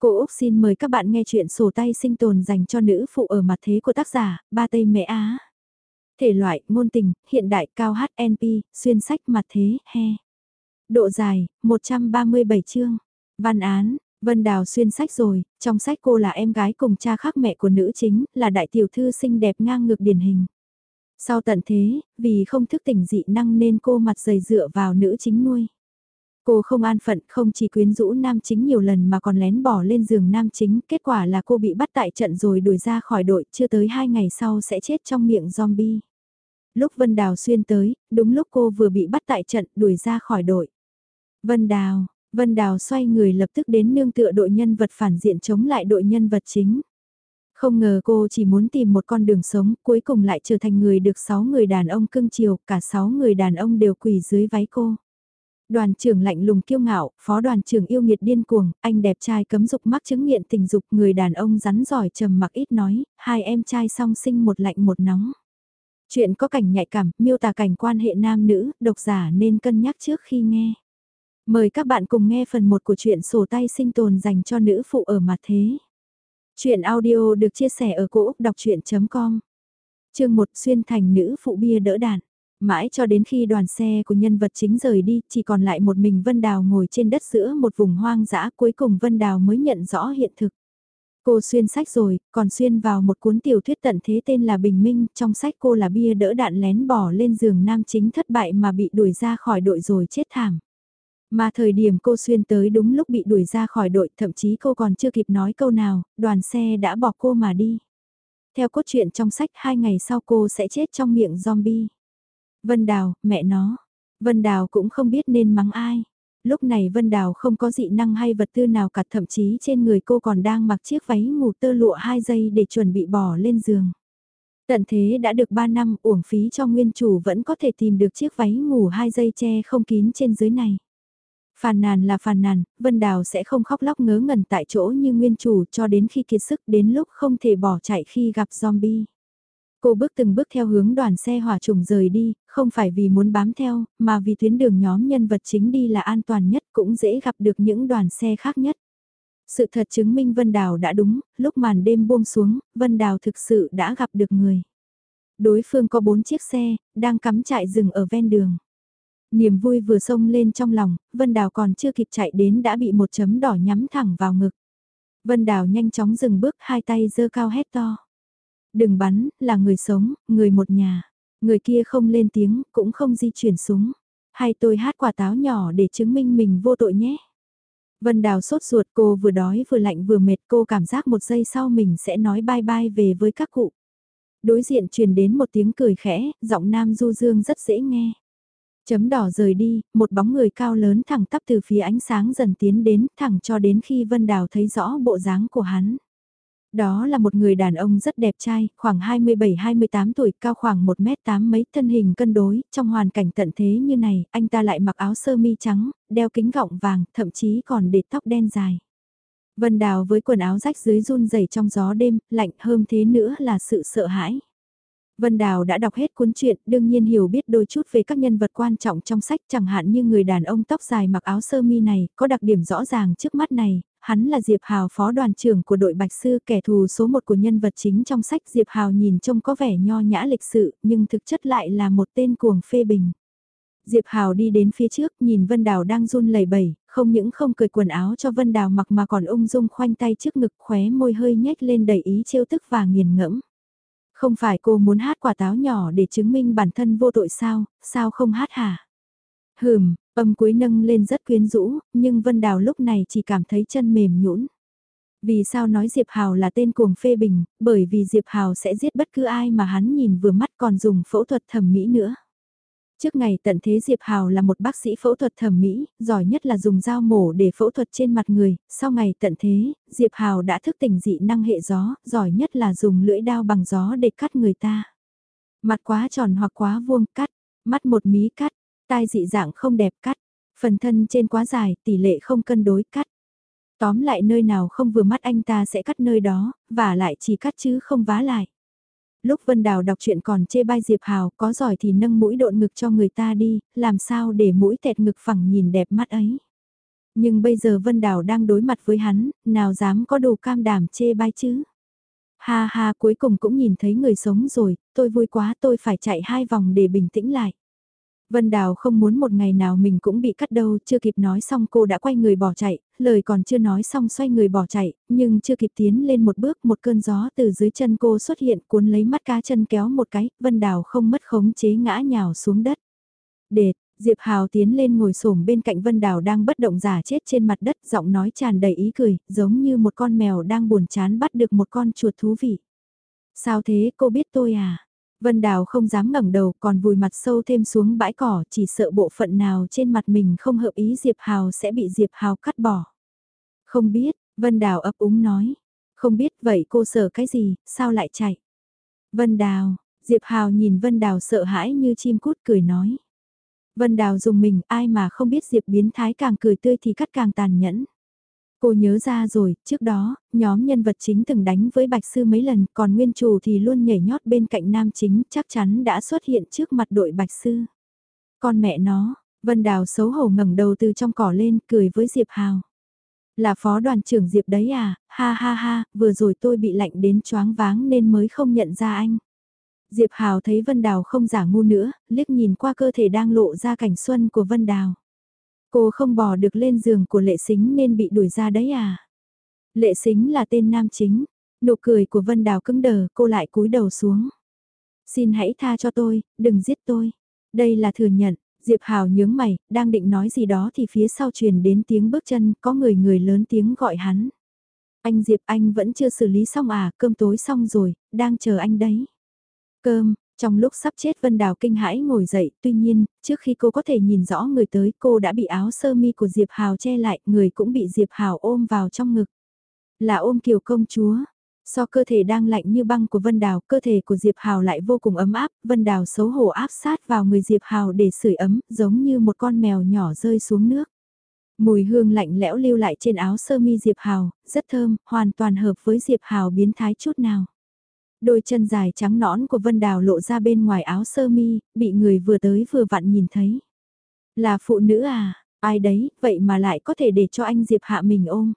Cô Úc xin mời các bạn nghe chuyện sổ tay sinh tồn dành cho nữ phụ ở mặt thế của tác giả, Ba Tây Mẹ Á. Thể loại, ngôn tình, hiện đại, cao HNP, xuyên sách mặt thế, he. Độ dài, 137 chương. Văn án, Vân Đào xuyên sách rồi, trong sách cô là em gái cùng cha khác mẹ của nữ chính, là đại tiểu thư xinh đẹp ngang ngược điển hình. Sau tận thế, vì không thức tỉnh dị năng nên cô mặt dày dựa vào nữ chính nuôi. Cô không an phận không chỉ quyến rũ nam chính nhiều lần mà còn lén bỏ lên giường nam chính, kết quả là cô bị bắt tại trận rồi đuổi ra khỏi đội, chưa tới hai ngày sau sẽ chết trong miệng zombie. Lúc Vân Đào xuyên tới, đúng lúc cô vừa bị bắt tại trận đuổi ra khỏi đội. Vân Đào, Vân Đào xoay người lập tức đến nương tựa đội nhân vật phản diện chống lại đội nhân vật chính. Không ngờ cô chỉ muốn tìm một con đường sống, cuối cùng lại trở thành người được 6 người đàn ông cưng chiều, cả 6 người đàn ông đều quỳ dưới váy cô. Đoàn trưởng lạnh lùng kiêu ngạo, phó đoàn trưởng yêu nghiệt điên cuồng, anh đẹp trai cấm dục mắc chứng nghiện tình dục, người đàn ông rắn giỏi trầm mặc ít nói, hai em trai song sinh một lạnh một nóng. Chuyện có cảnh nhạy cảm, miêu tả cảnh quan hệ nam nữ, độc giả nên cân nhắc trước khi nghe. Mời các bạn cùng nghe phần 1 của truyện sổ tay sinh tồn dành cho nữ phụ ở mặt thế. Chuyện audio được chia sẻ ở cỗ đọc chuyện.com Chương 1 xuyên thành nữ phụ bia đỡ đạn. Mãi cho đến khi đoàn xe của nhân vật chính rời đi, chỉ còn lại một mình Vân Đào ngồi trên đất giữa một vùng hoang dã cuối cùng Vân Đào mới nhận rõ hiện thực. Cô xuyên sách rồi, còn xuyên vào một cuốn tiểu thuyết tận thế tên là Bình Minh, trong sách cô là bia đỡ đạn lén bỏ lên giường nam chính thất bại mà bị đuổi ra khỏi đội rồi chết thảm. Mà thời điểm cô xuyên tới đúng lúc bị đuổi ra khỏi đội, thậm chí cô còn chưa kịp nói câu nào, đoàn xe đã bỏ cô mà đi. Theo cốt truyện trong sách hai ngày sau cô sẽ chết trong miệng zombie. Vân Đào, mẹ nó. Vân Đào cũng không biết nên mắng ai. Lúc này Vân Đào không có dị năng hay vật tư nào cả thậm chí trên người cô còn đang mặc chiếc váy ngủ tơ lụa 2 giây để chuẩn bị bỏ lên giường. Tận thế đã được 3 năm uổng phí cho nguyên chủ vẫn có thể tìm được chiếc váy ngủ 2 giây che không kín trên dưới này. Phàn nàn là phàn nàn, Vân Đào sẽ không khóc lóc ngớ ngẩn tại chỗ như nguyên chủ cho đến khi kiệt sức đến lúc không thể bỏ chạy khi gặp zombie. Cô bước từng bước theo hướng đoàn xe hỏa trùng rời đi, không phải vì muốn bám theo, mà vì tuyến đường nhóm nhân vật chính đi là an toàn nhất cũng dễ gặp được những đoàn xe khác nhất. Sự thật chứng minh Vân Đào đã đúng, lúc màn đêm buông xuống, Vân Đào thực sự đã gặp được người. Đối phương có bốn chiếc xe, đang cắm trại rừng ở ven đường. Niềm vui vừa sông lên trong lòng, Vân Đào còn chưa kịp chạy đến đã bị một chấm đỏ nhắm thẳng vào ngực. Vân Đào nhanh chóng dừng bước hai tay giơ cao hét to. Đừng bắn, là người sống, người một nhà. Người kia không lên tiếng, cũng không di chuyển súng. Hay tôi hát quả táo nhỏ để chứng minh mình vô tội nhé. Vân Đào sốt ruột cô vừa đói vừa lạnh vừa mệt cô cảm giác một giây sau mình sẽ nói bye bye về với các cụ. Đối diện truyền đến một tiếng cười khẽ, giọng nam du dương rất dễ nghe. Chấm đỏ rời đi, một bóng người cao lớn thẳng tắp từ phía ánh sáng dần tiến đến, thẳng cho đến khi Vân Đào thấy rõ bộ dáng của hắn. Đó là một người đàn ông rất đẹp trai, khoảng 27-28 tuổi, cao khoảng 1m8 mấy, thân hình cân đối, trong hoàn cảnh tận thế như này, anh ta lại mặc áo sơ mi trắng, đeo kính gọng vàng, thậm chí còn để tóc đen dài. Vân Đào với quần áo rách dưới run rẩy trong gió đêm, lạnh hơn thế nữa là sự sợ hãi. Vân Đào đã đọc hết cuốn truyện, đương nhiên hiểu biết đôi chút về các nhân vật quan trọng trong sách chẳng hạn như người đàn ông tóc dài mặc áo sơ mi này, có đặc điểm rõ ràng trước mắt này, hắn là Diệp Hào phó đoàn trưởng của đội Bạch Sư kẻ thù số một của nhân vật chính trong sách Diệp Hào nhìn trông có vẻ nho nhã lịch sự nhưng thực chất lại là một tên cuồng phê bình. Diệp Hào đi đến phía trước nhìn Vân Đào đang run lẩy bẩy, không những không cười quần áo cho Vân Đào mặc mà còn ung dung khoanh tay trước ngực khóe môi hơi nhếch lên đầy ý trêu tức và nghiền ngẫm. Không phải cô muốn hát quả táo nhỏ để chứng minh bản thân vô tội sao, sao không hát hả? Hừm, âm cuối nâng lên rất quyến rũ, nhưng Vân Đào lúc này chỉ cảm thấy chân mềm nhũn. Vì sao nói Diệp Hào là tên cuồng phê bình, bởi vì Diệp Hào sẽ giết bất cứ ai mà hắn nhìn vừa mắt còn dùng phẫu thuật thẩm mỹ nữa. Trước ngày tận thế Diệp Hào là một bác sĩ phẫu thuật thẩm mỹ, giỏi nhất là dùng dao mổ để phẫu thuật trên mặt người, sau ngày tận thế, Diệp Hào đã thức tỉnh dị năng hệ gió, giỏi nhất là dùng lưỡi đao bằng gió để cắt người ta. Mặt quá tròn hoặc quá vuông cắt, mắt một mí cắt, tai dị dạng không đẹp cắt, phần thân trên quá dài, tỷ lệ không cân đối cắt. Tóm lại nơi nào không vừa mắt anh ta sẽ cắt nơi đó, và lại chỉ cắt chứ không vá lại. Lúc Vân Đào đọc chuyện còn chê bai Diệp Hào, có giỏi thì nâng mũi độn ngực cho người ta đi, làm sao để mũi tẹt ngực phẳng nhìn đẹp mắt ấy. Nhưng bây giờ Vân Đào đang đối mặt với hắn, nào dám có đủ cam đảm chê bai chứ. Ha ha cuối cùng cũng nhìn thấy người sống rồi, tôi vui quá tôi phải chạy hai vòng để bình tĩnh lại. Vân Đào không muốn một ngày nào mình cũng bị cắt đâu, chưa kịp nói xong cô đã quay người bỏ chạy, lời còn chưa nói xong xoay người bỏ chạy, nhưng chưa kịp tiến lên một bước một cơn gió từ dưới chân cô xuất hiện cuốn lấy mắt cá chân kéo một cái, Vân Đào không mất khống chế ngã nhào xuống đất. Đệt, Diệp Hào tiến lên ngồi xổm bên cạnh Vân Đào đang bất động giả chết trên mặt đất, giọng nói tràn đầy ý cười, giống như một con mèo đang buồn chán bắt được một con chuột thú vị. Sao thế, cô biết tôi à? Vân Đào không dám ngẩng đầu còn vùi mặt sâu thêm xuống bãi cỏ chỉ sợ bộ phận nào trên mặt mình không hợp ý Diệp Hào sẽ bị Diệp Hào cắt bỏ. Không biết, Vân Đào ấp úng nói. Không biết vậy cô sợ cái gì, sao lại chạy? Vân Đào, Diệp Hào nhìn Vân Đào sợ hãi như chim cút cười nói. Vân Đào dùng mình ai mà không biết Diệp biến thái càng cười tươi thì cắt càng tàn nhẫn. Cô nhớ ra rồi, trước đó, nhóm nhân vật chính từng đánh với Bạch Sư mấy lần, còn nguyên chủ thì luôn nhảy nhót bên cạnh nam chính, chắc chắn đã xuất hiện trước mặt đội Bạch Sư. Con mẹ nó, Vân Đào xấu hổ ngẩng đầu từ trong cỏ lên, cười với Diệp Hào. Là phó đoàn trưởng Diệp đấy à, ha ha ha, vừa rồi tôi bị lạnh đến choáng váng nên mới không nhận ra anh. Diệp Hào thấy Vân Đào không giả ngu nữa, liếc nhìn qua cơ thể đang lộ ra cảnh xuân của Vân Đào. Cô không bỏ được lên giường của lệ xính nên bị đuổi ra đấy à? Lệ xính là tên nam chính, nụ cười của Vân Đào cứng đờ, cô lại cúi đầu xuống. Xin hãy tha cho tôi, đừng giết tôi. Đây là thừa nhận, Diệp Hào nhướng mày, đang định nói gì đó thì phía sau truyền đến tiếng bước chân, có người người lớn tiếng gọi hắn. Anh Diệp anh vẫn chưa xử lý xong à, cơm tối xong rồi, đang chờ anh đấy. Cơm, trong lúc sắp chết Vân Đào kinh hãi ngồi dậy, tuy nhiên, trước khi cô có thể nhìn rõ người tới cô đã bị áo sơ mi của Diệp Hào che lại, người cũng bị Diệp Hào ôm vào trong ngực. Là ôm kiều công chúa. So cơ thể đang lạnh như băng của Vân Đào, cơ thể của Diệp Hào lại vô cùng ấm áp, Vân Đào xấu hổ áp sát vào người Diệp Hào để sưởi ấm, giống như một con mèo nhỏ rơi xuống nước. Mùi hương lạnh lẽo lưu lại trên áo sơ mi Diệp Hào, rất thơm, hoàn toàn hợp với Diệp Hào biến thái chút nào. Đôi chân dài trắng nõn của Vân Đào lộ ra bên ngoài áo sơ mi, bị người vừa tới vừa vặn nhìn thấy. Là phụ nữ à, ai đấy, vậy mà lại có thể để cho anh Diệp hạ mình ôm.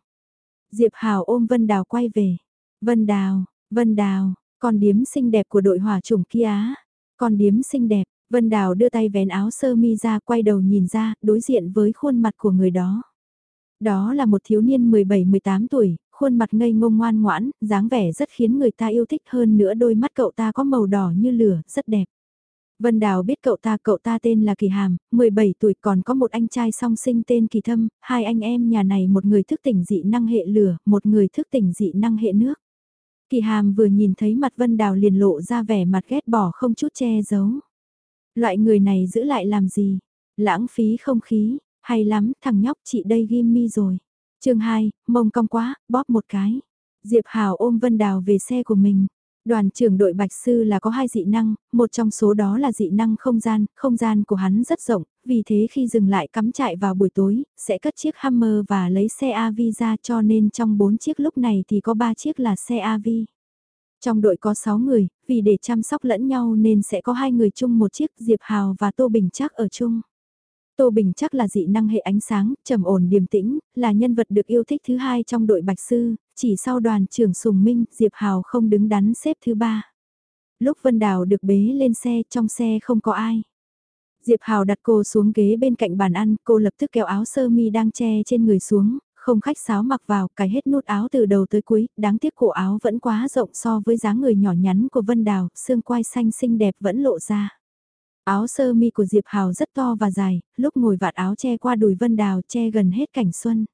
Diệp Hào ôm Vân Đào quay về. Vân Đào, Vân Đào, con điếm xinh đẹp của đội hỏa chủng kia á. Con điếm xinh đẹp, Vân Đào đưa tay vén áo sơ mi ra quay đầu nhìn ra, đối diện với khuôn mặt của người đó. Đó là một thiếu niên 17-18 tuổi, khuôn mặt ngây ngô ngoan ngoãn, dáng vẻ rất khiến người ta yêu thích hơn nữa đôi mắt cậu ta có màu đỏ như lửa, rất đẹp. Vân Đào biết cậu ta, cậu ta tên là Kỳ Hàm, 17 tuổi còn có một anh trai song sinh tên Kỳ Thâm, hai anh em nhà này một người thức tỉnh dị năng hệ lửa, một người thức tỉnh dị năng hệ nước. Kỳ Hàm vừa nhìn thấy mặt Vân Đào liền lộ ra vẻ mặt ghét bỏ không chút che giấu. Loại người này giữ lại làm gì? Lãng phí không khí, hay lắm, thằng nhóc chị đây ghim mi rồi chương 2, mông cong quá, bóp một cái. Diệp Hào ôm Vân Đào về xe của mình. Đoàn trưởng đội Bạch Sư là có hai dị năng, một trong số đó là dị năng không gian, không gian của hắn rất rộng, vì thế khi dừng lại cắm trại vào buổi tối, sẽ cất chiếc Hammer và lấy xe AV ra cho nên trong 4 chiếc lúc này thì có 3 chiếc là xe AV. Trong đội có 6 người, vì để chăm sóc lẫn nhau nên sẽ có hai người chung một chiếc Diệp Hào và Tô Bình chắc ở chung. Tô Bình chắc là dị năng hệ ánh sáng, trầm ổn điềm tĩnh, là nhân vật được yêu thích thứ hai trong đội Bạch Sư, chỉ sau đoàn trưởng Sùng Minh, Diệp Hào không đứng đắn xếp thứ ba. Lúc Vân Đào được bế lên xe, trong xe không có ai. Diệp Hào đặt cô xuống ghế bên cạnh bàn ăn, cô lập tức kéo áo sơ mi đang che trên người xuống, không khách sáo mặc vào, cài hết nút áo từ đầu tới cuối, đáng tiếc cổ áo vẫn quá rộng so với dáng người nhỏ nhắn của Vân Đào, xương quai xanh xinh đẹp vẫn lộ ra. Áo sơ mi của Diệp Hào rất to và dài, lúc ngồi vạt áo che qua đùi Vân Đào che gần hết cảnh xuân.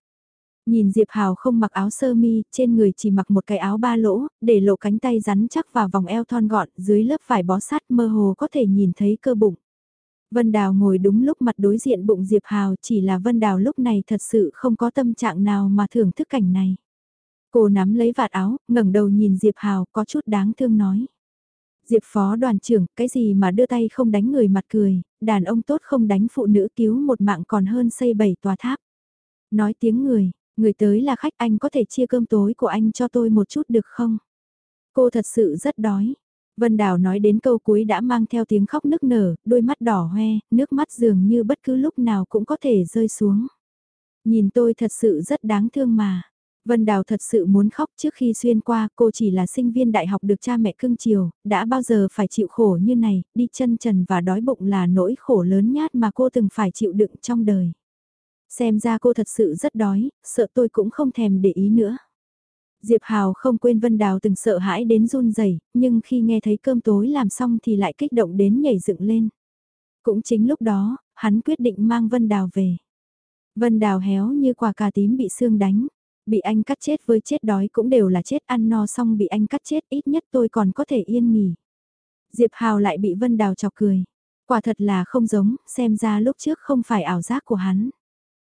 Nhìn Diệp Hào không mặc áo sơ mi, trên người chỉ mặc một cái áo ba lỗ, để lộ cánh tay rắn chắc và vòng eo thon gọn, dưới lớp vải bó sát mơ hồ có thể nhìn thấy cơ bụng. Vân Đào ngồi đúng lúc mặt đối diện bụng Diệp Hào chỉ là Vân Đào lúc này thật sự không có tâm trạng nào mà thưởng thức cảnh này. Cô nắm lấy vạt áo, ngẩng đầu nhìn Diệp Hào có chút đáng thương nói. Diệp phó đoàn trưởng, cái gì mà đưa tay không đánh người mặt cười, đàn ông tốt không đánh phụ nữ cứu một mạng còn hơn xây bảy tòa tháp. Nói tiếng người, người tới là khách anh có thể chia cơm tối của anh cho tôi một chút được không? Cô thật sự rất đói. Vân Đào nói đến câu cuối đã mang theo tiếng khóc nức nở, đôi mắt đỏ hoe, nước mắt dường như bất cứ lúc nào cũng có thể rơi xuống. Nhìn tôi thật sự rất đáng thương mà. Vân Đào thật sự muốn khóc trước khi xuyên qua cô chỉ là sinh viên đại học được cha mẹ cưng chiều, đã bao giờ phải chịu khổ như này, đi chân trần và đói bụng là nỗi khổ lớn nhát mà cô từng phải chịu đựng trong đời. Xem ra cô thật sự rất đói, sợ tôi cũng không thèm để ý nữa. Diệp Hào không quên Vân Đào từng sợ hãi đến run rẩy, nhưng khi nghe thấy cơm tối làm xong thì lại kích động đến nhảy dựng lên. Cũng chính lúc đó, hắn quyết định mang Vân Đào về. Vân Đào héo như quả cà tím bị xương đánh. Bị anh cắt chết với chết đói cũng đều là chết ăn no xong bị anh cắt chết ít nhất tôi còn có thể yên nghỉ. Diệp Hào lại bị Vân Đào chọc cười. Quả thật là không giống, xem ra lúc trước không phải ảo giác của hắn.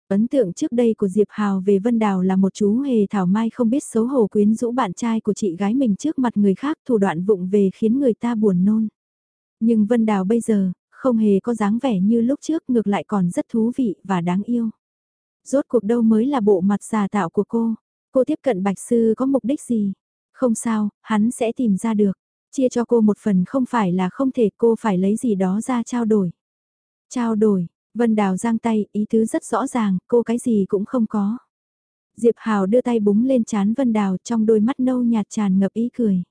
Ấn tượng trước đây của Diệp Hào về Vân Đào là một chú hề thảo mai không biết xấu hổ quyến rũ bạn trai của chị gái mình trước mặt người khác thủ đoạn vụng về khiến người ta buồn nôn. Nhưng Vân Đào bây giờ, không hề có dáng vẻ như lúc trước ngược lại còn rất thú vị và đáng yêu. Rốt cuộc đâu mới là bộ mặt giả tạo của cô, cô tiếp cận Bạch Sư có mục đích gì? Không sao, hắn sẽ tìm ra được, chia cho cô một phần không phải là không thể cô phải lấy gì đó ra trao đổi. Trao đổi, Vân Đào giang tay, ý tứ rất rõ ràng, cô cái gì cũng không có. Diệp Hào đưa tay búng lên chán Vân Đào trong đôi mắt nâu nhạt tràn ngập ý cười.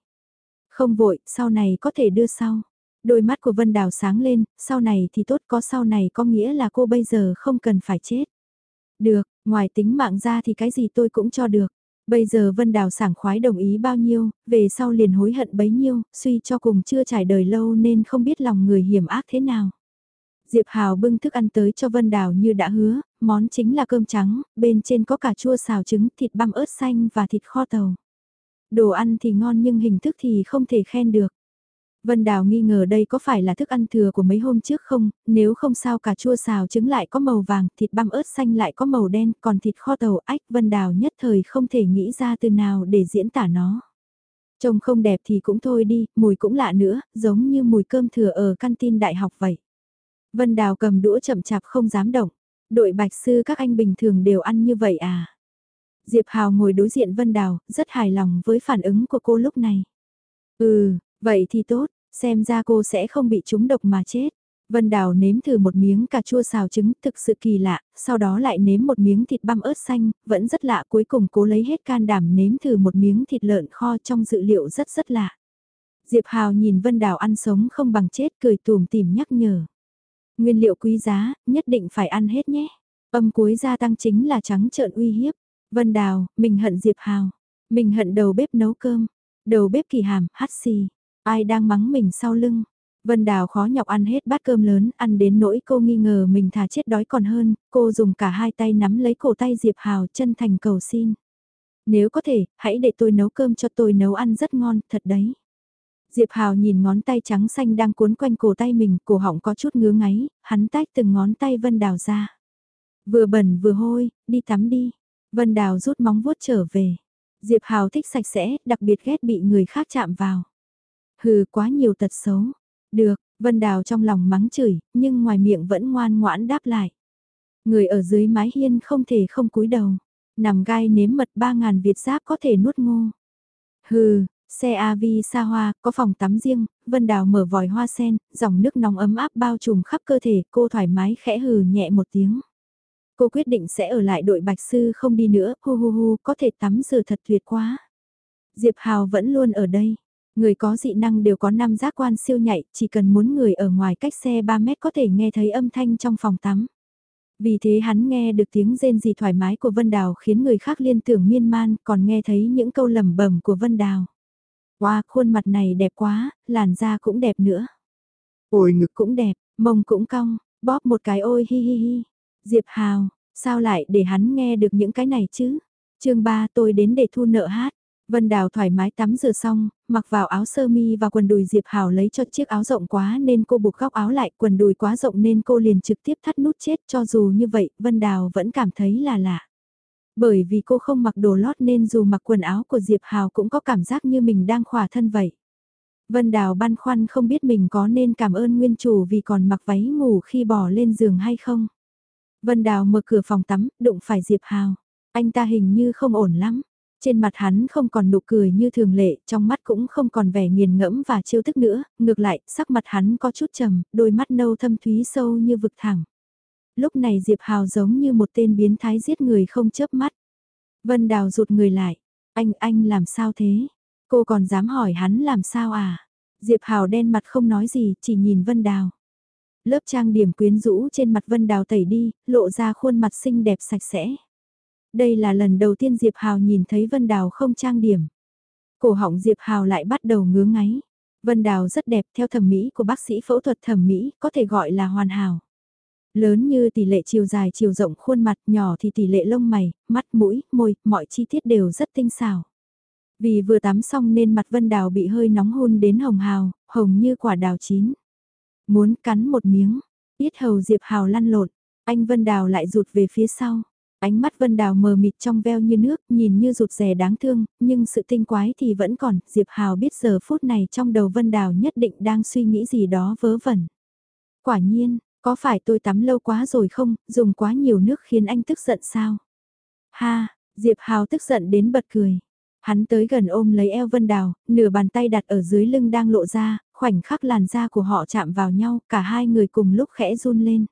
Không vội, sau này có thể đưa sau. Đôi mắt của Vân Đào sáng lên, sau này thì tốt có sau này có nghĩa là cô bây giờ không cần phải chết. Được, ngoài tính mạng ra thì cái gì tôi cũng cho được. Bây giờ Vân Đào sảng khoái đồng ý bao nhiêu, về sau liền hối hận bấy nhiêu, suy cho cùng chưa trải đời lâu nên không biết lòng người hiểm ác thế nào. Diệp Hào bưng thức ăn tới cho Vân Đào như đã hứa, món chính là cơm trắng, bên trên có cà chua xào trứng, thịt băm ớt xanh và thịt kho tàu. Đồ ăn thì ngon nhưng hình thức thì không thể khen được. Vân Đào nghi ngờ đây có phải là thức ăn thừa của mấy hôm trước không, nếu không sao cà chua xào trứng lại có màu vàng, thịt băm ớt xanh lại có màu đen, còn thịt kho tàu ách Vân Đào nhất thời không thể nghĩ ra từ nào để diễn tả nó. Trông không đẹp thì cũng thôi đi, mùi cũng lạ nữa, giống như mùi cơm thừa ở tin đại học vậy. Vân Đào cầm đũa chậm chạp không dám động. Đội bạch sư các anh bình thường đều ăn như vậy à? Diệp Hào ngồi đối diện Vân Đào, rất hài lòng với phản ứng của cô lúc này. Ừ, vậy thì tốt, xem ra cô sẽ không bị trúng độc mà chết. Vân Đào nếm thử một miếng cà chua xào trứng thực sự kỳ lạ, sau đó lại nếm một miếng thịt băm ớt xanh, vẫn rất lạ cuối cùng cố lấy hết can đảm nếm thử một miếng thịt lợn kho trong dự liệu rất rất lạ. Diệp Hào nhìn Vân Đào ăn sống không bằng chết cười tùm tìm nhắc nhở. Nguyên liệu quý giá, nhất định phải ăn hết nhé. Âm cuối gia tăng chính là trắng trợn uy hiếp. Vân Đào, mình hận Diệp Hào. Mình hận đầu bếp nấu cơm. Đầu bếp kỳ hàm, hát xì. Ai đang mắng mình sau lưng. Vân Đào khó nhọc ăn hết bát cơm lớn, ăn đến nỗi cô nghi ngờ mình thà chết đói còn hơn, cô dùng cả hai tay nắm lấy cổ tay Diệp Hào chân thành cầu xin. Nếu có thể, hãy để tôi nấu cơm cho tôi nấu ăn rất ngon, thật đấy. Diệp Hào nhìn ngón tay trắng xanh đang cuốn quanh cổ tay mình, cổ họng có chút ngứa ngáy, hắn tách từng ngón tay Vân Đào ra. Vừa bẩn vừa hôi, đi tắm đi. Vân Đào rút móng vuốt trở về. Diệp Hào thích sạch sẽ, đặc biệt ghét bị người khác chạm vào. Hừ quá nhiều tật xấu. Được, Vân Đào trong lòng mắng chửi, nhưng ngoài miệng vẫn ngoan ngoãn đáp lại. Người ở dưới mái hiên không thể không cúi đầu. Nằm gai nếm mật ba ngàn Việt giáp có thể nuốt ngô. Hừ, Xe AV xa hoa, có phòng tắm riêng, Vân Đào mở vòi hoa sen, dòng nước nóng ấm áp bao trùm khắp cơ thể, cô thoải mái khẽ hừ nhẹ một tiếng. Cô quyết định sẽ ở lại đội bạch sư không đi nữa, hu hu hu, có thể tắm rửa thật tuyệt quá. Diệp Hào vẫn luôn ở đây. Người có dị năng đều có năm giác quan siêu nhạy, chỉ cần muốn người ở ngoài cách xe 3 mét có thể nghe thấy âm thanh trong phòng tắm. Vì thế hắn nghe được tiếng rên gì thoải mái của Vân Đào khiến người khác liên tưởng miên man, còn nghe thấy những câu lẩm bẩm của Vân Đào. Wow, khuôn mặt này đẹp quá, làn da cũng đẹp nữa. Ôi ngực cũng đẹp, mông cũng cong, bóp một cái ôi hi hi hi. Diệp Hào, sao lại để hắn nghe được những cái này chứ? chương 3 tôi đến để thu nợ hát. Vân Đào thoải mái tắm rửa xong, mặc vào áo sơ mi và quần đùi Diệp Hào lấy cho chiếc áo rộng quá nên cô buộc góc áo lại, quần đùi quá rộng nên cô liền trực tiếp thắt nút chết cho dù như vậy, Vân Đào vẫn cảm thấy là lạ. Bởi vì cô không mặc đồ lót nên dù mặc quần áo của Diệp Hào cũng có cảm giác như mình đang khỏa thân vậy. Vân Đào băn khoăn không biết mình có nên cảm ơn nguyên chủ vì còn mặc váy ngủ khi bỏ lên giường hay không. Vân Đào mở cửa phòng tắm, đụng phải Diệp Hào. Anh ta hình như không ổn lắm. Trên mặt hắn không còn nụ cười như thường lệ, trong mắt cũng không còn vẻ nghiền ngẫm và chiêu thức nữa, ngược lại, sắc mặt hắn có chút trầm, đôi mắt nâu thâm thúy sâu như vực thẳng. Lúc này Diệp Hào giống như một tên biến thái giết người không chớp mắt. Vân Đào rụt người lại. Anh, anh làm sao thế? Cô còn dám hỏi hắn làm sao à? Diệp Hào đen mặt không nói gì, chỉ nhìn Vân Đào. Lớp trang điểm quyến rũ trên mặt Vân Đào tẩy đi, lộ ra khuôn mặt xinh đẹp sạch sẽ. Đây là lần đầu tiên Diệp Hào nhìn thấy Vân Đào không trang điểm. Cổ họng Diệp Hào lại bắt đầu ngứa ngáy. Vân Đào rất đẹp theo thẩm mỹ của bác sĩ phẫu thuật thẩm mỹ, có thể gọi là hoàn hảo. Lớn như tỷ lệ chiều dài chiều rộng khuôn mặt, nhỏ thì tỷ lệ lông mày, mắt, mũi, môi, mọi chi tiết đều rất tinh xảo. Vì vừa tắm xong nên mặt Vân Đào bị hơi nóng hôn đến hồng hào, hồng như quả đào chín. Muốn cắn một miếng, biết hầu Diệp Hào lăn lộn, anh Vân Đào lại rụt về phía sau. Ánh mắt Vân Đào mờ mịt trong veo như nước, nhìn như rụt rè đáng thương, nhưng sự tinh quái thì vẫn còn, Diệp Hào biết giờ phút này trong đầu Vân Đào nhất định đang suy nghĩ gì đó vớ vẩn. Quả nhiên, có phải tôi tắm lâu quá rồi không, dùng quá nhiều nước khiến anh tức giận sao? Ha, Diệp Hào tức giận đến bật cười. Hắn tới gần ôm lấy eo Vân Đào, nửa bàn tay đặt ở dưới lưng đang lộ ra, khoảnh khắc làn da của họ chạm vào nhau, cả hai người cùng lúc khẽ run lên.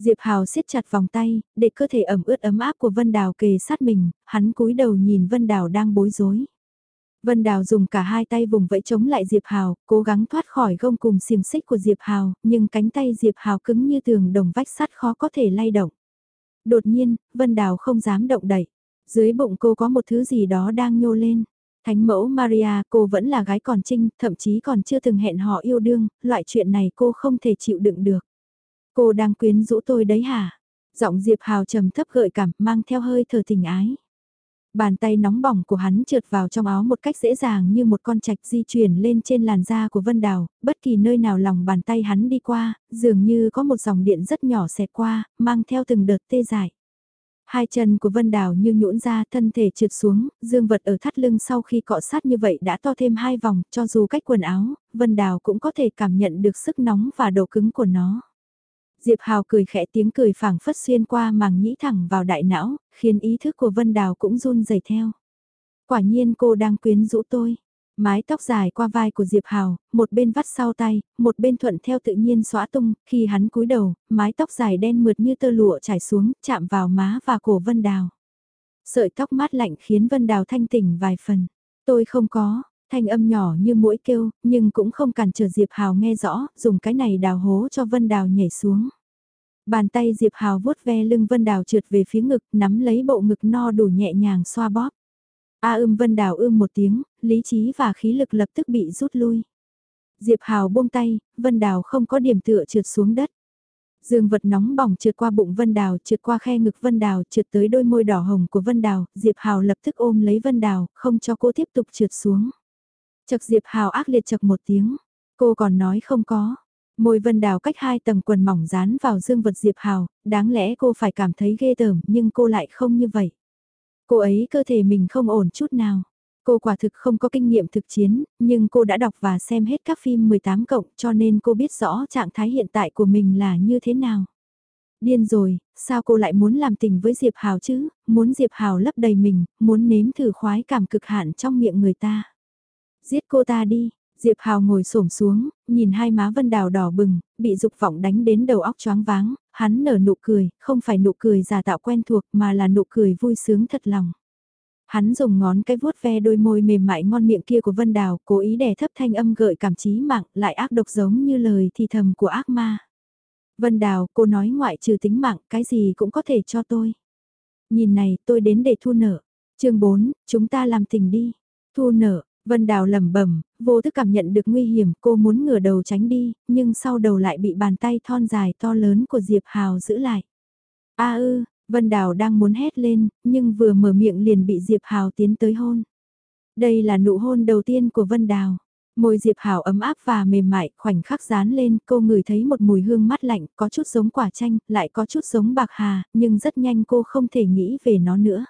Diệp Hào siết chặt vòng tay, để cơ thể ẩm ướt ấm áp của Vân Đào kề sát mình, hắn cúi đầu nhìn Vân Đào đang bối rối. Vân Đào dùng cả hai tay vùng vẫy chống lại Diệp Hào, cố gắng thoát khỏi gông cùng xiềng xích của Diệp Hào, nhưng cánh tay Diệp Hào cứng như tường đồng vách sắt khó có thể lay động. Đột nhiên, Vân Đào không dám động đậy. Dưới bụng cô có một thứ gì đó đang nhô lên. Thánh mẫu Maria, cô vẫn là gái còn trinh, thậm chí còn chưa từng hẹn họ yêu đương, loại chuyện này cô không thể chịu đựng được. Cô đang quyến rũ tôi đấy hả? Giọng Diệp Hào trầm thấp gợi cảm, mang theo hơi thở tình ái. Bàn tay nóng bỏng của hắn trượt vào trong áo một cách dễ dàng như một con trạch di chuyển lên trên làn da của Vân Đào, bất kỳ nơi nào lòng bàn tay hắn đi qua, dường như có một dòng điện rất nhỏ xẹt qua, mang theo từng đợt tê dại. Hai chân của Vân Đào như nhũn ra thân thể trượt xuống, dương vật ở thắt lưng sau khi cọ sát như vậy đã to thêm hai vòng, cho dù cách quần áo, Vân Đào cũng có thể cảm nhận được sức nóng và độ cứng của nó. Diệp Hào cười khẽ tiếng cười phảng phất xuyên qua màng nhĩ thẳng vào đại não, khiến ý thức của Vân Đào cũng run rẩy theo. Quả nhiên cô đang quyến rũ tôi. Mái tóc dài qua vai của Diệp Hào, một bên vắt sau tay, một bên thuận theo tự nhiên xóa tung, khi hắn cúi đầu, mái tóc dài đen mượt như tơ lụa trải xuống, chạm vào má và cổ Vân Đào. Sợi tóc mát lạnh khiến Vân Đào thanh tỉnh vài phần. Tôi không có, thanh âm nhỏ như mũi kêu, nhưng cũng không cản trở Diệp Hào nghe rõ, dùng cái này đào hố cho Vân Đào nhảy xuống. Bàn tay Diệp Hào vuốt ve lưng Vân Đào trượt về phía ngực, nắm lấy bộ ngực no đủ nhẹ nhàng xoa bóp. A ưm Vân Đào ưm một tiếng, lý trí và khí lực lập tức bị rút lui. Diệp Hào buông tay, Vân Đào không có điểm tựa trượt xuống đất. Dương vật nóng bỏng trượt qua bụng Vân Đào, trượt qua khe ngực Vân Đào, trượt tới đôi môi đỏ hồng của Vân Đào, Diệp Hào lập tức ôm lấy Vân Đào, không cho cô tiếp tục trượt xuống. Chật Diệp Hào ác liệt chật một tiếng, cô còn nói không có. Môi Vân Đào cách hai tầng quần mỏng dán vào dương vật Diệp Hào, đáng lẽ cô phải cảm thấy ghê tởm nhưng cô lại không như vậy. Cô ấy cơ thể mình không ổn chút nào. Cô quả thực không có kinh nghiệm thực chiến, nhưng cô đã đọc và xem hết các phim 18 cộng cho nên cô biết rõ trạng thái hiện tại của mình là như thế nào. Điên rồi, sao cô lại muốn làm tình với Diệp Hào chứ, muốn Diệp Hào lấp đầy mình, muốn nếm thử khoái cảm cực hạn trong miệng người ta. Giết cô ta đi, Diệp Hào ngồi xổm xuống, nhìn hai má Vân Đào đỏ bừng, bị dục vọng đánh đến đầu óc choáng váng, hắn nở nụ cười, không phải nụ cười giả tạo quen thuộc mà là nụ cười vui sướng thật lòng. Hắn dùng ngón cái vuốt ve đôi môi mềm mại ngon miệng kia của Vân Đào, cố ý đè thấp thanh âm gợi cảm trí mạng, lại ác độc giống như lời thì thầm của ác ma. Vân Đào, cô nói ngoại trừ tính mạng, cái gì cũng có thể cho tôi. Nhìn này, tôi đến để thu nợ. chương 4, chúng ta làm tình đi. Thu nợ, Vân Đào lẩm bẩm, vô thức cảm nhận được nguy hiểm, cô muốn ngửa đầu tránh đi, nhưng sau đầu lại bị bàn tay thon dài to lớn của Diệp Hào giữ lại. A ư, Vân Đào đang muốn hét lên, nhưng vừa mở miệng liền bị Diệp Hào tiến tới hôn. Đây là nụ hôn đầu tiên của Vân Đào. Môi Diệp Hào ấm áp và mềm mại, khoảnh khắc dán lên, cô ngửi thấy một mùi hương mát lạnh, có chút giống quả chanh, lại có chút giống bạc hà, nhưng rất nhanh cô không thể nghĩ về nó nữa.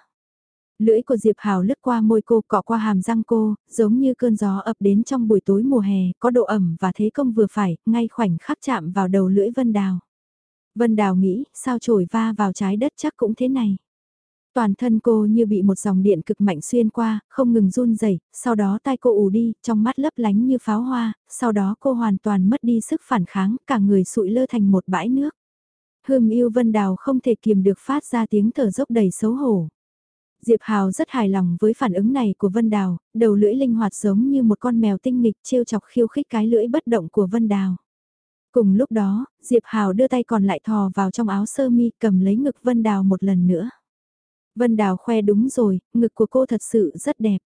Lưỡi của Diệp Hào lướt qua môi cô cọ qua hàm răng cô, giống như cơn gió ập đến trong buổi tối mùa hè, có độ ẩm và thế công vừa phải, ngay khoảnh khắc chạm vào đầu lưỡi Vân Đào. Vân Đào nghĩ, sao trổi va vào trái đất chắc cũng thế này. Toàn thân cô như bị một dòng điện cực mạnh xuyên qua, không ngừng run rẩy, sau đó tai cô ù đi, trong mắt lấp lánh như pháo hoa, sau đó cô hoàn toàn mất đi sức phản kháng, cả người sụi lơ thành một bãi nước. Hừm yêu Vân Đào không thể kiềm được phát ra tiếng thở dốc đầy xấu hổ. Diệp Hào rất hài lòng với phản ứng này của Vân Đào, đầu lưỡi linh hoạt giống như một con mèo tinh nghịch trêu chọc khiêu khích cái lưỡi bất động của Vân Đào. Cùng lúc đó, Diệp Hào đưa tay còn lại thò vào trong áo sơ mi cầm lấy ngực Vân Đào một lần nữa. Vân Đào khoe đúng rồi, ngực của cô thật sự rất đẹp.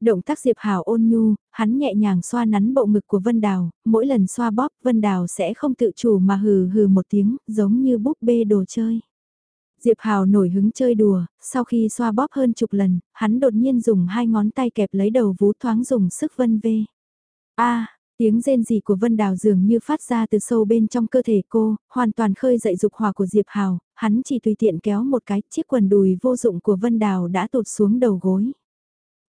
Động tác Diệp Hào ôn nhu, hắn nhẹ nhàng xoa nắn bộ ngực của Vân Đào, mỗi lần xoa bóp Vân Đào sẽ không tự chủ mà hừ hừ một tiếng, giống như búp bê đồ chơi. Diệp Hào nổi hứng chơi đùa, sau khi xoa bóp hơn chục lần, hắn đột nhiên dùng hai ngón tay kẹp lấy đầu vú thoáng dùng sức vân vê. a tiếng rên rỉ của Vân Đào dường như phát ra từ sâu bên trong cơ thể cô, hoàn toàn khơi dậy dục hòa của Diệp Hào, hắn chỉ tùy tiện kéo một cái, chiếc quần đùi vô dụng của Vân Đào đã tụt xuống đầu gối.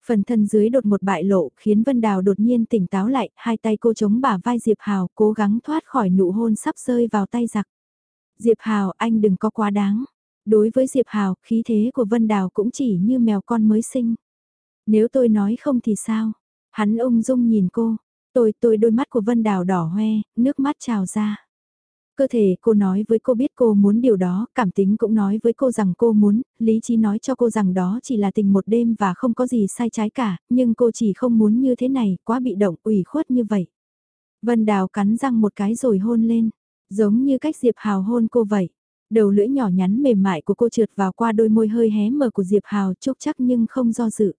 Phần thân dưới đột một bại lộ khiến Vân Đào đột nhiên tỉnh táo lại, hai tay cô chống bả vai Diệp Hào cố gắng thoát khỏi nụ hôn sắp rơi vào tay giặc. Diệp Hào anh đừng có quá đáng. Đối với Diệp Hào, khí thế của Vân Đào cũng chỉ như mèo con mới sinh. Nếu tôi nói không thì sao? Hắn ung dung nhìn cô. Tôi, tôi đôi mắt của Vân Đào đỏ hoe, nước mắt trào ra. Cơ thể cô nói với cô biết cô muốn điều đó, cảm tính cũng nói với cô rằng cô muốn, lý trí nói cho cô rằng đó chỉ là tình một đêm và không có gì sai trái cả, nhưng cô chỉ không muốn như thế này, quá bị động, ủy khuất như vậy. Vân Đào cắn răng một cái rồi hôn lên, giống như cách Diệp Hào hôn cô vậy. Đầu lưỡi nhỏ nhắn mềm mại của cô trượt vào qua đôi môi hơi hé mở của Diệp Hào chúc chắc nhưng không do dự.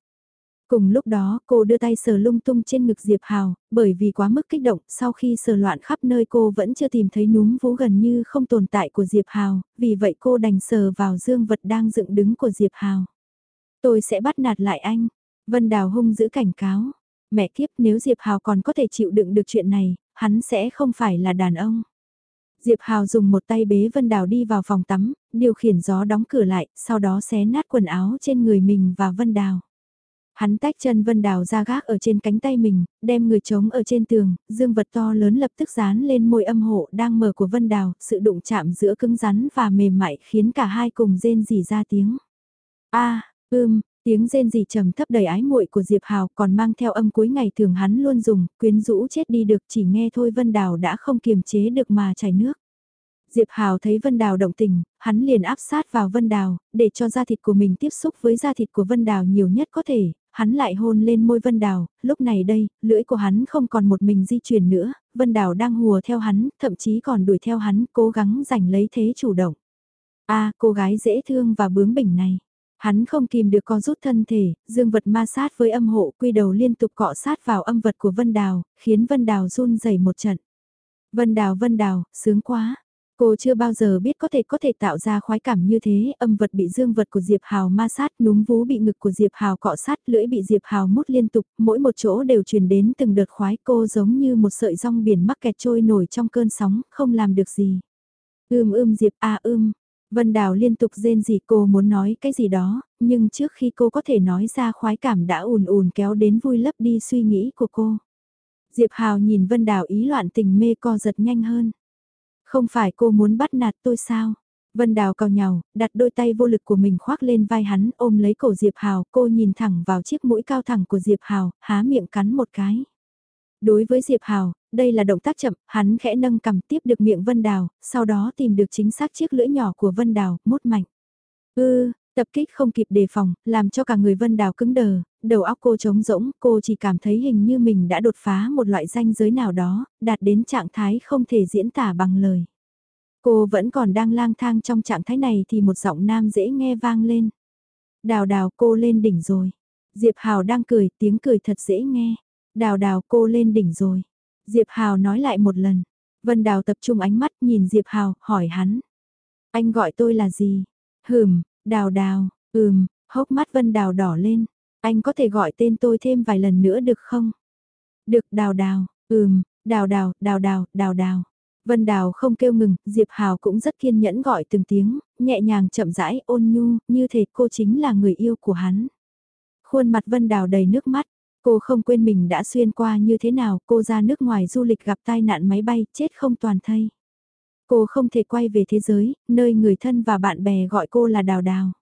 Cùng lúc đó cô đưa tay sờ lung tung trên ngực Diệp Hào, bởi vì quá mức kích động, sau khi sờ loạn khắp nơi cô vẫn chưa tìm thấy núm vú gần như không tồn tại của Diệp Hào, vì vậy cô đành sờ vào dương vật đang dựng đứng của Diệp Hào. Tôi sẽ bắt nạt lại anh. Vân Đào hung giữ cảnh cáo. Mẹ kiếp nếu Diệp Hào còn có thể chịu đựng được chuyện này, hắn sẽ không phải là đàn ông. Diệp Hào dùng một tay bế Vân Đào đi vào phòng tắm, điều khiển gió đóng cửa lại, sau đó xé nát quần áo trên người mình và Vân Đào. Hắn tách chân Vân Đào ra gác ở trên cánh tay mình, đem người trống ở trên tường, dương vật to lớn lập tức dán lên môi âm hộ đang mở của Vân Đào, sự đụng chạm giữa cứng rắn và mềm mại khiến cả hai cùng rên rỉ ra tiếng. a ưm, tiếng rên rỉ trầm thấp đầy ái muội của Diệp Hào còn mang theo âm cuối ngày thường hắn luôn dùng, quyến rũ chết đi được chỉ nghe thôi Vân Đào đã không kiềm chế được mà chảy nước. Diệp Hào thấy Vân Đào động tình, hắn liền áp sát vào Vân Đào, để cho da thịt của mình tiếp xúc với da thịt của Vân Đào nhiều nhất có thể, hắn lại hôn lên môi Vân Đào, lúc này đây, lưỡi của hắn không còn một mình di chuyển nữa, Vân Đào đang hùa theo hắn, thậm chí còn đuổi theo hắn, cố gắng giành lấy thế chủ động. a cô gái dễ thương và bướng bỉnh này. Hắn không kìm được có rút thân thể, dương vật ma sát với âm hộ quy đầu liên tục cọ sát vào âm vật của Vân Đào, khiến Vân Đào run rẩy một trận. Vân Đào Vân Đào, sướng quá, Cô chưa bao giờ biết có thể có thể tạo ra khoái cảm như thế, âm vật bị dương vật của Diệp Hào ma sát, núm vú bị ngực của Diệp Hào cọ sát, lưỡi bị Diệp Hào mút liên tục, mỗi một chỗ đều truyền đến từng đợt khoái cô giống như một sợi rong biển mắc kẹt trôi nổi trong cơn sóng, không làm được gì. Ưm ưm Diệp a à, ưm. Vân Đào liên tục rên gì cô muốn nói cái gì đó, nhưng trước khi cô có thể nói ra khoái cảm đã ùn ùn kéo đến vui lấp đi suy nghĩ của cô. Diệp Hào nhìn Vân Đào ý loạn tình mê co giật nhanh hơn. Không phải cô muốn bắt nạt tôi sao? Vân Đào cào nhào, đặt đôi tay vô lực của mình khoác lên vai hắn, ôm lấy cổ Diệp Hào, cô nhìn thẳng vào chiếc mũi cao thẳng của Diệp Hào, há miệng cắn một cái. Đối với Diệp Hào, đây là động tác chậm, hắn khẽ nâng cầm tiếp được miệng Vân Đào, sau đó tìm được chính xác chiếc lưỡi nhỏ của Vân Đào, mút mạnh. Ư, tập kích không kịp đề phòng, làm cho cả người Vân Đào cứng đờ, đầu óc cô trống rỗng, cô chỉ cảm thấy hình như mình đã đột phá một loại danh giới nào đó, đạt đến trạng thái không thể diễn tả bằng lời. Cô vẫn còn đang lang thang trong trạng thái này thì một giọng nam dễ nghe vang lên. Đào đào cô lên đỉnh rồi. Diệp Hào đang cười, tiếng cười thật dễ nghe. Đào đào cô lên đỉnh rồi. Diệp Hào nói lại một lần. Vân Đào tập trung ánh mắt nhìn Diệp Hào, hỏi hắn. Anh gọi tôi là gì? Hừm, đào đào, ừm, hốc mắt Vân Đào đỏ lên. Anh có thể gọi tên tôi thêm vài lần nữa được không? Được đào đào, ừm, đào đào, đào đào, đào đào. Vân Đào không kêu ngừng, Diệp Hào cũng rất kiên nhẫn gọi từng tiếng, nhẹ nhàng chậm rãi ôn nhu, như thể cô chính là người yêu của hắn. Khuôn mặt Vân Đào đầy nước mắt, cô không quên mình đã xuyên qua như thế nào, cô ra nước ngoài du lịch gặp tai nạn máy bay, chết không toàn thây. Cô không thể quay về thế giới, nơi người thân và bạn bè gọi cô là Đào Đào.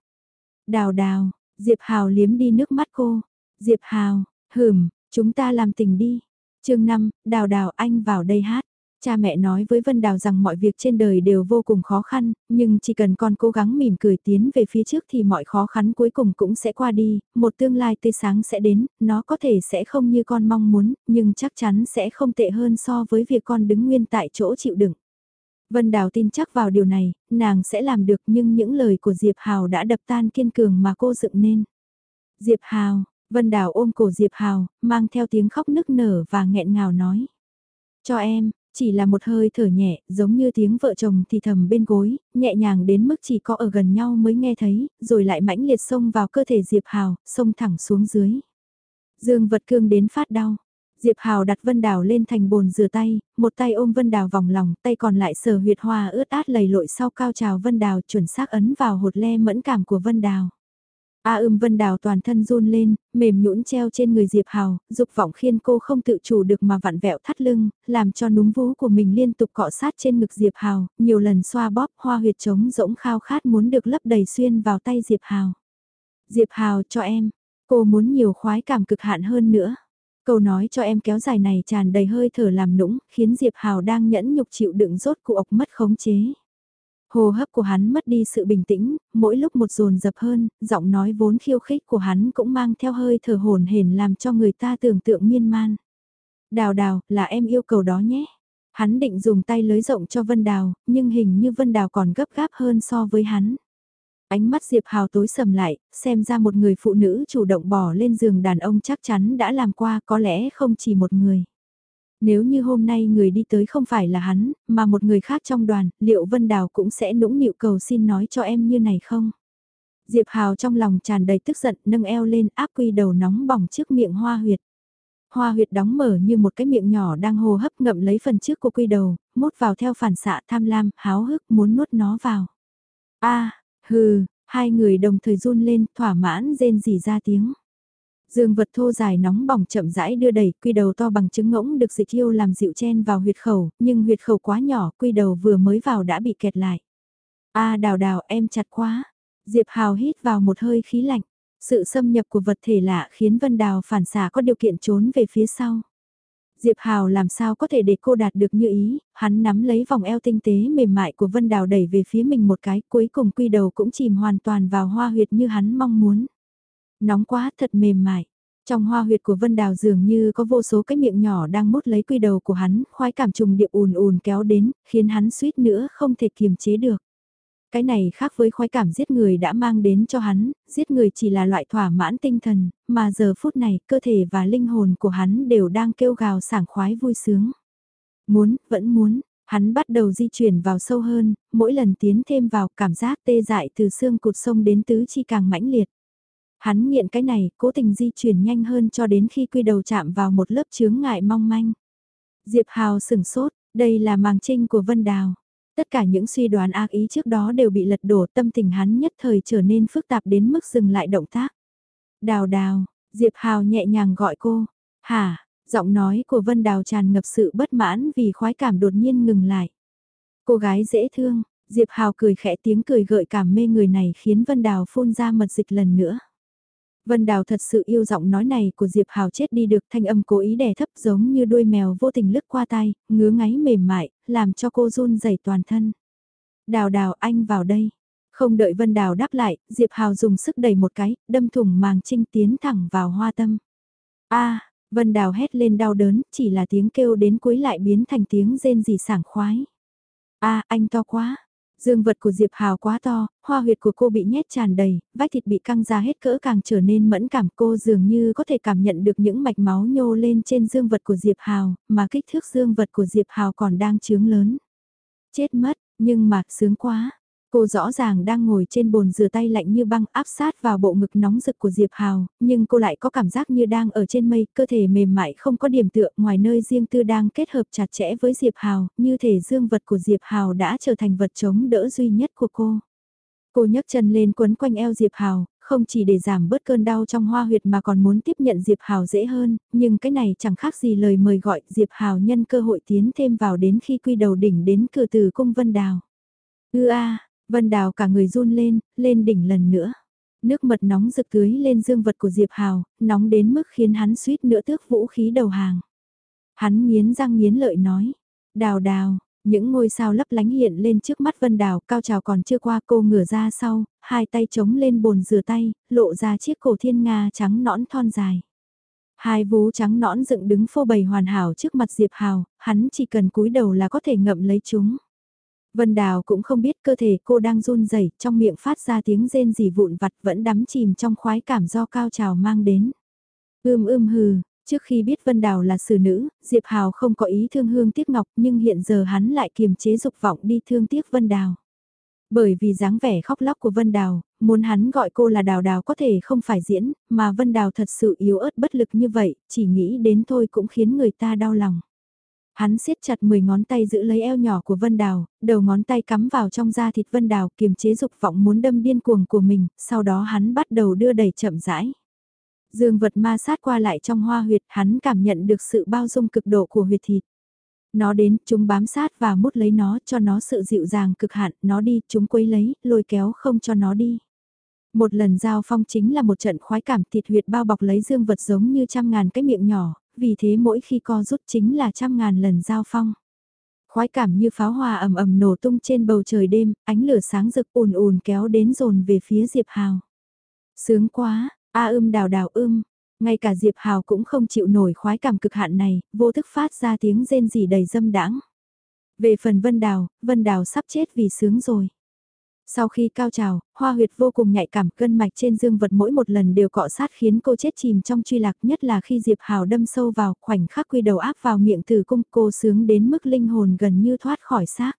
Đào Đào, Diệp Hào liếm đi nước mắt cô. Diệp Hào, hừm, chúng ta làm tình đi. chương 5, Đào Đào anh vào đây hát. Cha mẹ nói với Vân Đào rằng mọi việc trên đời đều vô cùng khó khăn, nhưng chỉ cần con cố gắng mỉm cười tiến về phía trước thì mọi khó khăn cuối cùng cũng sẽ qua đi, một tương lai tươi sáng sẽ đến, nó có thể sẽ không như con mong muốn, nhưng chắc chắn sẽ không tệ hơn so với việc con đứng nguyên tại chỗ chịu đựng. Vân Đào tin chắc vào điều này, nàng sẽ làm được nhưng những lời của Diệp Hào đã đập tan kiên cường mà cô dựng nên. Diệp Hào, Vân Đào ôm cổ Diệp Hào, mang theo tiếng khóc nức nở và nghẹn ngào nói. Cho em, chỉ là một hơi thở nhẹ, giống như tiếng vợ chồng thì thầm bên gối, nhẹ nhàng đến mức chỉ có ở gần nhau mới nghe thấy, rồi lại mãnh liệt xông vào cơ thể Diệp Hào, xông thẳng xuống dưới. Dương vật cương đến phát đau. Diệp Hào đặt Vân Đào lên thành bồn rửa tay, một tay ôm Vân Đào vòng lòng, tay còn lại sờ huyệt hoa ướt át lầy lội sau cao trào Vân Đào chuẩn xác ấn vào hột le mẫn cảm của Vân Đào. A ưm Vân Đào toàn thân run lên, mềm nhũn treo trên người Diệp Hào, dục vọng khiến cô không tự chủ được mà vặn vẹo thắt lưng, làm cho núm vú của mình liên tục cọ sát trên ngực Diệp Hào, nhiều lần xoa bóp hoa huyệt trống rỗng khao khát muốn được lấp đầy xuyên vào tay Diệp Hào. Diệp Hào cho em, cô muốn nhiều khoái cảm cực hạn hơn nữa. Câu nói cho em kéo dài này tràn đầy hơi thở làm nũng, khiến Diệp Hào đang nhẫn nhục chịu đựng rốt cuộc mất khống chế. Hồ hấp của hắn mất đi sự bình tĩnh, mỗi lúc một dồn dập hơn, giọng nói vốn khiêu khích của hắn cũng mang theo hơi thở hồn hển làm cho người ta tưởng tượng miên man. Đào đào, là em yêu cầu đó nhé. Hắn định dùng tay lưới rộng cho Vân Đào, nhưng hình như Vân Đào còn gấp gáp hơn so với hắn. Ánh mắt Diệp Hào tối sầm lại, xem ra một người phụ nữ chủ động bỏ lên giường đàn ông chắc chắn đã làm qua có lẽ không chỉ một người. Nếu như hôm nay người đi tới không phải là hắn, mà một người khác trong đoàn, liệu Vân Đào cũng sẽ nũng nịu cầu xin nói cho em như này không? Diệp Hào trong lòng tràn đầy tức giận nâng eo lên áp quy đầu nóng bỏng trước miệng hoa huyệt. Hoa huyệt đóng mở như một cái miệng nhỏ đang hô hấp ngậm lấy phần trước của quy đầu, mốt vào theo phản xạ tham lam, háo hức muốn nuốt nó vào. a hừ, hai người đồng thời run lên, thỏa mãn rên rỉ ra tiếng. Dương vật thô dài nóng bỏng chậm rãi đưa đẩy, quy đầu to bằng trứng ngỗng được dịch yêu làm dịu chen vào huyệt khẩu, nhưng huyệt khẩu quá nhỏ, quy đầu vừa mới vào đã bị kẹt lại. a đào đào em chặt quá. Diệp Hào hít vào một hơi khí lạnh. Sự xâm nhập của vật thể lạ khiến Vân Đào phản xạ có điều kiện trốn về phía sau. Diệp Hào làm sao có thể để cô đạt được như ý, hắn nắm lấy vòng eo tinh tế mềm mại của Vân Đào đẩy về phía mình một cái, cuối cùng quy đầu cũng chìm hoàn toàn vào hoa huyệt như hắn mong muốn. Nóng quá thật mềm mại. Trong hoa huyệt của Vân Đào dường như có vô số cái miệng nhỏ đang mút lấy quy đầu của hắn, khoái cảm trùng điệp ùn ùn kéo đến, khiến hắn suýt nữa không thể kiềm chế được. Cái này khác với khoái cảm giết người đã mang đến cho hắn, giết người chỉ là loại thỏa mãn tinh thần, mà giờ phút này cơ thể và linh hồn của hắn đều đang kêu gào sảng khoái vui sướng. Muốn, vẫn muốn, hắn bắt đầu di chuyển vào sâu hơn, mỗi lần tiến thêm vào cảm giác tê dại từ xương cụt sông đến tứ chi càng mãnh liệt. Hắn nghiện cái này, cố tình di chuyển nhanh hơn cho đến khi quy đầu chạm vào một lớp chướng ngại mong manh. Diệp Hào sừng sốt, đây là màng trinh của Vân Đào. Tất cả những suy đoán ác ý trước đó đều bị lật đổ tâm tình hắn nhất thời trở nên phức tạp đến mức dừng lại động tác. Đào đào, Diệp Hào nhẹ nhàng gọi cô. Hả, giọng nói của Vân Đào tràn ngập sự bất mãn vì khoái cảm đột nhiên ngừng lại. Cô gái dễ thương, Diệp Hào cười khẽ tiếng cười gợi cảm mê người này khiến Vân Đào phun ra mật dịch lần nữa. Vân Đào thật sự yêu giọng nói này của Diệp Hào chết đi được thanh âm cố ý đè thấp giống như đuôi mèo vô tình lướt qua tay, ngứa ngáy mềm mại, làm cho cô run rẩy toàn thân. Đào đào anh vào đây. Không đợi Vân Đào đáp lại, Diệp Hào dùng sức đẩy một cái, đâm thủng màng trinh tiến thẳng vào hoa tâm. a Vân Đào hét lên đau đớn, chỉ là tiếng kêu đến cuối lại biến thành tiếng rên rỉ sảng khoái. a anh to quá, Dương vật của Diệp Hào quá to, hoa huyệt của cô bị nhét tràn đầy, vách thịt bị căng ra hết cỡ càng trở nên mẫn cảm cô dường như có thể cảm nhận được những mạch máu nhô lên trên dương vật của Diệp Hào, mà kích thước dương vật của Diệp Hào còn đang trướng lớn. Chết mất, nhưng mà sướng quá. Cô rõ ràng đang ngồi trên bồn rửa tay lạnh như băng áp sát vào bộ ngực nóng rực của Diệp Hào, nhưng cô lại có cảm giác như đang ở trên mây, cơ thể mềm mại không có điểm tựa ngoài nơi riêng tư đang kết hợp chặt chẽ với Diệp Hào, như thể dương vật của Diệp Hào đã trở thành vật chống đỡ duy nhất của cô. Cô nhấc chân lên quấn quanh eo Diệp Hào, không chỉ để giảm bớt cơn đau trong hoa huyệt mà còn muốn tiếp nhận Diệp Hào dễ hơn, nhưng cái này chẳng khác gì lời mời gọi Diệp Hào nhân cơ hội tiến thêm vào đến khi quy đầu đỉnh đến cửa từ cung Vân Đào. ưa a, Vân Đào cả người run lên, lên đỉnh lần nữa. Nước mật nóng rực tưới lên dương vật của Diệp Hào, nóng đến mức khiến hắn suýt nữa tước vũ khí đầu hàng. Hắn nghiến răng nghiến lợi nói, Đào đào, những ngôi sao lấp lánh hiện lên trước mắt Vân Đào, cao trào còn chưa qua cô ngửa ra sau, hai tay chống lên bồn rửa tay, lộ ra chiếc cổ thiên nga trắng nõn thon dài. Hai vú trắng nõn dựng đứng phô bày hoàn hảo trước mặt Diệp Hào, hắn chỉ cần cúi đầu là có thể ngậm lấy chúng. Vân Đào cũng không biết cơ thể cô đang run rẩy, trong miệng phát ra tiếng rên rỉ vụn vặt vẫn đắm chìm trong khoái cảm do cao trào mang đến. Ưm ưm hừ, trước khi biết Vân Đào là xử nữ, Diệp Hào không có ý thương hương tiếc ngọc nhưng hiện giờ hắn lại kiềm chế dục vọng đi thương tiếc Vân Đào. Bởi vì dáng vẻ khóc lóc của Vân Đào, muốn hắn gọi cô là Đào Đào có thể không phải diễn, mà Vân Đào thật sự yếu ớt bất lực như vậy, chỉ nghĩ đến thôi cũng khiến người ta đau lòng. Hắn siết chặt 10 ngón tay giữ lấy eo nhỏ của Vân Đào, đầu ngón tay cắm vào trong da thịt Vân Đào kiềm chế dục vọng muốn đâm điên cuồng của mình, sau đó hắn bắt đầu đưa đẩy chậm rãi. Dương vật ma sát qua lại trong hoa huyệt, hắn cảm nhận được sự bao dung cực độ của huyệt thịt. Nó đến, chúng bám sát và mút lấy nó cho nó sự dịu dàng cực hạn, nó đi, chúng quấy lấy, lôi kéo không cho nó đi. Một lần giao phong chính là một trận khoái cảm thịt huyệt bao bọc lấy dương vật giống như trăm ngàn cái miệng nhỏ, vì thế mỗi khi co rút chính là trăm ngàn lần giao phong. Khoái cảm như pháo hoa ầm ầm nổ tung trên bầu trời đêm, ánh lửa sáng rực ùn ùn kéo đến dồn về phía Diệp Hào. Sướng quá, a ưm đào đào ưm, ngay cả Diệp Hào cũng không chịu nổi khoái cảm cực hạn này, vô thức phát ra tiếng rên rỉ đầy dâm đãng. Về phần Vân Đào, Vân Đào sắp chết vì sướng rồi. Sau khi cao trào, hoa huyệt vô cùng nhạy cảm, cân mạch trên dương vật mỗi một lần đều cọ sát khiến cô chết chìm trong truy lạc nhất là khi Diệp Hào đâm sâu vào khoảnh khắc quy đầu áp vào miệng tử cung cô sướng đến mức linh hồn gần như thoát khỏi xác.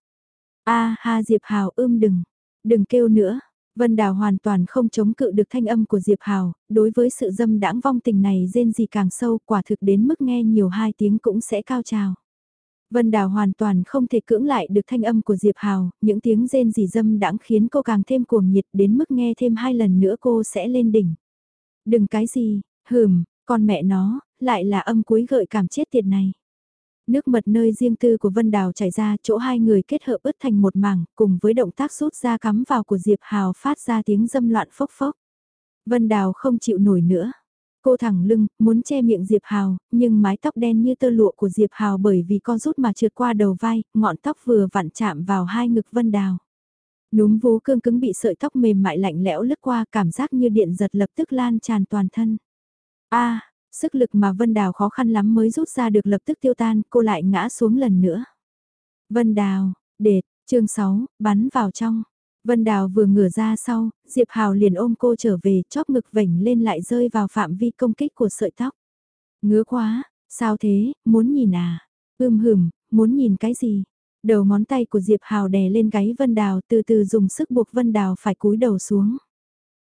a ha Diệp Hào ưm đừng, đừng kêu nữa. Vân Đào hoàn toàn không chống cự được thanh âm của Diệp Hào, đối với sự dâm đãng vong tình này rên gì càng sâu quả thực đến mức nghe nhiều hai tiếng cũng sẽ cao trào. Vân Đào hoàn toàn không thể cưỡng lại được thanh âm của Diệp Hào, những tiếng rên rỉ dâm đãng khiến cô càng thêm cuồng nhiệt đến mức nghe thêm hai lần nữa cô sẽ lên đỉnh. Đừng cái gì, hừm, con mẹ nó, lại là âm cuối gợi cảm chết tiệt này. Nước mật nơi riêng tư của Vân Đào chảy ra chỗ hai người kết hợp ướt thành một mảng cùng với động tác rút ra cắm vào của Diệp Hào phát ra tiếng dâm loạn phốc phốc. Vân Đào không chịu nổi nữa. Cô thẳng lưng, muốn che miệng Diệp Hào, nhưng mái tóc đen như tơ lụa của Diệp Hào bởi vì co rút mà trượt qua đầu vai, ngọn tóc vừa vặn chạm vào hai ngực Vân Đào. Núm vú cương cứng bị sợi tóc mềm mại lạnh lẽo lướt qua cảm giác như điện giật lập tức lan tràn toàn thân. a sức lực mà Vân Đào khó khăn lắm mới rút ra được lập tức tiêu tan, cô lại ngã xuống lần nữa. Vân Đào, đệt, chương 6, bắn vào trong. Vân Đào vừa ngửa ra sau, Diệp Hào liền ôm cô trở về, chóp ngực vảnh lên lại rơi vào phạm vi công kích của sợi tóc. Ngứa quá, sao thế, muốn nhìn à? Ưm hừm, muốn nhìn cái gì? Đầu ngón tay của Diệp Hào đè lên gáy Vân Đào từ từ dùng sức buộc Vân Đào phải cúi đầu xuống.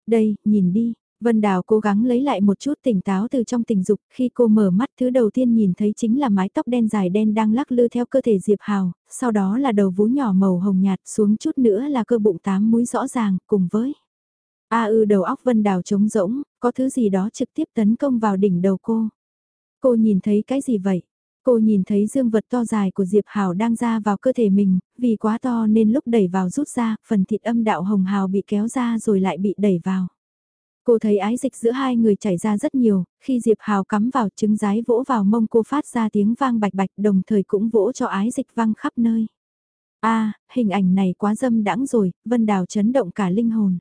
Đây, nhìn đi, Vân Đào cố gắng lấy lại một chút tỉnh táo từ trong tình dục, khi cô mở mắt thứ đầu tiên nhìn thấy chính là mái tóc đen dài đen đang lắc lư theo cơ thể Diệp Hào, sau đó là đầu vú nhỏ màu hồng nhạt xuống chút nữa là cơ bụng tám múi rõ ràng, cùng với. A ư đầu óc Vân Đào trống rỗng, có thứ gì đó trực tiếp tấn công vào đỉnh đầu cô. Cô nhìn thấy cái gì vậy? Cô nhìn thấy dương vật to dài của Diệp Hào đang ra vào cơ thể mình, vì quá to nên lúc đẩy vào rút ra, phần thịt âm đạo hồng hào bị kéo ra rồi lại bị đẩy vào. Cô thấy ái dịch giữa hai người chảy ra rất nhiều, khi Diệp Hào cắm vào trứng rái vỗ vào mông cô phát ra tiếng vang bạch bạch đồng thời cũng vỗ cho ái dịch văng khắp nơi. a hình ảnh này quá dâm đãng rồi, Vân Đào chấn động cả linh hồn.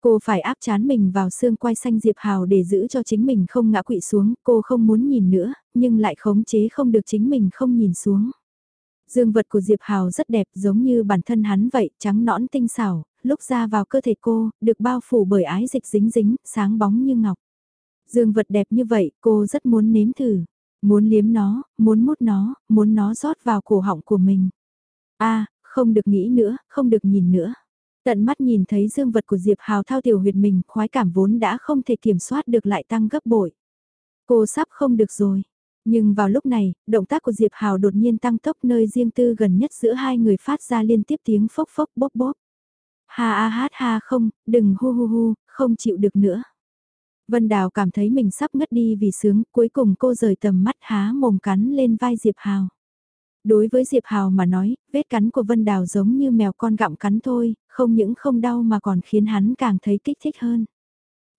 Cô phải áp chán mình vào xương quay xanh Diệp Hào để giữ cho chính mình không ngã quỵ xuống, cô không muốn nhìn nữa, nhưng lại khống chế không được chính mình không nhìn xuống. Dương vật của Diệp Hào rất đẹp giống như bản thân hắn vậy, trắng nõn tinh xảo, lúc ra vào cơ thể cô, được bao phủ bởi ái dịch dính dính, sáng bóng như ngọc. Dương vật đẹp như vậy, cô rất muốn nếm thử. Muốn liếm nó, muốn mút nó, muốn nó rót vào cổ họng của mình. a không được nghĩ nữa, không được nhìn nữa. Tận mắt nhìn thấy dương vật của Diệp Hào thao tiểu huyệt mình, khoái cảm vốn đã không thể kiểm soát được lại tăng gấp bội. Cô sắp không được rồi. Nhưng vào lúc này, động tác của Diệp Hào đột nhiên tăng tốc nơi riêng tư gần nhất giữa hai người phát ra liên tiếp tiếng phốc phốc bóp bóp. Ha a hát ha không, đừng hu hu hu, không chịu được nữa. Vân Đào cảm thấy mình sắp ngất đi vì sướng, cuối cùng cô rời tầm mắt há mồm cắn lên vai Diệp Hào. Đối với Diệp Hào mà nói, vết cắn của Vân Đào giống như mèo con gặm cắn thôi, không những không đau mà còn khiến hắn càng thấy kích thích hơn.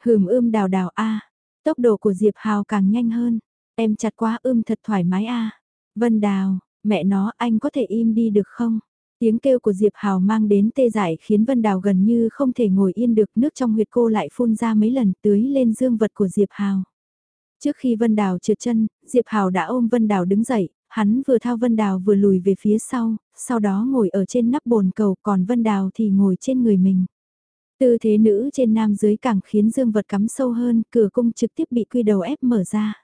Hừm ươm đào đào a, tốc độ của Diệp Hào càng nhanh hơn, em chặt quá ưm thật thoải mái a. Vân Đào, Mẹ nó anh có thể im đi được không? Tiếng kêu của Diệp Hào mang đến tê dại khiến Vân Đào gần như không thể ngồi yên được nước trong huyệt cô lại phun ra mấy lần tưới lên dương vật của Diệp Hào. Trước khi Vân Đào trượt chân, Diệp Hào đã ôm Vân Đào đứng dậy, hắn vừa thao Vân Đào vừa lùi về phía sau, sau đó ngồi ở trên nắp bồn cầu còn Vân Đào thì ngồi trên người mình. Tư thế nữ trên nam dưới càng khiến dương vật cắm sâu hơn, cửa cung trực tiếp bị quy đầu ép mở ra.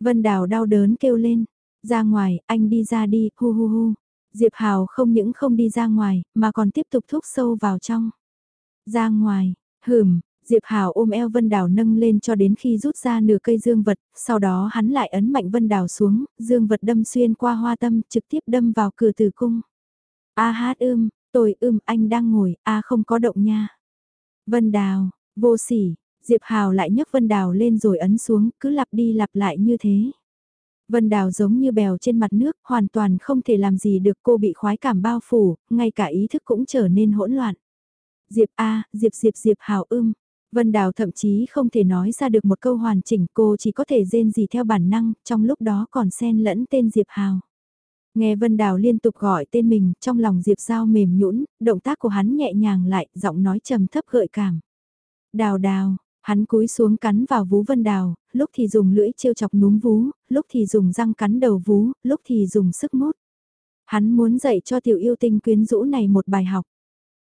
Vân Đào đau đớn kêu lên, ra ngoài, anh đi ra đi, hu hu hu. Diệp Hào không những không đi ra ngoài, mà còn tiếp tục thúc sâu vào trong. Ra ngoài, hừm, Diệp Hào ôm eo Vân Đào nâng lên cho đến khi rút ra nửa cây dương vật, sau đó hắn lại ấn mạnh Vân Đào xuống, dương vật đâm xuyên qua hoa tâm trực tiếp đâm vào cửa tử cung. A hát ưm, tôi ưm anh đang ngồi, A không có động nha. Vân Đào, vô sỉ, Diệp Hào lại nhấc Vân Đào lên rồi ấn xuống, cứ lặp đi lặp lại như thế. Vân Đào giống như bèo trên mặt nước, hoàn toàn không thể làm gì được cô bị khoái cảm bao phủ, ngay cả ý thức cũng trở nên hỗn loạn. Diệp A, Diệp Diệp Diệp Hào ưm. Vân Đào thậm chí không thể nói ra được một câu hoàn chỉnh cô chỉ có thể rên gì theo bản năng, trong lúc đó còn xen lẫn tên Diệp Hào. Nghe Vân Đào liên tục gọi tên mình, trong lòng Diệp Giao mềm nhũn, động tác của hắn nhẹ nhàng lại, giọng nói trầm thấp gợi cảm. Đào đào, hắn cúi xuống cắn vào vú Vân Đào, lúc thì dùng lưỡi trêu chọc núm vú, lúc thì dùng răng cắn đầu vú, lúc thì dùng sức mút. Hắn muốn dạy cho tiểu yêu tinh quyến rũ này một bài học.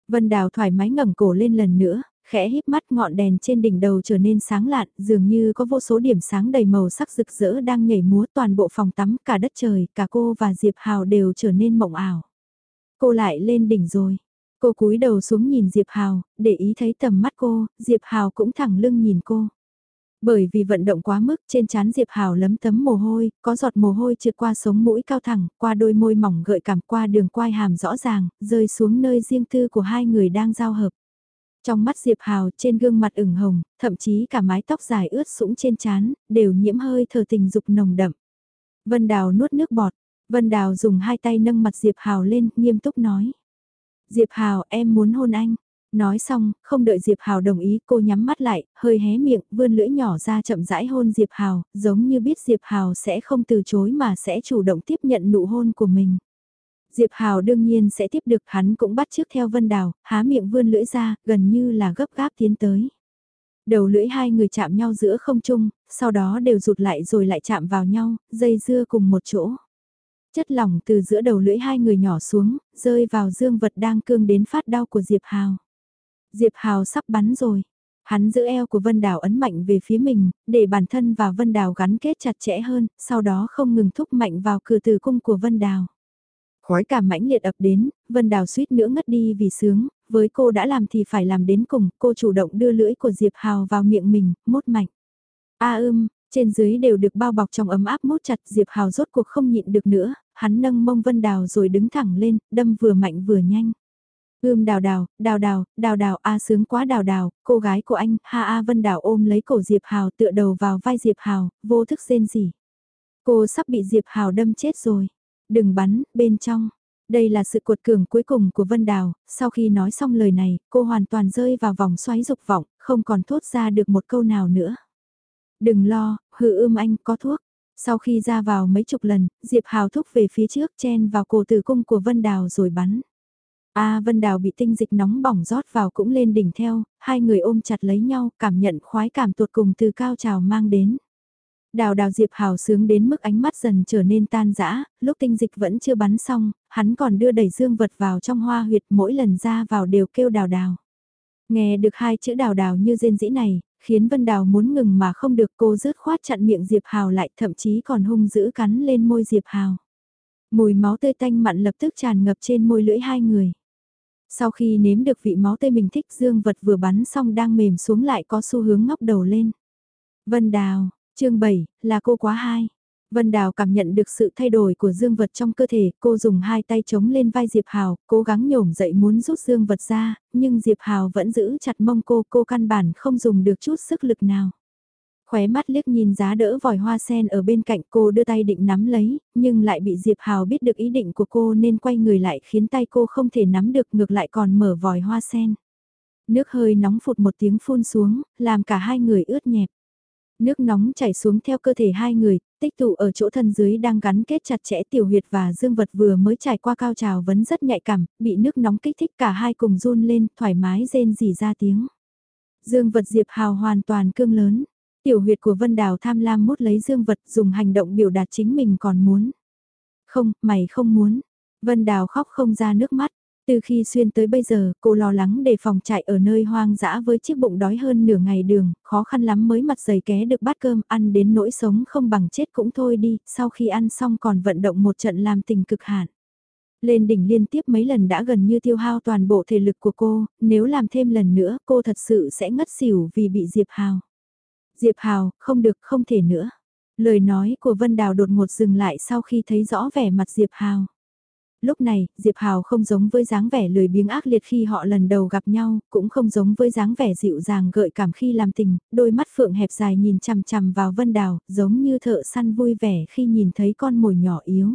Vân Đào thoải mái ngẩng cổ lên lần nữa, khẽ híp mắt ngọn đèn trên đỉnh đầu trở nên sáng lạn, dường như có vô số điểm sáng đầy màu sắc rực rỡ đang nhảy múa toàn bộ phòng tắm, cả đất trời, cả cô và Diệp Hào đều trở nên mộng ảo. Cô lại lên đỉnh rồi. Cô cúi đầu xuống nhìn Diệp Hào, để ý thấy tầm mắt cô, Diệp Hào cũng thẳng lưng nhìn cô. Bởi vì vận động quá mức trên trán Diệp Hào lấm tấm mồ hôi, có giọt mồ hôi trượt qua sống mũi cao thẳng, qua đôi môi mỏng gợi cảm qua đường quai hàm rõ ràng, rơi xuống nơi riêng tư của hai người đang giao hợp. Trong mắt Diệp Hào trên gương mặt ửng hồng, thậm chí cả mái tóc dài ướt sũng trên trán đều nhiễm hơi thở tình dục nồng đậm. Vân Đào nuốt nước bọt, Vân Đào dùng hai tay nâng mặt Diệp Hào lên, nghiêm túc nói. Diệp Hào, em muốn hôn anh. Nói xong, không đợi Diệp Hào đồng ý, cô nhắm mắt lại, hơi hé miệng, vươn lưỡi nhỏ ra chậm rãi hôn Diệp Hào, giống như biết Diệp Hào sẽ không từ chối mà sẽ chủ động tiếp nhận nụ hôn của mình. Diệp Hào đương nhiên sẽ tiếp được hắn cũng bắt trước theo Vân Đào, há miệng vươn lưỡi ra, gần như là gấp gáp tiến tới. Đầu lưỡi hai người chạm nhau giữa không trung, sau đó đều rụt lại rồi lại chạm vào nhau, dây dưa cùng một chỗ. Chất lỏng từ giữa đầu lưỡi hai người nhỏ xuống, rơi vào dương vật đang cương đến phát đau của Diệp Hào. Diệp Hào sắp bắn rồi. Hắn giữ eo của Vân Đào ấn mạnh về phía mình, để bản thân và Vân Đào gắn kết chặt chẽ hơn, sau đó không ngừng thúc mạnh vào cửa tử cung của Vân Đào. Khói cảm mãnh liệt ập đến, Vân Đào suýt nữa ngất đi vì sướng, với cô đã làm thì phải làm đến cùng, cô chủ động đưa lưỡi của Diệp Hào vào miệng mình, mốt mạnh. A ưm, trên dưới đều được bao bọc trong ấm áp mốt chặt Diệp Hào rốt cuộc không nhịn được nữa, hắn nâng mông Vân Đào rồi đứng thẳng lên, đâm vừa mạnh vừa nhanh. Ưm đào đào, đào đào, đào đào, a sướng quá đào đào, cô gái của anh, ha a Vân Đào ôm lấy cổ Diệp Hào tựa đầu vào vai Diệp Hào, vô thức rên gì. Cô sắp bị Diệp Hào đâm chết rồi. Đừng bắn, bên trong. Đây là sự cuột cường cuối cùng của Vân Đào, sau khi nói xong lời này, cô hoàn toàn rơi vào vòng xoáy dục vọng, không còn thốt ra được một câu nào nữa. Đừng lo, hự ươm anh có thuốc. Sau khi ra vào mấy chục lần, Diệp Hào thúc về phía trước chen vào cổ tử cung của Vân Đào rồi bắn. A Vân Đào bị tinh dịch nóng bỏng rót vào cũng lên đỉnh theo, hai người ôm chặt lấy nhau, cảm nhận khoái cảm tuột cùng từ cao trào mang đến. Đào đào Diệp Hào sướng đến mức ánh mắt dần trở nên tan rã, lúc tinh dịch vẫn chưa bắn xong, hắn còn đưa đẩy dương vật vào trong hoa huyệt mỗi lần ra vào đều kêu đào đào. Nghe được hai chữ đào đào như rên dĩ này, khiến Vân Đào muốn ngừng mà không được cô rớt khoát chặn miệng Diệp Hào lại thậm chí còn hung dữ cắn lên môi Diệp Hào. Mùi máu tươi tanh mặn lập tức tràn ngập trên môi lưỡi hai người. Sau khi nếm được vị máu tươi mình thích dương vật vừa bắn xong đang mềm xuống lại có xu hướng ngóc đầu lên. Vân Đào, chương 7, là cô quá hai. Vân Đào cảm nhận được sự thay đổi của dương vật trong cơ thể, cô dùng hai tay chống lên vai Diệp Hào, cố gắng nhổm dậy muốn rút dương vật ra, nhưng Diệp Hào vẫn giữ chặt mông cô, cô căn bản không dùng được chút sức lực nào. Khóe mắt liếc nhìn giá đỡ vòi hoa sen ở bên cạnh cô đưa tay định nắm lấy, nhưng lại bị Diệp Hào biết được ý định của cô nên quay người lại khiến tay cô không thể nắm được ngược lại còn mở vòi hoa sen. Nước hơi nóng phụt một tiếng phun xuống, làm cả hai người ướt nhẹp. Nước nóng chảy xuống theo cơ thể hai người, tích tụ ở chỗ thân dưới đang gắn kết chặt chẽ tiểu huyệt và dương vật vừa mới trải qua cao trào vẫn rất nhạy cảm, bị nước nóng kích thích cả hai cùng run lên, thoải mái rên rỉ ra tiếng. Dương vật Diệp Hào hoàn toàn cương lớn, tiểu huyệt của Vân Đào tham lam mút lấy dương vật dùng hành động biểu đạt chính mình còn muốn. Không, mày không muốn. Vân Đào khóc không ra nước mắt, từ khi xuyên tới bây giờ, cô lo lắng để phòng chạy ở nơi hoang dã với chiếc bụng đói hơn nửa ngày đường, khó khăn lắm mới mặt dày ké được bát cơm, ăn đến nỗi sống không bằng chết cũng thôi đi, sau khi ăn xong còn vận động một trận làm tình cực hạn. Lên đỉnh liên tiếp mấy lần đã gần như tiêu hao toàn bộ thể lực của cô, nếu làm thêm lần nữa cô thật sự sẽ ngất xỉu vì bị Diệp Hào. Diệp Hào, không được, không thể nữa. Lời nói của Vân Đào đột ngột dừng lại sau khi thấy rõ vẻ mặt Diệp Hào lúc này, Diệp Hào không giống với dáng vẻ lười biếng ác liệt khi họ lần đầu gặp nhau, cũng không giống với dáng vẻ dịu dàng gợi cảm khi làm tình, đôi mắt phượng hẹp dài nhìn chằm chằm vào Vân Đào, giống như thợ săn vui vẻ khi nhìn thấy con mồi nhỏ yếu.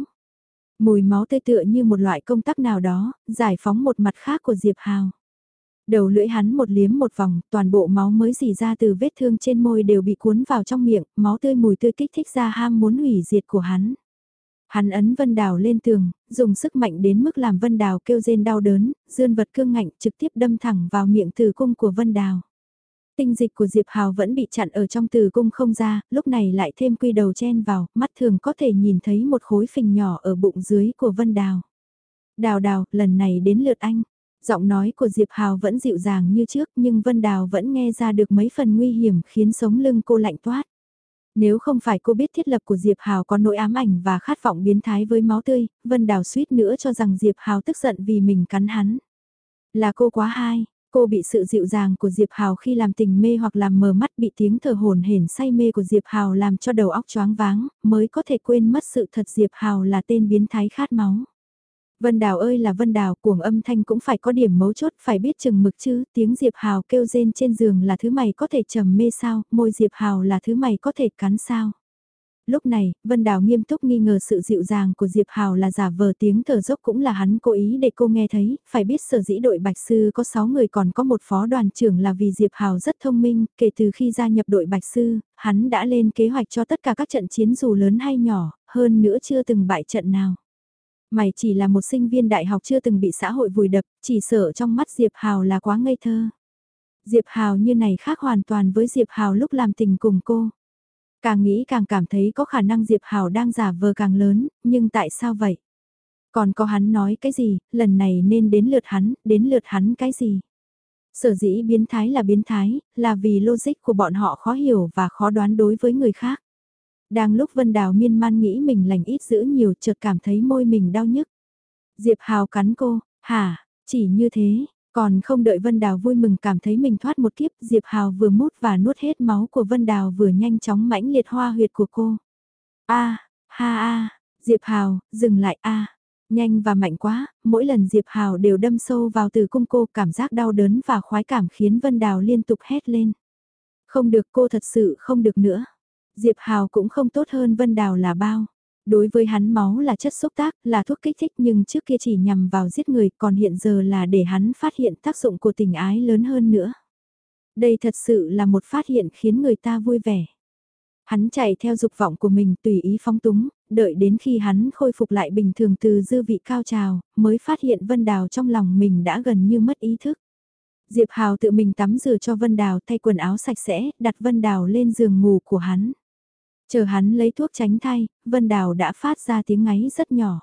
Mùi máu tươi tựa như một loại công tắc nào đó, giải phóng một mặt khác của Diệp Hào. Đầu lưỡi hắn một liếm một vòng, toàn bộ máu mới dì ra từ vết thương trên môi đều bị cuốn vào trong miệng, máu tươi mùi tươi kích thích ra ham muốn hủy diệt của hắn. Hắn ấn Vân Đào lên tường, dùng sức mạnh đến mức làm Vân Đào kêu rên đau đớn, dương vật cương ngạnh trực tiếp đâm thẳng vào miệng tử cung của Vân Đào. Tinh dịch của Diệp Hào vẫn bị chặn ở trong tử cung không ra, lúc này lại thêm quy đầu chen vào, mắt thường có thể nhìn thấy một khối phình nhỏ ở bụng dưới của Vân Đào. Đào đào, lần này đến lượt anh. Giọng nói của Diệp Hào vẫn dịu dàng như trước nhưng Vân Đào vẫn nghe ra được mấy phần nguy hiểm khiến sống lưng cô lạnh toát. Nếu không phải cô biết thiết lập của Diệp Hào có nỗi ám ảnh và khát vọng biến thái với máu tươi, Vân Đào suýt nữa cho rằng Diệp Hào tức giận vì mình cắn hắn. Là cô quá hai, cô bị sự dịu dàng của Diệp Hào khi làm tình mê hoặc làm mờ mắt bị tiếng thở hồn hển say mê của Diệp Hào làm cho đầu óc choáng váng, mới có thể quên mất sự thật Diệp Hào là tên biến thái khát máu. Vân Đào ơi là Vân Đào, cuồng âm thanh cũng phải có điểm mấu chốt, phải biết chừng mực chứ, tiếng Diệp Hào kêu rên trên giường là thứ mày có thể trầm mê sao, môi Diệp Hào là thứ mày có thể cắn sao. Lúc này, Vân Đào nghiêm túc nghi ngờ sự dịu dàng của Diệp Hào là giả vờ tiếng thở dốc cũng là hắn cố ý để cô nghe thấy, phải biết sở dĩ đội Bạch Sư có 6 người còn có một phó đoàn trưởng là vì Diệp Hào rất thông minh, kể từ khi gia nhập đội Bạch Sư, hắn đã lên kế hoạch cho tất cả các trận chiến dù lớn hay nhỏ, hơn nữa chưa từng bại trận nào. Mày chỉ là một sinh viên đại học chưa từng bị xã hội vùi đập, chỉ sợ trong mắt Diệp Hào là quá ngây thơ. Diệp Hào như này khác hoàn toàn với Diệp Hào lúc làm tình cùng cô. Càng nghĩ càng cảm thấy có khả năng Diệp Hào đang giả vờ càng lớn, nhưng tại sao vậy? Còn có hắn nói cái gì, lần này nên đến lượt hắn, đến lượt hắn cái gì? Sở dĩ biến thái là biến thái, là vì logic của bọn họ khó hiểu và khó đoán đối với người khác. Đang lúc Vân Đào miên man nghĩ mình lành ít giữ nhiều chợt cảm thấy môi mình đau nhức. Diệp Hào cắn cô, hả, chỉ như thế, còn không đợi Vân Đào vui mừng cảm thấy mình thoát một kiếp, Diệp Hào vừa mút và nuốt hết máu của Vân Đào vừa nhanh chóng mãnh liệt hoa huyệt của cô. A, ha a, Diệp Hào, dừng lại a. Nhanh và mạnh quá, mỗi lần Diệp Hào đều đâm sâu vào từ cung cô cảm giác đau đớn và khoái cảm khiến Vân Đào liên tục hét lên. Không được cô thật sự không được nữa. Diệp Hào cũng không tốt hơn Vân Đào là bao. Đối với hắn máu là chất xúc tác, là thuốc kích thích nhưng trước kia chỉ nhằm vào giết người còn hiện giờ là để hắn phát hiện tác dụng của tình ái lớn hơn nữa. Đây thật sự là một phát hiện khiến người ta vui vẻ. Hắn chạy theo dục vọng của mình tùy ý phóng túng, đợi đến khi hắn khôi phục lại bình thường từ dư vị cao trào, mới phát hiện Vân Đào trong lòng mình đã gần như mất ý thức. Diệp Hào tự mình tắm rửa cho Vân Đào thay quần áo sạch sẽ, đặt Vân Đào lên giường ngủ của hắn. Chờ hắn lấy thuốc tránh thai, Vân Đào đã phát ra tiếng ngáy rất nhỏ.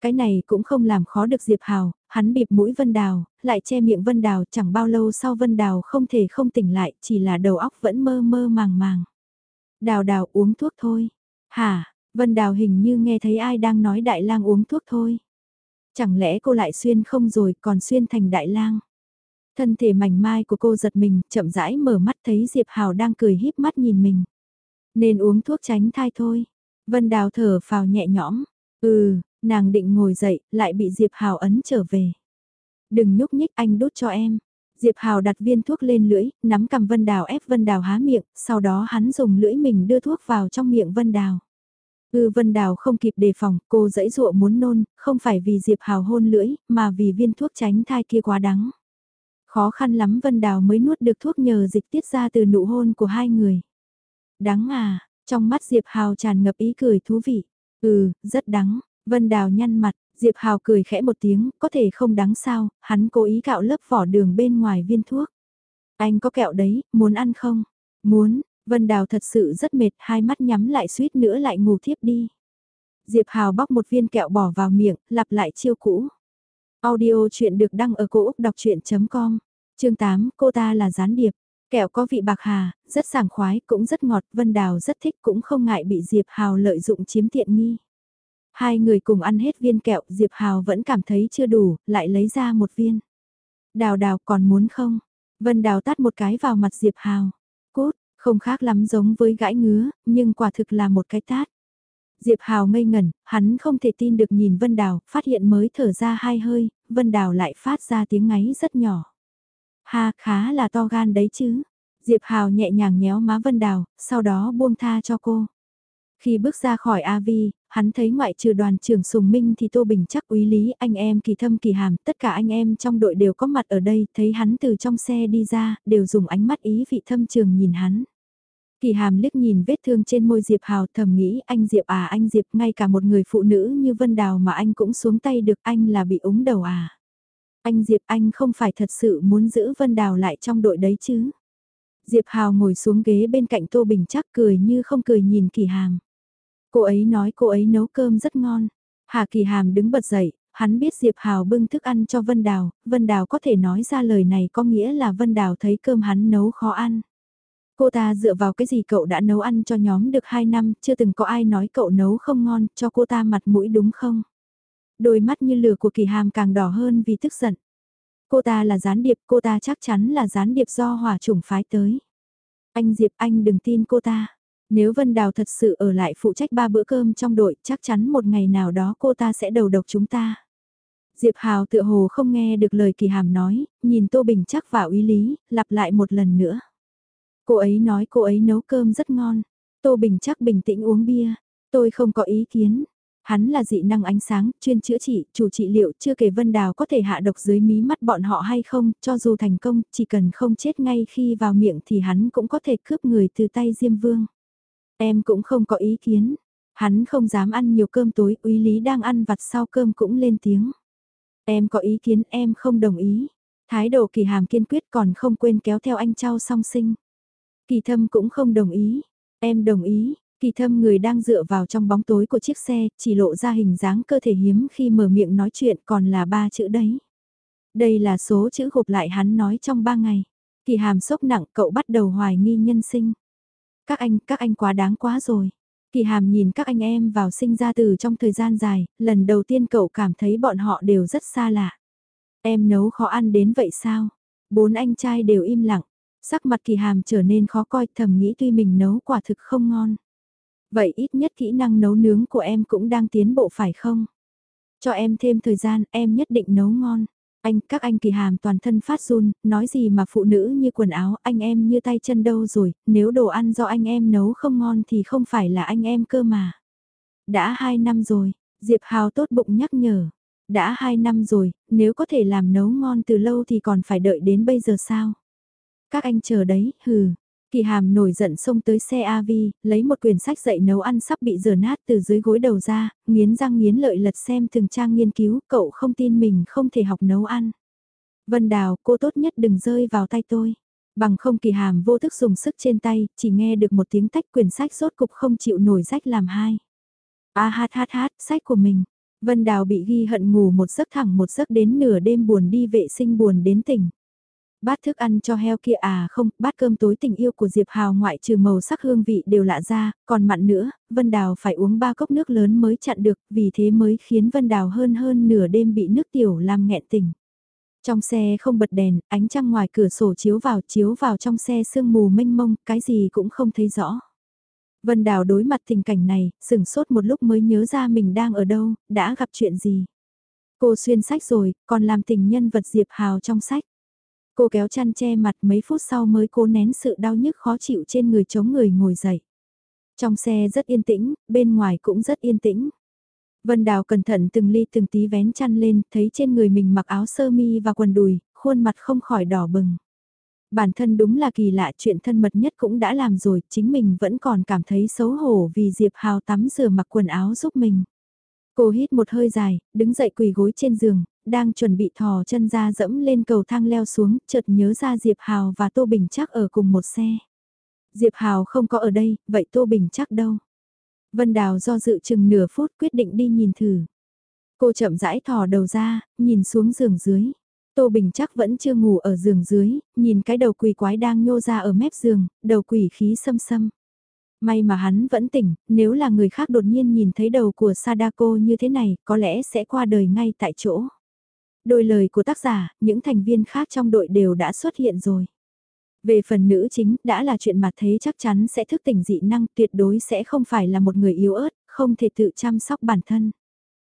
Cái này cũng không làm khó được Diệp Hào, hắn bịp mũi Vân Đào, lại che miệng Vân Đào chẳng bao lâu sau Vân Đào không thể không tỉnh lại, chỉ là đầu óc vẫn mơ mơ màng màng. Đào đào uống thuốc thôi. Hả, Vân Đào hình như nghe thấy ai đang nói đại lang uống thuốc thôi. Chẳng lẽ cô lại xuyên không rồi còn xuyên thành đại lang. Thân thể mảnh mai của cô giật mình, chậm rãi mở mắt thấy Diệp Hào đang cười híp mắt nhìn mình. Nên uống thuốc tránh thai thôi. Vân Đào thở phào nhẹ nhõm. Ừ, nàng định ngồi dậy, lại bị Diệp Hào ấn trở về. Đừng nhúc nhích anh đút cho em. Diệp Hào đặt viên thuốc lên lưỡi, nắm cầm Vân Đào ép Vân Đào há miệng, sau đó hắn dùng lưỡi mình đưa thuốc vào trong miệng Vân Đào. Ừ Vân Đào không kịp đề phòng, cô dãy dụa muốn nôn, không phải vì Diệp Hào hôn lưỡi, mà vì viên thuốc tránh thai kia quá đắng. Khó khăn lắm Vân Đào mới nuốt được thuốc nhờ dịch tiết ra từ nụ hôn của hai người. Đắng à, trong mắt Diệp Hào tràn ngập ý cười thú vị. Ừ, rất đắng, Vân Đào nhăn mặt, Diệp Hào cười khẽ một tiếng, có thể không đắng sao, hắn cố ý cạo lớp vỏ đường bên ngoài viên thuốc. Anh có kẹo đấy, muốn ăn không? Muốn, Vân Đào thật sự rất mệt, hai mắt nhắm lại suýt nữa lại ngủ thiếp đi. Diệp Hào bóc một viên kẹo bỏ vào miệng, lặp lại chiêu cũ. Audio chuyện được đăng ở cổ Úc đọc chuyện.com, chương 8, cô ta là gián điệp. Kẹo có vị bạc hà, rất sảng khoái, cũng rất ngọt, Vân Đào rất thích cũng không ngại bị Diệp Hào lợi dụng chiếm tiện nghi. Hai người cùng ăn hết viên kẹo, Diệp Hào vẫn cảm thấy chưa đủ, lại lấy ra một viên. Đào đào còn muốn không? Vân Đào tát một cái vào mặt Diệp Hào. Cút, không khác lắm giống với gãi ngứa, nhưng quả thực là một cái tát. Diệp Hào ngây ngẩn, hắn không thể tin được nhìn Vân Đào, phát hiện mới thở ra hai hơi, Vân Đào lại phát ra tiếng ngáy rất nhỏ. Ha, khá là to gan đấy chứ. Diệp Hào nhẹ nhàng nhéo má Vân Đào, sau đó buông tha cho cô. Khi bước ra khỏi AV, hắn thấy ngoại trừ đoàn trưởng Sùng Minh thì Tô Bình chắc úy lý, anh em kỳ thâm kỳ hàm, tất cả anh em trong đội đều có mặt ở đây, thấy hắn từ trong xe đi ra, đều dùng ánh mắt ý vị thâm trường nhìn hắn. Kỳ hàm liếc nhìn vết thương trên môi Diệp Hào thầm nghĩ anh Diệp à anh Diệp ngay cả một người phụ nữ như Vân Đào mà anh cũng xuống tay được anh là bị ống đầu à. Anh Diệp anh không phải thật sự muốn giữ Vân Đào lại trong đội đấy chứ. Diệp Hào ngồi xuống ghế bên cạnh Tô Bình chắc cười như không cười nhìn Kỳ Hàm. Cô ấy nói cô ấy nấu cơm rất ngon. Hà Kỳ Hàm đứng bật dậy, hắn biết Diệp Hào bưng thức ăn cho Vân Đào, Vân Đào có thể nói ra lời này có nghĩa là Vân Đào thấy cơm hắn nấu khó ăn. Cô ta dựa vào cái gì cậu đã nấu ăn cho nhóm được 2 năm, chưa từng có ai nói cậu nấu không ngon, cho cô ta mặt mũi đúng không? Đôi mắt như lửa của kỳ hàm càng đỏ hơn vì tức giận. Cô ta là gián điệp, cô ta chắc chắn là gián điệp do hỏa chủng phái tới. Anh Diệp anh đừng tin cô ta. Nếu Vân Đào thật sự ở lại phụ trách ba bữa cơm trong đội, chắc chắn một ngày nào đó cô ta sẽ đầu độc chúng ta. Diệp Hào tựa hồ không nghe được lời kỳ hàm nói, nhìn Tô Bình chắc vào ý lý, lặp lại một lần nữa. Cô ấy nói cô ấy nấu cơm rất ngon. Tô Bình chắc bình tĩnh uống bia. Tôi không có ý kiến. Hắn là dị năng ánh sáng, chuyên chữa trị, chủ trị liệu chưa kể Vân Đào có thể hạ độc dưới mí mắt bọn họ hay không, cho dù thành công, chỉ cần không chết ngay khi vào miệng thì hắn cũng có thể cướp người từ tay Diêm Vương. Em cũng không có ý kiến. Hắn không dám ăn nhiều cơm tối, úy lý đang ăn vặt sau cơm cũng lên tiếng. Em có ý kiến em không đồng ý. Thái độ kỳ hàm kiên quyết còn không quên kéo theo anh trao song sinh. Kỳ thâm cũng không đồng ý. Em đồng ý, kỳ thâm người đang dựa vào trong bóng tối của chiếc xe, chỉ lộ ra hình dáng cơ thể hiếm khi mở miệng nói chuyện còn là ba chữ đấy. Đây là số chữ gộp lại hắn nói trong ba ngày. Kỳ hàm sốc nặng cậu bắt đầu hoài nghi nhân sinh. Các anh, các anh quá đáng quá rồi. Kỳ hàm nhìn các anh em vào sinh ra từ trong thời gian dài, lần đầu tiên cậu cảm thấy bọn họ đều rất xa lạ. Em nấu khó ăn đến vậy sao? Bốn anh trai đều im lặng, Sắc mặt kỳ hàm trở nên khó coi thầm nghĩ tuy mình nấu quả thực không ngon. Vậy ít nhất kỹ năng nấu nướng của em cũng đang tiến bộ phải không? Cho em thêm thời gian, em nhất định nấu ngon. Anh, các anh kỳ hàm toàn thân phát run, nói gì mà phụ nữ như quần áo, anh em như tay chân đâu rồi, nếu đồ ăn do anh em nấu không ngon thì không phải là anh em cơ mà. Đã hai năm rồi, Diệp Hào tốt bụng nhắc nhở. Đã hai năm rồi, nếu có thể làm nấu ngon từ lâu thì còn phải đợi đến bây giờ sao? Các anh chờ đấy, hừ. Kỳ hàm nổi giận xông tới xe AV, lấy một quyển sách dạy nấu ăn sắp bị rửa nát từ dưới gối đầu ra, nghiến răng nghiến lợi lật xem từng trang nghiên cứu, cậu không tin mình không thể học nấu ăn. Vân Đào, cô tốt nhất đừng rơi vào tay tôi. Bằng không kỳ hàm vô thức dùng sức trên tay, chỉ nghe được một tiếng tách quyển sách rốt cục không chịu nổi rách làm hai. A hát hát hát, sách của mình. Vân Đào bị ghi hận ngủ một giấc thẳng một giấc đến nửa đêm buồn đi vệ sinh buồn đến tỉnh. Bát thức ăn cho heo kia à không, bát cơm tối tình yêu của Diệp Hào ngoại trừ màu sắc hương vị đều lạ ra, còn mặn nữa, Vân Đào phải uống ba cốc nước lớn mới chặn được, vì thế mới khiến Vân Đào hơn hơn nửa đêm bị nước tiểu làm nghẹn tỉnh. Trong xe không bật đèn, ánh trăng ngoài cửa sổ chiếu vào chiếu vào trong xe sương mù mênh mông, cái gì cũng không thấy rõ. Vân Đào đối mặt tình cảnh này, sửng sốt một lúc mới nhớ ra mình đang ở đâu, đã gặp chuyện gì. Cô xuyên sách rồi, còn làm tình nhân vật Diệp Hào trong sách. Cô kéo chăn che mặt mấy phút sau mới cố nén sự đau nhức khó chịu trên người chống người ngồi dậy. Trong xe rất yên tĩnh, bên ngoài cũng rất yên tĩnh. Vân Đào cẩn thận từng ly từng tí vén chăn lên, thấy trên người mình mặc áo sơ mi và quần đùi, khuôn mặt không khỏi đỏ bừng. Bản thân đúng là kỳ lạ chuyện thân mật nhất cũng đã làm rồi, chính mình vẫn còn cảm thấy xấu hổ vì Diệp Hào tắm rửa mặc quần áo giúp mình. Cô hít một hơi dài, đứng dậy quỳ gối trên giường, đang chuẩn bị thò chân ra dẫm lên cầu thang leo xuống, chợt nhớ ra Diệp Hào và Tô Bình chắc ở cùng một xe. Diệp Hào không có ở đây, vậy Tô Bình chắc đâu? Vân Đào do dự chừng nửa phút quyết định đi nhìn thử. Cô chậm rãi thò đầu ra, nhìn xuống giường dưới. Tô Bình chắc vẫn chưa ngủ ở giường dưới, nhìn cái đầu quỷ quái đang nhô ra ở mép giường, đầu quỷ khí xâm xâm. May mà hắn vẫn tỉnh, nếu là người khác đột nhiên nhìn thấy đầu của Sadako như thế này, có lẽ sẽ qua đời ngay tại chỗ. Đôi lời của tác giả, những thành viên khác trong đội đều đã xuất hiện rồi. Về phần nữ chính, đã là chuyện mà thế chắc chắn sẽ thức tỉnh dị năng tuyệt đối sẽ không phải là một người yếu ớt, không thể tự chăm sóc bản thân.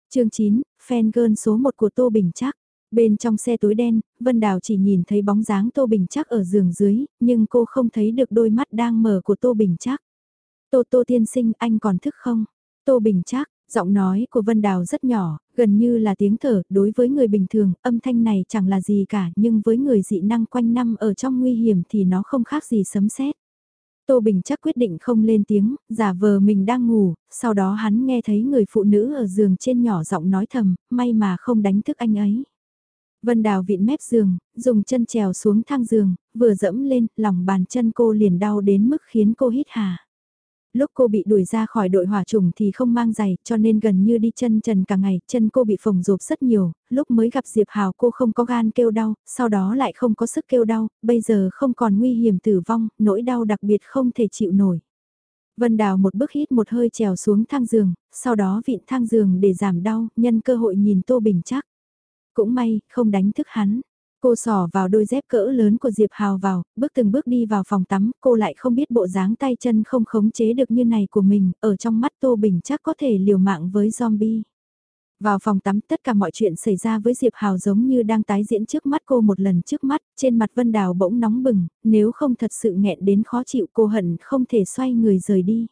chương 9, fan girl số 1 của Tô Bình chắc. Bên trong xe tối đen, Vân Đào chỉ nhìn thấy bóng dáng Tô Bình chắc ở giường dưới, nhưng cô không thấy được đôi mắt đang mở của Tô Bình chắc. Tô Tô tiên sinh anh còn thức không? Tô Bình chắc, giọng nói của Vân Đào rất nhỏ, gần như là tiếng thở, đối với người bình thường, âm thanh này chẳng là gì cả, nhưng với người dị năng quanh năm ở trong nguy hiểm thì nó không khác gì sấm sét. Tô Bình chắc quyết định không lên tiếng, giả vờ mình đang ngủ, sau đó hắn nghe thấy người phụ nữ ở giường trên nhỏ giọng nói thầm, may mà không đánh thức anh ấy. Vân Đào vịn mép giường, dùng chân trèo xuống thang giường, vừa dẫm lên, lòng bàn chân cô liền đau đến mức khiến cô hít hà. Lúc cô bị đuổi ra khỏi đội hỏa trùng thì không mang giày, cho nên gần như đi chân trần cả ngày, chân cô bị phồng rộp rất nhiều, lúc mới gặp Diệp Hào cô không có gan kêu đau, sau đó lại không có sức kêu đau, bây giờ không còn nguy hiểm tử vong, nỗi đau đặc biệt không thể chịu nổi. Vân Đào một bước hít một hơi trèo xuống thang giường, sau đó vịn thang giường để giảm đau, nhân cơ hội nhìn Tô Bình chắc. Cũng may, không đánh thức hắn. Cô sỏ vào đôi dép cỡ lớn của Diệp Hào vào, bước từng bước đi vào phòng tắm, cô lại không biết bộ dáng tay chân không khống chế được như này của mình, ở trong mắt Tô Bình chắc có thể liều mạng với zombie. Vào phòng tắm tất cả mọi chuyện xảy ra với Diệp Hào giống như đang tái diễn trước mắt cô một lần trước mắt, trên mặt Vân Đào bỗng nóng bừng, nếu không thật sự nghẹn đến khó chịu cô hận không thể xoay người rời đi.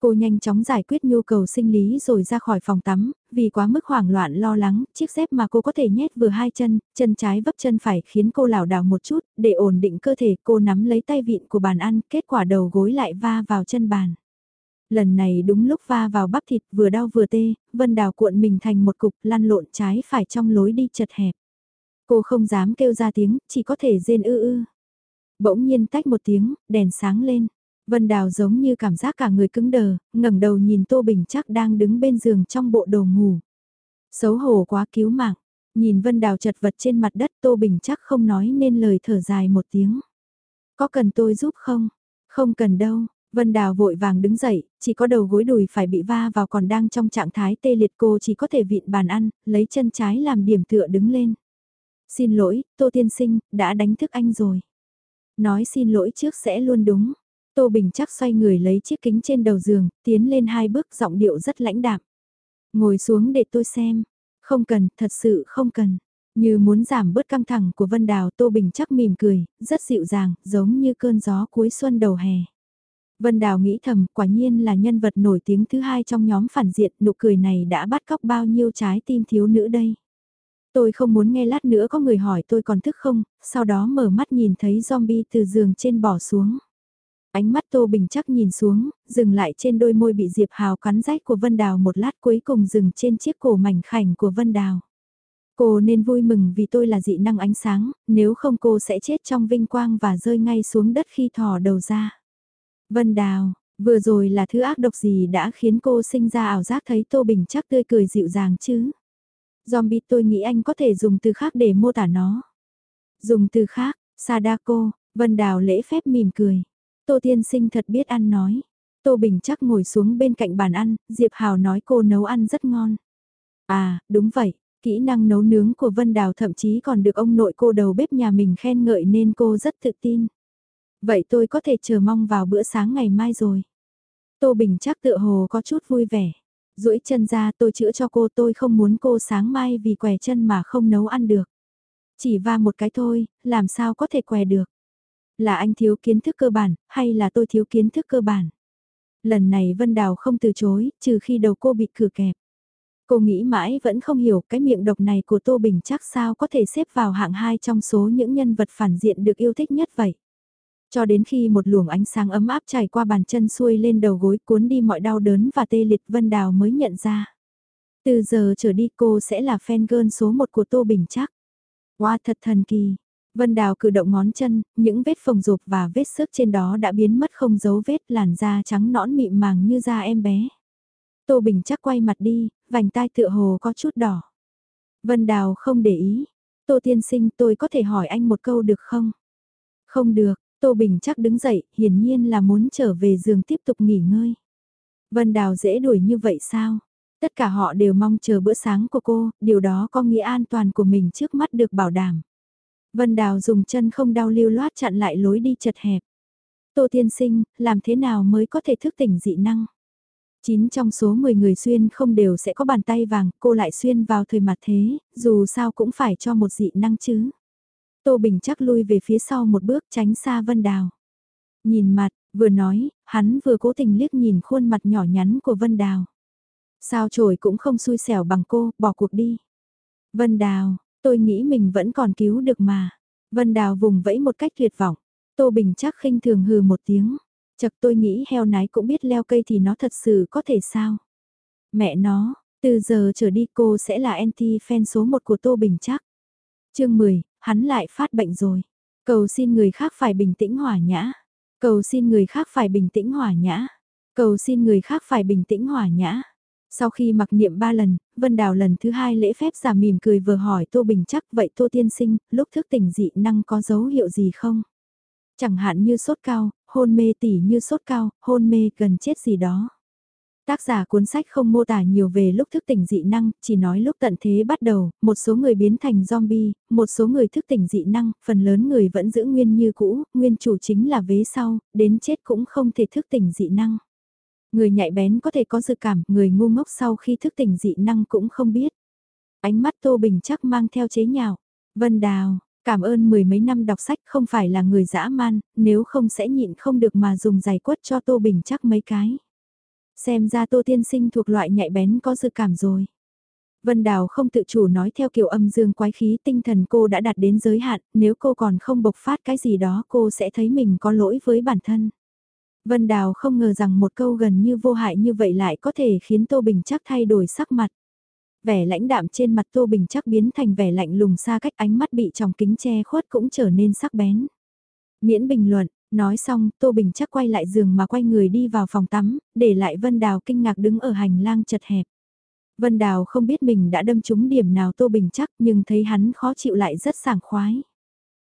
Cô nhanh chóng giải quyết nhu cầu sinh lý rồi ra khỏi phòng tắm, vì quá mức hoảng loạn lo lắng, chiếc dép mà cô có thể nhét vừa hai chân, chân trái vấp chân phải khiến cô lảo đảo một chút, để ổn định cơ thể cô nắm lấy tay vịn của bàn ăn, kết quả đầu gối lại va vào chân bàn. Lần này đúng lúc va vào bắp thịt vừa đau vừa tê, Vân Đào cuộn mình thành một cục lăn lộn trái phải trong lối đi chật hẹp. Cô không dám kêu ra tiếng, chỉ có thể rên ư ư. Bỗng nhiên tách một tiếng, đèn sáng lên. Vân Đào giống như cảm giác cả người cứng đờ, ngẩng đầu nhìn Tô Bình chắc đang đứng bên giường trong bộ đồ ngủ. Xấu hổ quá cứu mạng, nhìn Vân Đào chật vật trên mặt đất Tô Bình chắc không nói nên lời thở dài một tiếng. Có cần tôi giúp không? Không cần đâu. Vân Đào vội vàng đứng dậy, chỉ có đầu gối đùi phải bị va vào còn đang trong trạng thái tê liệt cô chỉ có thể vịn bàn ăn, lấy chân trái làm điểm tựa đứng lên. Xin lỗi, Tô Tiên Sinh, đã đánh thức anh rồi. Nói xin lỗi trước sẽ luôn đúng. Tô Bình chắc xoay người lấy chiếc kính trên đầu giường, tiến lên hai bước giọng điệu rất lãnh đạm. Ngồi xuống để tôi xem. Không cần, thật sự không cần. Như muốn giảm bớt căng thẳng của Vân Đào Tô Bình chắc mỉm cười, rất dịu dàng, giống như cơn gió cuối xuân đầu hè. Vân Đào nghĩ thầm, quả nhiên là nhân vật nổi tiếng thứ hai trong nhóm phản diện, nụ cười này đã bắt cóc bao nhiêu trái tim thiếu nữ đây. Tôi không muốn nghe lát nữa có người hỏi tôi còn thức không, sau đó mở mắt nhìn thấy zombie từ giường trên bỏ xuống. Ánh mắt Tô Bình chắc nhìn xuống, dừng lại trên đôi môi bị Diệp Hào cắn rách của Vân Đào một lát cuối cùng dừng trên chiếc cổ mảnh khảnh của Vân Đào. Cô nên vui mừng vì tôi là dị năng ánh sáng, nếu không cô sẽ chết trong vinh quang và rơi ngay xuống đất khi thò đầu ra. Vân Đào, vừa rồi là thứ ác độc gì đã khiến cô sinh ra ảo giác thấy Tô Bình chắc tươi cười dịu dàng chứ? Zombie tôi nghĩ anh có thể dùng từ khác để mô tả nó. Dùng từ khác, Sadako, Vân Đào lễ phép mỉm cười. Tô Tiên Sinh thật biết ăn nói. Tô Bình chắc ngồi xuống bên cạnh bàn ăn, Diệp Hào nói cô nấu ăn rất ngon. À, đúng vậy, kỹ năng nấu nướng của Vân Đào thậm chí còn được ông nội cô đầu bếp nhà mình khen ngợi nên cô rất tự tin. Vậy tôi có thể chờ mong vào bữa sáng ngày mai rồi. Tô Bình chắc tựa hồ có chút vui vẻ. duỗi chân ra tôi chữa cho cô tôi không muốn cô sáng mai vì què chân mà không nấu ăn được. Chỉ va một cái thôi, làm sao có thể què được. Là anh thiếu kiến thức cơ bản, hay là tôi thiếu kiến thức cơ bản? Lần này Vân Đào không từ chối, trừ khi đầu cô bị cửa kẹp. Cô nghĩ mãi vẫn không hiểu cái miệng độc này của Tô Bình chắc sao có thể xếp vào hạng hai trong số những nhân vật phản diện được yêu thích nhất vậy. Cho đến khi một luồng ánh sáng ấm áp trải qua bàn chân xuôi lên đầu gối cuốn đi mọi đau đớn và tê liệt Vân Đào mới nhận ra. Từ giờ trở đi cô sẽ là fan girl số một của Tô Bình chắc. Wow thật thần kỳ. Vân Đào cử động ngón chân, những vết phồng rộp và vết xước trên đó đã biến mất không dấu vết làn da trắng nõn mịn màng như da em bé. Tô Bình chắc quay mặt đi, vành tai tựa hồ có chút đỏ. Vân Đào không để ý. Tô Tiên Sinh tôi có thể hỏi anh một câu được không? Không được, Tô Bình chắc đứng dậy, hiển nhiên là muốn trở về giường tiếp tục nghỉ ngơi. Vân Đào dễ đuổi như vậy sao? Tất cả họ đều mong chờ bữa sáng của cô, điều đó có nghĩa an toàn của mình trước mắt được bảo đảm. Vân Đào dùng chân không đau lưu loát chặn lại lối đi chật hẹp. Tô Tiên Sinh, làm thế nào mới có thể thức tỉnh dị năng? 9 trong số 10 người xuyên không đều sẽ có bàn tay vàng, cô lại xuyên vào thời mặt thế, dù sao cũng phải cho một dị năng chứ. Tô Bình chắc lui về phía sau một bước tránh xa Vân Đào. Nhìn mặt, vừa nói, hắn vừa cố tình liếc nhìn khuôn mặt nhỏ nhắn của Vân Đào. Sao trổi cũng không xui xẻo bằng cô, bỏ cuộc đi. Vân Đào, tôi nghĩ mình vẫn còn cứu được mà. Vân Đào vùng vẫy một cách tuyệt vọng. Tô Bình chắc khinh thường hừ một tiếng. Chật tôi nghĩ heo nái cũng biết leo cây thì nó thật sự có thể sao. Mẹ nó, từ giờ trở đi cô sẽ là anti-fan số 1 của Tô Bình chắc. chương 10, hắn lại phát bệnh rồi. Cầu xin người khác phải bình tĩnh hỏa nhã. Cầu xin người khác phải bình tĩnh hỏa nhã. Cầu xin người khác phải bình tĩnh hỏa nhã. Sau khi mặc niệm ba lần, Vân Đào lần thứ hai lễ phép giả mỉm cười vừa hỏi Tô Bình chắc vậy Tô Tiên Sinh, lúc thức tỉnh dị năng có dấu hiệu gì không? Chẳng hạn như sốt cao, hôn mê tỉ như sốt cao, hôn mê gần chết gì đó. Tác giả cuốn sách không mô tả nhiều về lúc thức tỉnh dị năng, chỉ nói lúc tận thế bắt đầu, một số người biến thành zombie, một số người thức tỉnh dị năng, phần lớn người vẫn giữ nguyên như cũ, nguyên chủ chính là vế sau, đến chết cũng không thể thức tỉnh dị năng. Người nhạy bén có thể có dự cảm, người ngu ngốc sau khi thức tỉnh dị năng cũng không biết. Ánh mắt Tô Bình chắc mang theo chế nhạo. Vân Đào, cảm ơn mười mấy năm đọc sách không phải là người dã man, nếu không sẽ nhịn không được mà dùng giày quất cho Tô Bình chắc mấy cái. Xem ra Tô Tiên Sinh thuộc loại nhạy bén có dự cảm rồi. Vân Đào không tự chủ nói theo kiểu âm dương quái khí tinh thần cô đã đạt đến giới hạn, nếu cô còn không bộc phát cái gì đó cô sẽ thấy mình có lỗi với bản thân. Vân Đào không ngờ rằng một câu gần như vô hại như vậy lại có thể khiến Tô Bình chắc thay đổi sắc mặt. Vẻ lãnh đạm trên mặt Tô Bình chắc biến thành vẻ lạnh lùng xa cách ánh mắt bị trong kính che khuất cũng trở nên sắc bén. Miễn bình luận, nói xong Tô Bình chắc quay lại giường mà quay người đi vào phòng tắm, để lại Vân Đào kinh ngạc đứng ở hành lang chật hẹp. Vân Đào không biết mình đã đâm trúng điểm nào Tô Bình chắc nhưng thấy hắn khó chịu lại rất sảng khoái.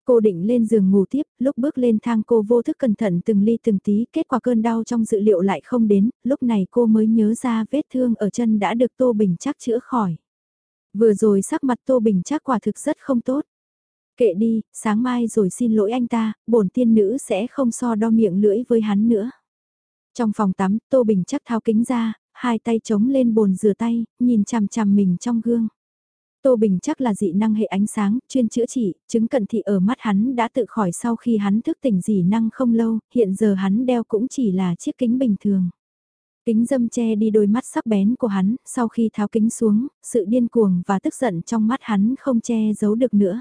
Cô định lên giường ngủ tiếp, lúc bước lên thang cô vô thức cẩn thận từng ly từng tí, kết quả cơn đau trong dự liệu lại không đến, lúc này cô mới nhớ ra vết thương ở chân đã được Tô Bình chắc chữa khỏi. Vừa rồi sắc mặt Tô Bình chắc quả thực rất không tốt. Kệ đi, sáng mai rồi xin lỗi anh ta, bổn tiên nữ sẽ không so đo miệng lưỡi với hắn nữa. Trong phòng tắm, Tô Bình chắc tháo kính ra, hai tay chống lên bồn rửa tay, nhìn chằm chằm mình trong gương. Tô Bình chắc là dị năng hệ ánh sáng, chuyên chữa trị, chứng cận thị ở mắt hắn đã tự khỏi sau khi hắn thức tỉnh dị năng không lâu, hiện giờ hắn đeo cũng chỉ là chiếc kính bình thường. Kính dâm che đi đôi mắt sắc bén của hắn, sau khi tháo kính xuống, sự điên cuồng và tức giận trong mắt hắn không che giấu được nữa.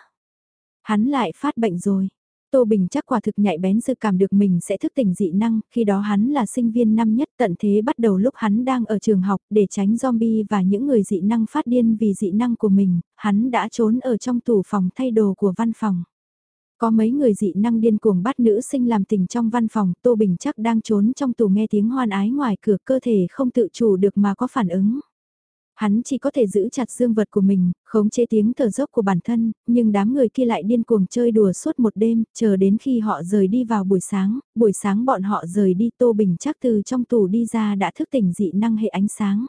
Hắn lại phát bệnh rồi. Tô Bình chắc quả thực nhạy bén dự cảm được mình sẽ thức tỉnh dị năng, khi đó hắn là sinh viên năm nhất tận thế bắt đầu lúc hắn đang ở trường học để tránh zombie và những người dị năng phát điên vì dị năng của mình, hắn đã trốn ở trong tủ phòng thay đồ của văn phòng. Có mấy người dị năng điên cuồng bắt nữ sinh làm tình trong văn phòng, Tô Bình chắc đang trốn trong tủ nghe tiếng hoan ái ngoài cửa cơ thể không tự chủ được mà có phản ứng. Hắn chỉ có thể giữ chặt dương vật của mình, khống chế tiếng thở dốc của bản thân, nhưng đám người kia lại điên cuồng chơi đùa suốt một đêm, chờ đến khi họ rời đi vào buổi sáng, buổi sáng bọn họ rời đi Tô Bình chắc từ trong tủ đi ra đã thức tỉnh dị năng hệ ánh sáng.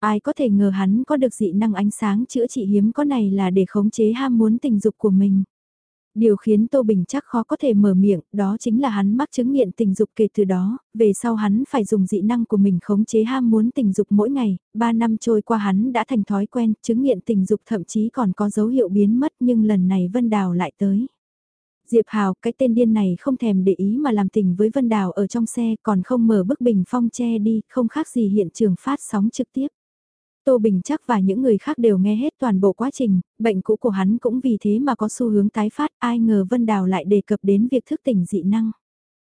Ai có thể ngờ hắn có được dị năng ánh sáng chữa trị hiếm có này là để khống chế ham muốn tình dục của mình. Điều khiến Tô Bình chắc khó có thể mở miệng, đó chính là hắn mắc chứng nghiện tình dục kể từ đó, về sau hắn phải dùng dị năng của mình khống chế ham muốn tình dục mỗi ngày, 3 năm trôi qua hắn đã thành thói quen, chứng nghiện tình dục thậm chí còn có dấu hiệu biến mất nhưng lần này Vân Đào lại tới. Diệp Hào, cái tên điên này không thèm để ý mà làm tình với Vân Đào ở trong xe còn không mở bức bình phong che đi, không khác gì hiện trường phát sóng trực tiếp. Tô Bình chắc và những người khác đều nghe hết toàn bộ quá trình, bệnh cũ của hắn cũng vì thế mà có xu hướng tái phát, ai ngờ Vân Đào lại đề cập đến việc thức tỉnh dị năng.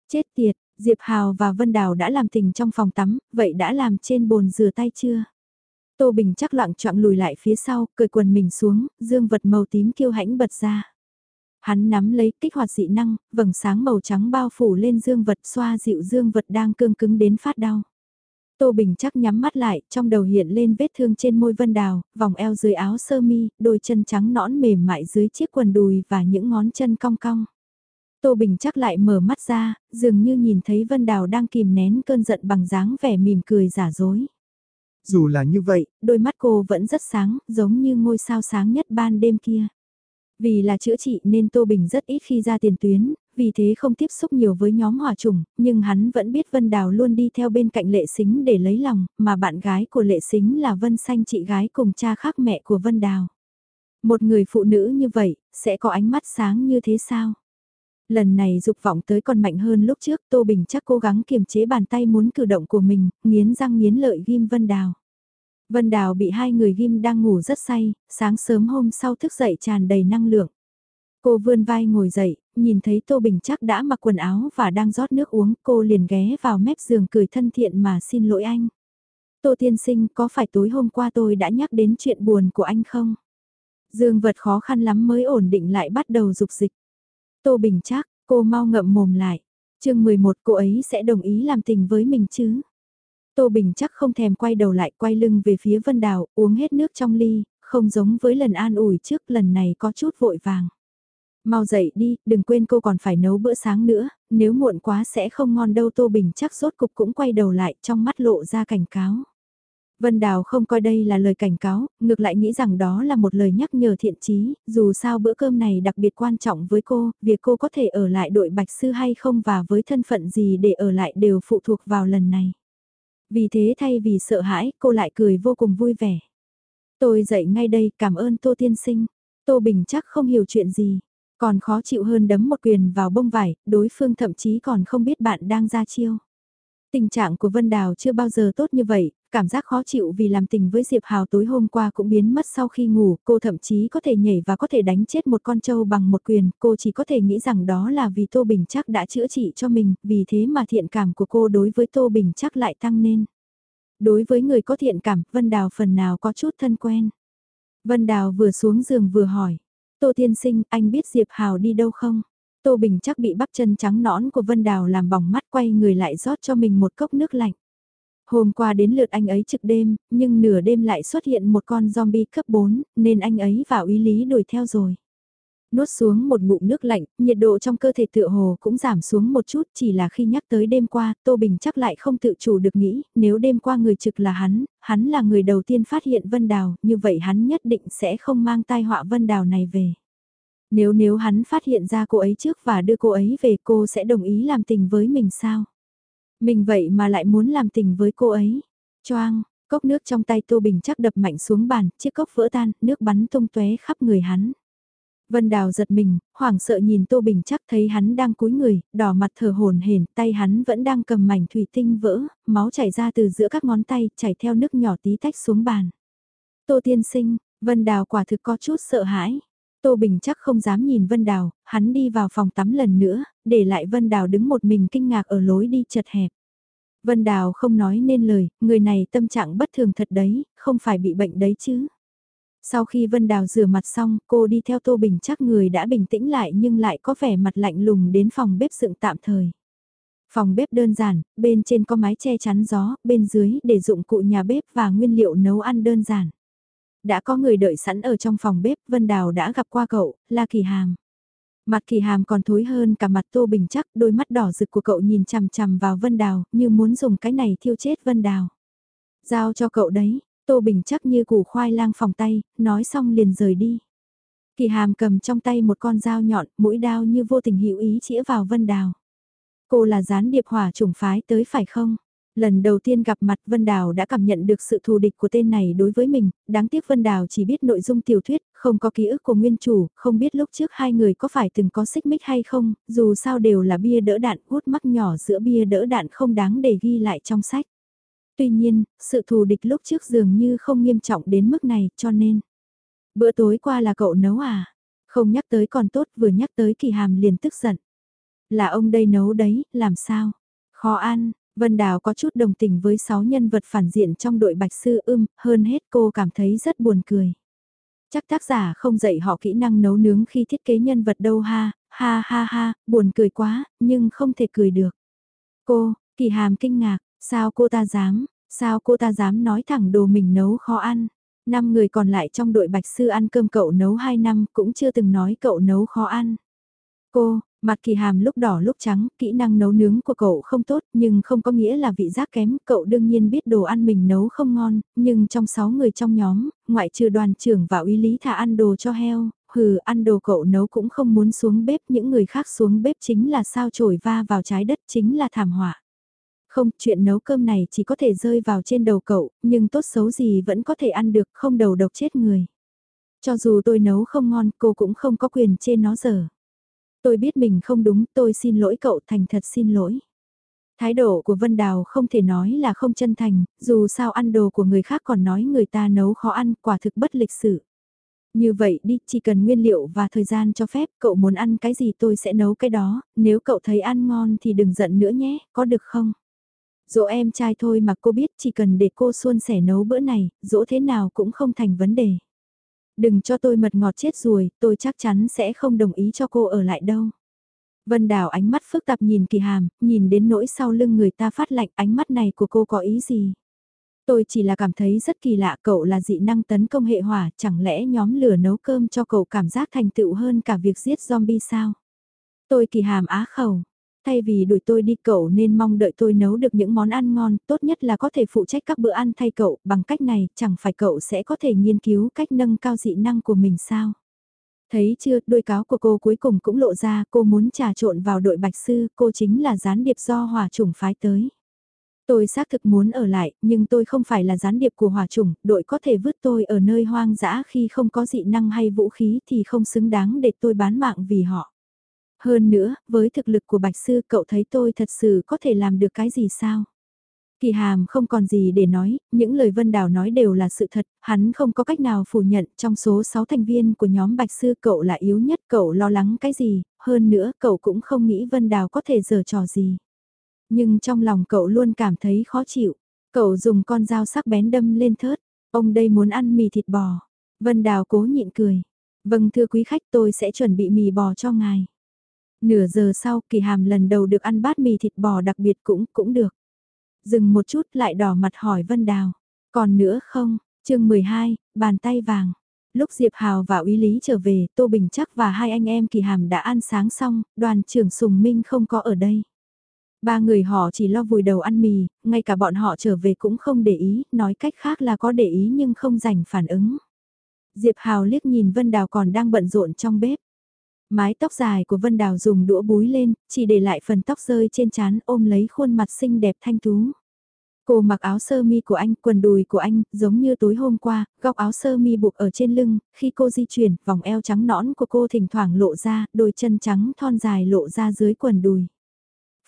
Chết tiệt, Diệp Hào và Vân Đào đã làm tình trong phòng tắm, vậy đã làm trên bồn rửa tay chưa? Tô Bình chắc loạn trọng lùi lại phía sau, cười quần mình xuống, dương vật màu tím kiêu hãnh bật ra. Hắn nắm lấy kích hoạt dị năng, vầng sáng màu trắng bao phủ lên dương vật xoa dịu dương vật đang cương cứng đến phát đau. Tô Bình chắc nhắm mắt lại, trong đầu hiện lên vết thương trên môi vân đào, vòng eo dưới áo sơ mi, đôi chân trắng nõn mềm mại dưới chiếc quần đùi và những ngón chân cong cong. Tô Bình chắc lại mở mắt ra, dường như nhìn thấy Vân Đào đang kìm nén cơn giận bằng dáng vẻ mỉm cười giả dối. Dù là như vậy, đôi mắt cô vẫn rất sáng, giống như ngôi sao sáng nhất ban đêm kia. Vì là chữa trị nên Tô Bình rất ít khi ra tiền tuyến, vì thế không tiếp xúc nhiều với nhóm hòa trùng, nhưng hắn vẫn biết Vân Đào luôn đi theo bên cạnh Lệ Xính để lấy lòng, mà bạn gái của Lệ Xính là Vân Xanh chị gái cùng cha khác mẹ của Vân Đào. Một người phụ nữ như vậy, sẽ có ánh mắt sáng như thế sao? Lần này dục vọng tới còn mạnh hơn lúc trước, Tô Bình chắc cố gắng kiềm chế bàn tay muốn cử động của mình, nghiến răng nghiến lợi ghim Vân Đào. Vân Đào bị hai người ghim đang ngủ rất say, sáng sớm hôm sau thức dậy tràn đầy năng lượng. Cô vươn vai ngồi dậy, nhìn thấy Tô Bình chắc đã mặc quần áo và đang rót nước uống, cô liền ghé vào mép giường cười thân thiện mà xin lỗi anh. Tô Tiên Sinh có phải tối hôm qua tôi đã nhắc đến chuyện buồn của anh không? Dương vật khó khăn lắm mới ổn định lại bắt đầu dục dịch. Tô Bình chắc, cô mau ngậm mồm lại. chương 11 cô ấy sẽ đồng ý làm tình với mình chứ? Tô Bình chắc không thèm quay đầu lại quay lưng về phía Vân Đào, uống hết nước trong ly, không giống với lần an ủi trước lần này có chút vội vàng. Mau dậy đi, đừng quên cô còn phải nấu bữa sáng nữa, nếu muộn quá sẽ không ngon đâu Tô Bình chắc rốt cục cũng quay đầu lại trong mắt lộ ra cảnh cáo. Vân Đào không coi đây là lời cảnh cáo, ngược lại nghĩ rằng đó là một lời nhắc nhở thiện chí, dù sao bữa cơm này đặc biệt quan trọng với cô, việc cô có thể ở lại đội bạch sư hay không và với thân phận gì để ở lại đều phụ thuộc vào lần này. Vì thế thay vì sợ hãi, cô lại cười vô cùng vui vẻ. Tôi dậy ngay đây, cảm ơn Tô Tiên Sinh. Tô Bình chắc không hiểu chuyện gì, còn khó chịu hơn đấm một quyền vào bông vải, đối phương thậm chí còn không biết bạn đang ra chiêu. Tình trạng của Vân Đào chưa bao giờ tốt như vậy, cảm giác khó chịu vì làm tình với Diệp Hào tối hôm qua cũng biến mất sau khi ngủ, cô thậm chí có thể nhảy và có thể đánh chết một con trâu bằng một quyền, cô chỉ có thể nghĩ rằng đó là vì Tô Bình chắc đã chữa trị cho mình, vì thế mà thiện cảm của cô đối với Tô Bình chắc lại tăng lên. Đối với người có thiện cảm, Vân Đào phần nào có chút thân quen. Vân Đào vừa xuống giường vừa hỏi, Tô Tiên Sinh, anh biết Diệp Hào đi đâu không? Tô Bình chắc bị bắp chân trắng nõn của Vân Đào làm bỏng mắt quay người lại rót cho mình một cốc nước lạnh. Hôm qua đến lượt anh ấy trực đêm, nhưng nửa đêm lại xuất hiện một con zombie cấp 4, nên anh ấy vào ý lý đuổi theo rồi. Nuốt xuống một ngụm nước lạnh, nhiệt độ trong cơ thể tựa hồ cũng giảm xuống một chút, chỉ là khi nhắc tới đêm qua, Tô Bình chắc lại không tự chủ được nghĩ, nếu đêm qua người trực là hắn, hắn là người đầu tiên phát hiện Vân Đào, như vậy hắn nhất định sẽ không mang tai họa Vân Đào này về. Nếu nếu hắn phát hiện ra cô ấy trước và đưa cô ấy về cô sẽ đồng ý làm tình với mình sao? Mình vậy mà lại muốn làm tình với cô ấy. Choang, cốc nước trong tay Tô Bình chắc đập mạnh xuống bàn, chiếc cốc vỡ tan, nước bắn tung tóe khắp người hắn. Vân Đào giật mình, hoảng sợ nhìn Tô Bình chắc thấy hắn đang cúi người, đỏ mặt thở hồn hển, tay hắn vẫn đang cầm mảnh thủy tinh vỡ, máu chảy ra từ giữa các ngón tay, chảy theo nước nhỏ tí tách xuống bàn. Tô tiên sinh, Vân Đào quả thực có chút sợ hãi. Tô Bình chắc không dám nhìn Vân Đào, hắn đi vào phòng tắm lần nữa, để lại Vân Đào đứng một mình kinh ngạc ở lối đi chật hẹp. Vân Đào không nói nên lời, người này tâm trạng bất thường thật đấy, không phải bị bệnh đấy chứ. Sau khi Vân Đào rửa mặt xong, cô đi theo Tô Bình chắc người đã bình tĩnh lại nhưng lại có vẻ mặt lạnh lùng đến phòng bếp dựng tạm thời. Phòng bếp đơn giản, bên trên có mái che chắn gió, bên dưới để dụng cụ nhà bếp và nguyên liệu nấu ăn đơn giản. Đã có người đợi sẵn ở trong phòng bếp, Vân Đào đã gặp qua cậu, là Kỳ Hàm. Mặt Kỳ Hàm còn thối hơn cả mặt Tô Bình chắc, đôi mắt đỏ rực của cậu nhìn chằm chằm vào Vân Đào, như muốn dùng cái này thiêu chết Vân Đào. Giao cho cậu đấy, Tô Bình chắc như củ khoai lang phòng tay, nói xong liền rời đi. Kỳ hàm cầm trong tay một con dao nhọn, mũi đao như vô tình hữu ý chĩa vào Vân Đào. Cô là gián điệp hỏa chủng phái tới phải không? Lần đầu tiên gặp mặt Vân Đào đã cảm nhận được sự thù địch của tên này đối với mình, đáng tiếc Vân Đào chỉ biết nội dung tiểu thuyết, không có ký ức của nguyên chủ, không biết lúc trước hai người có phải từng có xích mích hay không, dù sao đều là bia đỡ đạn, hút mắc nhỏ giữa bia đỡ đạn không đáng để ghi lại trong sách. Tuy nhiên, sự thù địch lúc trước dường như không nghiêm trọng đến mức này cho nên. Bữa tối qua là cậu nấu à? Không nhắc tới còn tốt vừa nhắc tới kỳ hàm liền tức giận. Là ông đây nấu đấy, làm sao? Khó ăn, Vân Đào có chút đồng tình với sáu nhân vật phản diện trong đội bạch sư ưm, hơn hết cô cảm thấy rất buồn cười. Chắc tác giả không dạy họ kỹ năng nấu nướng khi thiết kế nhân vật đâu ha, ha ha ha, buồn cười quá, nhưng không thể cười được. Cô, kỳ hàm kinh ngạc, sao cô ta dám, sao cô ta dám nói thẳng đồ mình nấu khó ăn. Năm người còn lại trong đội bạch sư ăn cơm cậu nấu 2 năm cũng chưa từng nói cậu nấu khó ăn. Cô, mặt kỳ hàm lúc đỏ lúc trắng, kỹ năng nấu nướng của cậu không tốt nhưng không có nghĩa là vị giác kém, cậu đương nhiên biết đồ ăn mình nấu không ngon, nhưng trong 6 người trong nhóm, ngoại trừ đoàn trưởng và uy lý thả ăn đồ cho heo, hừ ăn đồ cậu nấu cũng không muốn xuống bếp, những người khác xuống bếp chính là sao trổi va vào trái đất chính là thảm họa. Không, chuyện nấu cơm này chỉ có thể rơi vào trên đầu cậu, nhưng tốt xấu gì vẫn có thể ăn được, không đầu độc chết người. Cho dù tôi nấu không ngon, cô cũng không có quyền trên nó dở. Tôi biết mình không đúng, tôi xin lỗi cậu, thành thật xin lỗi. Thái độ của Vân Đào không thể nói là không chân thành, dù sao ăn đồ của người khác còn nói người ta nấu khó ăn, quả thực bất lịch sự. Như vậy đi, chỉ cần nguyên liệu và thời gian cho phép, cậu muốn ăn cái gì tôi sẽ nấu cái đó, nếu cậu thấy ăn ngon thì đừng giận nữa nhé, có được không? Dỗ em trai thôi mà cô biết chỉ cần để cô xuôn sẻ nấu bữa này, dỗ thế nào cũng không thành vấn đề. Đừng cho tôi mật ngọt chết ruồi, tôi chắc chắn sẽ không đồng ý cho cô ở lại đâu. Vân Đào ánh mắt phức tạp nhìn kỳ hàm, nhìn đến nỗi sau lưng người ta phát lạnh ánh mắt này của cô có ý gì. Tôi chỉ là cảm thấy rất kỳ lạ cậu là dị năng tấn công hệ hỏa, chẳng lẽ nhóm lửa nấu cơm cho cậu cảm giác thành tựu hơn cả việc giết zombie sao? Tôi kỳ hàm á khẩu, Thay vì đuổi tôi đi cậu nên mong đợi tôi nấu được những món ăn ngon, tốt nhất là có thể phụ trách các bữa ăn thay cậu, bằng cách này chẳng phải cậu sẽ có thể nghiên cứu cách nâng cao dị năng của mình sao. Thấy chưa, đôi cáo của cô cuối cùng cũng lộ ra, cô muốn trà trộn vào đội bạch sư, cô chính là gián điệp do hỏa chủng phái tới. Tôi xác thực muốn ở lại, nhưng tôi không phải là gián điệp của hỏa chủng, đội có thể vứt tôi ở nơi hoang dã khi không có dị năng hay vũ khí thì không xứng đáng để tôi bán mạng vì họ. Hơn nữa, với thực lực của Bạch Sư cậu thấy tôi thật sự có thể làm được cái gì sao? Kỳ hàm không còn gì để nói, những lời Vân Đào nói đều là sự thật, hắn không có cách nào phủ nhận trong số 6 thành viên của nhóm Bạch Sư cậu là yếu nhất, cậu lo lắng cái gì, hơn nữa cậu cũng không nghĩ Vân Đào có thể giở trò gì. Nhưng trong lòng cậu luôn cảm thấy khó chịu, cậu dùng con dao sắc bén đâm lên thớt, ông đây muốn ăn mì thịt bò. Vân Đào cố nhịn cười, vâng thưa quý khách tôi sẽ chuẩn bị mì bò cho ngài. Nửa giờ sau kỳ hàm lần đầu được ăn bát mì thịt bò đặc biệt cũng, cũng được. Dừng một chút lại đỏ mặt hỏi Vân Đào. Còn nữa không? chương 12, bàn tay vàng. Lúc Diệp Hào và uy Lý trở về, Tô Bình Chắc và hai anh em kỳ hàm đã ăn sáng xong, đoàn trưởng Sùng Minh không có ở đây. Ba người họ chỉ lo vùi đầu ăn mì, ngay cả bọn họ trở về cũng không để ý, nói cách khác là có để ý nhưng không dành phản ứng. Diệp Hào liếc nhìn Vân Đào còn đang bận rộn trong bếp. Mái tóc dài của Vân Đào dùng đũa búi lên, chỉ để lại phần tóc rơi trên trán ôm lấy khuôn mặt xinh đẹp thanh tú. Cô mặc áo sơ mi của anh, quần đùi của anh, giống như tối hôm qua, góc áo sơ mi buộc ở trên lưng, khi cô di chuyển, vòng eo trắng nõn của cô thỉnh thoảng lộ ra, đôi chân trắng thon dài lộ ra dưới quần đùi.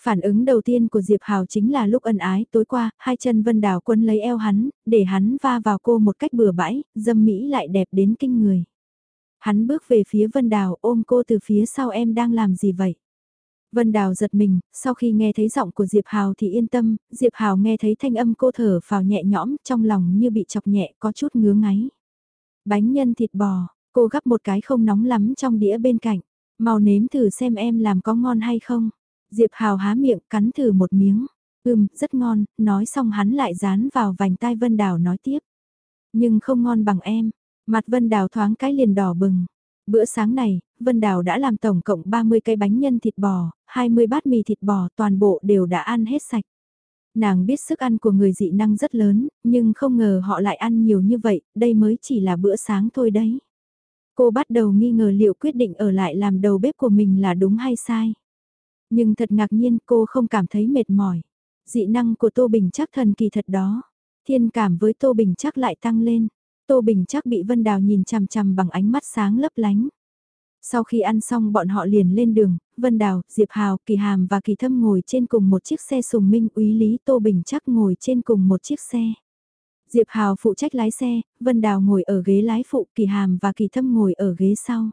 Phản ứng đầu tiên của Diệp Hào chính là lúc ân ái tối qua, hai chân Vân Đào quân lấy eo hắn, để hắn va vào cô một cách bừa bãi, dâm mỹ lại đẹp đến kinh người. Hắn bước về phía Vân Đào ôm cô từ phía sau em đang làm gì vậy? Vân Đào giật mình, sau khi nghe thấy giọng của Diệp Hào thì yên tâm, Diệp Hào nghe thấy thanh âm cô thở phào nhẹ nhõm trong lòng như bị chọc nhẹ có chút ngứa ngáy. Bánh nhân thịt bò, cô gắp một cái không nóng lắm trong đĩa bên cạnh, mau nếm thử xem em làm có ngon hay không. Diệp Hào há miệng cắn thử một miếng, ừm, rất ngon, nói xong hắn lại dán vào vành tai Vân Đào nói tiếp. Nhưng không ngon bằng em, Mặt Vân Đào thoáng cái liền đỏ bừng. Bữa sáng này, Vân Đào đã làm tổng cộng 30 cây bánh nhân thịt bò, 20 bát mì thịt bò toàn bộ đều đã ăn hết sạch. Nàng biết sức ăn của người dị năng rất lớn, nhưng không ngờ họ lại ăn nhiều như vậy, đây mới chỉ là bữa sáng thôi đấy. Cô bắt đầu nghi ngờ liệu quyết định ở lại làm đầu bếp của mình là đúng hay sai. Nhưng thật ngạc nhiên cô không cảm thấy mệt mỏi. Dị năng của Tô Bình chắc thần kỳ thật đó. Thiên cảm với Tô Bình chắc lại tăng lên. Tô Bình chắc bị Vân Đào nhìn chằm chằm bằng ánh mắt sáng lấp lánh. Sau khi ăn xong bọn họ liền lên đường, Vân Đào, Diệp Hào, Kỳ Hàm và Kỳ Thâm ngồi trên cùng một chiếc xe sùng minh úy Lý Tô Bình chắc ngồi trên cùng một chiếc xe. Diệp Hào phụ trách lái xe, Vân Đào ngồi ở ghế lái phụ, Kỳ Hàm và Kỳ Thâm ngồi ở ghế sau.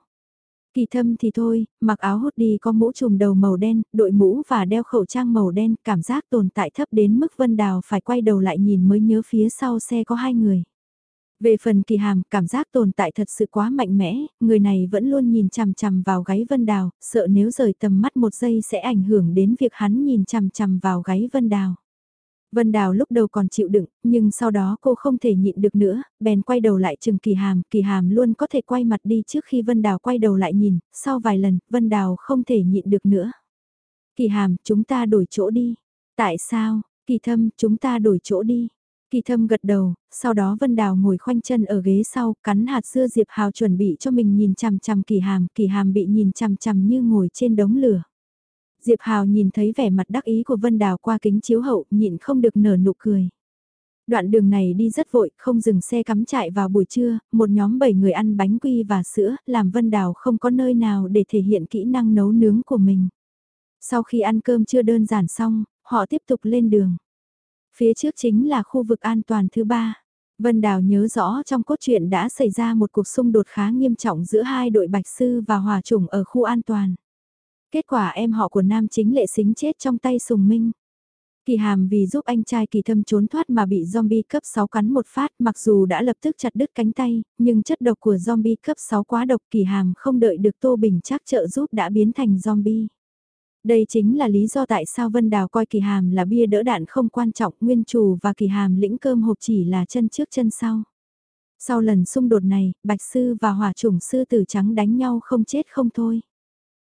Kỳ Thâm thì thôi, mặc áo hốt đi có mũ trùm đầu màu đen, đội mũ và đeo khẩu trang màu đen, cảm giác tồn tại thấp đến mức Vân Đào phải quay đầu lại nhìn mới nhớ phía sau xe có hai người. Về phần kỳ hàm, cảm giác tồn tại thật sự quá mạnh mẽ, người này vẫn luôn nhìn chằm chằm vào gáy Vân Đào, sợ nếu rời tầm mắt một giây sẽ ảnh hưởng đến việc hắn nhìn chằm chằm vào gáy Vân Đào. Vân Đào lúc đầu còn chịu đựng, nhưng sau đó cô không thể nhịn được nữa, bèn quay đầu lại chừng kỳ hàm, kỳ hàm luôn có thể quay mặt đi trước khi Vân Đào quay đầu lại nhìn, sau vài lần, Vân Đào không thể nhịn được nữa. Kỳ hàm, chúng ta đổi chỗ đi. Tại sao, kỳ thâm, chúng ta đổi chỗ đi. Kỳ thâm gật đầu, sau đó Vân Đào ngồi khoanh chân ở ghế sau, cắn hạt dưa Diệp Hào chuẩn bị cho mình nhìn chằm chằm kỳ hàm, kỳ hàm bị nhìn chằm chằm như ngồi trên đống lửa. Diệp Hào nhìn thấy vẻ mặt đắc ý của Vân Đào qua kính chiếu hậu, nhịn không được nở nụ cười. Đoạn đường này đi rất vội, không dừng xe cắm trại vào buổi trưa, một nhóm 7 người ăn bánh quy và sữa, làm Vân Đào không có nơi nào để thể hiện kỹ năng nấu nướng của mình. Sau khi ăn cơm chưa đơn giản xong, họ tiếp tục lên đường. Phía trước chính là khu vực an toàn thứ ba. Vân Đào nhớ rõ trong cốt truyện đã xảy ra một cuộc xung đột khá nghiêm trọng giữa hai đội bạch sư và hòa trùng ở khu an toàn. Kết quả em họ của nam chính lệ xính chết trong tay sùng minh. Kỳ hàm vì giúp anh trai kỳ thâm trốn thoát mà bị zombie cấp 6 cắn một phát mặc dù đã lập tức chặt đứt cánh tay, nhưng chất độc của zombie cấp 6 quá độc kỳ hàm không đợi được Tô Bình chắc trợ giúp đã biến thành zombie. Đây chính là lý do tại sao Vân Đào coi kỳ hàm là bia đỡ đạn không quan trọng, nguyên chủ và kỳ hàm lĩnh cơm hộp chỉ là chân trước chân sau. Sau lần xung đột này, Bạch Sư và Hỏa chủng Sư Tử Trắng đánh nhau không chết không thôi.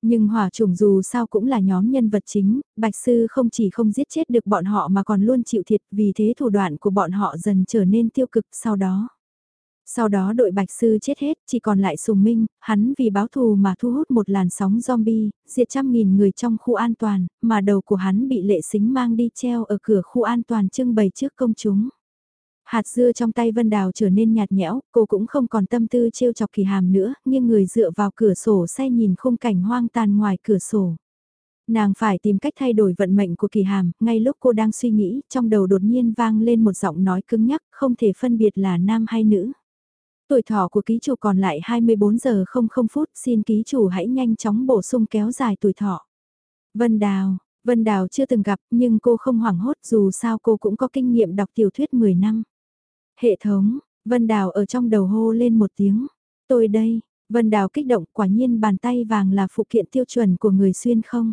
Nhưng hỏa chủng dù sao cũng là nhóm nhân vật chính, Bạch Sư không chỉ không giết chết được bọn họ mà còn luôn chịu thiệt vì thế thủ đoạn của bọn họ dần trở nên tiêu cực sau đó. Sau đó đội Bạch Sư chết hết, chỉ còn lại Sùng Minh, hắn vì báo thù mà thu hút một làn sóng zombie, diệt trăm nghìn người trong khu an toàn, mà đầu của hắn bị lệ xính mang đi treo ở cửa khu an toàn trưng bày trước công chúng. Hạt dưa trong tay Vân Đào trở nên nhạt nhẽo, cô cũng không còn tâm tư trêu chọc kỳ hàm nữa, nhưng người dựa vào cửa sổ xe nhìn khung cảnh hoang tàn ngoài cửa sổ. Nàng phải tìm cách thay đổi vận mệnh của kỳ hàm, ngay lúc cô đang suy nghĩ, trong đầu đột nhiên vang lên một giọng nói cứng nhắc, không thể phân biệt là nam hay nữ. Tuổi thọ của ký chủ còn lại 24 giờ 00 phút, xin ký chủ hãy nhanh chóng bổ sung kéo dài tuổi thọ. Vân Đào, Vân Đào chưa từng gặp nhưng cô không hoảng hốt dù sao cô cũng có kinh nghiệm đọc tiểu thuyết 10 năm. Hệ thống, Vân Đào ở trong đầu hô lên một tiếng. Tôi đây, Vân Đào kích động quả nhiên bàn tay vàng là phụ kiện tiêu chuẩn của người xuyên không.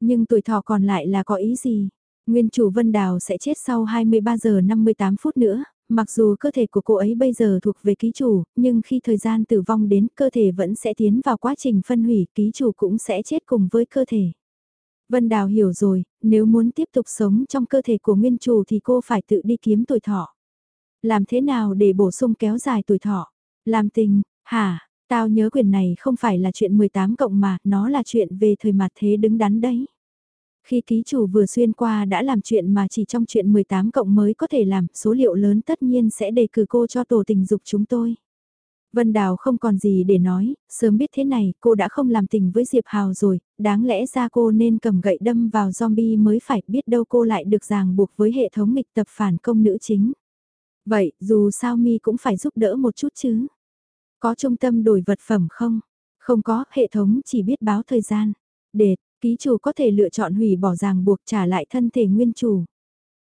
Nhưng tuổi thọ còn lại là có ý gì? Nguyên chủ Vân Đào sẽ chết sau 23 giờ 58 phút nữa, mặc dù cơ thể của cô ấy bây giờ thuộc về ký chủ, nhưng khi thời gian tử vong đến cơ thể vẫn sẽ tiến vào quá trình phân hủy, ký chủ cũng sẽ chết cùng với cơ thể. Vân Đào hiểu rồi, nếu muốn tiếp tục sống trong cơ thể của nguyên chủ thì cô phải tự đi kiếm tuổi thọ. Làm thế nào để bổ sung kéo dài tuổi thọ? Làm tình, hả, tao nhớ quyền này không phải là chuyện 18 cộng mà, nó là chuyện về thời mặt thế đứng đắn đấy. Khi ký chủ vừa xuyên qua đã làm chuyện mà chỉ trong chuyện 18 cộng mới có thể làm, số liệu lớn tất nhiên sẽ đề cử cô cho tổ tình dục chúng tôi. Vân Đào không còn gì để nói, sớm biết thế này cô đã không làm tình với Diệp Hào rồi, đáng lẽ ra cô nên cầm gậy đâm vào zombie mới phải biết đâu cô lại được ràng buộc với hệ thống nghịch tập phản công nữ chính. Vậy, dù sao mi cũng phải giúp đỡ một chút chứ. Có trung tâm đổi vật phẩm không? Không có, hệ thống chỉ biết báo thời gian. Để, ký chủ có thể lựa chọn hủy bỏ ràng buộc trả lại thân thể nguyên chủ.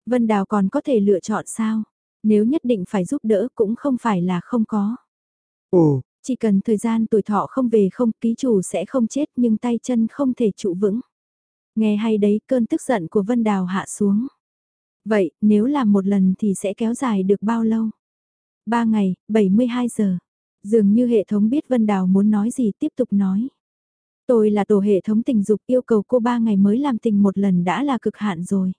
Vân Đào còn có thể lựa chọn sao? Nếu nhất định phải giúp đỡ cũng không phải là không có. Ồ, chỉ cần thời gian tuổi thọ không về không ký chủ sẽ không chết nhưng tay chân không thể trụ vững. Nghe hay đấy cơn tức giận của Vân Đào hạ xuống. Vậy, nếu làm một lần thì sẽ kéo dài được bao lâu? 3 ngày, 72 giờ. Dường như hệ thống biết Vân Đào muốn nói gì tiếp tục nói. Tôi là tổ hệ thống tình dục yêu cầu cô 3 ngày mới làm tình một lần đã là cực hạn rồi.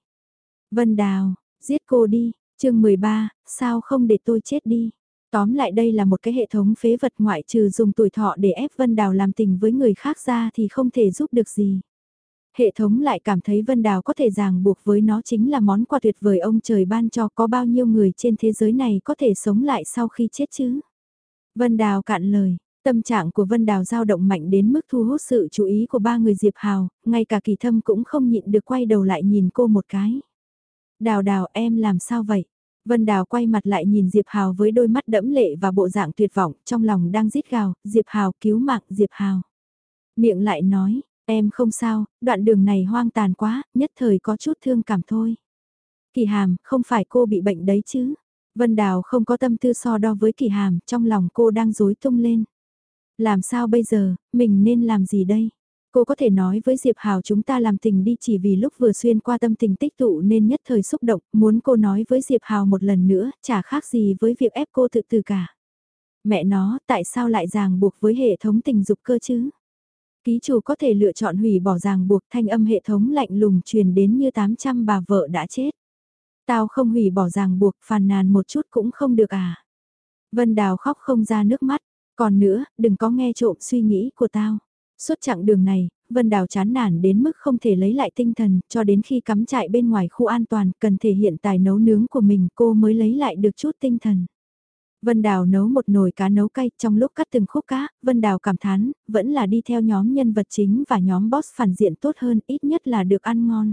Vân Đào, giết cô đi, chương 13, sao không để tôi chết đi. Tóm lại đây là một cái hệ thống phế vật ngoại trừ dùng tuổi thọ để ép Vân Đào làm tình với người khác ra thì không thể giúp được gì. Hệ thống lại cảm thấy Vân Đào có thể ràng buộc với nó chính là món quà tuyệt vời ông trời ban cho có bao nhiêu người trên thế giới này có thể sống lại sau khi chết chứ. Vân Đào cạn lời, Tâm trạng của Vân Đào dao động mạnh đến mức thu hút sự chú ý của ba người Diệp Hào, ngay cả kỳ thâm cũng không nhịn được quay đầu lại nhìn cô một cái. Đào đào em làm sao vậy? Vân Đào quay mặt lại nhìn Diệp Hào với đôi mắt đẫm lệ và bộ dạng tuyệt vọng, trong lòng đang rít gào, Diệp Hào cứu mạng Diệp Hào. Miệng lại nói, em không sao, đoạn đường này hoang tàn quá, nhất thời có chút thương cảm thôi. Kỳ hàm, không phải cô bị bệnh đấy chứ? Vân Đào không có tâm tư so đo với kỳ hàm, trong lòng cô đang rối tung lên. Làm sao bây giờ, mình nên làm gì đây? Cô có thể nói với Diệp Hào chúng ta làm tình đi chỉ vì lúc vừa xuyên qua tâm tình tích tụ nên nhất thời xúc động, muốn cô nói với Diệp Hào một lần nữa, chả khác gì với việc ép cô tự từ cả. Mẹ nó, tại sao lại ràng buộc với hệ thống tình dục cơ chứ? Ký chủ có thể lựa chọn hủy bỏ ràng buộc thanh âm hệ thống lạnh lùng truyền đến như 800 bà vợ đã chết. Tao không hủy bỏ ràng buộc phàn nàn một chút cũng không được à. Vân Đào khóc không ra nước mắt, còn nữa, đừng có nghe trộm suy nghĩ của tao. Suốt chặng đường này, Vân Đào chán nản đến mức không thể lấy lại tinh thần, cho đến khi cắm trại bên ngoài khu an toàn, cần thể hiện tài nấu nướng của mình cô mới lấy lại được chút tinh thần. Vân Đào nấu một nồi cá nấu cay, trong lúc cắt từng khúc cá, Vân Đào cảm thán, vẫn là đi theo nhóm nhân vật chính và nhóm boss phản diện tốt hơn, ít nhất là được ăn ngon.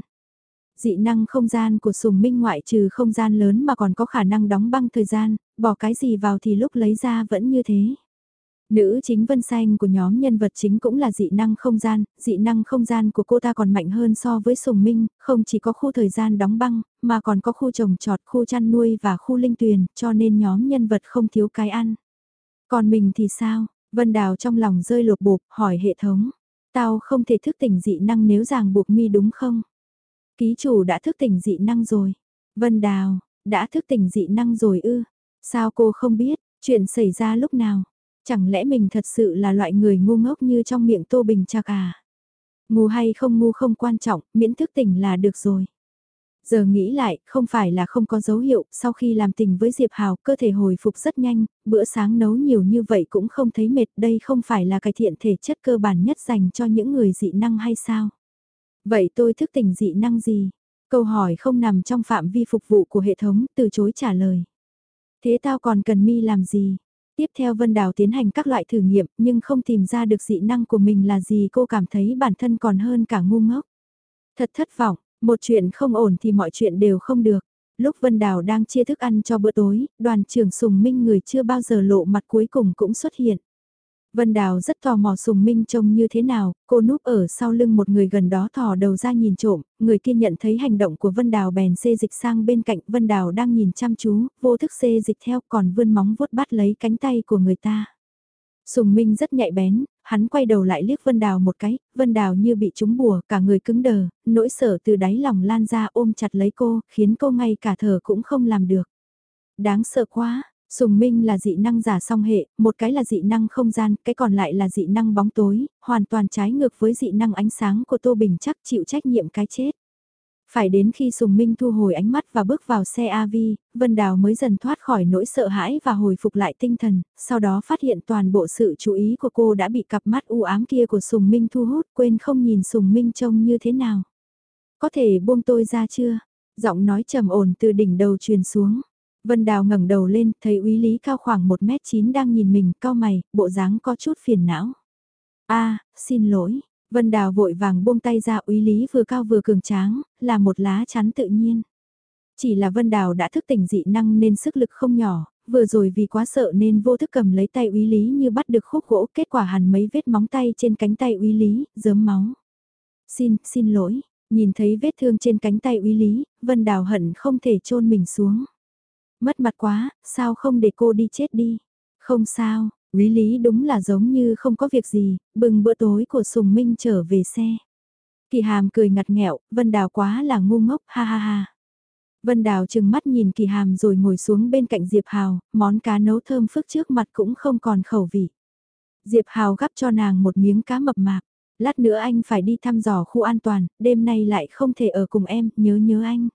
Dị năng không gian của Sùng Minh ngoại trừ không gian lớn mà còn có khả năng đóng băng thời gian, bỏ cái gì vào thì lúc lấy ra vẫn như thế. Nữ chính Vân Xanh của nhóm nhân vật chính cũng là dị năng không gian, dị năng không gian của cô ta còn mạnh hơn so với Sùng Minh, không chỉ có khu thời gian đóng băng, mà còn có khu trồng trọt, khu chăn nuôi và khu linh tuyền, cho nên nhóm nhân vật không thiếu cái ăn. Còn mình thì sao? Vân Đào trong lòng rơi lột bột, hỏi hệ thống. Tao không thể thức tỉnh dị năng nếu ràng buộc mi đúng không? Ký chủ đã thức tỉnh dị năng rồi. Vân Đào, đã thức tỉnh dị năng rồi ư? Sao cô không biết, chuyện xảy ra lúc nào? Chẳng lẽ mình thật sự là loại người ngu ngốc như trong miệng Tô Bình Trạc à? Ngu hay không ngu không quan trọng, miễn thức tỉnh là được rồi. Giờ nghĩ lại, không phải là không có dấu hiệu, sau khi làm tình với Diệp Hào, cơ thể hồi phục rất nhanh, bữa sáng nấu nhiều như vậy cũng không thấy mệt, đây không phải là cải thiện thể chất cơ bản nhất dành cho những người dị năng hay sao? Vậy tôi thức tỉnh dị năng gì? Câu hỏi không nằm trong phạm vi phục vụ của hệ thống, từ chối trả lời. Thế tao còn cần mi làm gì? Tiếp theo Vân Đào tiến hành các loại thử nghiệm nhưng không tìm ra được dị năng của mình là gì cô cảm thấy bản thân còn hơn cả ngu ngốc. Thật thất vọng, một chuyện không ổn thì mọi chuyện đều không được. Lúc Vân Đào đang chia thức ăn cho bữa tối, đoàn trưởng Sùng Minh người chưa bao giờ lộ mặt cuối cùng cũng xuất hiện. Vân Đào rất tò mò Sùng Minh trông như thế nào, cô núp ở sau lưng một người gần đó thò đầu ra nhìn trộm, người kia nhận thấy hành động của Vân Đào bèn xê dịch sang bên cạnh Vân Đào đang nhìn chăm chú, vô thức xê dịch theo còn vươn móng vuốt bắt lấy cánh tay của người ta. Sùng Minh rất nhạy bén, hắn quay đầu lại liếc Vân Đào một cái, Vân Đào như bị trúng bùa, cả người cứng đờ, nỗi sợ từ đáy lòng lan ra ôm chặt lấy cô, khiến cô ngay cả thở cũng không làm được. Đáng sợ quá, Sùng Minh là dị năng giả song hệ, một cái là dị năng không gian, cái còn lại là dị năng bóng tối, hoàn toàn trái ngược với dị năng ánh sáng của Tô Bình chắc chịu trách nhiệm cái chết. Phải đến khi Sùng Minh thu hồi ánh mắt và bước vào xe AV, Vân Đào mới dần thoát khỏi nỗi sợ hãi và hồi phục lại tinh thần, sau đó phát hiện toàn bộ sự chú ý của cô đã bị cặp mắt u ám kia của Sùng Minh thu hút quên không nhìn Sùng Minh trông như thế nào. Có thể buông tôi ra chưa? Giọng nói trầm ổn từ đỉnh đầu truyền xuống. Vân Đào ngẩng đầu lên, thấy úy lý cao khoảng 1m9 đang nhìn mình, cao mày, bộ dáng có chút phiền não. a xin lỗi. Vân Đào vội vàng buông tay ra úy lý vừa cao vừa cường tráng, là một lá chắn tự nhiên. Chỉ là Vân Đào đã thức tỉnh dị năng nên sức lực không nhỏ, vừa rồi vì quá sợ nên vô thức cầm lấy tay úy lý như bắt được khúc gỗ, kết quả hẳn mấy vết móng tay trên cánh tay úy lý, dớm máu. Xin, xin lỗi, nhìn thấy vết thương trên cánh tay úy lý, Vân Đào hận không thể chôn mình xuống. Mất mặt quá, sao không để cô đi chết đi? Không sao, Lý Lý đúng là giống như không có việc gì, bừng bữa tối của Sùng Minh trở về xe. Kỳ hàm cười ngặt nghẹo, Vân Đào quá là ngu ngốc, ha ha ha. Vân Đào chừng mắt nhìn kỳ hàm rồi ngồi xuống bên cạnh Diệp Hào, món cá nấu thơm phức trước mặt cũng không còn khẩu vị. Diệp Hào gắp cho nàng một miếng cá mập mạp. Lát nữa anh phải đi thăm dò khu an toàn, đêm nay lại không thể ở cùng em, nhớ nhớ anh.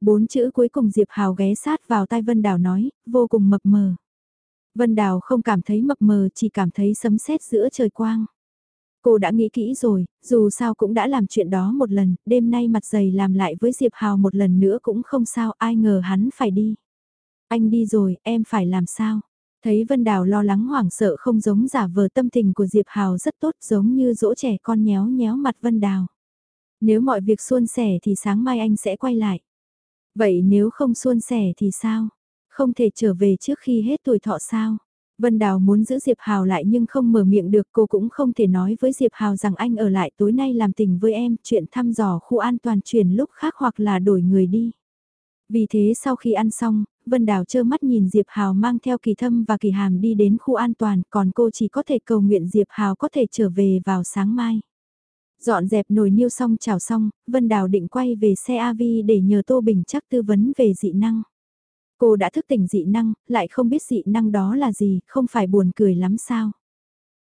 Bốn chữ cuối cùng Diệp Hào ghé sát vào tai Vân Đào nói, vô cùng mập mờ. Vân Đào không cảm thấy mập mờ chỉ cảm thấy sấm sét giữa trời quang. Cô đã nghĩ kỹ rồi, dù sao cũng đã làm chuyện đó một lần, đêm nay mặt dày làm lại với Diệp Hào một lần nữa cũng không sao, ai ngờ hắn phải đi. Anh đi rồi, em phải làm sao? Thấy Vân Đào lo lắng hoảng sợ không giống giả vờ tâm tình của Diệp Hào rất tốt giống như dỗ trẻ con nhéo nhéo mặt Vân Đào. Nếu mọi việc suôn sẻ thì sáng mai anh sẽ quay lại. Vậy nếu không suôn sẻ thì sao? Không thể trở về trước khi hết tuổi thọ sao? Vân Đào muốn giữ Diệp Hào lại nhưng không mở miệng được cô cũng không thể nói với Diệp Hào rằng anh ở lại tối nay làm tình với em chuyện thăm dò khu an toàn chuyển lúc khác hoặc là đổi người đi. Vì thế sau khi ăn xong, Vân Đào trơ mắt nhìn Diệp Hào mang theo kỳ thâm và kỳ hàm đi đến khu an toàn còn cô chỉ có thể cầu nguyện Diệp Hào có thể trở về vào sáng mai. Dọn dẹp nồi niêu xong chào xong, Vân Đào định quay về xe AV để nhờ Tô Bình chắc tư vấn về dị năng. Cô đã thức tỉnh dị năng, lại không biết dị năng đó là gì, không phải buồn cười lắm sao.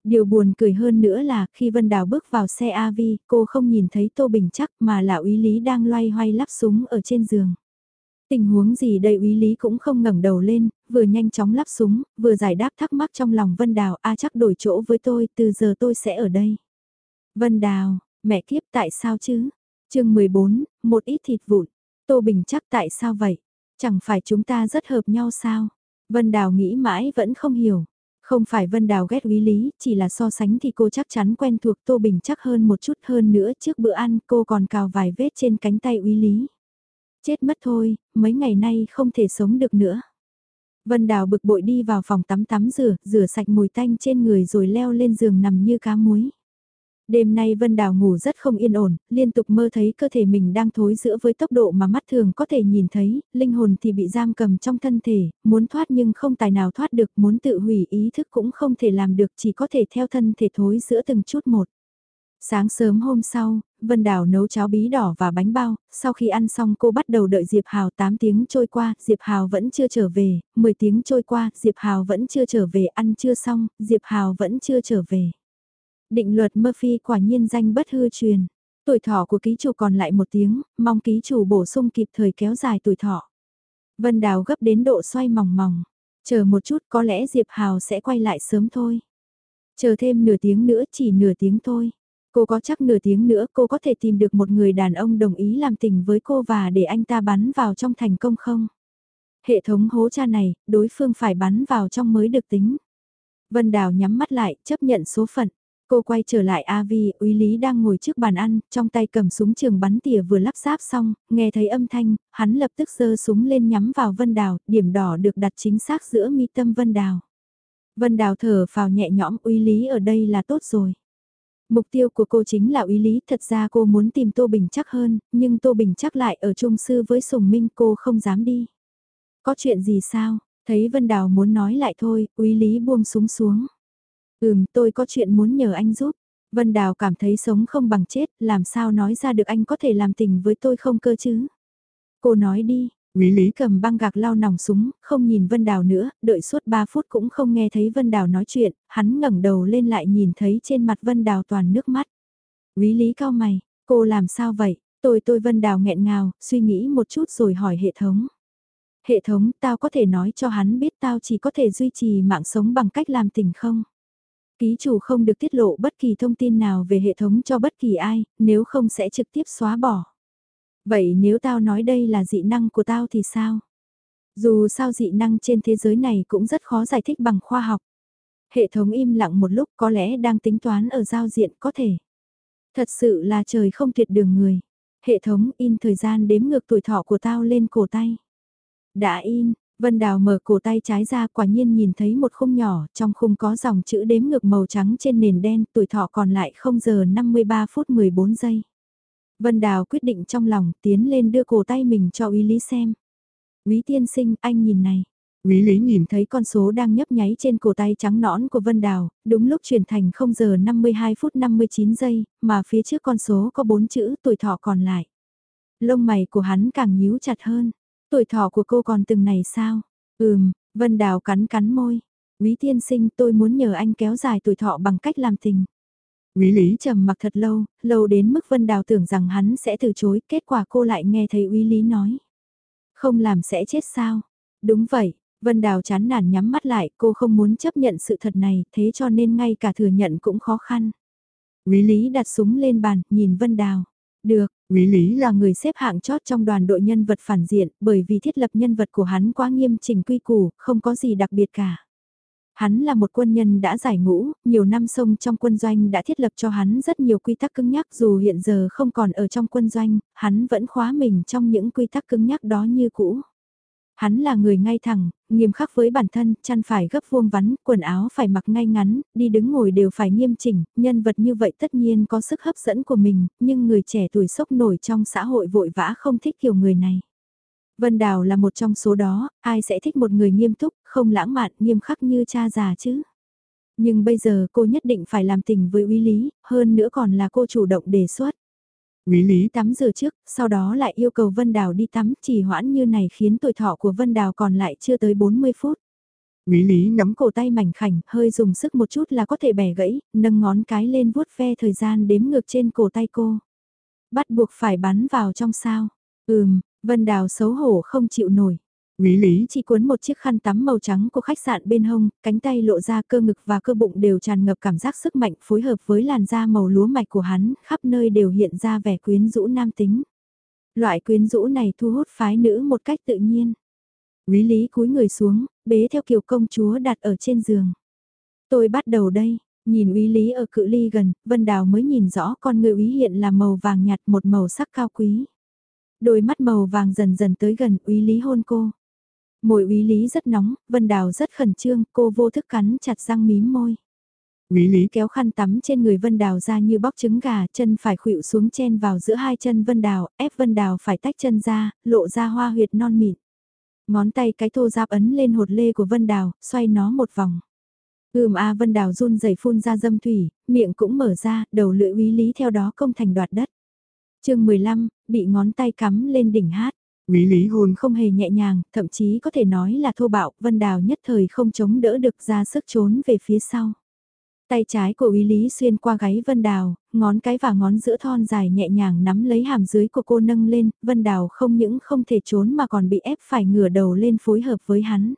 Điều buồn cười hơn nữa là khi Vân Đào bước vào xe AV, cô không nhìn thấy Tô Bình chắc mà là úy lý đang loay hoay lắp súng ở trên giường. Tình huống gì đây úy lý cũng không ngẩng đầu lên, vừa nhanh chóng lắp súng, vừa giải đáp thắc mắc trong lòng Vân Đào, a chắc đổi chỗ với tôi, từ giờ tôi sẽ ở đây. Vân Đào, mẹ kiếp tại sao chứ? chương 14, một ít thịt vụn. Tô Bình chắc tại sao vậy? Chẳng phải chúng ta rất hợp nhau sao? Vân Đào nghĩ mãi vẫn không hiểu. Không phải Vân Đào ghét Úy Lý, chỉ là so sánh thì cô chắc chắn quen thuộc Tô Bình chắc hơn một chút hơn nữa trước bữa ăn cô còn cào vài vết trên cánh tay Úy Lý. Chết mất thôi, mấy ngày nay không thể sống được nữa. Vân Đào bực bội đi vào phòng tắm tắm rửa, rửa sạch mùi tanh trên người rồi leo lên giường nằm như cá muối. Đêm nay Vân Đào ngủ rất không yên ổn, liên tục mơ thấy cơ thể mình đang thối giữa với tốc độ mà mắt thường có thể nhìn thấy, linh hồn thì bị giam cầm trong thân thể, muốn thoát nhưng không tài nào thoát được, muốn tự hủy ý thức cũng không thể làm được, chỉ có thể theo thân thể thối giữa từng chút một. Sáng sớm hôm sau, Vân Đào nấu cháo bí đỏ và bánh bao, sau khi ăn xong cô bắt đầu đợi Diệp Hào 8 tiếng trôi qua, Diệp Hào vẫn chưa trở về, 10 tiếng trôi qua, Diệp Hào vẫn chưa trở về, ăn chưa xong, Diệp Hào vẫn chưa trở về. Định luật Murphy quả nhiên danh bất hư truyền. Tuổi thọ của ký chủ còn lại một tiếng, mong ký chủ bổ sung kịp thời kéo dài tuổi thọ. Vân Đào gấp đến độ xoay mỏng mỏng. Chờ một chút có lẽ Diệp Hào sẽ quay lại sớm thôi. Chờ thêm nửa tiếng nữa chỉ nửa tiếng thôi. Cô có chắc nửa tiếng nữa cô có thể tìm được một người đàn ông đồng ý làm tình với cô và để anh ta bắn vào trong thành công không? Hệ thống hố cha này, đối phương phải bắn vào trong mới được tính. Vân Đào nhắm mắt lại, chấp nhận số phận. Cô quay trở lại AVI, úy lý đang ngồi trước bàn ăn, trong tay cầm súng trường bắn tỉa vừa lắp ráp xong, nghe thấy âm thanh, hắn lập tức giơ súng lên nhắm vào Vân Đào, điểm đỏ được đặt chính xác giữa mi tâm Vân Đào. Vân Đào thở phào nhẹ nhõm, úy lý ở đây là tốt rồi. Mục tiêu của cô chính là úy lý, thật ra cô muốn tìm Tô Bình chắc hơn, nhưng Tô Bình chắc lại ở trung sư với Sùng Minh cô không dám đi. Có chuyện gì sao? Thấy Vân Đào muốn nói lại thôi, úy lý buông súng xuống. Ừm, tôi có chuyện muốn nhờ anh giúp. Vân Đào cảm thấy sống không bằng chết, làm sao nói ra được anh có thể làm tình với tôi không cơ chứ? Cô nói đi, Quý Lý cầm băng gạc lao nòng súng, không nhìn Vân Đào nữa, đợi suốt 3 phút cũng không nghe thấy Vân Đào nói chuyện, hắn ngẩng đầu lên lại nhìn thấy trên mặt Vân Đào toàn nước mắt. Quý Lý cao mày, cô làm sao vậy? Tôi tôi Vân Đào nghẹn ngào, suy nghĩ một chút rồi hỏi hệ thống. Hệ thống, tao có thể nói cho hắn biết tao chỉ có thể duy trì mạng sống bằng cách làm tình không? Ký chủ không được tiết lộ bất kỳ thông tin nào về hệ thống cho bất kỳ ai, nếu không sẽ trực tiếp xóa bỏ. Vậy nếu tao nói đây là dị năng của tao thì sao? Dù sao dị năng trên thế giới này cũng rất khó giải thích bằng khoa học. Hệ thống im lặng một lúc có lẽ đang tính toán ở giao diện có thể. Thật sự là trời không tuyệt đường người. Hệ thống in thời gian đếm ngược tuổi thọ của tao lên cổ tay. Đã in, Vân Đào mở cổ tay trái ra quả nhiên nhìn thấy một khung nhỏ, trong khung có dòng chữ đếm ngược màu trắng trên nền đen, tuổi thọ còn lại 0 giờ 53 phút 14 giây. Vân Đào quyết định trong lòng tiến lên đưa cổ tay mình cho Uy Lý xem. Quý tiên sinh, anh nhìn này. Quý Lý nhìn thấy con số đang nhấp nháy trên cổ tay trắng nõn của Vân Đào, đúng lúc chuyển thành 0 giờ 52 phút 59 giây, mà phía trước con số có 4 chữ tuổi thọ còn lại. Lông mày của hắn càng nhíu chặt hơn. Tuổi thọ của cô còn từng này sao? Ừm, Vân Đào cắn cắn môi. Quý tiên sinh tôi muốn nhờ anh kéo dài tuổi thọ bằng cách làm tình. Quý Lý trầm mặc thật lâu, lâu đến mức Vân Đào tưởng rằng hắn sẽ từ chối, kết quả cô lại nghe thấy Quý Lý nói. Không làm sẽ chết sao? Đúng vậy, Vân Đào chán nản nhắm mắt lại, cô không muốn chấp nhận sự thật này, thế cho nên ngay cả thừa nhận cũng khó khăn. Quý Lý đặt súng lên bàn, nhìn Vân Đào. Được, Quý Lý là người xếp hạng chót trong đoàn đội nhân vật phản diện, bởi vì thiết lập nhân vật của hắn quá nghiêm chỉnh quy củ, không có gì đặc biệt cả. Hắn là một quân nhân đã giải ngũ, nhiều năm sông trong quân doanh đã thiết lập cho hắn rất nhiều quy tắc cứng nhắc dù hiện giờ không còn ở trong quân doanh, hắn vẫn khóa mình trong những quy tắc cứng nhắc đó như cũ. Hắn là người ngay thẳng, nghiêm khắc với bản thân, chăn phải gấp vuông vắn, quần áo phải mặc ngay ngắn, đi đứng ngồi đều phải nghiêm chỉnh, nhân vật như vậy tất nhiên có sức hấp dẫn của mình, nhưng người trẻ tuổi sốc nổi trong xã hội vội vã không thích kiểu người này. Vân Đào là một trong số đó, ai sẽ thích một người nghiêm túc, không lãng mạn, nghiêm khắc như cha già chứ. Nhưng bây giờ cô nhất định phải làm tình với uy lý, hơn nữa còn là cô chủ động đề xuất. Quý lý tắm rửa trước, sau đó lại yêu cầu Vân Đào đi tắm, chỉ hoãn như này khiến tuổi thọ của Vân Đào còn lại chưa tới 40 phút. Quý lý nắm cổ tay mảnh khảnh, hơi dùng sức một chút là có thể bẻ gãy, nâng ngón cái lên vuốt ve thời gian đếm ngược trên cổ tay cô. Bắt buộc phải bắn vào trong sao. Ừm, Vân Đào xấu hổ không chịu nổi. Quý lý chỉ cuốn một chiếc khăn tắm màu trắng của khách sạn bên hông, cánh tay lộ ra cơ ngực và cơ bụng đều tràn ngập cảm giác sức mạnh phối hợp với làn da màu lúa mạch của hắn, khắp nơi đều hiện ra vẻ quyến rũ nam tính. Loại quyến rũ này thu hút phái nữ một cách tự nhiên. Quý lý cúi người xuống, bế theo kiều công chúa đặt ở trên giường. Tôi bắt đầu đây, nhìn úy lý ở cự ly gần, Vân Đào mới nhìn rõ con người úy hiện là màu vàng nhạt một màu sắc cao quý. Đôi mắt màu vàng dần dần tới gần úy lý hôn cô. Môi úy lý rất nóng, Vân Đào rất khẩn trương, cô vô thức cắn chặt răng mím môi. Úy lý kéo khăn tắm trên người Vân Đào ra như bóc trứng gà, chân phải khuỵu xuống chen vào giữa hai chân Vân Đào, ép Vân Đào phải tách chân ra, lộ ra hoa huyệt non mịn. Ngón tay cái thô giáp ấn lên hột lê của Vân Đào, xoay nó một vòng. Ưm a Vân Đào run rẩy phun ra dâm thủy, miệng cũng mở ra, đầu lưỡi úy lý theo đó công thành đoạt đất. chương 15, bị ngón tay cắm lên đỉnh hát. Quý lý hôn không hề nhẹ nhàng, thậm chí có thể nói là thô bạo, Vân Đào nhất thời không chống đỡ được ra sức trốn về phía sau. Tay trái của Quý Lý xuyên qua gáy Vân Đào, ngón cái và ngón giữa thon dài nhẹ nhàng nắm lấy hàm dưới của cô nâng lên, Vân Đào không những không thể trốn mà còn bị ép phải ngửa đầu lên phối hợp với hắn.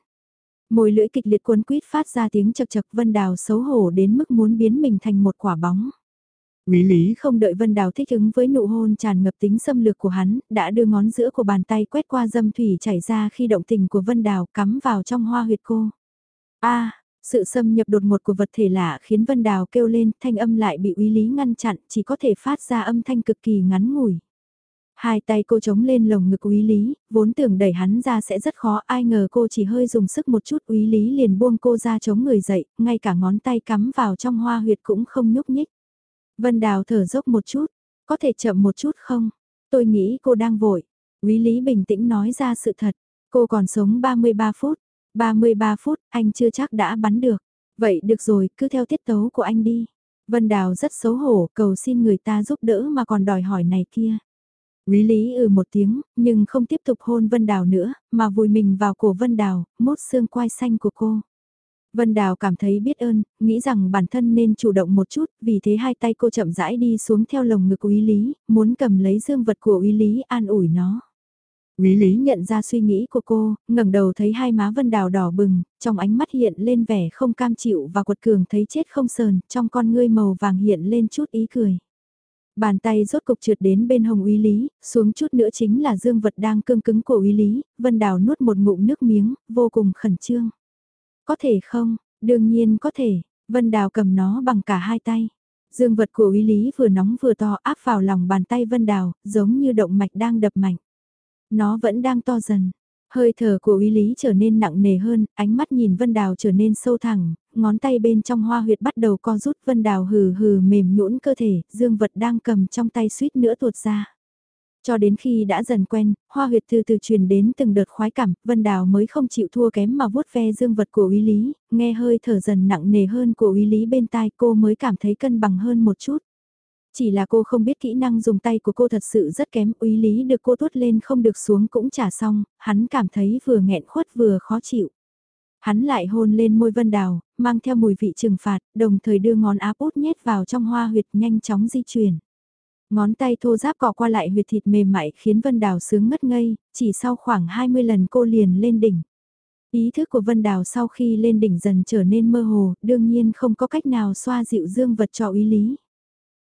Môi lưỡi kịch liệt cuốn quýt phát ra tiếng chật chật Vân Đào xấu hổ đến mức muốn biến mình thành một quả bóng. Quý lý không đợi Vân Đào thích ứng với nụ hôn tràn ngập tính xâm lược của hắn, đã đưa ngón giữa của bàn tay quét qua dâm thủy chảy ra khi động tình của Vân Đào cắm vào trong hoa huyệt cô. a sự xâm nhập đột ngột của vật thể lạ khiến Vân Đào kêu lên, thanh âm lại bị uy lý ngăn chặn, chỉ có thể phát ra âm thanh cực kỳ ngắn ngủi. Hai tay cô chống lên lồng ngực úy lý, vốn tưởng đẩy hắn ra sẽ rất khó, ai ngờ cô chỉ hơi dùng sức một chút úy lý liền buông cô ra chống người dậy, ngay cả ngón tay cắm vào trong hoa huyệt cũng không nhúc nhích. Vân Đào thở dốc một chút, có thể chậm một chút không? Tôi nghĩ cô đang vội. Quý Lý bình tĩnh nói ra sự thật. Cô còn sống 33 phút. 33 phút, anh chưa chắc đã bắn được. Vậy được rồi, cứ theo tiết tấu của anh đi. Vân Đào rất xấu hổ, cầu xin người ta giúp đỡ mà còn đòi hỏi này kia. Quý Lý ừ một tiếng, nhưng không tiếp tục hôn Vân Đào nữa, mà vùi mình vào cổ Vân Đào, mốt xương quai xanh của cô. Vân Đào cảm thấy biết ơn, nghĩ rằng bản thân nên chủ động một chút, vì thế hai tay cô chậm rãi đi xuống theo lồng ngực Úy Lý, muốn cầm lấy dương vật của Úy Lý an ủi nó. Úy Lý nhận ra suy nghĩ của cô, ngẩng đầu thấy hai má Vân Đào đỏ bừng, trong ánh mắt hiện lên vẻ không cam chịu và quật cường thấy chết không sờn, trong con ngươi màu vàng hiện lên chút ý cười. Bàn tay rốt cục trượt đến bên hồng Uy Lý, xuống chút nữa chính là dương vật đang cương cứng của Uy Lý, Vân Đào nuốt một ngụm nước miếng, vô cùng khẩn trương. Có thể không? Đương nhiên có thể, Vân Đào cầm nó bằng cả hai tay. Dương vật của uy lý vừa nóng vừa to áp vào lòng bàn tay Vân Đào, giống như động mạch đang đập mạnh. Nó vẫn đang to dần. Hơi thở của uy lý trở nên nặng nề hơn, ánh mắt nhìn Vân Đào trở nên sâu thẳng, ngón tay bên trong hoa huyệt bắt đầu co rút Vân Đào hừ hừ mềm nhũn cơ thể, dương vật đang cầm trong tay suýt nữa tuột ra. Cho đến khi đã dần quen, hoa huyệt từ từ truyền đến từng đợt khoái cảm, Vân Đào mới không chịu thua kém mà vuốt ve dương vật của Uy Lý, nghe hơi thở dần nặng nề hơn của Uy Lý bên tai cô mới cảm thấy cân bằng hơn một chút. Chỉ là cô không biết kỹ năng dùng tay của cô thật sự rất kém, Uy Lý được cô tuốt lên không được xuống cũng trả xong, hắn cảm thấy vừa nghẹn khuất vừa khó chịu. Hắn lại hôn lên môi Vân Đào, mang theo mùi vị trừng phạt, đồng thời đưa ngón áp út nhét vào trong hoa huyệt nhanh chóng di chuyển. Ngón tay thô giáp cọ qua lại huyệt thịt mềm mại khiến Vân Đào sướng ngất ngây, chỉ sau khoảng 20 lần cô liền lên đỉnh. Ý thức của Vân Đào sau khi lên đỉnh dần trở nên mơ hồ, đương nhiên không có cách nào xoa dịu dương vật cho úy lý.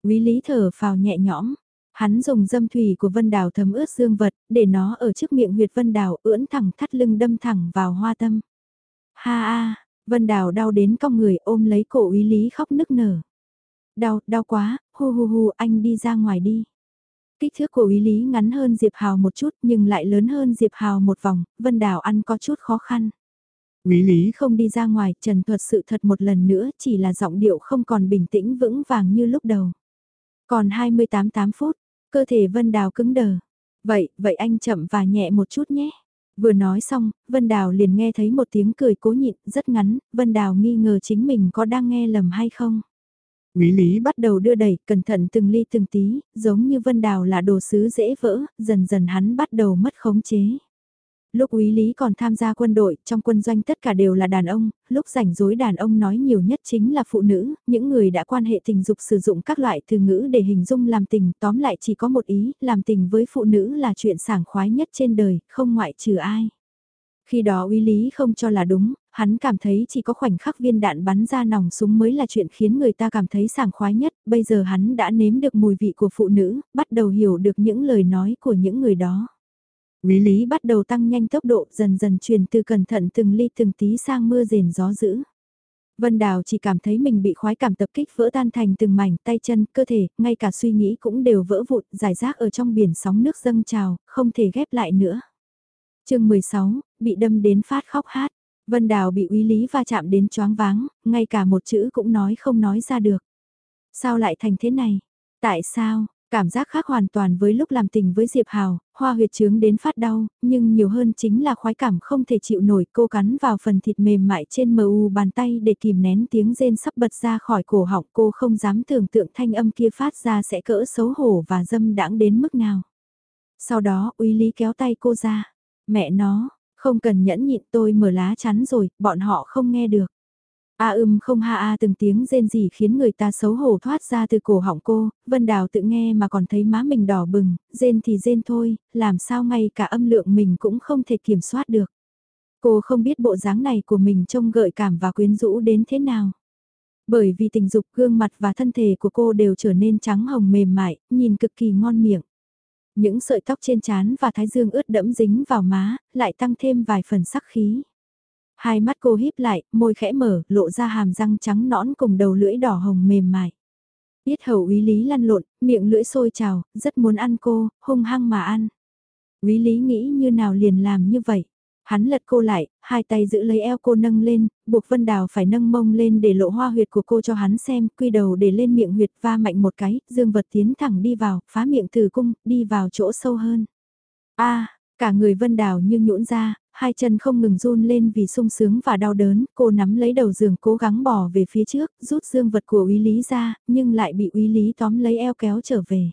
Úy lý thở phào nhẹ nhõm, hắn dùng dâm thủy của Vân Đào thấm ướt dương vật, để nó ở trước miệng huyệt Vân Đào ưỡn thẳng thắt lưng đâm thẳng vào hoa tâm. Ha a, Vân Đào đau đến cong người ôm lấy cổ úy lý khóc nức nở. Đau, đau quá, hu hu hu, anh đi ra ngoài đi. Kích thước của úy lý ngắn hơn Diệp Hào một chút nhưng lại lớn hơn Diệp Hào một vòng, Vân Đào ăn có chút khó khăn. Úy lý không đi ra ngoài, Trần thuật sự thật một lần nữa chỉ là giọng điệu không còn bình tĩnh vững vàng như lúc đầu. Còn 28 8 phút, cơ thể Vân Đào cứng đờ. Vậy, vậy anh chậm và nhẹ một chút nhé. Vừa nói xong, Vân Đào liền nghe thấy một tiếng cười cố nhịn, rất ngắn, Vân Đào nghi ngờ chính mình có đang nghe lầm hay không. Quý lý bắt đầu đưa đẩy, cẩn thận từng ly từng tí, giống như Vân Đào là đồ sứ dễ vỡ, dần dần hắn bắt đầu mất khống chế. Lúc Quý lý còn tham gia quân đội, trong quân doanh tất cả đều là đàn ông, lúc rảnh rối đàn ông nói nhiều nhất chính là phụ nữ, những người đã quan hệ tình dục sử dụng các loại từ ngữ để hình dung làm tình, tóm lại chỉ có một ý, làm tình với phụ nữ là chuyện sảng khoái nhất trên đời, không ngoại trừ ai. Khi đó Uy lý không cho là đúng, hắn cảm thấy chỉ có khoảnh khắc viên đạn bắn ra nòng súng mới là chuyện khiến người ta cảm thấy sảng khoái nhất, bây giờ hắn đã nếm được mùi vị của phụ nữ, bắt đầu hiểu được những lời nói của những người đó. Quý lý bắt đầu tăng nhanh tốc độ dần dần truyền từ cẩn thận từng ly từng tí sang mưa rền gió dữ. Vân Đào chỉ cảm thấy mình bị khoái cảm tập kích vỡ tan thành từng mảnh tay chân, cơ thể, ngay cả suy nghĩ cũng đều vỡ vụn, giải rác ở trong biển sóng nước dâng trào, không thể ghép lại nữa. chương 16, bị đâm đến phát khóc hát. Vân Đào bị uy lý va chạm đến choáng váng, ngay cả một chữ cũng nói không nói ra được. Sao lại thành thế này? Tại sao? Cảm giác khác hoàn toàn với lúc làm tình với Diệp Hào, hoa huyệt trướng đến phát đau, nhưng nhiều hơn chính là khoái cảm không thể chịu nổi cô cắn vào phần thịt mềm mại trên mờ u bàn tay để kìm nén tiếng rên sắp bật ra khỏi cổ họng cô không dám tưởng tượng thanh âm kia phát ra sẽ cỡ xấu hổ và dâm đãng đến mức nào. Sau đó uy lý kéo tay cô ra, mẹ nó, không cần nhẫn nhịn tôi mở lá chắn rồi, bọn họ không nghe được. A ưm không ha a từng tiếng rên gì khiến người ta xấu hổ thoát ra từ cổ họng cô, Vân Đào tự nghe mà còn thấy má mình đỏ bừng, rên thì rên thôi, làm sao ngay cả âm lượng mình cũng không thể kiểm soát được. Cô không biết bộ dáng này của mình trông gợi cảm và quyến rũ đến thế nào. Bởi vì tình dục gương mặt và thân thể của cô đều trở nên trắng hồng mềm mại, nhìn cực kỳ ngon miệng. Những sợi tóc trên trán và thái dương ướt đẫm dính vào má, lại tăng thêm vài phần sắc khí. Hai mắt cô híp lại, môi khẽ mở, lộ ra hàm răng trắng nõn cùng đầu lưỡi đỏ hồng mềm mại. Biết hầu úy lý lăn lộn, miệng lưỡi sôi trào, rất muốn ăn cô, hung hăng mà ăn. Úy lý nghĩ như nào liền làm như vậy. Hắn lật cô lại, hai tay giữ lấy eo cô nâng lên, buộc Vân Đào phải nâng mông lên để lộ hoa huyệt của cô cho hắn xem, quy đầu để lên miệng huyệt va mạnh một cái, dương vật tiến thẳng đi vào, phá miệng từ cung, đi vào chỗ sâu hơn. a cả người Vân Đào như nhũn ra, hai chân không ngừng run lên vì sung sướng và đau đớn, cô nắm lấy đầu giường cố gắng bỏ về phía trước, rút dương vật của uy Lý ra, nhưng lại bị uy Lý tóm lấy eo kéo trở về.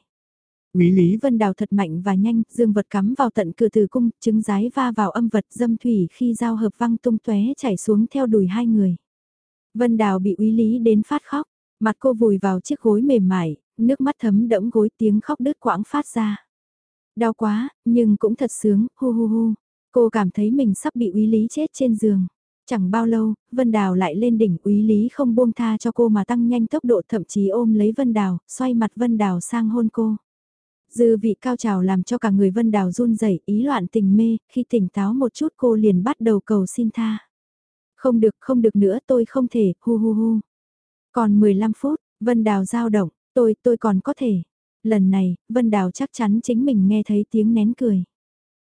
Quý Lý Vân Đào thật mạnh và nhanh, dương vật cắm vào tận cửa từ cung, trứng rái va vào âm vật dâm thủy khi giao hợp văng tung tóe chảy xuống theo đùi hai người. Vân Đào bị Quý Lý đến phát khóc, mặt cô vùi vào chiếc gối mềm mại, nước mắt thấm đẫm gối tiếng khóc đứt quãng phát ra. Đau quá, nhưng cũng thật sướng, hu hu hu. Cô cảm thấy mình sắp bị Quý lý chết trên giường. Chẳng bao lâu, Vân Đào lại lên đỉnh úy lý không buông tha cho cô mà tăng nhanh tốc độ thậm chí ôm lấy Vân Đào, xoay mặt Vân Đào sang hôn cô. Dư vị cao trào làm cho cả người Vân Đào run rẩy ý loạn tình mê, khi tỉnh táo một chút cô liền bắt đầu cầu xin tha. Không được, không được nữa tôi không thể, hu hu hu. Còn 15 phút, Vân Đào giao động, tôi, tôi còn có thể. Lần này, Vân Đào chắc chắn chính mình nghe thấy tiếng nén cười.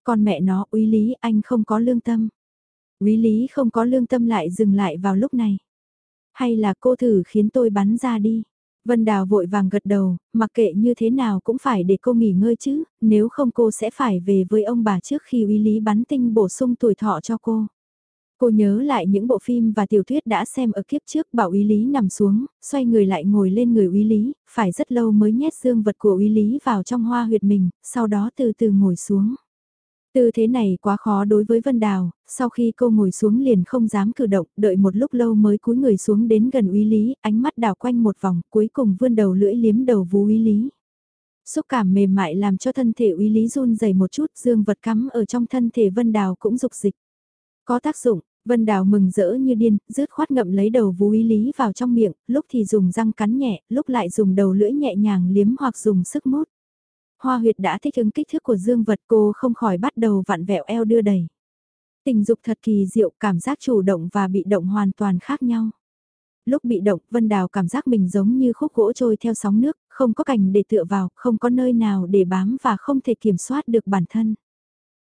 còn mẹ nó, úy lý, anh không có lương tâm. Úy lý không có lương tâm lại dừng lại vào lúc này. Hay là cô thử khiến tôi bắn ra đi. Vân Đào vội vàng gật đầu, mặc kệ như thế nào cũng phải để cô nghỉ ngơi chứ, nếu không cô sẽ phải về với ông bà trước khi uy lý bắn tinh bổ sung tuổi thọ cho cô. Cô nhớ lại những bộ phim và tiểu thuyết đã xem ở kiếp trước bảo uy lý nằm xuống, xoay người lại ngồi lên người uy lý, phải rất lâu mới nhét dương vật của uy lý vào trong hoa huyệt mình, sau đó từ từ ngồi xuống. Tư thế này quá khó đối với Vân Đào, sau khi cô ngồi xuống liền không dám cử động, đợi một lúc lâu mới cúi người xuống đến gần uy lý, ánh mắt đào quanh một vòng, cuối cùng vươn đầu lưỡi liếm đầu vú uy lý. Xúc cảm mềm mại làm cho thân thể uy lý run dày một chút, dương vật cắm ở trong thân thể Vân Đào cũng dục dịch. Có tác dụng, Vân Đào mừng rỡ như điên, rứt khoát ngậm lấy đầu vú uy lý vào trong miệng, lúc thì dùng răng cắn nhẹ, lúc lại dùng đầu lưỡi nhẹ nhàng liếm hoặc dùng sức mút. Hoa huyệt đã thích ứng kích thước của dương vật cô không khỏi bắt đầu vặn vẹo eo đưa đẩy. Tình dục thật kỳ diệu, cảm giác chủ động và bị động hoàn toàn khác nhau. Lúc bị động, Vân Đào cảm giác mình giống như khúc gỗ trôi theo sóng nước, không có cành để tựa vào, không có nơi nào để bám và không thể kiểm soát được bản thân.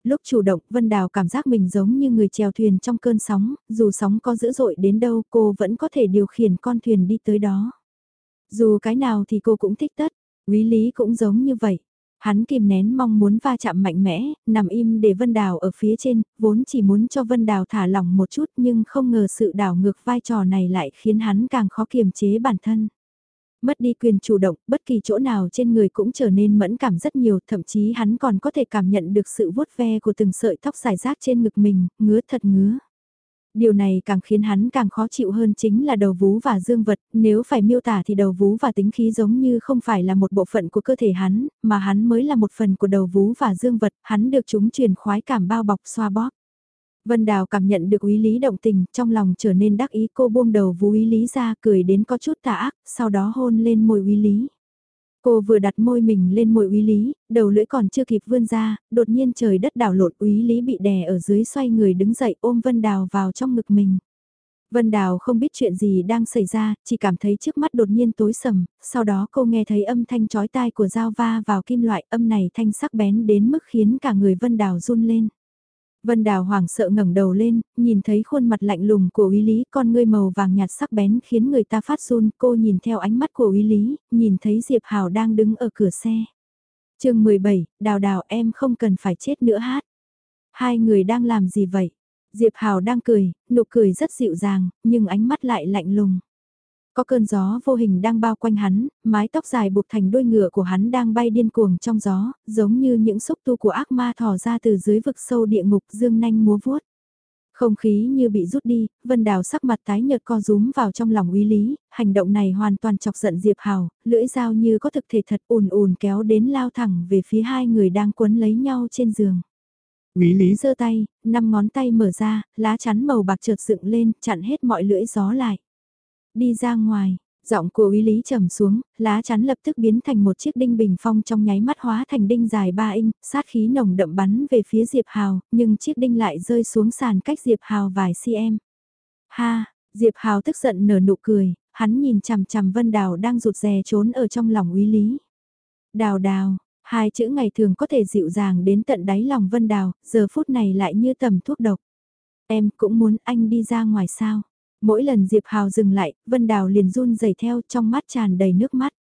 Lúc chủ động, Vân Đào cảm giác mình giống như người chèo thuyền trong cơn sóng, dù sóng có dữ dội đến đâu cô vẫn có thể điều khiển con thuyền đi tới đó. Dù cái nào thì cô cũng thích tất, quý lý cũng giống như vậy. Hắn kìm nén mong muốn va chạm mạnh mẽ, nằm im để Vân Đào ở phía trên, vốn chỉ muốn cho Vân Đào thả lỏng một chút nhưng không ngờ sự đảo ngược vai trò này lại khiến hắn càng khó kiềm chế bản thân. Mất đi quyền chủ động, bất kỳ chỗ nào trên người cũng trở nên mẫn cảm rất nhiều, thậm chí hắn còn có thể cảm nhận được sự vuốt ve của từng sợi tóc dài rác trên ngực mình, ngứa thật ngứa. Điều này càng khiến hắn càng khó chịu hơn chính là đầu vú và dương vật, nếu phải miêu tả thì đầu vú và tính khí giống như không phải là một bộ phận của cơ thể hắn, mà hắn mới là một phần của đầu vú và dương vật, hắn được chúng truyền khoái cảm bao bọc xoa bóp. Vân Đào cảm nhận được ý lý động tình, trong lòng trở nên đắc ý cô buông đầu vú ý lý ra cười đến có chút tà ác, sau đó hôn lên môi ý lý. Cô vừa đặt môi mình lên môi úy lý, đầu lưỡi còn chưa kịp vươn ra, đột nhiên trời đất đảo lộn úy lý bị đè ở dưới xoay người đứng dậy ôm Vân Đào vào trong ngực mình. Vân Đào không biết chuyện gì đang xảy ra, chỉ cảm thấy trước mắt đột nhiên tối sầm, sau đó cô nghe thấy âm thanh chói tai của dao va vào kim loại âm này thanh sắc bén đến mức khiến cả người Vân Đào run lên. Vân Đào hoảng sợ ngẩng đầu lên, nhìn thấy khuôn mặt lạnh lùng của Uy Lý, con ngươi màu vàng nhạt sắc bén khiến người ta phát run, cô nhìn theo ánh mắt của Uy Lý, nhìn thấy Diệp Hào đang đứng ở cửa xe. Chương 17, Đào Đào em không cần phải chết nữa hát. Hai người đang làm gì vậy? Diệp Hào đang cười, nụ cười rất dịu dàng, nhưng ánh mắt lại lạnh lùng. Có cơn gió vô hình đang bao quanh hắn, mái tóc dài buộc thành đuôi ngựa của hắn đang bay điên cuồng trong gió, giống như những xúc tu của ác ma thò ra từ dưới vực sâu địa ngục dương nanh múa vuốt. Không khí như bị rút đi, Vân Đào sắc mặt tái nhợt co rúm vào trong lòng uy lý, hành động này hoàn toàn chọc giận Diệp Hào, lưỡi dao như có thực thể thật ùn ùn kéo đến lao thẳng về phía hai người đang quấn lấy nhau trên giường. Quý lý giơ tay, năm ngón tay mở ra, lá chắn màu bạc chợt dựng lên, chặn hết mọi lưỡi gió lại. Đi ra ngoài, giọng của Uy lý trầm xuống, lá chắn lập tức biến thành một chiếc đinh bình phong trong nháy mắt hóa thành đinh dài 3 inch, sát khí nồng đậm bắn về phía Diệp Hào, nhưng chiếc đinh lại rơi xuống sàn cách Diệp Hào vài cm. Ha, Diệp Hào tức giận nở nụ cười, hắn nhìn chằm chằm Vân Đào đang rụt rè trốn ở trong lòng Uy lý. Đào đào, hai chữ ngày thường có thể dịu dàng đến tận đáy lòng Vân Đào, giờ phút này lại như tầm thuốc độc. Em cũng muốn anh đi ra ngoài sao? Mỗi lần Diệp Hào dừng lại, Vân Đào liền run rẩy theo trong mắt tràn đầy nước mắt.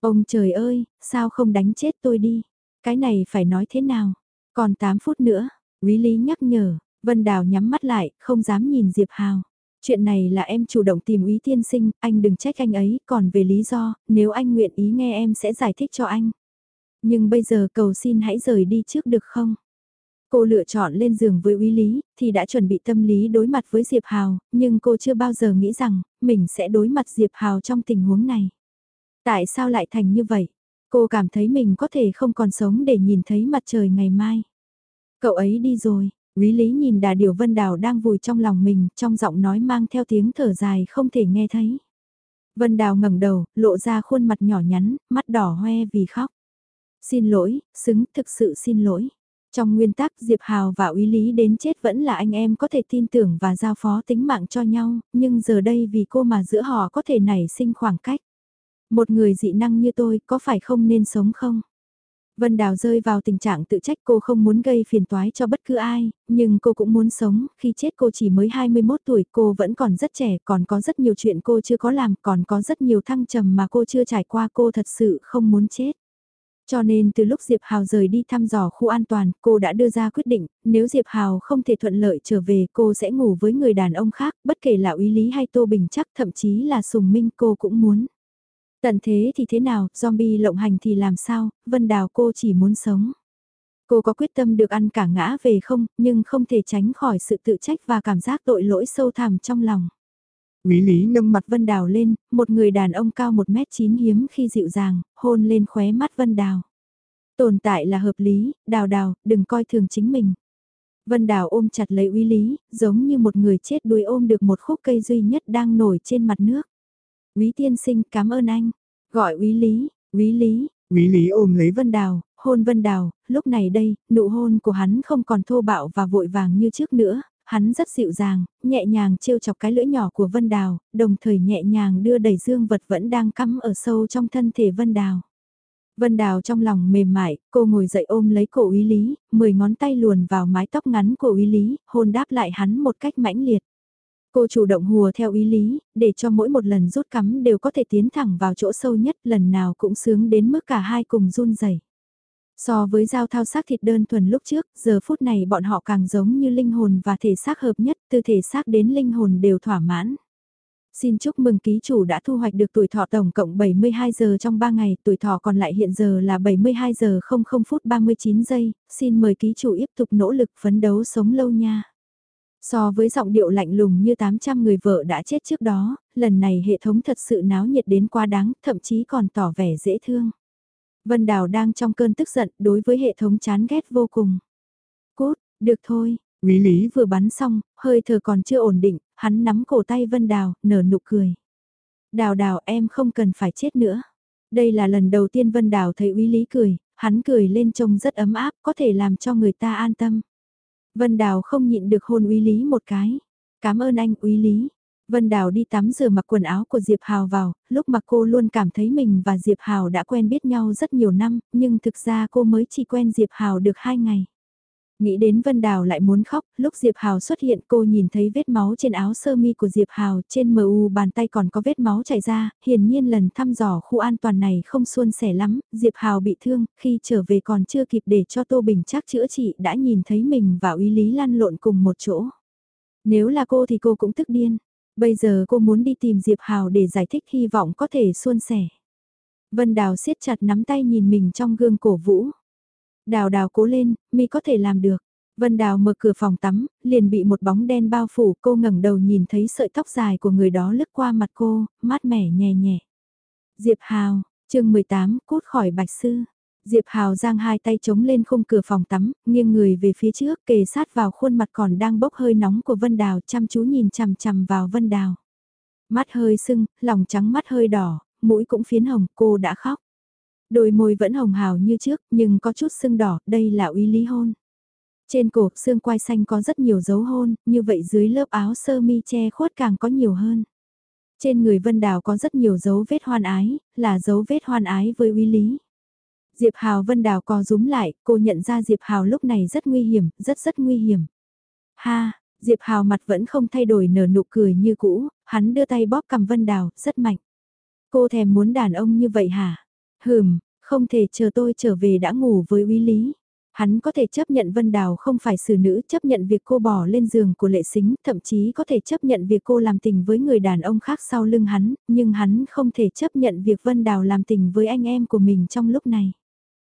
Ông trời ơi, sao không đánh chết tôi đi? Cái này phải nói thế nào? Còn 8 phút nữa, Quý Lý nhắc nhở, Vân Đào nhắm mắt lại, không dám nhìn Diệp Hào. Chuyện này là em chủ động tìm Úy Tiên Sinh, anh đừng trách anh ấy, còn về lý do, nếu anh nguyện ý nghe em sẽ giải thích cho anh. Nhưng bây giờ cầu xin hãy rời đi trước được không? Cô lựa chọn lên giường với Uy Lý, thì đã chuẩn bị tâm lý đối mặt với Diệp Hào, nhưng cô chưa bao giờ nghĩ rằng, mình sẽ đối mặt Diệp Hào trong tình huống này. Tại sao lại thành như vậy? Cô cảm thấy mình có thể không còn sống để nhìn thấy mặt trời ngày mai. Cậu ấy đi rồi, Quý Lý nhìn Đà Điều Vân Đào đang vùi trong lòng mình, trong giọng nói mang theo tiếng thở dài không thể nghe thấy. Vân Đào ngẩng đầu, lộ ra khuôn mặt nhỏ nhắn, mắt đỏ hoe vì khóc. Xin lỗi, xứng, thực sự xin lỗi. Trong nguyên tắc Diệp Hào và Uy Lý đến chết vẫn là anh em có thể tin tưởng và giao phó tính mạng cho nhau, nhưng giờ đây vì cô mà giữa họ có thể nảy sinh khoảng cách. Một người dị năng như tôi có phải không nên sống không? Vân Đào rơi vào tình trạng tự trách cô không muốn gây phiền toái cho bất cứ ai, nhưng cô cũng muốn sống, khi chết cô chỉ mới 21 tuổi, cô vẫn còn rất trẻ, còn có rất nhiều chuyện cô chưa có làm, còn có rất nhiều thăng trầm mà cô chưa trải qua cô thật sự không muốn chết. Cho nên từ lúc Diệp Hào rời đi thăm dò khu an toàn, cô đã đưa ra quyết định, nếu Diệp Hào không thể thuận lợi trở về cô sẽ ngủ với người đàn ông khác, bất kể là Uy Lý hay Tô Bình chắc thậm chí là Sùng Minh cô cũng muốn. Tận thế thì thế nào, zombie lộng hành thì làm sao, Vân Đào cô chỉ muốn sống. Cô có quyết tâm được ăn cả ngã về không, nhưng không thể tránh khỏi sự tự trách và cảm giác tội lỗi sâu thẳm trong lòng. Quý Lý nâng mặt Vân Đào lên, một người đàn ông cao 1m9 hiếm khi dịu dàng, hôn lên khóe mắt Vân Đào. Tồn tại là hợp lý, Đào Đào, đừng coi thường chính mình. Vân Đào ôm chặt lấy Uy Lý, giống như một người chết đuối ôm được một khúc cây duy nhất đang nổi trên mặt nước. Quý tiên sinh cảm ơn anh. Gọi Uy Lý, Uy Lý. Uy Lý ôm lấy Vân Đào, hôn Vân Đào, lúc này đây, nụ hôn của hắn không còn thô bạo và vội vàng như trước nữa, hắn rất dịu dàng, nhẹ nhàng trêu chọc cái lưỡi nhỏ của Vân Đào, đồng thời nhẹ nhàng đưa đẩy dương vật vẫn đang cắm ở sâu trong thân thể Vân Đào. Vân Đào trong lòng mềm mại, cô ngồi dậy ôm lấy cổ úy lý, mười ngón tay luồn vào mái tóc ngắn của úy lý, hôn đáp lại hắn một cách mãnh liệt. Cô chủ động hùa theo ý lý, để cho mỗi một lần rút cắm đều có thể tiến thẳng vào chỗ sâu nhất lần nào cũng sướng đến mức cả hai cùng run rẩy. So với giao thao xác thịt đơn thuần lúc trước, giờ phút này bọn họ càng giống như linh hồn và thể xác hợp nhất, từ thể xác đến linh hồn đều thỏa mãn. Xin chúc mừng ký chủ đã thu hoạch được tuổi thọ tổng cộng 72 giờ trong 3 ngày, tuổi thọ còn lại hiện giờ là 72 giờ 00 phút 39 giây, xin mời ký chủ tiếp tục nỗ lực phấn đấu sống lâu nha. So với giọng điệu lạnh lùng như 800 người vợ đã chết trước đó, lần này hệ thống thật sự náo nhiệt đến quá đáng, thậm chí còn tỏ vẻ dễ thương. Vân Đào đang trong cơn tức giận đối với hệ thống chán ghét vô cùng. Cút, được thôi, Quý Lý vừa bắn xong, hơi thở còn chưa ổn định, hắn nắm cổ tay Vân Đào, nở nụ cười. Đào đào em không cần phải chết nữa. Đây là lần đầu tiên Vân Đào thấy Quý Lý cười, hắn cười lên trông rất ấm áp, có thể làm cho người ta an tâm. Vân Đào không nhịn được hôn Uy Lý một cái. Cảm ơn anh Uy Lý. Vân Đào đi tắm rửa mặc quần áo của Diệp Hào vào, lúc mà cô luôn cảm thấy mình và Diệp Hào đã quen biết nhau rất nhiều năm, nhưng thực ra cô mới chỉ quen Diệp Hào được hai ngày. Nghĩ đến Vân Đào lại muốn khóc, lúc Diệp Hào xuất hiện cô nhìn thấy vết máu trên áo sơ mi của Diệp Hào, trên mờ u bàn tay còn có vết máu chảy ra, hiển nhiên lần thăm dò khu an toàn này không suôn sẻ lắm, Diệp Hào bị thương, khi trở về còn chưa kịp để cho Tô Bình chắc chữa trị đã nhìn thấy mình và Uy Lý lăn lộn cùng một chỗ. Nếu là cô thì cô cũng tức điên, bây giờ cô muốn đi tìm Diệp Hào để giải thích hy vọng có thể suôn sẻ. Vân Đào siết chặt nắm tay nhìn mình trong gương cổ vũ. Đào đào cố lên, mi có thể làm được. Vân Đào mở cửa phòng tắm, liền bị một bóng đen bao phủ cô ngẩng đầu nhìn thấy sợi tóc dài của người đó lướt qua mặt cô, mát mẻ nhẹ nhẹ. Diệp Hào, chương 18, cút khỏi bạch sư. Diệp Hào giang hai tay chống lên khung cửa phòng tắm, nghiêng người về phía trước kề sát vào khuôn mặt còn đang bốc hơi nóng của Vân Đào chăm chú nhìn chằm chằm vào Vân Đào. Mắt hơi sưng, lòng trắng mắt hơi đỏ, mũi cũng phiến hồng, cô đã khóc. Đôi môi vẫn hồng hào như trước, nhưng có chút sưng đỏ, đây là uy lý hôn. Trên cổ, xương quai xanh có rất nhiều dấu hôn, như vậy dưới lớp áo sơ mi che khuất càng có nhiều hơn. Trên người Vân Đào có rất nhiều dấu vết hoan ái, là dấu vết hoan ái với uy lý. Diệp Hào Vân Đào co rúm lại, cô nhận ra Diệp Hào lúc này rất nguy hiểm, rất rất nguy hiểm. Ha, Diệp Hào mặt vẫn không thay đổi nở nụ cười như cũ, hắn đưa tay bóp cầm Vân Đào, rất mạnh. Cô thèm muốn đàn ông như vậy hả? Hừm, không thể chờ tôi trở về đã ngủ với uy lý. Hắn có thể chấp nhận Vân Đào không phải xử nữ, chấp nhận việc cô bỏ lên giường của lệ xính, thậm chí có thể chấp nhận việc cô làm tình với người đàn ông khác sau lưng hắn, nhưng hắn không thể chấp nhận việc Vân Đào làm tình với anh em của mình trong lúc này.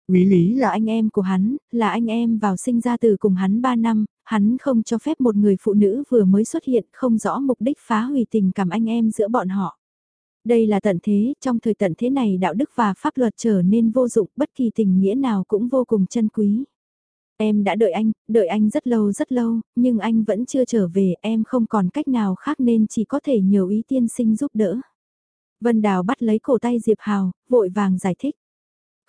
Quý lý là anh em của hắn, là anh em vào sinh ra từ cùng hắn 3 năm, hắn không cho phép một người phụ nữ vừa mới xuất hiện không rõ mục đích phá hủy tình cảm anh em giữa bọn họ. Đây là tận thế, trong thời tận thế này đạo đức và pháp luật trở nên vô dụng, bất kỳ tình nghĩa nào cũng vô cùng chân quý. Em đã đợi anh, đợi anh rất lâu rất lâu, nhưng anh vẫn chưa trở về, em không còn cách nào khác nên chỉ có thể nhờ ý tiên sinh giúp đỡ. Vân Đào bắt lấy cổ tay Diệp Hào, vội vàng giải thích.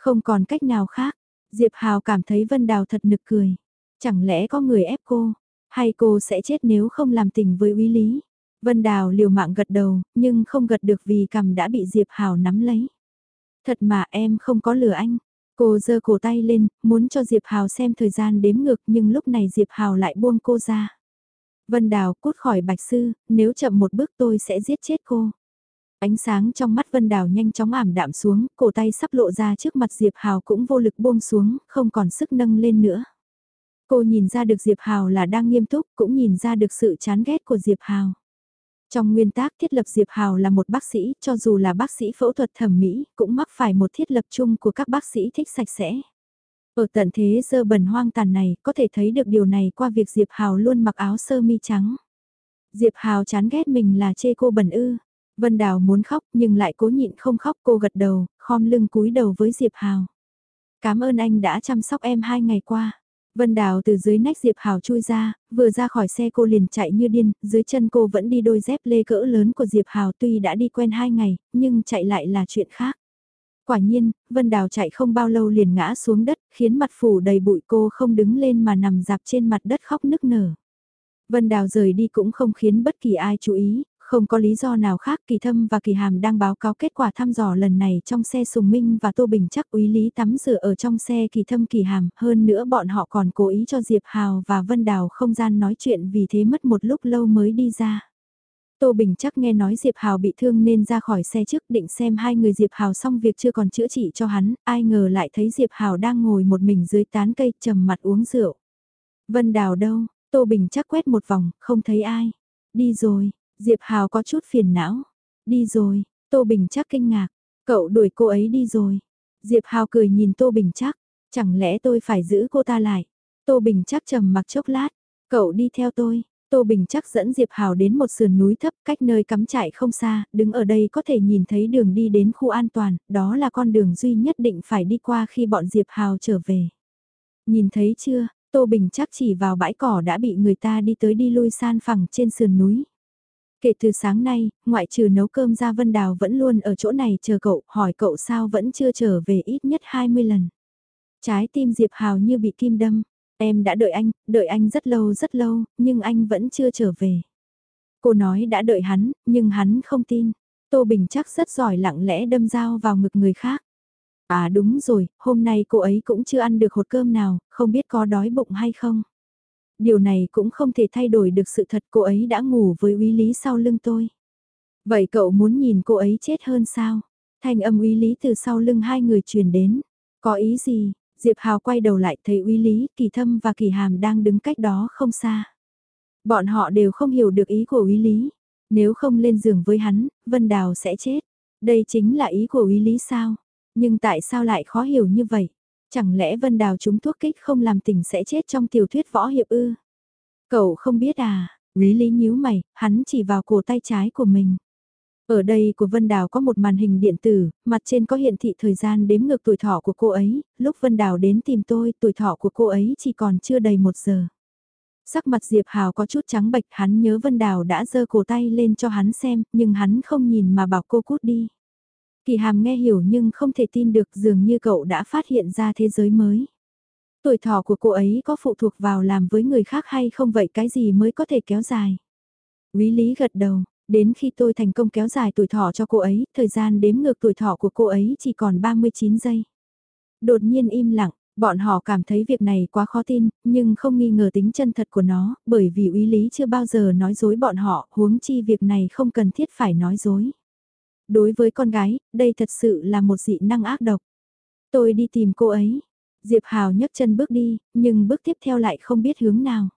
Không còn cách nào khác, Diệp Hào cảm thấy Vân Đào thật nực cười. Chẳng lẽ có người ép cô, hay cô sẽ chết nếu không làm tình với uy lý? Vân Đào liều mạng gật đầu, nhưng không gật được vì cầm đã bị Diệp Hào nắm lấy. Thật mà em không có lừa anh. Cô giơ cổ tay lên, muốn cho Diệp Hào xem thời gian đếm ngược nhưng lúc này Diệp Hào lại buông cô ra. Vân Đào cút khỏi bạch sư, nếu chậm một bước tôi sẽ giết chết cô. Ánh sáng trong mắt Vân Đào nhanh chóng ảm đạm xuống, cổ tay sắp lộ ra trước mặt Diệp Hào cũng vô lực buông xuống, không còn sức nâng lên nữa. Cô nhìn ra được Diệp Hào là đang nghiêm túc, cũng nhìn ra được sự chán ghét của Diệp Hào. Trong nguyên tác thiết lập Diệp Hào là một bác sĩ, cho dù là bác sĩ phẫu thuật thẩm mỹ, cũng mắc phải một thiết lập chung của các bác sĩ thích sạch sẽ. Ở tận thế dơ bẩn hoang tàn này, có thể thấy được điều này qua việc Diệp Hào luôn mặc áo sơ mi trắng. Diệp Hào chán ghét mình là chê cô bẩn ư. Vân Đào muốn khóc nhưng lại cố nhịn không khóc cô gật đầu, khom lưng cúi đầu với Diệp Hào. Cảm ơn anh đã chăm sóc em hai ngày qua. Vân Đào từ dưới nách Diệp Hào chui ra, vừa ra khỏi xe cô liền chạy như điên, dưới chân cô vẫn đi đôi dép lê cỡ lớn của Diệp Hào tuy đã đi quen hai ngày, nhưng chạy lại là chuyện khác. Quả nhiên, Vân Đào chạy không bao lâu liền ngã xuống đất, khiến mặt phủ đầy bụi cô không đứng lên mà nằm dạp trên mặt đất khóc nức nở. Vân Đào rời đi cũng không khiến bất kỳ ai chú ý, không có lý do nào khác Kỳ Thâm và Kỳ Hàm đang báo cáo kết quả thăm dò lần này trong xe Sùng Minh và Tô Bình chắc úy lý tắm rửa ở trong xe Kỳ Thâm Kỳ Hàm, hơn nữa bọn họ còn cố ý cho Diệp Hào và Vân Đào không gian nói chuyện vì thế mất một lúc lâu mới đi ra. Tô Bình chắc nghe nói Diệp Hào bị thương nên ra khỏi xe trước định xem hai người Diệp Hào xong việc chưa còn chữa trị cho hắn, ai ngờ lại thấy Diệp Hào đang ngồi một mình dưới tán cây trầm mặt uống rượu. Vân Đào đâu, Tô Bình chắc quét một vòng, không thấy ai. Đi rồi, Diệp Hào có chút phiền não. Đi rồi, Tô Bình chắc kinh ngạc, cậu đuổi cô ấy đi rồi. Diệp Hào cười nhìn Tô Bình chắc, chẳng lẽ tôi phải giữ cô ta lại. Tô Bình chắc trầm mặc chốc lát, cậu đi theo tôi. Tô Bình chắc dẫn Diệp Hào đến một sườn núi thấp cách nơi cắm trại không xa, đứng ở đây có thể nhìn thấy đường đi đến khu an toàn, đó là con đường duy nhất định phải đi qua khi bọn Diệp Hào trở về. Nhìn thấy chưa, Tô Bình chắc chỉ vào bãi cỏ đã bị người ta đi tới đi lui san phẳng trên sườn núi. Kể từ sáng nay, ngoại trừ nấu cơm ra Vân Đào vẫn luôn ở chỗ này chờ cậu, hỏi cậu sao vẫn chưa trở về ít nhất 20 lần. Trái tim Diệp Hào như bị kim đâm, em đã đợi anh, đợi anh rất lâu rất lâu, nhưng anh vẫn chưa trở về. Cô nói đã đợi hắn, nhưng hắn không tin. Tô Bình chắc rất giỏi lặng lẽ đâm dao vào ngực người khác. À đúng rồi, hôm nay cô ấy cũng chưa ăn được hột cơm nào, không biết có đói bụng hay không. Điều này cũng không thể thay đổi được sự thật cô ấy đã ngủ với uy lý sau lưng tôi. Vậy cậu muốn nhìn cô ấy chết hơn sao? Thanh âm uy lý từ sau lưng hai người truyền đến. Có ý gì? Diệp Hào quay đầu lại thấy uy lý, kỳ thâm và kỳ hàm đang đứng cách đó không xa. Bọn họ đều không hiểu được ý của uy lý. Nếu không lên giường với hắn, Vân Đào sẽ chết. Đây chính là ý của uy lý sao? Nhưng tại sao lại khó hiểu như vậy? Chẳng lẽ Vân Đào chúng thuốc kích không làm tỉnh sẽ chết trong tiểu thuyết võ hiệp ư? Cậu không biết à? Quý Lý nhíu mày, hắn chỉ vào cổ tay trái của mình. Ở đây của Vân Đào có một màn hình điện tử, mặt trên có hiển thị thời gian đếm ngược tuổi thọ của cô ấy, lúc Vân Đào đến tìm tôi tuổi thọ của cô ấy chỉ còn chưa đầy một giờ. Sắc mặt Diệp Hào có chút trắng bệch hắn nhớ Vân Đào đã giơ cổ tay lên cho hắn xem, nhưng hắn không nhìn mà bảo cô cút đi. Kỳ hàm nghe hiểu nhưng không thể tin được dường như cậu đã phát hiện ra thế giới mới. Tuổi thọ của cô ấy có phụ thuộc vào làm với người khác hay không vậy cái gì mới có thể kéo dài. Quý lý gật đầu, đến khi tôi thành công kéo dài tuổi thọ cho cô ấy, thời gian đếm ngược tuổi thọ của cô ấy chỉ còn 39 giây. Đột nhiên im lặng, bọn họ cảm thấy việc này quá khó tin, nhưng không nghi ngờ tính chân thật của nó, bởi vì úy lý chưa bao giờ nói dối bọn họ, huống chi việc này không cần thiết phải nói dối. Đối với con gái, đây thật sự là một dị năng ác độc. Tôi đi tìm cô ấy. Diệp Hào nhấc chân bước đi, nhưng bước tiếp theo lại không biết hướng nào.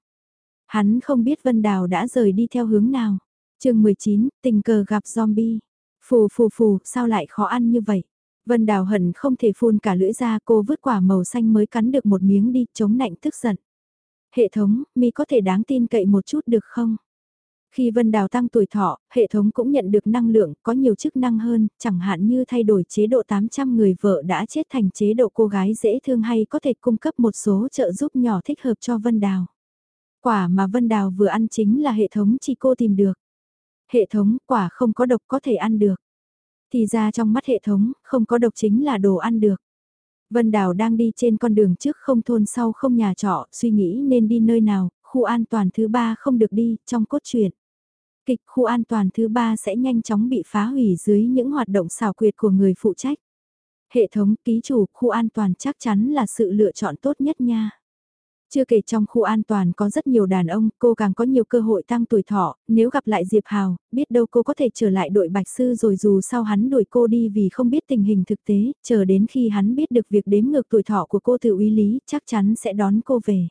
Hắn không biết Vân Đào đã rời đi theo hướng nào. chương 19, tình cờ gặp zombie. Phù phù phù, sao lại khó ăn như vậy? Vân Đào hận không thể phun cả lưỡi ra cô vứt quả màu xanh mới cắn được một miếng đi chống nạnh tức giận. Hệ thống, mi có thể đáng tin cậy một chút được không? Khi Vân Đào tăng tuổi thọ, hệ thống cũng nhận được năng lượng, có nhiều chức năng hơn, chẳng hạn như thay đổi chế độ 800 người vợ đã chết thành chế độ cô gái dễ thương hay có thể cung cấp một số trợ giúp nhỏ thích hợp cho Vân Đào. Quả mà Vân Đào vừa ăn chính là hệ thống chỉ cô tìm được. Hệ thống quả không có độc có thể ăn được. Thì ra trong mắt hệ thống, không có độc chính là đồ ăn được. Vân Đào đang đi trên con đường trước không thôn sau không nhà trọ, suy nghĩ nên đi nơi nào, khu an toàn thứ ba không được đi, trong cốt truyện. Kịch khu an toàn thứ ba sẽ nhanh chóng bị phá hủy dưới những hoạt động xảo quyệt của người phụ trách. Hệ thống ký chủ khu an toàn chắc chắn là sự lựa chọn tốt nhất nha. Chưa kể trong khu an toàn có rất nhiều đàn ông, cô càng có nhiều cơ hội tăng tuổi thọ, nếu gặp lại Diệp Hào, biết đâu cô có thể trở lại đội bạch sư rồi dù sao hắn đuổi cô đi vì không biết tình hình thực tế, chờ đến khi hắn biết được việc đếm ngược tuổi thọ của cô tự uy lý, chắc chắn sẽ đón cô về.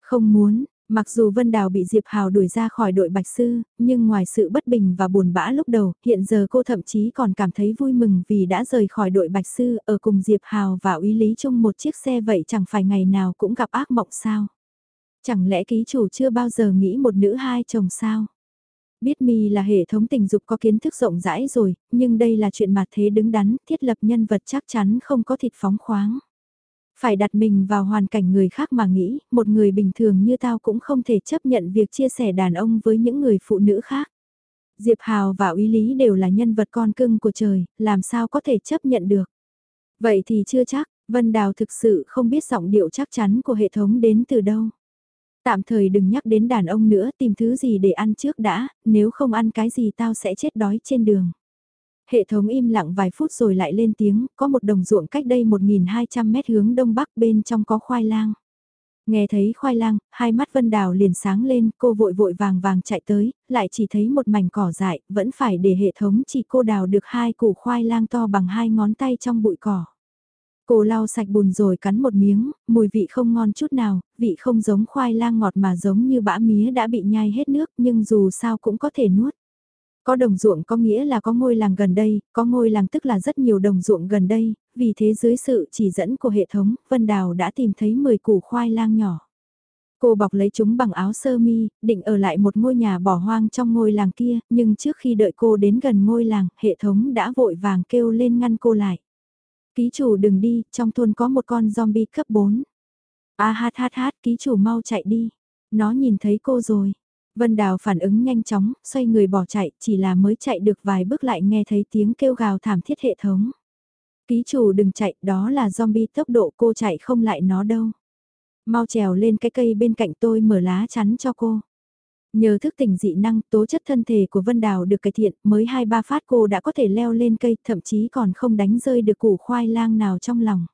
Không muốn, Mặc dù Vân Đào bị Diệp Hào đuổi ra khỏi đội Bạch Sư, nhưng ngoài sự bất bình và buồn bã lúc đầu, hiện giờ cô thậm chí còn cảm thấy vui mừng vì đã rời khỏi đội Bạch Sư ở cùng Diệp Hào và uy Lý chung một chiếc xe vậy chẳng phải ngày nào cũng gặp ác mộng sao. Chẳng lẽ ký chủ chưa bao giờ nghĩ một nữ hai chồng sao? Biết mi là hệ thống tình dục có kiến thức rộng rãi rồi, nhưng đây là chuyện mà thế đứng đắn, thiết lập nhân vật chắc chắn không có thịt phóng khoáng. Phải đặt mình vào hoàn cảnh người khác mà nghĩ, một người bình thường như tao cũng không thể chấp nhận việc chia sẻ đàn ông với những người phụ nữ khác. Diệp Hào và Uy Lý đều là nhân vật con cưng của trời, làm sao có thể chấp nhận được. Vậy thì chưa chắc, Vân Đào thực sự không biết giọng điệu chắc chắn của hệ thống đến từ đâu. Tạm thời đừng nhắc đến đàn ông nữa, tìm thứ gì để ăn trước đã, nếu không ăn cái gì tao sẽ chết đói trên đường. Hệ thống im lặng vài phút rồi lại lên tiếng, có một đồng ruộng cách đây 1.200 mét hướng đông bắc bên trong có khoai lang. Nghe thấy khoai lang, hai mắt Vân Đào liền sáng lên, cô vội vội vàng vàng chạy tới, lại chỉ thấy một mảnh cỏ dại, vẫn phải để hệ thống chỉ cô đào được hai củ khoai lang to bằng hai ngón tay trong bụi cỏ. Cô lau sạch bùn rồi cắn một miếng, mùi vị không ngon chút nào, vị không giống khoai lang ngọt mà giống như bã mía đã bị nhai hết nước nhưng dù sao cũng có thể nuốt. Có đồng ruộng có nghĩa là có ngôi làng gần đây, có ngôi làng tức là rất nhiều đồng ruộng gần đây, vì thế dưới sự chỉ dẫn của hệ thống, Vân Đào đã tìm thấy 10 củ khoai lang nhỏ. Cô bọc lấy chúng bằng áo sơ mi, định ở lại một ngôi nhà bỏ hoang trong ngôi làng kia, nhưng trước khi đợi cô đến gần ngôi làng, hệ thống đã vội vàng kêu lên ngăn cô lại. Ký chủ đừng đi, trong thôn có một con zombie cấp 4. A hát hát hát, ký chủ mau chạy đi. Nó nhìn thấy cô rồi. Vân Đào phản ứng nhanh chóng, xoay người bỏ chạy, chỉ là mới chạy được vài bước lại nghe thấy tiếng kêu gào thảm thiết hệ thống. Ký chủ đừng chạy, đó là zombie tốc độ cô chạy không lại nó đâu. Mau trèo lên cái cây bên cạnh tôi mở lá chắn cho cô. Nhờ thức tỉnh dị năng, tố chất thân thể của Vân Đào được cải thiện, mới hai ba phát cô đã có thể leo lên cây, thậm chí còn không đánh rơi được củ khoai lang nào trong lòng.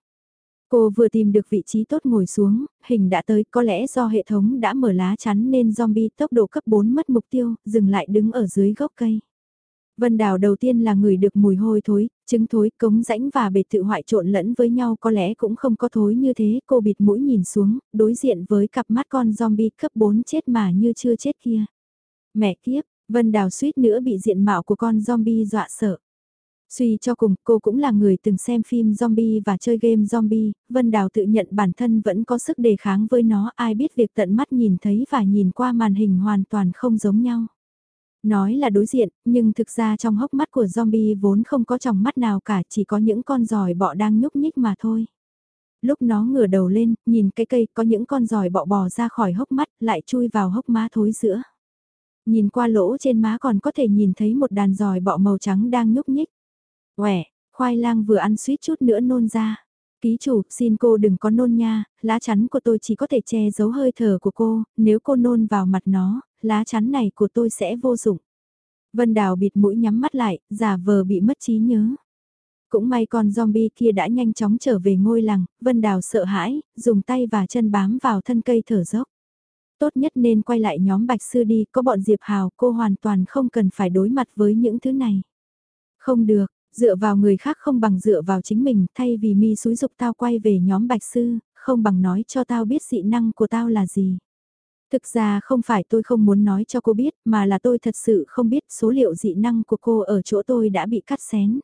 Cô vừa tìm được vị trí tốt ngồi xuống, hình đã tới, có lẽ do hệ thống đã mở lá chắn nên zombie tốc độ cấp 4 mất mục tiêu, dừng lại đứng ở dưới gốc cây. Vân Đào đầu tiên là người được mùi hôi thối, trứng thối, cống rãnh và bệt tự hoại trộn lẫn với nhau có lẽ cũng không có thối như thế, cô bịt mũi nhìn xuống, đối diện với cặp mắt con zombie cấp 4 chết mà như chưa chết kia. Mẹ kiếp, Vân Đào suýt nữa bị diện mạo của con zombie dọa sợ. Suy cho cùng, cô cũng là người từng xem phim zombie và chơi game zombie, Vân Đào tự nhận bản thân vẫn có sức đề kháng với nó, ai biết việc tận mắt nhìn thấy và nhìn qua màn hình hoàn toàn không giống nhau. Nói là đối diện, nhưng thực ra trong hốc mắt của zombie vốn không có tròng mắt nào cả, chỉ có những con giòi bọ đang nhúc nhích mà thôi. Lúc nó ngửa đầu lên, nhìn cái cây có những con giòi bọ bò ra khỏi hốc mắt, lại chui vào hốc má thối giữa. Nhìn qua lỗ trên má còn có thể nhìn thấy một đàn giòi bọ màu trắng đang nhúc nhích. Quẻ, khoai lang vừa ăn suýt chút nữa nôn ra. Ký chủ, xin cô đừng có nôn nha, lá chắn của tôi chỉ có thể che giấu hơi thở của cô, nếu cô nôn vào mặt nó, lá chắn này của tôi sẽ vô dụng. Vân Đào bịt mũi nhắm mắt lại, giả vờ bị mất trí nhớ. Cũng may con zombie kia đã nhanh chóng trở về ngôi làng, Vân Đào sợ hãi, dùng tay và chân bám vào thân cây thở dốc. Tốt nhất nên quay lại nhóm Bạch Sư đi, có bọn Diệp Hào cô hoàn toàn không cần phải đối mặt với những thứ này. Không được, dựa vào người khác không bằng dựa vào chính mình, thay vì mi xúi dục tao quay về nhóm Bạch Sư, không bằng nói cho tao biết dị năng của tao là gì. Thực ra không phải tôi không muốn nói cho cô biết, mà là tôi thật sự không biết số liệu dị năng của cô ở chỗ tôi đã bị cắt xén.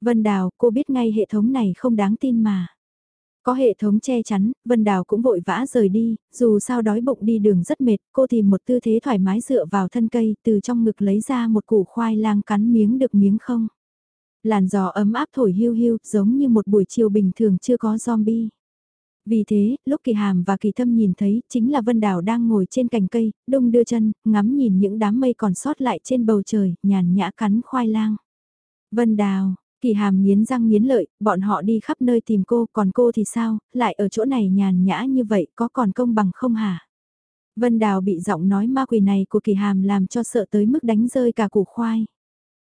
Vân Đào, cô biết ngay hệ thống này không đáng tin mà. Có hệ thống che chắn, Vân Đào cũng vội vã rời đi, dù sao đói bụng đi đường rất mệt, cô tìm một tư thế thoải mái dựa vào thân cây, từ trong ngực lấy ra một củ khoai lang cắn miếng được miếng không. Làn gió ấm áp thổi hưu hưu giống như một buổi chiều bình thường chưa có zombie. Vì thế, lúc kỳ hàm và kỳ thâm nhìn thấy, chính là Vân Đào đang ngồi trên cành cây, đông đưa chân, ngắm nhìn những đám mây còn sót lại trên bầu trời, nhàn nhã cắn khoai lang. Vân Đào, kỳ hàm nghiến răng nghiến lợi, bọn họ đi khắp nơi tìm cô, còn cô thì sao, lại ở chỗ này nhàn nhã như vậy, có còn công bằng không hả? Vân Đào bị giọng nói ma quỷ này của kỳ hàm làm cho sợ tới mức đánh rơi cả củ khoai.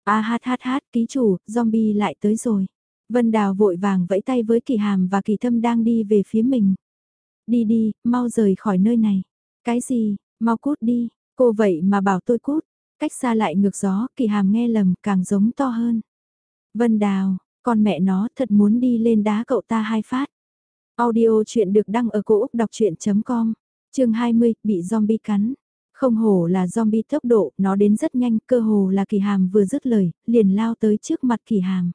A hát hát hát, ký chủ, zombie lại tới rồi. Vân Đào vội vàng vẫy tay với kỳ hàm và kỳ thâm đang đi về phía mình. Đi đi, mau rời khỏi nơi này. Cái gì, mau cút đi, cô vậy mà bảo tôi cút. Cách xa lại ngược gió, kỳ hàm nghe lầm càng giống to hơn. Vân Đào, con mẹ nó thật muốn đi lên đá cậu ta hai phát. Audio chuyện được đăng ở cổ Úc đọc chuyện.com, chương 20, bị zombie cắn. Không hổ là zombie tốc độ, nó đến rất nhanh, cơ hồ là kỳ hàm vừa dứt lời, liền lao tới trước mặt kỳ hàm.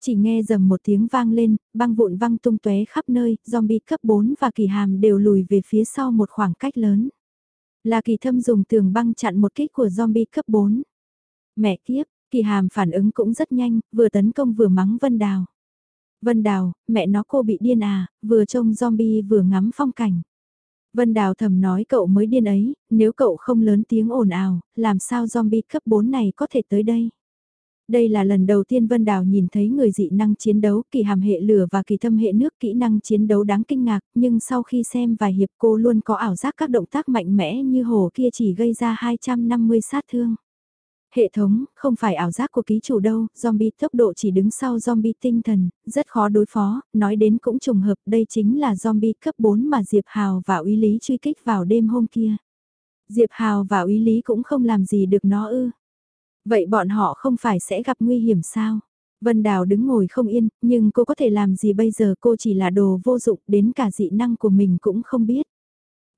Chỉ nghe dầm một tiếng vang lên, băng vụn văng tung tóe khắp nơi, zombie cấp 4 và kỳ hàm đều lùi về phía sau một khoảng cách lớn. Là kỳ thâm dùng tường băng chặn một kích của zombie cấp 4. Mẹ kiếp, kỳ hàm phản ứng cũng rất nhanh, vừa tấn công vừa mắng Vân Đào. Vân Đào, mẹ nó cô bị điên à, vừa trông zombie vừa ngắm phong cảnh. Vân Đào thầm nói cậu mới điên ấy, nếu cậu không lớn tiếng ồn ào, làm sao zombie cấp 4 này có thể tới đây? Đây là lần đầu tiên Vân Đào nhìn thấy người dị năng chiến đấu, kỳ hàm hệ lửa và kỳ thâm hệ nước kỹ năng chiến đấu đáng kinh ngạc, nhưng sau khi xem vài hiệp cô luôn có ảo giác các động tác mạnh mẽ như hồ kia chỉ gây ra 250 sát thương. Hệ thống, không phải ảo giác của ký chủ đâu, zombie tốc độ chỉ đứng sau zombie tinh thần, rất khó đối phó, nói đến cũng trùng hợp, đây chính là zombie cấp 4 mà Diệp Hào và Uy Lý truy kích vào đêm hôm kia. Diệp Hào và Uy Lý cũng không làm gì được nó ư. Vậy bọn họ không phải sẽ gặp nguy hiểm sao? Vân Đào đứng ngồi không yên, nhưng cô có thể làm gì bây giờ cô chỉ là đồ vô dụng đến cả dị năng của mình cũng không biết.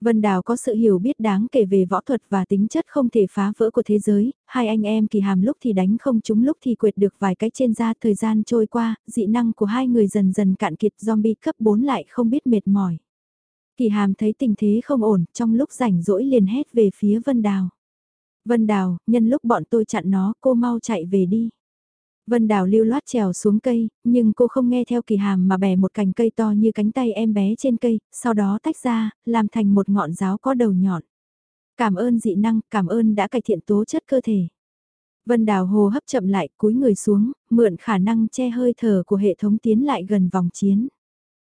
Vân Đào có sự hiểu biết đáng kể về võ thuật và tính chất không thể phá vỡ của thế giới, hai anh em kỳ hàm lúc thì đánh không trúng lúc thì quệt được vài cái trên da thời gian trôi qua, dị năng của hai người dần dần cạn kiệt zombie cấp 4 lại không biết mệt mỏi. Kỳ hàm thấy tình thế không ổn, trong lúc rảnh rỗi liền hét về phía Vân Đào. Vân Đào, nhân lúc bọn tôi chặn nó, cô mau chạy về đi. Vân Đào lưu loát trèo xuống cây, nhưng cô không nghe theo kỳ hàm mà bẻ một cành cây to như cánh tay em bé trên cây, sau đó tách ra, làm thành một ngọn giáo có đầu nhọn. Cảm ơn dị năng, cảm ơn đã cải thiện tố chất cơ thể. Vân Đào hồ hấp chậm lại, cúi người xuống, mượn khả năng che hơi thở của hệ thống tiến lại gần vòng chiến.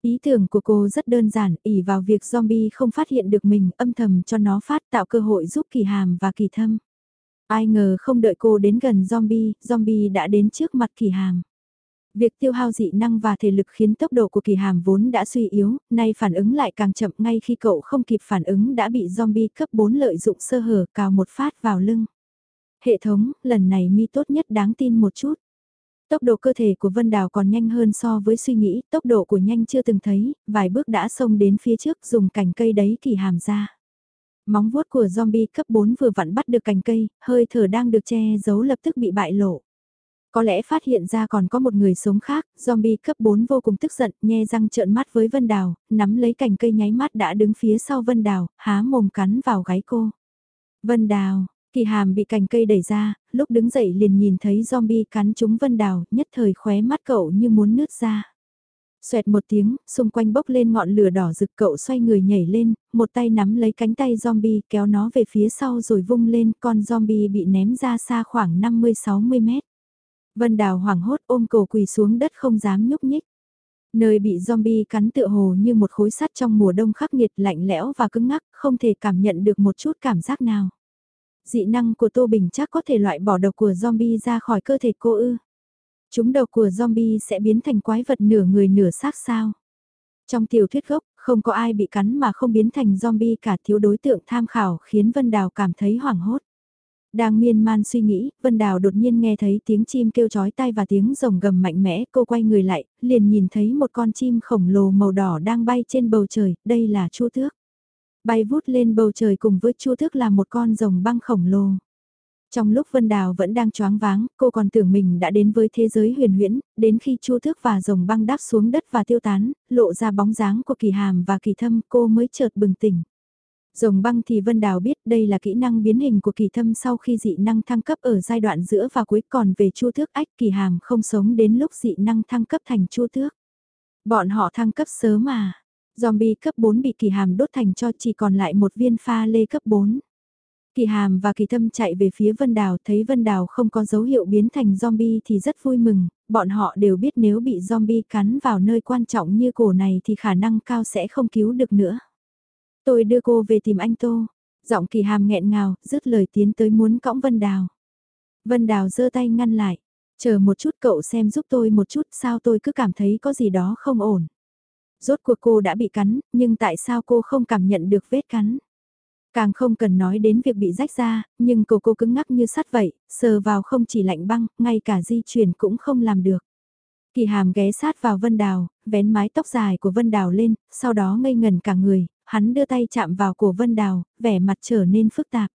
Ý tưởng của cô rất đơn giản, ỉ vào việc zombie không phát hiện được mình, âm thầm cho nó phát tạo cơ hội giúp kỳ hàm và kỳ thâm. Ai ngờ không đợi cô đến gần zombie, zombie đã đến trước mặt kỳ hàm. Việc tiêu hao dị năng và thể lực khiến tốc độ của kỳ hàm vốn đã suy yếu, nay phản ứng lại càng chậm ngay khi cậu không kịp phản ứng đã bị zombie cấp 4 lợi dụng sơ hở cào một phát vào lưng. Hệ thống, lần này mi tốt nhất đáng tin một chút. Tốc độ cơ thể của Vân Đào còn nhanh hơn so với suy nghĩ, tốc độ của nhanh chưa từng thấy, vài bước đã xông đến phía trước dùng cành cây đấy kỳ hàm ra. Móng vuốt của zombie cấp 4 vừa vặn bắt được cành cây, hơi thở đang được che giấu lập tức bị bại lộ. Có lẽ phát hiện ra còn có một người sống khác, zombie cấp 4 vô cùng tức giận, nhe răng trợn mắt với Vân Đào, nắm lấy cành cây nháy mắt đã đứng phía sau Vân Đào, há mồm cắn vào gáy cô. Vân Đào, kỳ hàm bị cành cây đẩy ra, lúc đứng dậy liền nhìn thấy zombie cắn trúng Vân Đào, nhất thời khóe mắt cậu như muốn nứt ra. Xoẹt một tiếng, xung quanh bốc lên ngọn lửa đỏ rực cậu xoay người nhảy lên, một tay nắm lấy cánh tay zombie kéo nó về phía sau rồi vung lên, con zombie bị ném ra xa khoảng 50-60 mét. Vân Đào hoảng hốt ôm cổ quỳ xuống đất không dám nhúc nhích. Nơi bị zombie cắn tựa hồ như một khối sắt trong mùa đông khắc nghiệt lạnh lẽo và cứng ngắc, không thể cảm nhận được một chút cảm giác nào. Dị năng của Tô Bình chắc có thể loại bỏ độc của zombie ra khỏi cơ thể cô ư. Chúng đầu của zombie sẽ biến thành quái vật nửa người nửa xác sao. Trong tiểu thuyết gốc, không có ai bị cắn mà không biến thành zombie cả thiếu đối tượng tham khảo khiến Vân Đào cảm thấy hoảng hốt. Đang miên man suy nghĩ, Vân Đào đột nhiên nghe thấy tiếng chim kêu chói tai và tiếng rồng gầm mạnh mẽ, cô quay người lại, liền nhìn thấy một con chim khổng lồ màu đỏ đang bay trên bầu trời, đây là chu thước. Bay vút lên bầu trời cùng với chu thước là một con rồng băng khổng lồ. Trong lúc Vân Đào vẫn đang choáng váng, cô còn tưởng mình đã đến với thế giới huyền huyễn, đến khi chu thước và rồng băng đáp xuống đất và tiêu tán, lộ ra bóng dáng của kỳ hàm và kỳ thâm cô mới chợt bừng tỉnh. Rồng băng thì Vân Đào biết đây là kỹ năng biến hình của kỳ thâm sau khi dị năng thăng cấp ở giai đoạn giữa và cuối còn về chu thước ách kỳ hàm không sống đến lúc dị năng thăng cấp thành chu thước. Bọn họ thăng cấp sớm mà. Zombie cấp 4 bị kỳ hàm đốt thành cho chỉ còn lại một viên pha lê cấp 4. Kỳ hàm và kỳ thâm chạy về phía Vân Đào thấy Vân Đào không có dấu hiệu biến thành zombie thì rất vui mừng, bọn họ đều biết nếu bị zombie cắn vào nơi quan trọng như cổ này thì khả năng cao sẽ không cứu được nữa. Tôi đưa cô về tìm anh Tô. Giọng kỳ hàm nghẹn ngào, dứt lời tiến tới muốn cõng Vân Đào. Vân Đào giơ tay ngăn lại. Chờ một chút cậu xem giúp tôi một chút sao tôi cứ cảm thấy có gì đó không ổn. Rốt cuộc cô đã bị cắn, nhưng tại sao cô không cảm nhận được vết cắn? Càng không cần nói đến việc bị rách ra, nhưng cổ cô cứng ngắc như sắt vậy, sờ vào không chỉ lạnh băng, ngay cả di chuyển cũng không làm được. Kỳ hàm ghé sát vào Vân Đào, vén mái tóc dài của Vân Đào lên, sau đó ngây ngần cả người, hắn đưa tay chạm vào cổ Vân Đào, vẻ mặt trở nên phức tạp.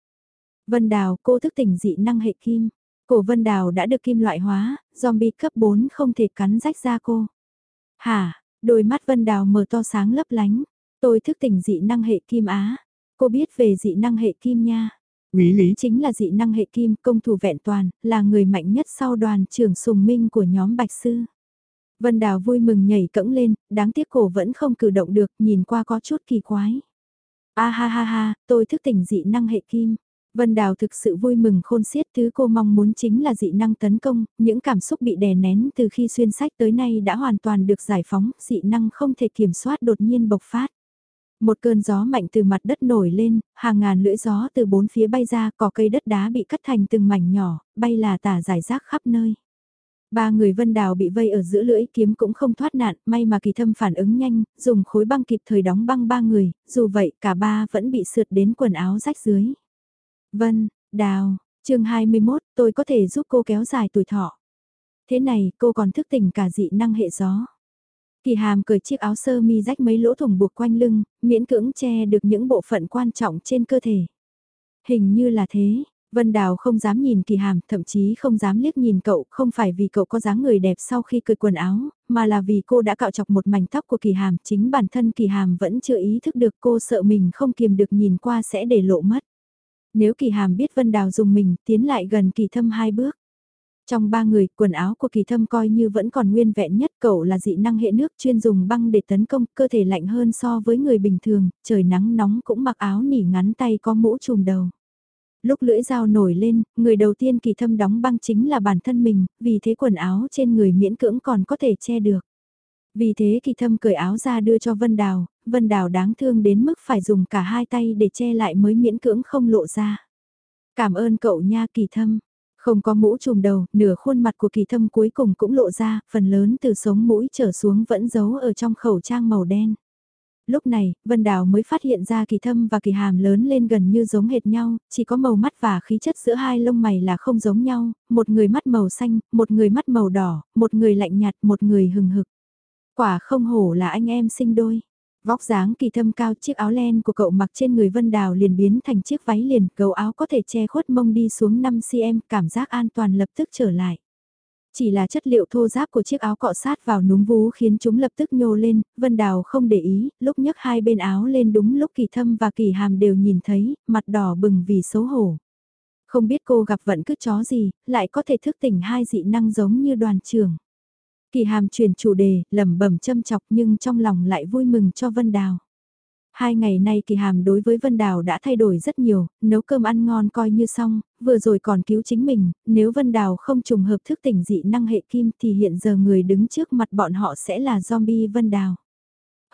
Vân Đào, cô thức tỉnh dị năng hệ kim. Cổ Vân Đào đã được kim loại hóa, zombie cấp 4 không thể cắn rách ra cô. Hả, đôi mắt Vân Đào mở to sáng lấp lánh. Tôi thức tỉnh dị năng hệ kim á. Cô biết về dị năng hệ kim nha. Quý lý chính là dị năng hệ kim công thủ vẹn toàn, là người mạnh nhất sau đoàn trưởng sùng minh của nhóm Bạch Sư. Vân Đào vui mừng nhảy cẫng lên, đáng tiếc cổ vẫn không cử động được, nhìn qua có chút kỳ quái. A ha ha ha, tôi thức tỉnh dị năng hệ kim. Vân Đào thực sự vui mừng khôn xiết thứ cô mong muốn chính là dị năng tấn công, những cảm xúc bị đè nén từ khi xuyên sách tới nay đã hoàn toàn được giải phóng, dị năng không thể kiểm soát đột nhiên bộc phát. Một cơn gió mạnh từ mặt đất nổi lên, hàng ngàn lưỡi gió từ bốn phía bay ra, cỏ cây đất đá bị cắt thành từng mảnh nhỏ, bay là tả giải rác khắp nơi. Ba người vân đào bị vây ở giữa lưỡi kiếm cũng không thoát nạn, may mà kỳ thâm phản ứng nhanh, dùng khối băng kịp thời đóng băng ba người, dù vậy cả ba vẫn bị sượt đến quần áo rách dưới. Vân, đào, chương 21, tôi có thể giúp cô kéo dài tuổi thọ. Thế này, cô còn thức tỉnh cả dị năng hệ gió. Kỳ hàm cởi chiếc áo sơ mi rách mấy lỗ thủng buộc quanh lưng, miễn cưỡng che được những bộ phận quan trọng trên cơ thể. Hình như là thế, Vân Đào không dám nhìn kỳ hàm, thậm chí không dám liếc nhìn cậu, không phải vì cậu có dáng người đẹp sau khi cởi quần áo, mà là vì cô đã cạo chọc một mảnh tóc của kỳ hàm, chính bản thân kỳ hàm vẫn chưa ý thức được cô sợ mình không kiềm được nhìn qua sẽ để lộ mất. Nếu kỳ hàm biết Vân Đào dùng mình, tiến lại gần kỳ thâm hai bước. Trong ba người, quần áo của kỳ thâm coi như vẫn còn nguyên vẹn nhất cậu là dị năng hệ nước chuyên dùng băng để tấn công, cơ thể lạnh hơn so với người bình thường, trời nắng nóng cũng mặc áo nỉ ngắn tay có mũ trùm đầu. Lúc lưỡi dao nổi lên, người đầu tiên kỳ thâm đóng băng chính là bản thân mình, vì thế quần áo trên người miễn cưỡng còn có thể che được. Vì thế kỳ thâm cởi áo ra đưa cho Vân Đào, Vân Đào đáng thương đến mức phải dùng cả hai tay để che lại mới miễn cưỡng không lộ ra. Cảm ơn cậu nha kỳ thâm. Không có mũ trùm đầu, nửa khuôn mặt của kỳ thâm cuối cùng cũng lộ ra, phần lớn từ sống mũi trở xuống vẫn giấu ở trong khẩu trang màu đen. Lúc này, Vân Đào mới phát hiện ra kỳ thâm và kỳ hàm lớn lên gần như giống hệt nhau, chỉ có màu mắt và khí chất giữa hai lông mày là không giống nhau, một người mắt màu xanh, một người mắt màu đỏ, một người lạnh nhạt, một người hừng hực. Quả không hổ là anh em sinh đôi. Vóc dáng kỳ thâm cao chiếc áo len của cậu mặc trên người Vân Đào liền biến thành chiếc váy liền, cầu áo có thể che khuất mông đi xuống 5cm, cảm giác an toàn lập tức trở lại. Chỉ là chất liệu thô giáp của chiếc áo cọ sát vào núm vú khiến chúng lập tức nhô lên, Vân Đào không để ý, lúc nhấc hai bên áo lên đúng lúc kỳ thâm và kỳ hàm đều nhìn thấy, mặt đỏ bừng vì xấu hổ. Không biết cô gặp vận cứ chó gì, lại có thể thức tỉnh hai dị năng giống như đoàn trưởng. Kỳ hàm chuyển chủ đề, lẩm bẩm châm chọc nhưng trong lòng lại vui mừng cho Vân Đào. Hai ngày nay kỳ hàm đối với Vân Đào đã thay đổi rất nhiều, nấu cơm ăn ngon coi như xong, vừa rồi còn cứu chính mình, nếu Vân Đào không trùng hợp thức tỉnh dị năng hệ kim thì hiện giờ người đứng trước mặt bọn họ sẽ là zombie Vân Đào.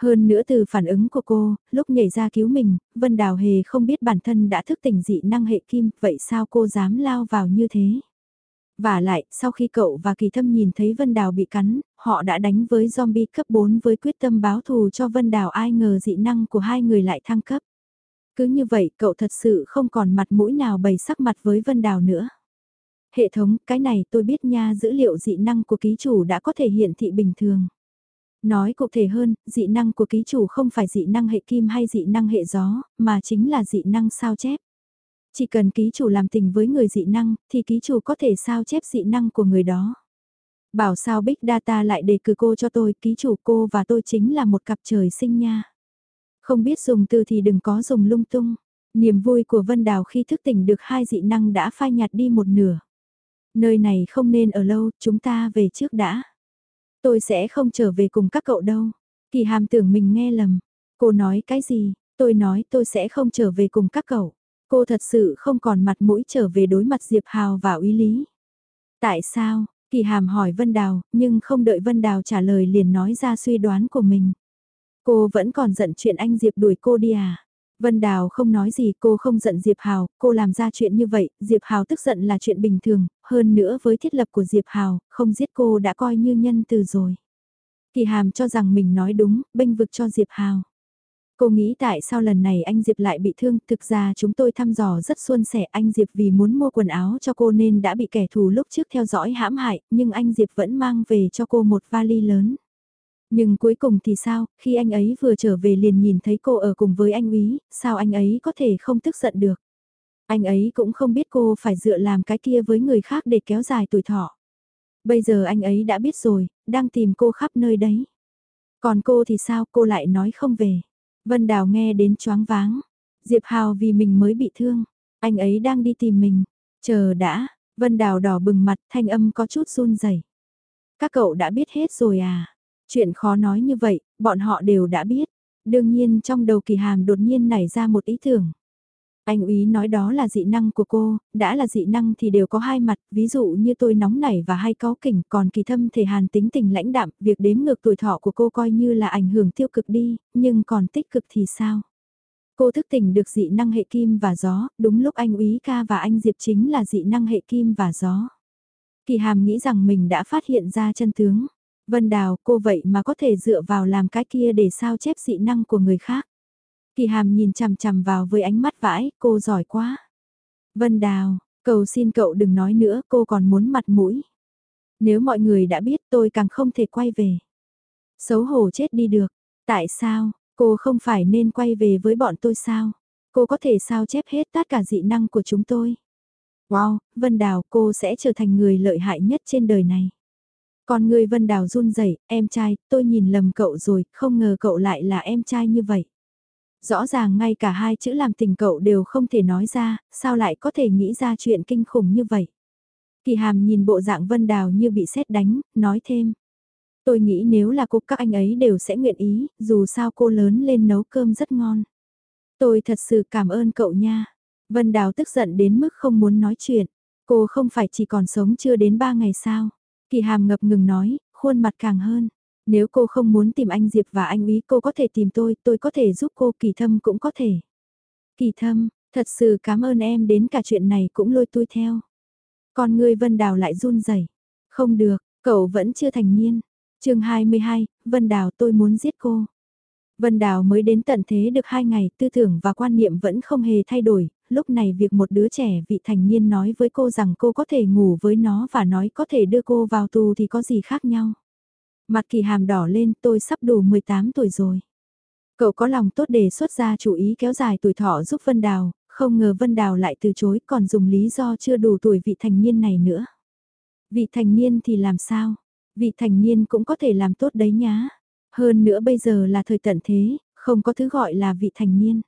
Hơn nữa từ phản ứng của cô, lúc nhảy ra cứu mình, Vân Đào hề không biết bản thân đã thức tỉnh dị năng hệ kim, vậy sao cô dám lao vào như thế? Và lại, sau khi cậu và kỳ thâm nhìn thấy Vân Đào bị cắn, họ đã đánh với zombie cấp 4 với quyết tâm báo thù cho Vân Đào ai ngờ dị năng của hai người lại thăng cấp. Cứ như vậy cậu thật sự không còn mặt mũi nào bày sắc mặt với Vân Đào nữa. Hệ thống, cái này tôi biết nha dữ liệu dị năng của ký chủ đã có thể hiển thị bình thường. Nói cụ thể hơn, dị năng của ký chủ không phải dị năng hệ kim hay dị năng hệ gió, mà chính là dị năng sao chép. Chỉ cần ký chủ làm tình với người dị năng, thì ký chủ có thể sao chép dị năng của người đó. Bảo sao Big Data lại đề cử cô cho tôi, ký chủ cô và tôi chính là một cặp trời sinh nha. Không biết dùng từ thì đừng có dùng lung tung. Niềm vui của Vân Đào khi thức tỉnh được hai dị năng đã phai nhạt đi một nửa. Nơi này không nên ở lâu, chúng ta về trước đã. Tôi sẽ không trở về cùng các cậu đâu. Kỳ hàm tưởng mình nghe lầm. Cô nói cái gì? Tôi nói tôi sẽ không trở về cùng các cậu. Cô thật sự không còn mặt mũi trở về đối mặt Diệp Hào và Uy Lý. Tại sao? Kỳ hàm hỏi Vân Đào, nhưng không đợi Vân Đào trả lời liền nói ra suy đoán của mình. Cô vẫn còn giận chuyện anh Diệp đuổi cô đi à? Vân Đào không nói gì cô không giận Diệp Hào, cô làm ra chuyện như vậy, Diệp Hào tức giận là chuyện bình thường, hơn nữa với thiết lập của Diệp Hào, không giết cô đã coi như nhân từ rồi. Kỳ hàm cho rằng mình nói đúng, bênh vực cho Diệp Hào. Cô nghĩ tại sao lần này anh Diệp lại bị thương, thực ra chúng tôi thăm dò rất suôn sẻ anh Diệp vì muốn mua quần áo cho cô nên đã bị kẻ thù lúc trước theo dõi hãm hại, nhưng anh Diệp vẫn mang về cho cô một vali lớn. Nhưng cuối cùng thì sao, khi anh ấy vừa trở về liền nhìn thấy cô ở cùng với anh úy, sao anh ấy có thể không tức giận được. Anh ấy cũng không biết cô phải dựa làm cái kia với người khác để kéo dài tuổi thọ. Bây giờ anh ấy đã biết rồi, đang tìm cô khắp nơi đấy. Còn cô thì sao cô lại nói không về. Vân Đào nghe đến choáng váng. Diệp Hào vì mình mới bị thương. Anh ấy đang đi tìm mình. Chờ đã, Vân Đào đỏ bừng mặt thanh âm có chút run rẩy. Các cậu đã biết hết rồi à? Chuyện khó nói như vậy, bọn họ đều đã biết. Đương nhiên trong đầu kỳ hàm đột nhiên nảy ra một ý tưởng. Anh úy nói đó là dị năng của cô, đã là dị năng thì đều có hai mặt, ví dụ như tôi nóng nảy và hay có kỉnh, còn kỳ thâm thể hàn tính tình lãnh đạm, việc đếm ngược tuổi thọ của cô coi như là ảnh hưởng tiêu cực đi, nhưng còn tích cực thì sao? Cô thức tỉnh được dị năng hệ kim và gió, đúng lúc anh úy ca và anh Diệp chính là dị năng hệ kim và gió. Kỳ hàm nghĩ rằng mình đã phát hiện ra chân tướng. Vân Đào, cô vậy mà có thể dựa vào làm cái kia để sao chép dị năng của người khác. Kỳ hàm nhìn chằm chằm vào với ánh mắt vãi, cô giỏi quá. Vân Đào, cầu xin cậu đừng nói nữa, cô còn muốn mặt mũi. Nếu mọi người đã biết tôi càng không thể quay về. Xấu hổ chết đi được. Tại sao, cô không phải nên quay về với bọn tôi sao? Cô có thể sao chép hết tất cả dị năng của chúng tôi. Wow, Vân Đào cô sẽ trở thành người lợi hại nhất trên đời này. Còn người Vân Đào run rẩy, em trai, tôi nhìn lầm cậu rồi, không ngờ cậu lại là em trai như vậy. Rõ ràng ngay cả hai chữ làm tình cậu đều không thể nói ra, sao lại có thể nghĩ ra chuyện kinh khủng như vậy. Kỳ hàm nhìn bộ dạng Vân Đào như bị sét đánh, nói thêm. Tôi nghĩ nếu là cô các anh ấy đều sẽ nguyện ý, dù sao cô lớn lên nấu cơm rất ngon. Tôi thật sự cảm ơn cậu nha. Vân Đào tức giận đến mức không muốn nói chuyện. Cô không phải chỉ còn sống chưa đến ba ngày sao. Kỳ hàm ngập ngừng nói, khuôn mặt càng hơn. Nếu cô không muốn tìm anh Diệp và anh Úy cô có thể tìm tôi, tôi có thể giúp cô, kỳ thâm cũng có thể. Kỳ thâm, thật sự cảm ơn em đến cả chuyện này cũng lôi tôi theo. Còn người Vân Đào lại run rẩy Không được, cậu vẫn chưa thành niên. chương 22, Vân Đào tôi muốn giết cô. Vân Đào mới đến tận thế được hai ngày, tư tưởng và quan niệm vẫn không hề thay đổi, lúc này việc một đứa trẻ vị thành niên nói với cô rằng cô có thể ngủ với nó và nói có thể đưa cô vào tù thì có gì khác nhau. Mặt kỳ hàm đỏ lên tôi sắp đủ 18 tuổi rồi. Cậu có lòng tốt đề xuất ra chủ ý kéo dài tuổi thọ giúp Vân Đào, không ngờ Vân Đào lại từ chối còn dùng lý do chưa đủ tuổi vị thành niên này nữa. Vị thành niên thì làm sao? Vị thành niên cũng có thể làm tốt đấy nhá. Hơn nữa bây giờ là thời tận thế, không có thứ gọi là vị thành niên.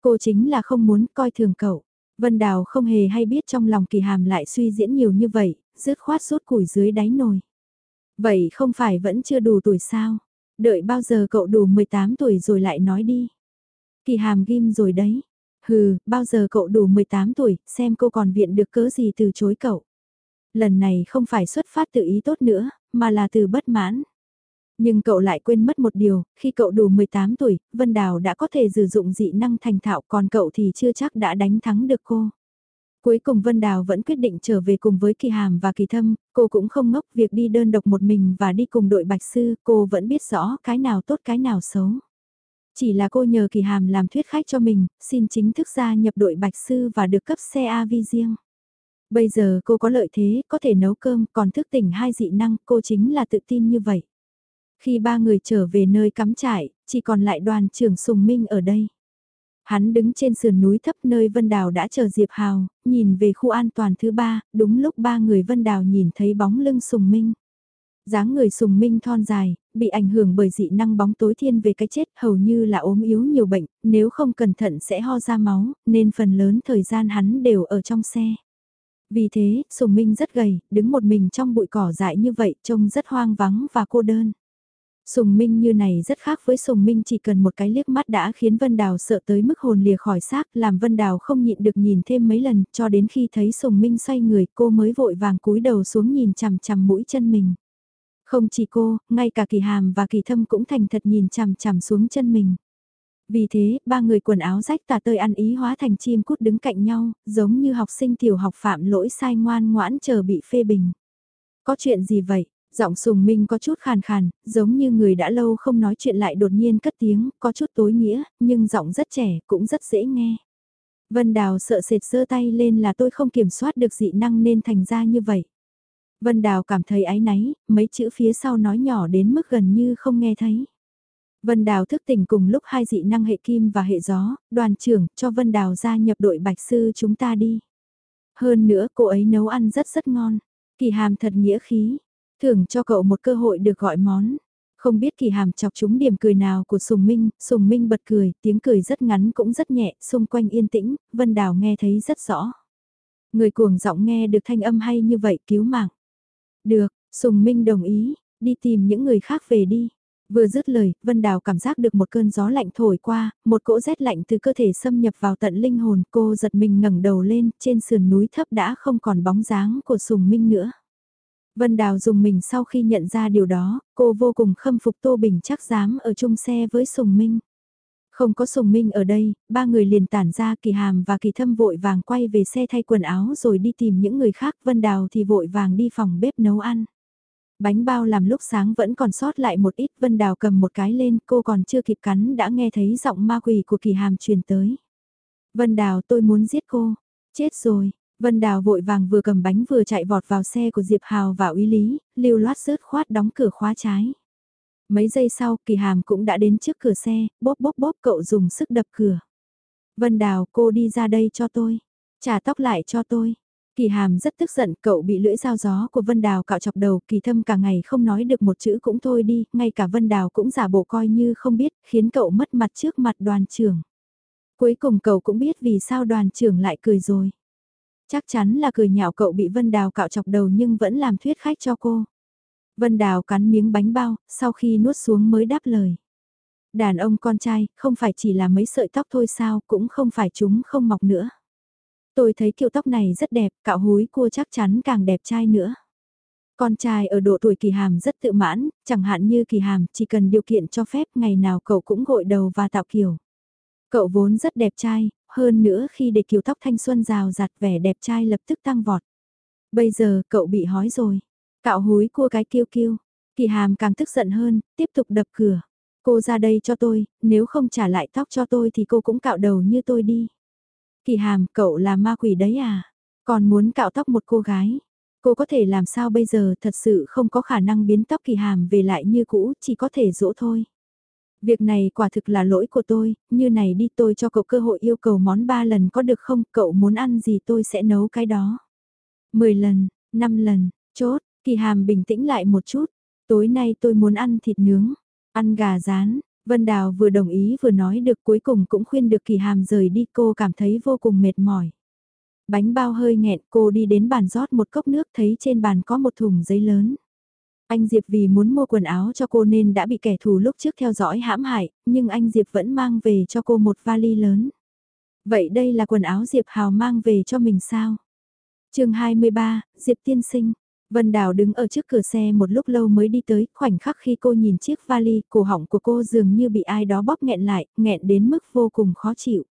Cô chính là không muốn coi thường cậu. Vân Đào không hề hay biết trong lòng kỳ hàm lại suy diễn nhiều như vậy, rứt khoát rút củi dưới đáy nồi. Vậy không phải vẫn chưa đủ tuổi sao? Đợi bao giờ cậu đủ 18 tuổi rồi lại nói đi. Kỳ hàm ghim rồi đấy. Hừ, bao giờ cậu đủ 18 tuổi, xem cô còn viện được cớ gì từ chối cậu. Lần này không phải xuất phát từ ý tốt nữa, mà là từ bất mãn. Nhưng cậu lại quên mất một điều, khi cậu đủ 18 tuổi, Vân Đào đã có thể sử dụng dị năng thành thạo còn cậu thì chưa chắc đã đánh thắng được cô. Cuối cùng Vân Đào vẫn quyết định trở về cùng với Kỳ Hàm và Kỳ Thâm, cô cũng không ngốc việc đi đơn độc một mình và đi cùng đội Bạch Sư, cô vẫn biết rõ cái nào tốt cái nào xấu. Chỉ là cô nhờ Kỳ Hàm làm thuyết khách cho mình, xin chính thức gia nhập đội Bạch Sư và được cấp xe AV riêng. Bây giờ cô có lợi thế, có thể nấu cơm, còn thức tỉnh hai dị năng, cô chính là tự tin như vậy. Khi ba người trở về nơi cắm trại, chỉ còn lại đoàn trưởng Sùng Minh ở đây. Hắn đứng trên sườn núi thấp nơi Vân Đào đã chờ Diệp Hào, nhìn về khu an toàn thứ ba, đúng lúc ba người Vân Đào nhìn thấy bóng lưng Sùng Minh. dáng người Sùng Minh thon dài, bị ảnh hưởng bởi dị năng bóng tối thiên về cái chết hầu như là ốm yếu nhiều bệnh, nếu không cẩn thận sẽ ho ra máu, nên phần lớn thời gian hắn đều ở trong xe. Vì thế, Sùng Minh rất gầy, đứng một mình trong bụi cỏ dại như vậy trông rất hoang vắng và cô đơn. Sùng Minh như này rất khác với Sùng Minh chỉ cần một cái liếc mắt đã khiến Vân Đào sợ tới mức hồn lìa khỏi xác, làm Vân Đào không nhịn được nhìn thêm mấy lần, cho đến khi thấy Sùng Minh xoay người, cô mới vội vàng cúi đầu xuống nhìn chằm chằm mũi chân mình. Không chỉ cô, ngay cả kỳ hàm và kỳ thâm cũng thành thật nhìn chằm chằm xuống chân mình. Vì thế, ba người quần áo rách tà tơi ăn ý hóa thành chim cút đứng cạnh nhau, giống như học sinh tiểu học phạm lỗi sai ngoan ngoãn chờ bị phê bình. Có chuyện gì vậy? Giọng sùng minh có chút khàn khàn, giống như người đã lâu không nói chuyện lại đột nhiên cất tiếng, có chút tối nghĩa, nhưng giọng rất trẻ, cũng rất dễ nghe. Vân Đào sợ sệt giơ tay lên là tôi không kiểm soát được dị năng nên thành ra như vậy. Vân Đào cảm thấy áy náy, mấy chữ phía sau nói nhỏ đến mức gần như không nghe thấy. Vân Đào thức tỉnh cùng lúc hai dị năng hệ kim và hệ gió, đoàn trưởng cho Vân Đào gia nhập đội bạch sư chúng ta đi. Hơn nữa cô ấy nấu ăn rất rất ngon, kỳ hàm thật nghĩa khí, Thưởng cho cậu một cơ hội được gọi món. Không biết kỳ hàm chọc chúng điểm cười nào của Sùng Minh, Sùng Minh bật cười, tiếng cười rất ngắn cũng rất nhẹ, xung quanh yên tĩnh, Vân Đào nghe thấy rất rõ. Người cuồng giọng nghe được thanh âm hay như vậy cứu mạng. Được, Sùng Minh đồng ý, đi tìm những người khác về đi. Vừa dứt lời, Vân Đào cảm giác được một cơn gió lạnh thổi qua, một cỗ rét lạnh từ cơ thể xâm nhập vào tận linh hồn. Cô giật mình ngẩng đầu lên, trên sườn núi thấp đã không còn bóng dáng của Sùng Minh nữa. Vân Đào dùng mình sau khi nhận ra điều đó, cô vô cùng khâm phục Tô Bình chắc dám ở chung xe với Sùng Minh. Không có Sùng Minh ở đây, ba người liền tản ra kỳ hàm và kỳ thâm vội vàng quay về xe thay quần áo rồi đi tìm những người khác. Vân Đào thì vội vàng đi phòng bếp nấu ăn. Bánh bao làm lúc sáng vẫn còn sót lại một ít Vân Đào cầm một cái lên cô còn chưa kịp cắn đã nghe thấy giọng ma quỷ của kỳ hàm truyền tới. Vân Đào tôi muốn giết cô. Chết rồi. Vân Đào vội vàng vừa cầm bánh vừa chạy vọt vào xe của Diệp Hào và Uy Lý, lưu loát rớt khoát đóng cửa khóa trái. Mấy giây sau kỳ hàm cũng đã đến trước cửa xe, bóp bóp bóp cậu dùng sức đập cửa. Vân Đào cô đi ra đây cho tôi. Trả tóc lại cho tôi. Kỳ hàm rất tức giận cậu bị lưỡi dao gió của Vân Đào cạo chọc đầu kỳ thâm cả ngày không nói được một chữ cũng thôi đi, ngay cả Vân Đào cũng giả bộ coi như không biết, khiến cậu mất mặt trước mặt đoàn trưởng. Cuối cùng cậu cũng biết vì sao đoàn trưởng lại cười rồi. Chắc chắn là cười nhạo cậu bị Vân Đào cạo chọc đầu nhưng vẫn làm thuyết khách cho cô. Vân Đào cắn miếng bánh bao, sau khi nuốt xuống mới đáp lời. Đàn ông con trai, không phải chỉ là mấy sợi tóc thôi sao, cũng không phải chúng không mọc nữa. Tôi thấy kiểu tóc này rất đẹp, cạo húi cua chắc chắn càng đẹp trai nữa. Con trai ở độ tuổi kỳ hàm rất tự mãn, chẳng hạn như kỳ hàm chỉ cần điều kiện cho phép ngày nào cậu cũng gội đầu và tạo kiểu. Cậu vốn rất đẹp trai, hơn nữa khi để kiểu tóc thanh xuân rào rạt vẻ đẹp trai lập tức tăng vọt. Bây giờ cậu bị hói rồi, cạo húi cua cái kiêu kiêu, kỳ hàm càng tức giận hơn, tiếp tục đập cửa. Cô ra đây cho tôi, nếu không trả lại tóc cho tôi thì cô cũng cạo đầu như tôi đi. Kỳ hàm, cậu là ma quỷ đấy à? Còn muốn cạo tóc một cô gái? Cô có thể làm sao bây giờ thật sự không có khả năng biến tóc kỳ hàm về lại như cũ, chỉ có thể dỗ thôi. Việc này quả thực là lỗi của tôi, như này đi tôi cho cậu cơ hội yêu cầu món ba lần có được không, cậu muốn ăn gì tôi sẽ nấu cái đó. 10 lần, 5 lần, chốt, kỳ hàm bình tĩnh lại một chút, tối nay tôi muốn ăn thịt nướng, ăn gà rán, Vân Đào vừa đồng ý vừa nói được cuối cùng cũng khuyên được kỳ hàm rời đi cô cảm thấy vô cùng mệt mỏi. Bánh bao hơi nghẹn cô đi đến bàn rót một cốc nước thấy trên bàn có một thùng giấy lớn. Anh Diệp vì muốn mua quần áo cho cô nên đã bị kẻ thù lúc trước theo dõi hãm hại, nhưng anh Diệp vẫn mang về cho cô một vali lớn. Vậy đây là quần áo Diệp Hào mang về cho mình sao? chương 23, Diệp Tiên Sinh. Vân Đào đứng ở trước cửa xe một lúc lâu mới đi tới, khoảnh khắc khi cô nhìn chiếc vali, cổ họng của cô dường như bị ai đó bóp nghẹn lại, nghẹn đến mức vô cùng khó chịu.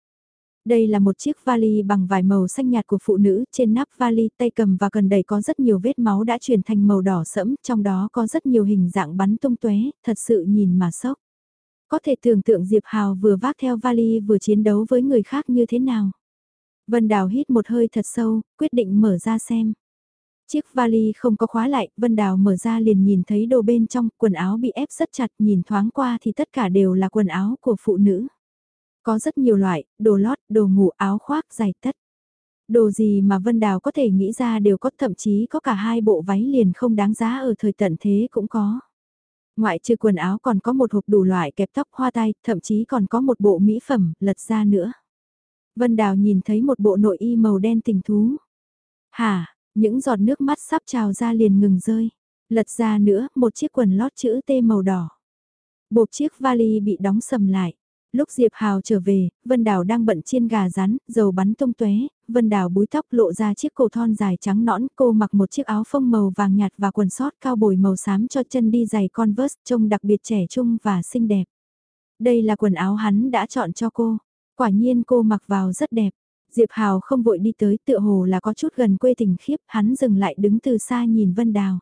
Đây là một chiếc vali bằng vải màu xanh nhạt của phụ nữ, trên nắp vali tay cầm và cần đẩy có rất nhiều vết máu đã chuyển thành màu đỏ sẫm, trong đó có rất nhiều hình dạng bắn tung tóe, thật sự nhìn mà sốc. Có thể tưởng tượng Diệp Hào vừa vác theo vali vừa chiến đấu với người khác như thế nào. Vân Đào hít một hơi thật sâu, quyết định mở ra xem. Chiếc vali không có khóa lại, Vân Đào mở ra liền nhìn thấy đồ bên trong, quần áo bị ép rất chặt, nhìn thoáng qua thì tất cả đều là quần áo của phụ nữ. Có rất nhiều loại, đồ lót, đồ ngủ, áo khoác, giày tất. Đồ gì mà Vân Đào có thể nghĩ ra đều có thậm chí có cả hai bộ váy liền không đáng giá ở thời tận thế cũng có. Ngoại trừ quần áo còn có một hộp đủ loại kẹp tóc hoa tai, thậm chí còn có một bộ mỹ phẩm, lật ra nữa. Vân Đào nhìn thấy một bộ nội y màu đen tình thú. Hà những giọt nước mắt sắp trào ra liền ngừng rơi. Lật ra nữa, một chiếc quần lót chữ T màu đỏ. Bộp chiếc vali bị đóng sầm lại. Lúc Diệp Hào trở về, Vân Đào đang bận chiên gà rán, dầu bắn tung tóe, Vân Đào búi tóc lộ ra chiếc cổ thon dài trắng nõn, cô mặc một chiếc áo phông màu vàng nhạt và quần sót cao bồi màu xám cho chân đi giày Converse trông đặc biệt trẻ trung và xinh đẹp. Đây là quần áo hắn đã chọn cho cô. Quả nhiên cô mặc vào rất đẹp. Diệp Hào không vội đi tới tựa hồ là có chút gần quê tình khiếp, hắn dừng lại đứng từ xa nhìn Vân Đào.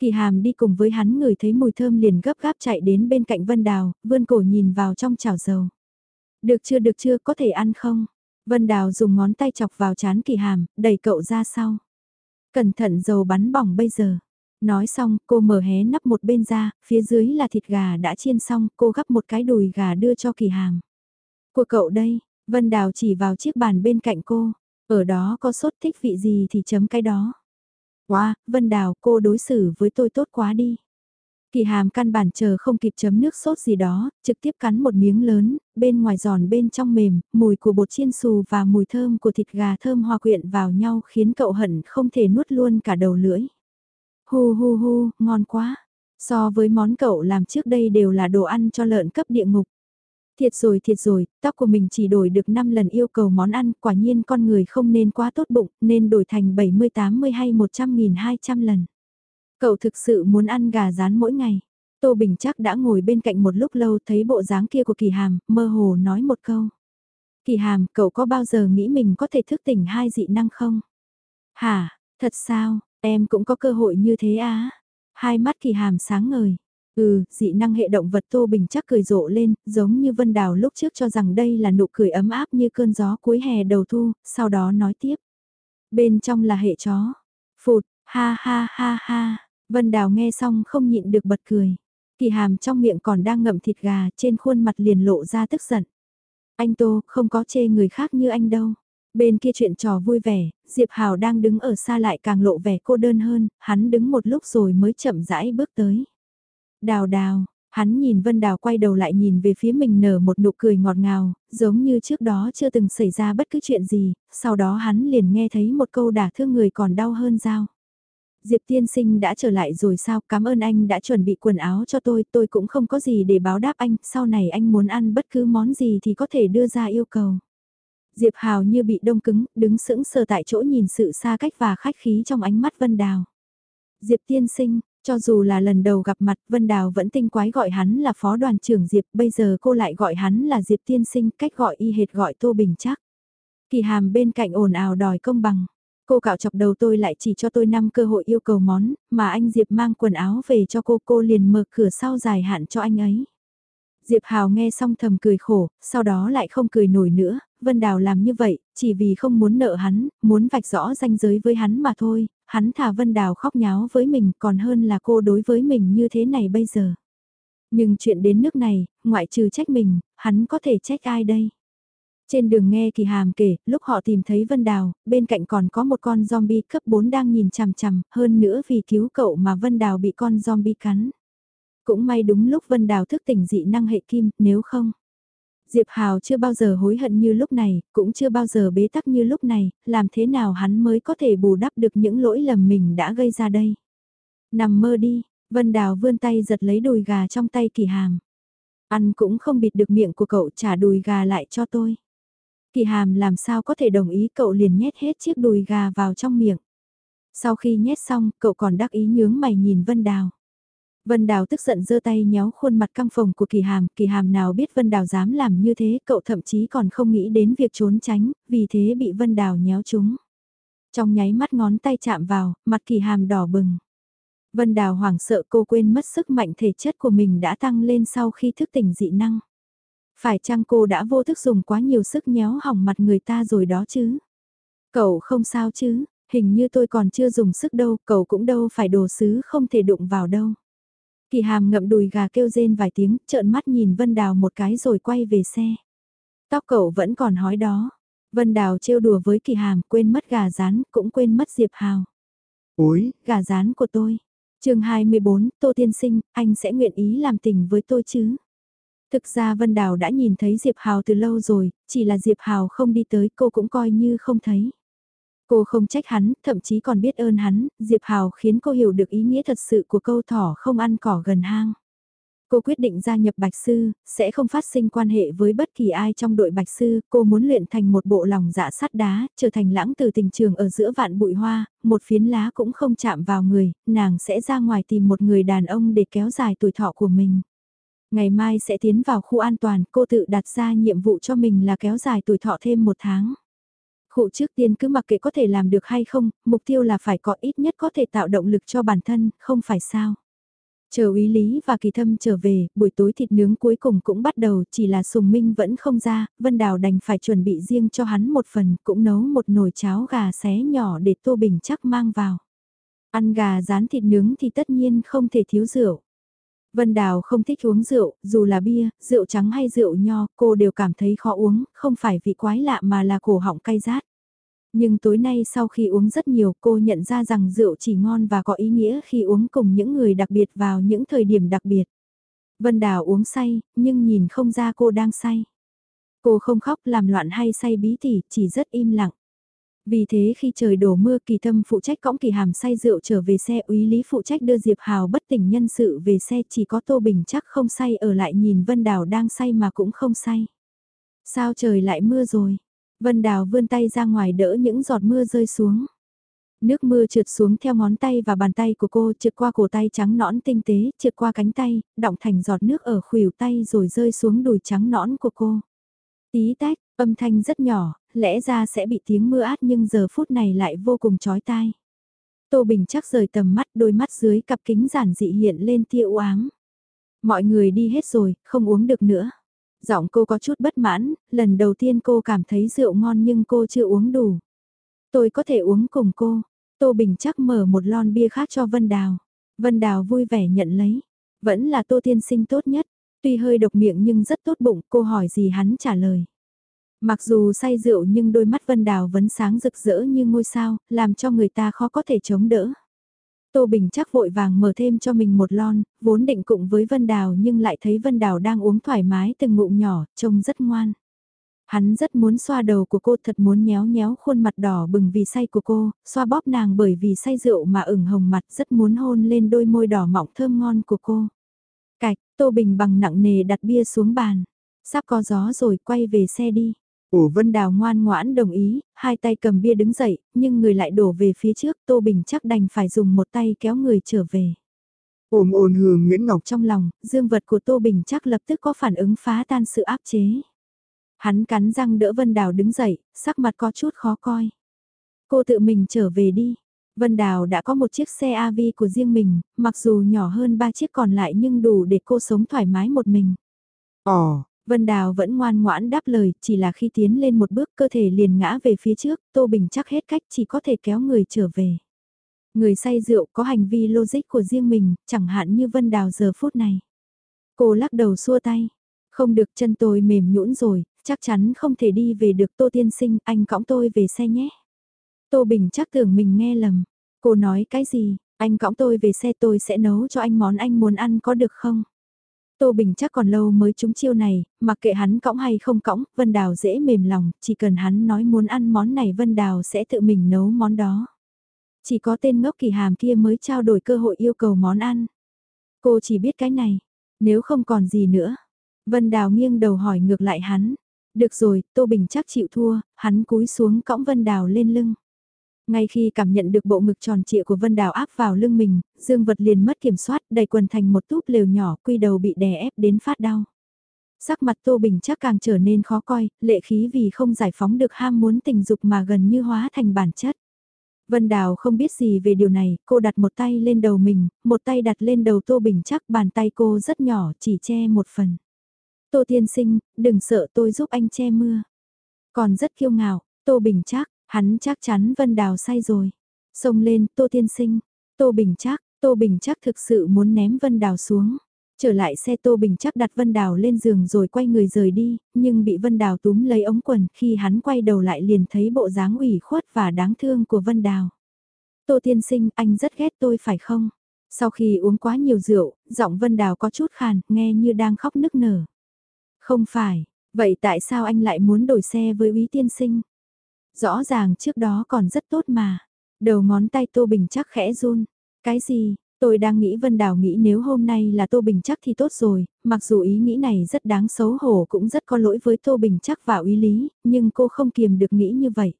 Kỳ hàm đi cùng với hắn ngửi thấy mùi thơm liền gấp gáp chạy đến bên cạnh Vân Đào, vươn cổ nhìn vào trong chảo dầu. Được chưa được chưa có thể ăn không? Vân Đào dùng ngón tay chọc vào chán kỳ hàm, đẩy cậu ra sau. Cẩn thận dầu bắn bỏng bây giờ. Nói xong, cô mở hé nắp một bên ra, phía dưới là thịt gà đã chiên xong, cô gắp một cái đùi gà đưa cho kỳ hàm. Của cậu đây, Vân Đào chỉ vào chiếc bàn bên cạnh cô, ở đó có sốt thích vị gì thì chấm cái đó. Wow, Vân Đào, cô đối xử với tôi tốt quá đi. Kỳ hàm căn bản chờ không kịp chấm nước sốt gì đó, trực tiếp cắn một miếng lớn, bên ngoài giòn bên trong mềm, mùi của bột chiên xù và mùi thơm của thịt gà thơm hòa quyện vào nhau khiến cậu hận không thể nuốt luôn cả đầu lưỡi. Hu hu hu, ngon quá. So với món cậu làm trước đây đều là đồ ăn cho lợn cấp địa ngục. Thiệt rồi thiệt rồi, tóc của mình chỉ đổi được 5 lần yêu cầu món ăn, quả nhiên con người không nên quá tốt bụng, nên đổi thành 70 80 hay 100 nghìn 200 lần. Cậu thực sự muốn ăn gà rán mỗi ngày. Tô Bình chắc đã ngồi bên cạnh một lúc lâu thấy bộ dáng kia của Kỳ Hàm, mơ hồ nói một câu. Kỳ Hàm, cậu có bao giờ nghĩ mình có thể thức tỉnh hai dị năng không? Hả, thật sao, em cũng có cơ hội như thế á? Hai mắt Kỳ Hàm sáng ngời. Ừ, dị năng hệ động vật Tô Bình chắc cười rộ lên, giống như Vân Đào lúc trước cho rằng đây là nụ cười ấm áp như cơn gió cuối hè đầu thu, sau đó nói tiếp. Bên trong là hệ chó. Phụt, ha ha ha ha. Vân Đào nghe xong không nhịn được bật cười. Kỳ hàm trong miệng còn đang ngậm thịt gà trên khuôn mặt liền lộ ra tức giận. Anh Tô không có chê người khác như anh đâu. Bên kia chuyện trò vui vẻ, Diệp Hào đang đứng ở xa lại càng lộ vẻ cô đơn hơn, hắn đứng một lúc rồi mới chậm rãi bước tới. Đào đào, hắn nhìn Vân Đào quay đầu lại nhìn về phía mình nở một nụ cười ngọt ngào, giống như trước đó chưa từng xảy ra bất cứ chuyện gì, sau đó hắn liền nghe thấy một câu đả thương người còn đau hơn dao. Diệp tiên sinh đã trở lại rồi sao, cảm ơn anh đã chuẩn bị quần áo cho tôi, tôi cũng không có gì để báo đáp anh, sau này anh muốn ăn bất cứ món gì thì có thể đưa ra yêu cầu. Diệp Hào như bị đông cứng, đứng sững sờ tại chỗ nhìn sự xa cách và khách khí trong ánh mắt Vân Đào. Diệp tiên sinh, cho dù là lần đầu gặp mặt Vân Đào vẫn tinh quái gọi hắn là phó đoàn trưởng Diệp, bây giờ cô lại gọi hắn là Diệp tiên sinh, cách gọi y hệt gọi Tô Bình chắc. Kỳ hàm bên cạnh ồn ào đòi công bằng. Cô cạo chọc đầu tôi lại chỉ cho tôi 5 cơ hội yêu cầu món, mà anh Diệp mang quần áo về cho cô, cô liền mở cửa sau dài hạn cho anh ấy. Diệp Hào nghe xong thầm cười khổ, sau đó lại không cười nổi nữa, Vân Đào làm như vậy, chỉ vì không muốn nợ hắn, muốn vạch rõ ranh giới với hắn mà thôi, hắn thả Vân Đào khóc nháo với mình còn hơn là cô đối với mình như thế này bây giờ. Nhưng chuyện đến nước này, ngoại trừ trách mình, hắn có thể trách ai đây? Trên đường nghe Kỳ Hàm kể, lúc họ tìm thấy Vân Đào, bên cạnh còn có một con zombie cấp 4 đang nhìn chằm chằm, hơn nữa vì cứu cậu mà Vân Đào bị con zombie cắn. Cũng may đúng lúc Vân Đào thức tỉnh dị năng hệ kim, nếu không. Diệp Hào chưa bao giờ hối hận như lúc này, cũng chưa bao giờ bế tắc như lúc này, làm thế nào hắn mới có thể bù đắp được những lỗi lầm mình đã gây ra đây. Nằm mơ đi, Vân Đào vươn tay giật lấy đùi gà trong tay kỳ hàm. Ăn cũng không bịt được miệng của cậu trả đùi gà lại cho tôi. Kỳ hàm làm sao có thể đồng ý cậu liền nhét hết chiếc đùi gà vào trong miệng. Sau khi nhét xong, cậu còn đắc ý nhướng mày nhìn Vân Đào. Vân Đào tức giận giơ tay nhéo khuôn mặt căng phồng của Kỳ Hàm, Kỳ Hàm nào biết Vân Đào dám làm như thế, cậu thậm chí còn không nghĩ đến việc trốn tránh, vì thế bị Vân Đào nhéo trúng. Trong nháy mắt ngón tay chạm vào, mặt Kỳ Hàm đỏ bừng. Vân Đào hoảng sợ cô quên mất sức mạnh thể chất của mình đã tăng lên sau khi thức tỉnh dị năng. Phải chăng cô đã vô thức dùng quá nhiều sức nhéo hỏng mặt người ta rồi đó chứ? Cậu không sao chứ, hình như tôi còn chưa dùng sức đâu, cậu cũng đâu phải đồ sứ không thể đụng vào đâu. Kỳ hàm ngậm đùi gà kêu rên vài tiếng, trợn mắt nhìn Vân Đào một cái rồi quay về xe. Tóc cậu vẫn còn hói đó. Vân Đào trêu đùa với kỳ hàm, quên mất gà rán, cũng quên mất Diệp Hào. Ôi, gà rán của tôi. chương 24, Tô Tiên Sinh, anh sẽ nguyện ý làm tình với tôi chứ? Thực ra Vân Đào đã nhìn thấy Diệp Hào từ lâu rồi, chỉ là Diệp Hào không đi tới cô cũng coi như không thấy. Cô không trách hắn, thậm chí còn biết ơn hắn, Diệp Hào khiến cô hiểu được ý nghĩa thật sự của câu thỏ không ăn cỏ gần hang. Cô quyết định gia nhập Bạch Sư, sẽ không phát sinh quan hệ với bất kỳ ai trong đội Bạch Sư, cô muốn luyện thành một bộ lòng dạ sắt đá, trở thành lãng từ tình trường ở giữa vạn bụi hoa, một phiến lá cũng không chạm vào người, nàng sẽ ra ngoài tìm một người đàn ông để kéo dài tuổi thọ của mình. Ngày mai sẽ tiến vào khu an toàn, cô tự đặt ra nhiệm vụ cho mình là kéo dài tuổi thọ thêm một tháng. Khụ trước tiên cứ mặc kệ có thể làm được hay không, mục tiêu là phải có ít nhất có thể tạo động lực cho bản thân, không phải sao. Chờ ý lý và kỳ thâm trở về, buổi tối thịt nướng cuối cùng cũng bắt đầu, chỉ là sùng minh vẫn không ra, Vân Đào đành phải chuẩn bị riêng cho hắn một phần, cũng nấu một nồi cháo gà xé nhỏ để Tô Bình chắc mang vào. Ăn gà rán thịt nướng thì tất nhiên không thể thiếu rượu. Vân Đào không thích uống rượu, dù là bia, rượu trắng hay rượu nho, cô đều cảm thấy khó uống, không phải vị quái lạ mà là cổ họng cay rát. Nhưng tối nay sau khi uống rất nhiều cô nhận ra rằng rượu chỉ ngon và có ý nghĩa khi uống cùng những người đặc biệt vào những thời điểm đặc biệt. Vân Đào uống say, nhưng nhìn không ra cô đang say. Cô không khóc làm loạn hay say bí tỉ, chỉ rất im lặng. Vì thế khi trời đổ mưa kỳ thâm phụ trách cõng kỳ hàm say rượu trở về xe úy lý phụ trách đưa Diệp Hào bất tỉnh nhân sự về xe chỉ có Tô Bình chắc không say ở lại nhìn Vân Đào đang say mà cũng không say. Sao trời lại mưa rồi? Vân Đào vươn tay ra ngoài đỡ những giọt mưa rơi xuống. Nước mưa trượt xuống theo ngón tay và bàn tay của cô trượt qua cổ tay trắng nõn tinh tế, trượt qua cánh tay, đọng thành giọt nước ở khuỷu tay rồi rơi xuống đùi trắng nõn của cô. Tí tách, âm thanh rất nhỏ, lẽ ra sẽ bị tiếng mưa át nhưng giờ phút này lại vô cùng chói tai. Tô Bình chắc rời tầm mắt đôi mắt dưới cặp kính giản dị hiện lên tia u ám. Mọi người đi hết rồi, không uống được nữa. Giọng cô có chút bất mãn, lần đầu tiên cô cảm thấy rượu ngon nhưng cô chưa uống đủ. Tôi có thể uống cùng cô. Tô Bình chắc mở một lon bia khác cho Vân Đào. Vân Đào vui vẻ nhận lấy. Vẫn là Tô Tiên Sinh tốt nhất. Tuy hơi độc miệng nhưng rất tốt bụng, cô hỏi gì hắn trả lời. Mặc dù say rượu nhưng đôi mắt Vân Đào vẫn sáng rực rỡ như ngôi sao, làm cho người ta khó có thể chống đỡ. Tô Bình chắc vội vàng mở thêm cho mình một lon, vốn định cụng với Vân Đào nhưng lại thấy Vân Đào đang uống thoải mái từng ngụm nhỏ, trông rất ngoan. Hắn rất muốn xoa đầu của cô thật muốn nhéo nhéo khuôn mặt đỏ bừng vì say của cô, xoa bóp nàng bởi vì say rượu mà ửng hồng mặt rất muốn hôn lên đôi môi đỏ mọng thơm ngon của cô. Cạch, Tô Bình bằng nặng nề đặt bia xuống bàn. Sắp có gió rồi quay về xe đi. Ủa Vân Đào ngoan ngoãn đồng ý, hai tay cầm bia đứng dậy, nhưng người lại đổ về phía trước, Tô Bình chắc đành phải dùng một tay kéo người trở về. Ôm ôn hương Nguyễn Ngọc trong lòng, dương vật của Tô Bình chắc lập tức có phản ứng phá tan sự áp chế. Hắn cắn răng đỡ Vân Đào đứng dậy, sắc mặt có chút khó coi. Cô tự mình trở về đi. Vân Đào đã có một chiếc xe AV của riêng mình, mặc dù nhỏ hơn ba chiếc còn lại nhưng đủ để cô sống thoải mái một mình. Ồ, Vân Đào vẫn ngoan ngoãn đáp lời, chỉ là khi tiến lên một bước cơ thể liền ngã về phía trước, Tô Bình chắc hết cách chỉ có thể kéo người trở về. Người say rượu có hành vi logic của riêng mình, chẳng hạn như Vân Đào giờ phút này. Cô lắc đầu xua tay, không được chân tôi mềm nhũn rồi, chắc chắn không thể đi về được Tô Tiên Sinh, anh cõng tôi về xe nhé. Tô Bình chắc tưởng mình nghe lầm, cô nói cái gì, anh cõng tôi về xe tôi sẽ nấu cho anh món anh muốn ăn có được không? Tô Bình chắc còn lâu mới trúng chiêu này, mặc kệ hắn cõng hay không cõng, Vân Đào dễ mềm lòng, chỉ cần hắn nói muốn ăn món này Vân Đào sẽ tự mình nấu món đó. Chỉ có tên ngốc kỳ hàm kia mới trao đổi cơ hội yêu cầu món ăn. Cô chỉ biết cái này, nếu không còn gì nữa. Vân Đào nghiêng đầu hỏi ngược lại hắn. Được rồi, Tô Bình chắc chịu thua, hắn cúi xuống cõng Vân Đào lên lưng. Ngay khi cảm nhận được bộ ngực tròn trịa của Vân Đào áp vào lưng mình, Dương Vật liền mất kiểm soát, đầy quần thành một túp lều nhỏ, quy đầu bị đè ép đến phát đau. Sắc mặt Tô Bình chắc càng trở nên khó coi, lệ khí vì không giải phóng được ham muốn tình dục mà gần như hóa thành bản chất. Vân Đào không biết gì về điều này, cô đặt một tay lên đầu mình, một tay đặt lên đầu Tô Bình chắc bàn tay cô rất nhỏ chỉ che một phần. Tô Thiên Sinh, đừng sợ tôi giúp anh che mưa. Còn rất kiêu ngạo, Tô Bình chắc, Hắn chắc chắn Vân Đào say rồi. Xông lên, Tô Tiên Sinh. Tô Bình chắc, Tô Bình chắc thực sự muốn ném Vân Đào xuống. Trở lại xe Tô Bình chắc đặt Vân Đào lên giường rồi quay người rời đi, nhưng bị Vân Đào túm lấy ống quần khi hắn quay đầu lại liền thấy bộ dáng ủy khuất và đáng thương của Vân Đào. Tô Tiên Sinh, anh rất ghét tôi phải không? Sau khi uống quá nhiều rượu, giọng Vân Đào có chút khàn, nghe như đang khóc nức nở. Không phải, vậy tại sao anh lại muốn đổi xe với Úy Tiên Sinh? Rõ ràng trước đó còn rất tốt mà. Đầu ngón tay Tô Bình chắc khẽ run. Cái gì, tôi đang nghĩ Vân Đào nghĩ nếu hôm nay là Tô Bình chắc thì tốt rồi, mặc dù ý nghĩ này rất đáng xấu hổ cũng rất có lỗi với Tô Bình chắc và uy lý, nhưng cô không kiềm được nghĩ như vậy.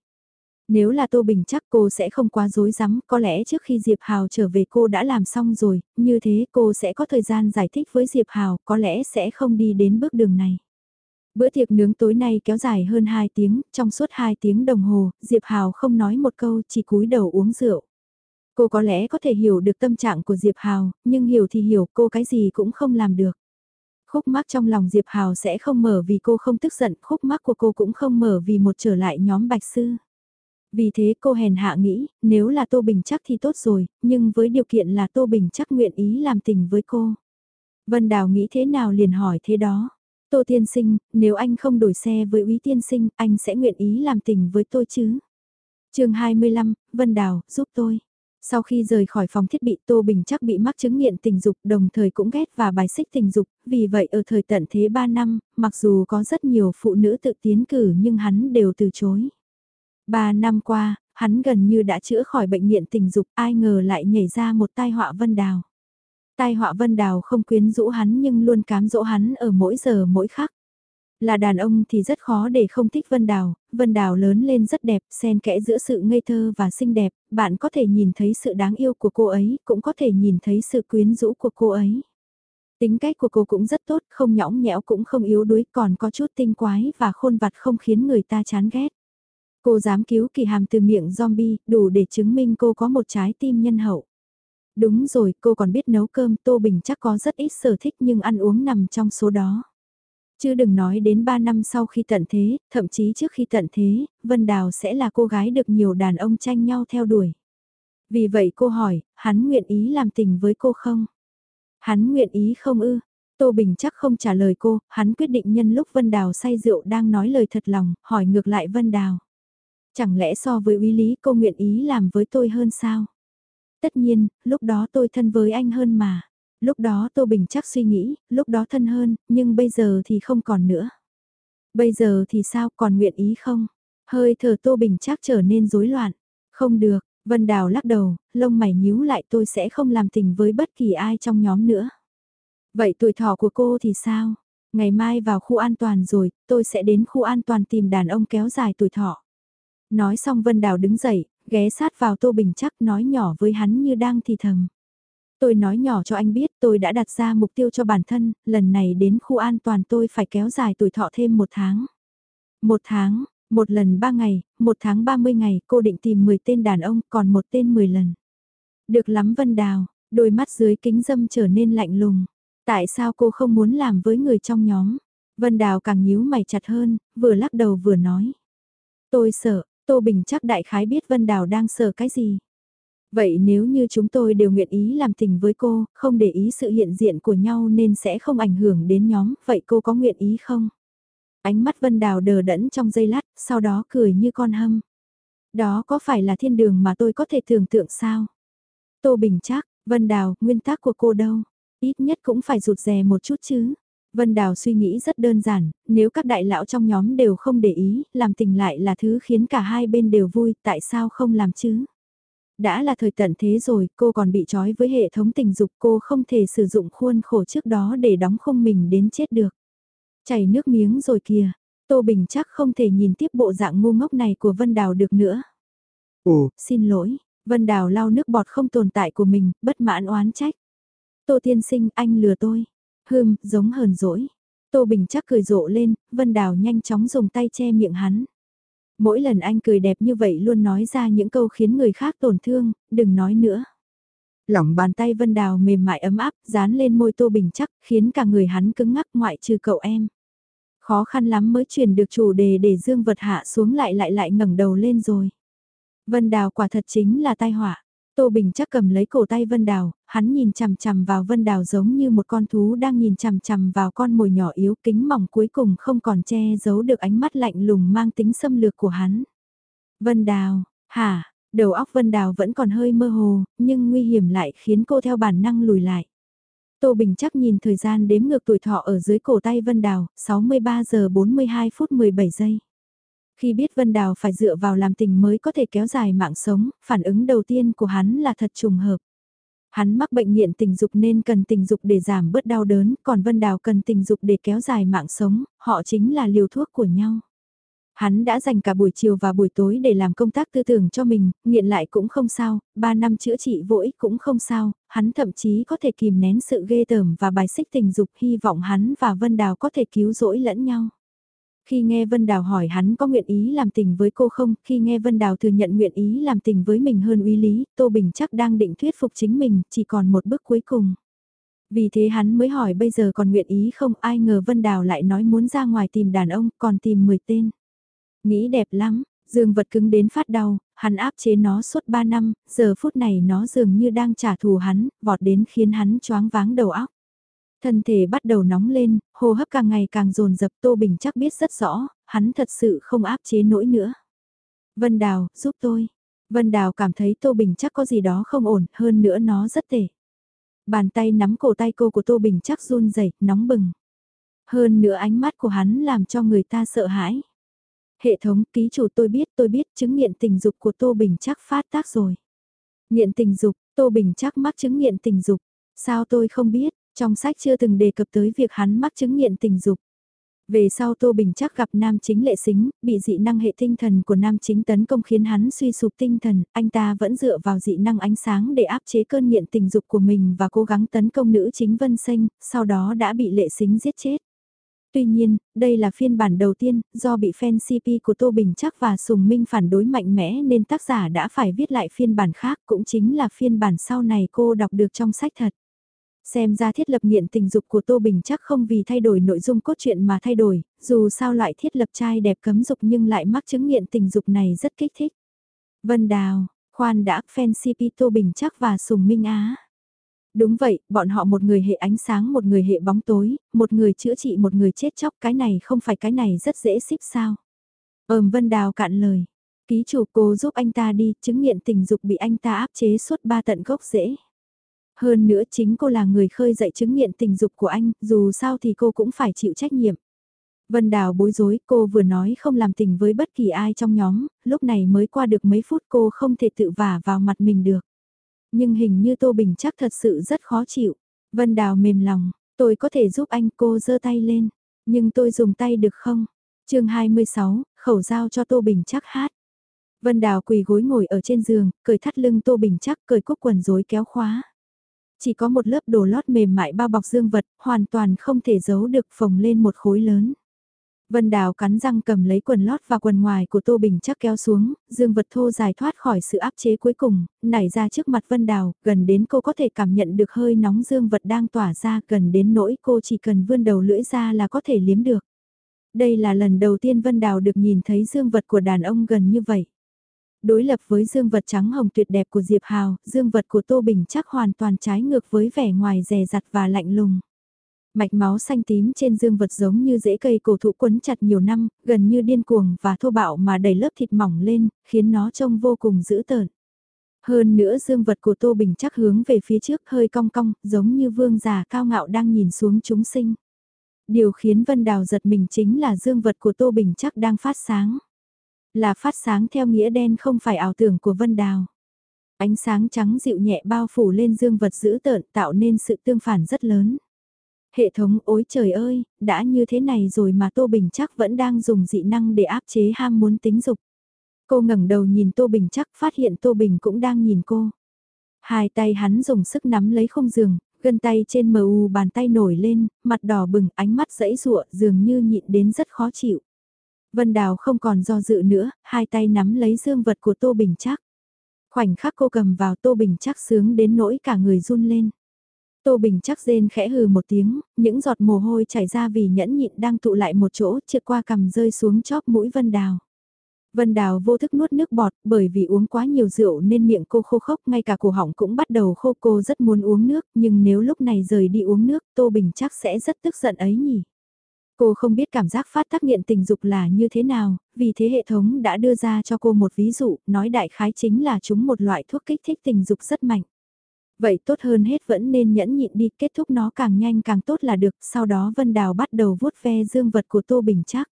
Nếu là Tô Bình chắc cô sẽ không quá dối rắm có lẽ trước khi Diệp Hào trở về cô đã làm xong rồi, như thế cô sẽ có thời gian giải thích với Diệp Hào, có lẽ sẽ không đi đến bước đường này. Bữa tiệc nướng tối nay kéo dài hơn 2 tiếng, trong suốt 2 tiếng đồng hồ, Diệp Hào không nói một câu chỉ cúi đầu uống rượu. Cô có lẽ có thể hiểu được tâm trạng của Diệp Hào, nhưng hiểu thì hiểu cô cái gì cũng không làm được. Khúc mắc trong lòng Diệp Hào sẽ không mở vì cô không tức giận, khúc mắc của cô cũng không mở vì một trở lại nhóm bạch sư. Vì thế cô hèn hạ nghĩ, nếu là Tô Bình chắc thì tốt rồi, nhưng với điều kiện là Tô Bình chắc nguyện ý làm tình với cô. Vân Đào nghĩ thế nào liền hỏi thế đó. Tô Tiên Sinh, nếu anh không đổi xe với Úy Tiên Sinh, anh sẽ nguyện ý làm tình với tôi chứ? chương 25, Vân Đào, giúp tôi. Sau khi rời khỏi phòng thiết bị Tô Bình chắc bị mắc chứng nghiện tình dục đồng thời cũng ghét và bài xích tình dục, vì vậy ở thời tận thế 3 năm, mặc dù có rất nhiều phụ nữ tự tiến cử nhưng hắn đều từ chối. Ba năm qua, hắn gần như đã chữa khỏi bệnh nghiện tình dục, ai ngờ lại nhảy ra một tai họa Vân Đào. Tai họa Vân Đào không quyến rũ hắn nhưng luôn cám dỗ hắn ở mỗi giờ mỗi khắc. Là đàn ông thì rất khó để không thích Vân Đào, Vân Đào lớn lên rất đẹp, xen kẽ giữa sự ngây thơ và xinh đẹp, bạn có thể nhìn thấy sự đáng yêu của cô ấy, cũng có thể nhìn thấy sự quyến rũ của cô ấy. Tính cách của cô cũng rất tốt, không nhõng nhẽo cũng không yếu đuối, còn có chút tinh quái và khôn vặt không khiến người ta chán ghét. Cô dám cứu kỳ hàm từ miệng zombie, đủ để chứng minh cô có một trái tim nhân hậu. Đúng rồi, cô còn biết nấu cơm, Tô Bình chắc có rất ít sở thích nhưng ăn uống nằm trong số đó. Chứ đừng nói đến 3 năm sau khi tận thế, thậm chí trước khi tận thế, Vân Đào sẽ là cô gái được nhiều đàn ông tranh nhau theo đuổi. Vì vậy cô hỏi, hắn nguyện ý làm tình với cô không? Hắn nguyện ý không ư? Tô Bình chắc không trả lời cô, hắn quyết định nhân lúc Vân Đào say rượu đang nói lời thật lòng, hỏi ngược lại Vân Đào. Chẳng lẽ so với uy lý cô nguyện ý làm với tôi hơn sao? Tất nhiên, lúc đó tôi thân với anh hơn mà. Lúc đó Tô Bình chắc suy nghĩ, lúc đó thân hơn, nhưng bây giờ thì không còn nữa. Bây giờ thì sao còn nguyện ý không? Hơi thở Tô Bình chắc trở nên rối loạn. Không được, Vân Đào lắc đầu, lông mày nhíu lại tôi sẽ không làm tình với bất kỳ ai trong nhóm nữa. Vậy tuổi thọ của cô thì sao? Ngày mai vào khu an toàn rồi, tôi sẽ đến khu an toàn tìm đàn ông kéo dài tuổi thọ. Nói xong Vân Đào đứng dậy, ghé sát vào Tô Bình chắc nói nhỏ với hắn như đang thì thầm. Tôi nói nhỏ cho anh biết tôi đã đặt ra mục tiêu cho bản thân, lần này đến khu an toàn tôi phải kéo dài tuổi thọ thêm một tháng. Một tháng, một lần ba ngày, một tháng ba mươi ngày cô định tìm 10 tên đàn ông còn một tên 10 lần. Được lắm Vân Đào, đôi mắt dưới kính dâm trở nên lạnh lùng. Tại sao cô không muốn làm với người trong nhóm? Vân Đào càng nhíu mày chặt hơn, vừa lắc đầu vừa nói. Tôi sợ, Tô Bình chắc đại khái biết Vân Đào đang sợ cái gì. Vậy nếu như chúng tôi đều nguyện ý làm tình với cô, không để ý sự hiện diện của nhau nên sẽ không ảnh hưởng đến nhóm, vậy cô có nguyện ý không? Ánh mắt Vân Đào đờ đẫn trong giây lát, sau đó cười như con hâm. Đó có phải là thiên đường mà tôi có thể tưởng tượng sao? Tô Bình chắc, Vân Đào, nguyên tắc của cô đâu? Ít nhất cũng phải rụt rè một chút chứ. Vân Đào suy nghĩ rất đơn giản, nếu các đại lão trong nhóm đều không để ý, làm tình lại là thứ khiến cả hai bên đều vui, tại sao không làm chứ? Đã là thời tận thế rồi, cô còn bị trói với hệ thống tình dục, cô không thể sử dụng khuôn khổ trước đó để đóng không mình đến chết được. Chảy nước miếng rồi kìa, Tô Bình chắc không thể nhìn tiếp bộ dạng ngu ngốc này của Vân Đào được nữa. Ồ, xin lỗi, Vân Đào lau nước bọt không tồn tại của mình, bất mãn oán trách. Tô Tiên Sinh, anh lừa tôi. Hừm, giống hờn dỗi. Tô Bình chắc cười rộ lên, Vân Đào nhanh chóng dùng tay che miệng hắn. Mỗi lần anh cười đẹp như vậy luôn nói ra những câu khiến người khác tổn thương, đừng nói nữa. Lỏng bàn tay Vân Đào mềm mại ấm áp, dán lên môi Tô Bình chắc, khiến cả người hắn cứng ngắc ngoại trừ cậu em. Khó khăn lắm mới truyền được chủ đề để dương vật hạ xuống lại lại lại ngẩng đầu lên rồi. Vân Đào quả thật chính là tai họa. Tô Bình chắc cầm lấy cổ tay Vân Đào, hắn nhìn chằm chằm vào Vân Đào giống như một con thú đang nhìn chằm chằm vào con mồi nhỏ yếu kính mỏng cuối cùng không còn che giấu được ánh mắt lạnh lùng mang tính xâm lược của hắn. Vân Đào, hả, đầu óc Vân Đào vẫn còn hơi mơ hồ, nhưng nguy hiểm lại khiến cô theo bản năng lùi lại. Tô Bình chắc nhìn thời gian đếm ngược tuổi thọ ở dưới cổ tay Vân Đào, 63 giờ 42 phút 17 giây. Khi biết Vân Đào phải dựa vào làm tình mới có thể kéo dài mạng sống, phản ứng đầu tiên của hắn là thật trùng hợp. Hắn mắc bệnh nghiện tình dục nên cần tình dục để giảm bớt đau đớn, còn Vân Đào cần tình dục để kéo dài mạng sống, họ chính là liều thuốc của nhau. Hắn đã dành cả buổi chiều và buổi tối để làm công tác tư tưởng cho mình, nghiện lại cũng không sao, ba năm chữa trị vô ích cũng không sao, hắn thậm chí có thể kìm nén sự ghê tởm và bài xích tình dục hy vọng hắn và Vân Đào có thể cứu rỗi lẫn nhau. Khi nghe Vân Đào hỏi hắn có nguyện ý làm tình với cô không, khi nghe Vân Đào thừa nhận nguyện ý làm tình với mình hơn uy lý, Tô Bình chắc đang định thuyết phục chính mình, chỉ còn một bước cuối cùng. Vì thế hắn mới hỏi bây giờ còn nguyện ý không ai ngờ Vân Đào lại nói muốn ra ngoài tìm đàn ông còn tìm 10 tên. Nghĩ đẹp lắm, dương vật cứng đến phát đau, hắn áp chế nó suốt 3 năm, giờ phút này nó dường như đang trả thù hắn, vọt đến khiến hắn choáng váng đầu óc. Thân thể bắt đầu nóng lên, hô hấp càng ngày càng dồn dập Tô Bình chắc biết rất rõ, hắn thật sự không áp chế nổi nữa. Vân Đào, giúp tôi. Vân Đào cảm thấy Tô Bình chắc có gì đó không ổn, hơn nữa nó rất tệ. Bàn tay nắm cổ tay cô của Tô Bình chắc run rẩy, nóng bừng. Hơn nữa ánh mắt của hắn làm cho người ta sợ hãi. Hệ thống ký chủ tôi biết tôi biết chứng nghiện tình dục của Tô Bình chắc phát tác rồi. Nghiện tình dục, Tô Bình chắc mắc chứng nghiện tình dục. Sao tôi không biết, trong sách chưa từng đề cập tới việc hắn mắc chứng nghiện tình dục. Về sau Tô Bình chắc gặp nam chính lệ xính, bị dị năng hệ tinh thần của nam chính tấn công khiến hắn suy sụp tinh thần, anh ta vẫn dựa vào dị năng ánh sáng để áp chế cơn nghiện tình dục của mình và cố gắng tấn công nữ chính Vân Xanh, sau đó đã bị lệ xính giết chết. Tuy nhiên, đây là phiên bản đầu tiên, do bị fan CP của Tô Bình chắc và Sùng Minh phản đối mạnh mẽ nên tác giả đã phải viết lại phiên bản khác cũng chính là phiên bản sau này cô đọc được trong sách thật. Xem ra thiết lập nghiện tình dục của Tô Bình chắc không vì thay đổi nội dung cốt truyện mà thay đổi, dù sao loại thiết lập trai đẹp cấm dục nhưng lại mắc chứng nghiện tình dục này rất kích thích. Vân Đào, khoan đã fan CP Tô Bình chắc và Sùng Minh Á. Đúng vậy, bọn họ một người hệ ánh sáng một người hệ bóng tối, một người chữa trị một người chết chóc cái này không phải cái này rất dễ xíp sao. Ờm Vân Đào cạn lời. Ký chủ cô giúp anh ta đi, chứng nghiện tình dục bị anh ta áp chế suốt ba tận gốc dễ. Hơn nữa chính cô là người khơi dậy chứng nghiện tình dục của anh, dù sao thì cô cũng phải chịu trách nhiệm. Vân Đào bối rối, cô vừa nói không làm tình với bất kỳ ai trong nhóm, lúc này mới qua được mấy phút cô không thể tự vả vào mặt mình được. Nhưng hình như Tô Bình chắc thật sự rất khó chịu. Vân Đào mềm lòng, tôi có thể giúp anh cô giơ tay lên, nhưng tôi dùng tay được không? chương 26, khẩu giao cho Tô Bình chắc hát. Vân Đào quỳ gối ngồi ở trên giường, cởi thắt lưng Tô Bình chắc, cởi cúc quần rối kéo khóa. Chỉ có một lớp đồ lót mềm mại bao bọc dương vật, hoàn toàn không thể giấu được phồng lên một khối lớn. Vân Đào cắn răng cầm lấy quần lót và quần ngoài của Tô Bình chắc kéo xuống, dương vật thô dài thoát khỏi sự áp chế cuối cùng, nảy ra trước mặt Vân Đào, gần đến cô có thể cảm nhận được hơi nóng dương vật đang tỏa ra, gần đến nỗi cô chỉ cần vươn đầu lưỡi ra là có thể liếm được. Đây là lần đầu tiên Vân Đào được nhìn thấy dương vật của đàn ông gần như vậy. Đối lập với dương vật trắng hồng tuyệt đẹp của Diệp Hào, dương vật của Tô Bình chắc hoàn toàn trái ngược với vẻ ngoài rè rặt và lạnh lùng. Mạch máu xanh tím trên dương vật giống như rễ cây cổ thụ quấn chặt nhiều năm, gần như điên cuồng và thô bạo mà đầy lớp thịt mỏng lên, khiến nó trông vô cùng dữ tợn. Hơn nữa dương vật của Tô Bình chắc hướng về phía trước hơi cong cong, giống như vương già cao ngạo đang nhìn xuống chúng sinh. Điều khiến Vân Đào giật mình chính là dương vật của Tô Bình chắc đang phát sáng. Là phát sáng theo nghĩa đen không phải ảo tưởng của Vân Đào. Ánh sáng trắng dịu nhẹ bao phủ lên dương vật dữ tợn tạo nên sự tương phản rất lớn. Hệ thống ối trời ơi, đã như thế này rồi mà Tô Bình chắc vẫn đang dùng dị năng để áp chế ham muốn tính dục. Cô ngẩng đầu nhìn Tô Bình chắc phát hiện Tô Bình cũng đang nhìn cô. Hai tay hắn dùng sức nắm lấy không giường, gân tay trên mờ u bàn tay nổi lên, mặt đỏ bừng ánh mắt dẫy rụa dường như nhịn đến rất khó chịu. Vân Đào không còn do dự nữa, hai tay nắm lấy dương vật của Tô Bình chắc. Khoảnh khắc cô cầm vào Tô Bình chắc sướng đến nỗi cả người run lên. Tô Bình chắc rên khẽ hừ một tiếng, những giọt mồ hôi chảy ra vì nhẫn nhịn đang tụ lại một chỗ trượt qua cằm rơi xuống chóp mũi Vân Đào. Vân Đào vô thức nuốt nước bọt bởi vì uống quá nhiều rượu nên miệng cô khô khốc ngay cả cổ họng cũng bắt đầu khô cô rất muốn uống nước nhưng nếu lúc này rời đi uống nước Tô Bình chắc sẽ rất tức giận ấy nhỉ. Cô không biết cảm giác phát tác nghiện tình dục là như thế nào, vì thế hệ thống đã đưa ra cho cô một ví dụ, nói đại khái chính là chúng một loại thuốc kích thích tình dục rất mạnh. Vậy tốt hơn hết vẫn nên nhẫn nhịn đi, kết thúc nó càng nhanh càng tốt là được, sau đó Vân Đào bắt đầu vuốt ve dương vật của Tô Bình chắc.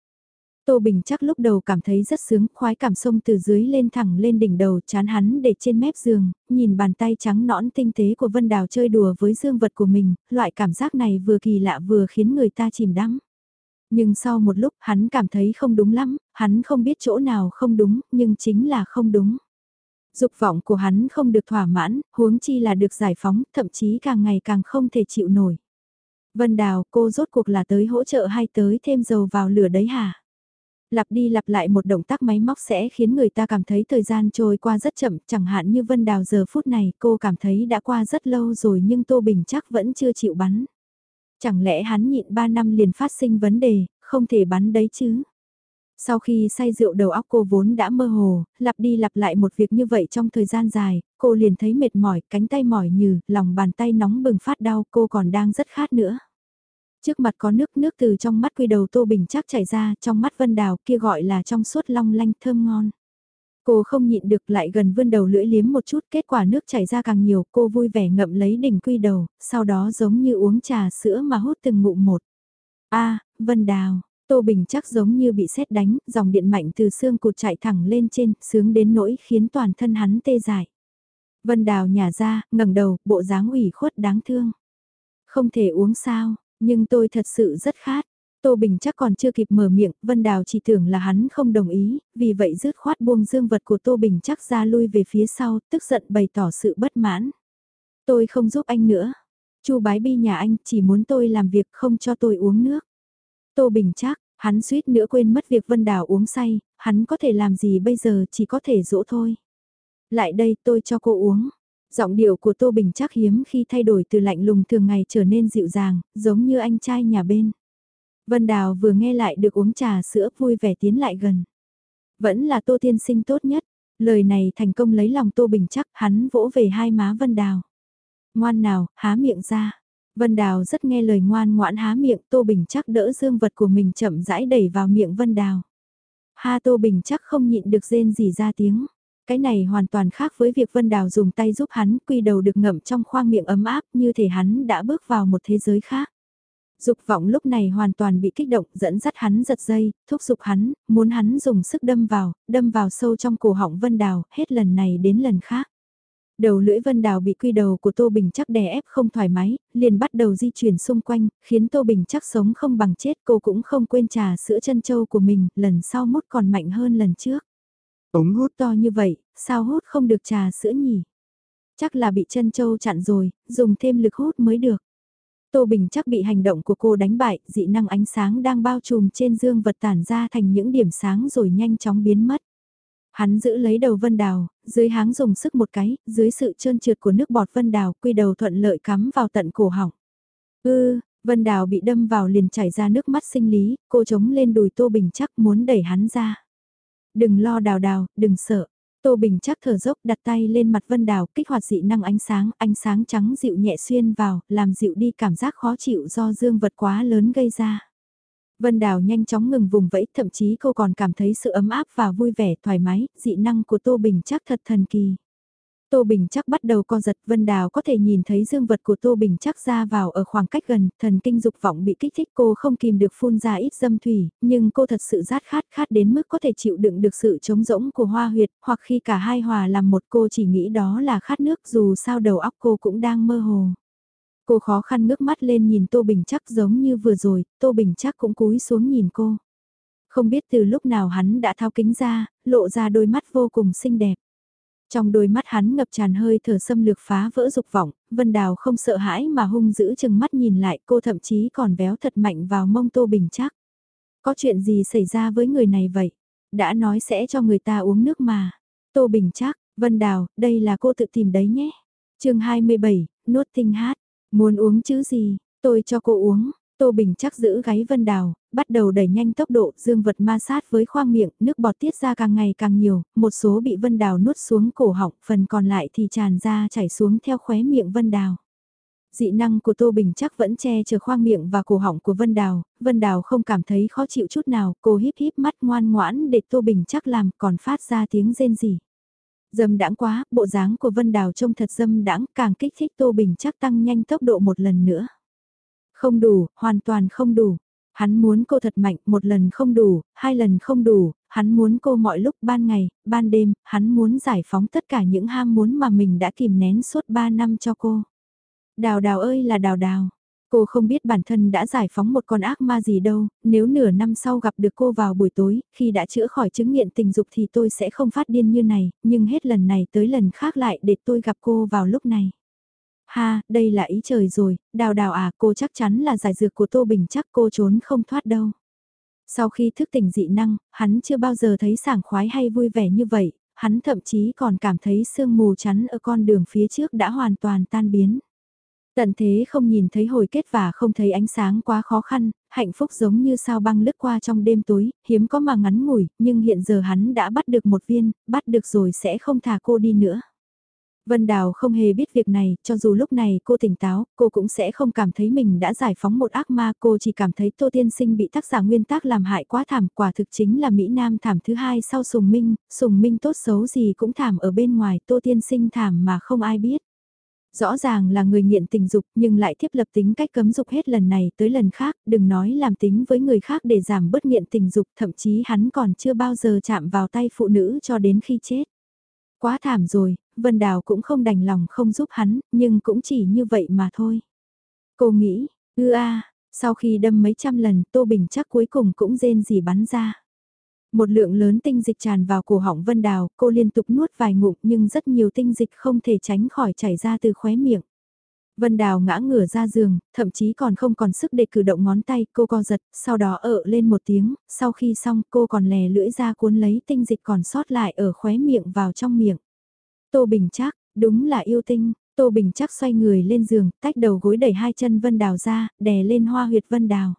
Tô Bình chắc lúc đầu cảm thấy rất sướng, khoái cảm sông từ dưới lên thẳng lên đỉnh đầu, chán hắn để trên mép giường, nhìn bàn tay trắng nõn tinh tế của Vân Đào chơi đùa với dương vật của mình, loại cảm giác này vừa kỳ lạ vừa khiến người ta chìm đắm. Nhưng sau một lúc hắn cảm thấy không đúng lắm, hắn không biết chỗ nào không đúng, nhưng chính là không đúng. Dục vọng của hắn không được thỏa mãn, huống chi là được giải phóng, thậm chí càng ngày càng không thể chịu nổi. Vân Đào, cô rốt cuộc là tới hỗ trợ hay tới thêm dầu vào lửa đấy hả? Lặp đi lặp lại một động tác máy móc sẽ khiến người ta cảm thấy thời gian trôi qua rất chậm, chẳng hạn như Vân Đào giờ phút này cô cảm thấy đã qua rất lâu rồi nhưng Tô Bình chắc vẫn chưa chịu bắn. Chẳng lẽ hắn nhịn 3 năm liền phát sinh vấn đề, không thể bắn đấy chứ? Sau khi say rượu đầu óc cô vốn đã mơ hồ, lặp đi lặp lại một việc như vậy trong thời gian dài, cô liền thấy mệt mỏi, cánh tay mỏi như, lòng bàn tay nóng bừng phát đau, cô còn đang rất khát nữa. Trước mặt có nước, nước từ trong mắt quy đầu Tô Bình chắc chảy ra, trong mắt Vân Đào kia gọi là trong suốt long lanh thơm ngon. Cô không nhịn được lại gần vươn đầu lưỡi liếm một chút, kết quả nước chảy ra càng nhiều, cô vui vẻ ngậm lấy đỉnh quy đầu, sau đó giống như uống trà sữa mà hút từng ngụm một. a Vân Đào, Tô Bình chắc giống như bị sét đánh, dòng điện mạnh từ xương cụt chạy thẳng lên trên, sướng đến nỗi khiến toàn thân hắn tê dại. Vân Đào nhả ra, ngẩng đầu, bộ dáng ủy khuất đáng thương. Không thể uống sao, nhưng tôi thật sự rất khát. Tô Bình chắc còn chưa kịp mở miệng, Vân Đào chỉ tưởng là hắn không đồng ý, vì vậy rứt khoát buông dương vật của Tô Bình chắc ra lui về phía sau, tức giận bày tỏ sự bất mãn. Tôi không giúp anh nữa. Chu bái bi nhà anh chỉ muốn tôi làm việc không cho tôi uống nước. Tô Bình chắc, hắn suýt nữa quên mất việc Vân Đào uống say, hắn có thể làm gì bây giờ chỉ có thể dỗ thôi. Lại đây tôi cho cô uống. Giọng điệu của Tô Bình chắc hiếm khi thay đổi từ lạnh lùng thường ngày trở nên dịu dàng, giống như anh trai nhà bên. Vân Đào vừa nghe lại được uống trà sữa vui vẻ tiến lại gần. Vẫn là Tô Thiên Sinh tốt nhất, lời này thành công lấy lòng Tô Bình chắc hắn vỗ về hai má Vân Đào. Ngoan nào, há miệng ra. Vân Đào rất nghe lời ngoan ngoãn há miệng Tô Bình chắc đỡ dương vật của mình chậm rãi đẩy vào miệng Vân Đào. Ha Tô Bình chắc không nhịn được rên gì ra tiếng. Cái này hoàn toàn khác với việc Vân Đào dùng tay giúp hắn quy đầu được ngậm trong khoang miệng ấm áp như thể hắn đã bước vào một thế giới khác. Dục vọng lúc này hoàn toàn bị kích động, dẫn dắt hắn giật dây, thúc giục hắn, muốn hắn dùng sức đâm vào, đâm vào sâu trong cổ họng Vân Đào, hết lần này đến lần khác. Đầu lưỡi Vân Đào bị quy đầu của Tô Bình chắc đè ép không thoải mái, liền bắt đầu di chuyển xung quanh, khiến Tô Bình chắc sống không bằng chết cô cũng không quên trà sữa chân châu của mình, lần sau mút còn mạnh hơn lần trước. Ống hút to như vậy, sao hút không được trà sữa nhỉ? Chắc là bị chân châu chặn rồi, dùng thêm lực hút mới được. Tô Bình chắc bị hành động của cô đánh bại, dị năng ánh sáng đang bao trùm trên dương vật tản ra thành những điểm sáng rồi nhanh chóng biến mất. Hắn giữ lấy đầu vân đào, dưới háng dùng sức một cái, dưới sự trơn trượt của nước bọt vân đào, quy đầu thuận lợi cắm vào tận cổ họng. Ư, vân đào bị đâm vào liền chảy ra nước mắt sinh lý, cô chống lên đùi Tô Bình chắc muốn đẩy hắn ra. Đừng lo đào đào, đừng sợ. Tô Bình chắc thở dốc đặt tay lên mặt Vân Đào kích hoạt dị năng ánh sáng, ánh sáng trắng dịu nhẹ xuyên vào, làm dịu đi cảm giác khó chịu do dương vật quá lớn gây ra. Vân Đào nhanh chóng ngừng vùng vẫy, thậm chí cô còn cảm thấy sự ấm áp và vui vẻ, thoải mái, dị năng của Tô Bình chắc thật thần kỳ. Tô Bình chắc bắt đầu co giật Vân Đào có thể nhìn thấy dương vật của Tô Bình chắc ra vào ở khoảng cách gần, thần kinh dục vọng bị kích thích cô không kìm được phun ra ít dâm thủy, nhưng cô thật sự rát khát khát đến mức có thể chịu đựng được sự trống rỗng của hoa huyệt, hoặc khi cả hai hòa làm một cô chỉ nghĩ đó là khát nước dù sao đầu óc cô cũng đang mơ hồ. Cô khó khăn ngước mắt lên nhìn Tô Bình chắc giống như vừa rồi, Tô Bình chắc cũng cúi xuống nhìn cô. Không biết từ lúc nào hắn đã thao kính ra, lộ ra đôi mắt vô cùng xinh đẹp. Trong đôi mắt hắn ngập tràn hơi thở xâm lược phá vỡ dục vọng, Vân Đào không sợ hãi mà hung dữ chừng mắt nhìn lại cô thậm chí còn véo thật mạnh vào mông Tô Bình chắc. Có chuyện gì xảy ra với người này vậy? Đã nói sẽ cho người ta uống nước mà. Tô Bình chắc, Vân Đào, đây là cô tự tìm đấy nhé. chương 27, nuốt tinh hát. Muốn uống chứ gì, tôi cho cô uống. Tô Bình chắc giữ gáy Vân Đào, bắt đầu đẩy nhanh tốc độ, dương vật ma sát với khoang miệng, nước bọt tiết ra càng ngày càng nhiều, một số bị Vân Đào nuốt xuống cổ họng, phần còn lại thì tràn ra chảy xuống theo khóe miệng Vân Đào. Dị năng của Tô Bình chắc vẫn che chở khoang miệng và cổ họng của Vân Đào, Vân Đào không cảm thấy khó chịu chút nào, cô híp híp mắt ngoan ngoãn để Tô Bình chắc làm còn phát ra tiếng rên rỉ. Dâm đãng quá, bộ dáng của Vân Đào trông thật dâm đãng càng kích thích Tô Bình chắc tăng nhanh tốc độ một lần nữa. Không đủ, hoàn toàn không đủ. Hắn muốn cô thật mạnh, một lần không đủ, hai lần không đủ, hắn muốn cô mọi lúc ban ngày, ban đêm, hắn muốn giải phóng tất cả những ham muốn mà mình đã kìm nén suốt ba năm cho cô. Đào đào ơi là đào đào. Cô không biết bản thân đã giải phóng một con ác ma gì đâu, nếu nửa năm sau gặp được cô vào buổi tối, khi đã chữa khỏi chứng nghiện tình dục thì tôi sẽ không phát điên như này, nhưng hết lần này tới lần khác lại để tôi gặp cô vào lúc này. Ha, đây là ý trời rồi, đào đào à, cô chắc chắn là giải dược của Tô Bình chắc cô trốn không thoát đâu. Sau khi thức tỉnh dị năng, hắn chưa bao giờ thấy sảng khoái hay vui vẻ như vậy, hắn thậm chí còn cảm thấy sương mù chắn ở con đường phía trước đã hoàn toàn tan biến. Tận thế không nhìn thấy hồi kết và không thấy ánh sáng quá khó khăn, hạnh phúc giống như sao băng lướt qua trong đêm tối, hiếm có mà ngắn ngủi, nhưng hiện giờ hắn đã bắt được một viên, bắt được rồi sẽ không thả cô đi nữa. Vân Đào không hề biết việc này, cho dù lúc này cô tỉnh táo, cô cũng sẽ không cảm thấy mình đã giải phóng một ác ma, cô chỉ cảm thấy Tô Tiên Sinh bị tác giả nguyên tác làm hại quá thảm, quả thực chính là Mỹ Nam thảm thứ hai sau Sùng Minh, Sùng Minh tốt xấu gì cũng thảm ở bên ngoài, Tô Tiên Sinh thảm mà không ai biết. Rõ ràng là người nghiện tình dục nhưng lại thiết lập tính cách cấm dục hết lần này tới lần khác, đừng nói làm tính với người khác để giảm bớt nghiện tình dục, thậm chí hắn còn chưa bao giờ chạm vào tay phụ nữ cho đến khi chết. Quá thảm rồi, Vân Đào cũng không đành lòng không giúp hắn, nhưng cũng chỉ như vậy mà thôi. Cô nghĩ, ư a, sau khi đâm mấy trăm lần Tô Bình chắc cuối cùng cũng rên gì bắn ra. Một lượng lớn tinh dịch tràn vào cổ họng Vân Đào, cô liên tục nuốt vài ngụm nhưng rất nhiều tinh dịch không thể tránh khỏi chảy ra từ khóe miệng. Vân Đào ngã ngửa ra giường, thậm chí còn không còn sức để cử động ngón tay, cô co giật, sau đó ợ lên một tiếng, sau khi xong cô còn lè lưỡi ra cuốn lấy tinh dịch còn sót lại ở khóe miệng vào trong miệng. Tô Bình chắc, đúng là yêu tinh, Tô Bình chắc xoay người lên giường, tách đầu gối đẩy hai chân Vân Đào ra, đè lên hoa huyệt Vân Đào.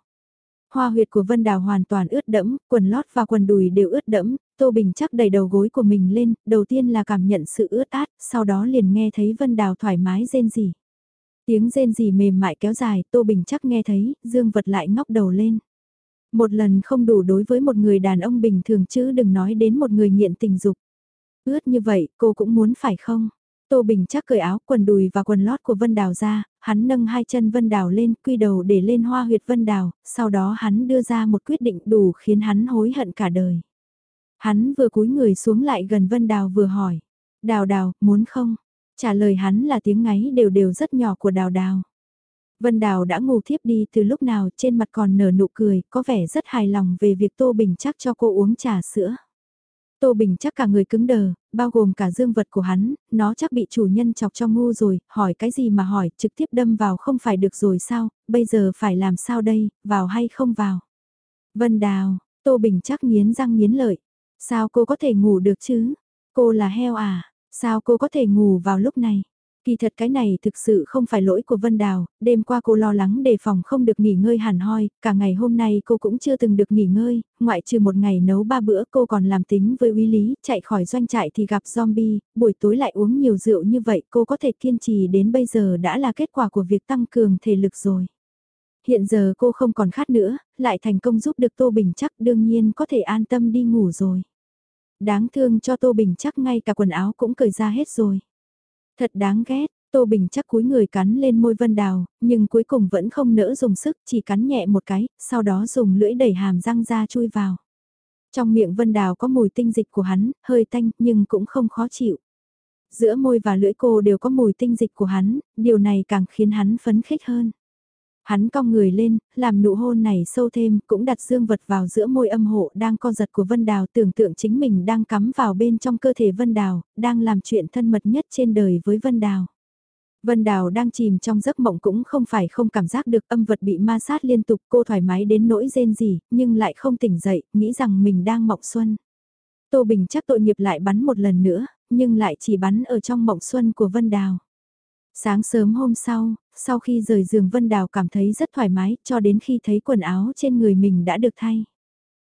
Hoa huyệt của Vân Đào hoàn toàn ướt đẫm, quần lót và quần đùi đều ướt đẫm, Tô Bình chắc đẩy đầu gối của mình lên, đầu tiên là cảm nhận sự ướt át, sau đó liền nghe thấy Vân Đào thoải mái rên rỉ. Tiếng rên rỉ mềm mại kéo dài, Tô Bình chắc nghe thấy, Dương vật lại ngóc đầu lên. Một lần không đủ đối với một người đàn ông bình thường chứ đừng nói đến một người nghiện tình dục. Ướt như vậy, cô cũng muốn phải không? Tô Bình chắc cởi áo quần đùi và quần lót của Vân Đào ra, hắn nâng hai chân Vân Đào lên, quy đầu để lên hoa huyệt Vân Đào, sau đó hắn đưa ra một quyết định đủ khiến hắn hối hận cả đời. Hắn vừa cúi người xuống lại gần Vân Đào vừa hỏi, Đào Đào, muốn không? Trả lời hắn là tiếng ngáy đều đều rất nhỏ của Đào Đào. Vân Đào đã ngủ thiếp đi từ lúc nào trên mặt còn nở nụ cười, có vẻ rất hài lòng về việc Tô Bình chắc cho cô uống trà sữa. Tô Bình chắc cả người cứng đờ, bao gồm cả dương vật của hắn, nó chắc bị chủ nhân chọc cho ngu rồi, hỏi cái gì mà hỏi, trực tiếp đâm vào không phải được rồi sao, bây giờ phải làm sao đây, vào hay không vào. Vân Đào, Tô Bình chắc nghiến răng nghiến lợi, sao cô có thể ngủ được chứ, cô là heo à, sao cô có thể ngủ vào lúc này. Kỳ thật cái này thực sự không phải lỗi của Vân Đào, đêm qua cô lo lắng đề phòng không được nghỉ ngơi hẳn hoi, cả ngày hôm nay cô cũng chưa từng được nghỉ ngơi, ngoại trừ một ngày nấu ba bữa cô còn làm tính với uy lý, chạy khỏi doanh trại thì gặp zombie, buổi tối lại uống nhiều rượu như vậy cô có thể kiên trì đến bây giờ đã là kết quả của việc tăng cường thể lực rồi. Hiện giờ cô không còn khát nữa, lại thành công giúp được Tô Bình chắc đương nhiên có thể an tâm đi ngủ rồi. Đáng thương cho Tô Bình chắc ngay cả quần áo cũng cởi ra hết rồi. Thật đáng ghét, Tô Bình chắc cúi người cắn lên môi Vân Đào, nhưng cuối cùng vẫn không nỡ dùng sức, chỉ cắn nhẹ một cái, sau đó dùng lưỡi đẩy hàm răng ra chui vào. Trong miệng Vân Đào có mùi tinh dịch của hắn, hơi tanh nhưng cũng không khó chịu. Giữa môi và lưỡi cô đều có mùi tinh dịch của hắn, điều này càng khiến hắn phấn khích hơn. Hắn cong người lên, làm nụ hôn này sâu thêm, cũng đặt dương vật vào giữa môi âm hộ đang co giật của Vân Đào tưởng tượng chính mình đang cắm vào bên trong cơ thể Vân Đào, đang làm chuyện thân mật nhất trên đời với Vân Đào. Vân Đào đang chìm trong giấc mộng cũng không phải không cảm giác được âm vật bị ma sát liên tục cô thoải mái đến nỗi rên gì, nhưng lại không tỉnh dậy, nghĩ rằng mình đang mộng xuân. Tô Bình chắc tội nghiệp lại bắn một lần nữa, nhưng lại chỉ bắn ở trong mộng xuân của Vân Đào. Sáng sớm hôm sau, sau khi rời giường Vân Đào cảm thấy rất thoải mái cho đến khi thấy quần áo trên người mình đã được thay.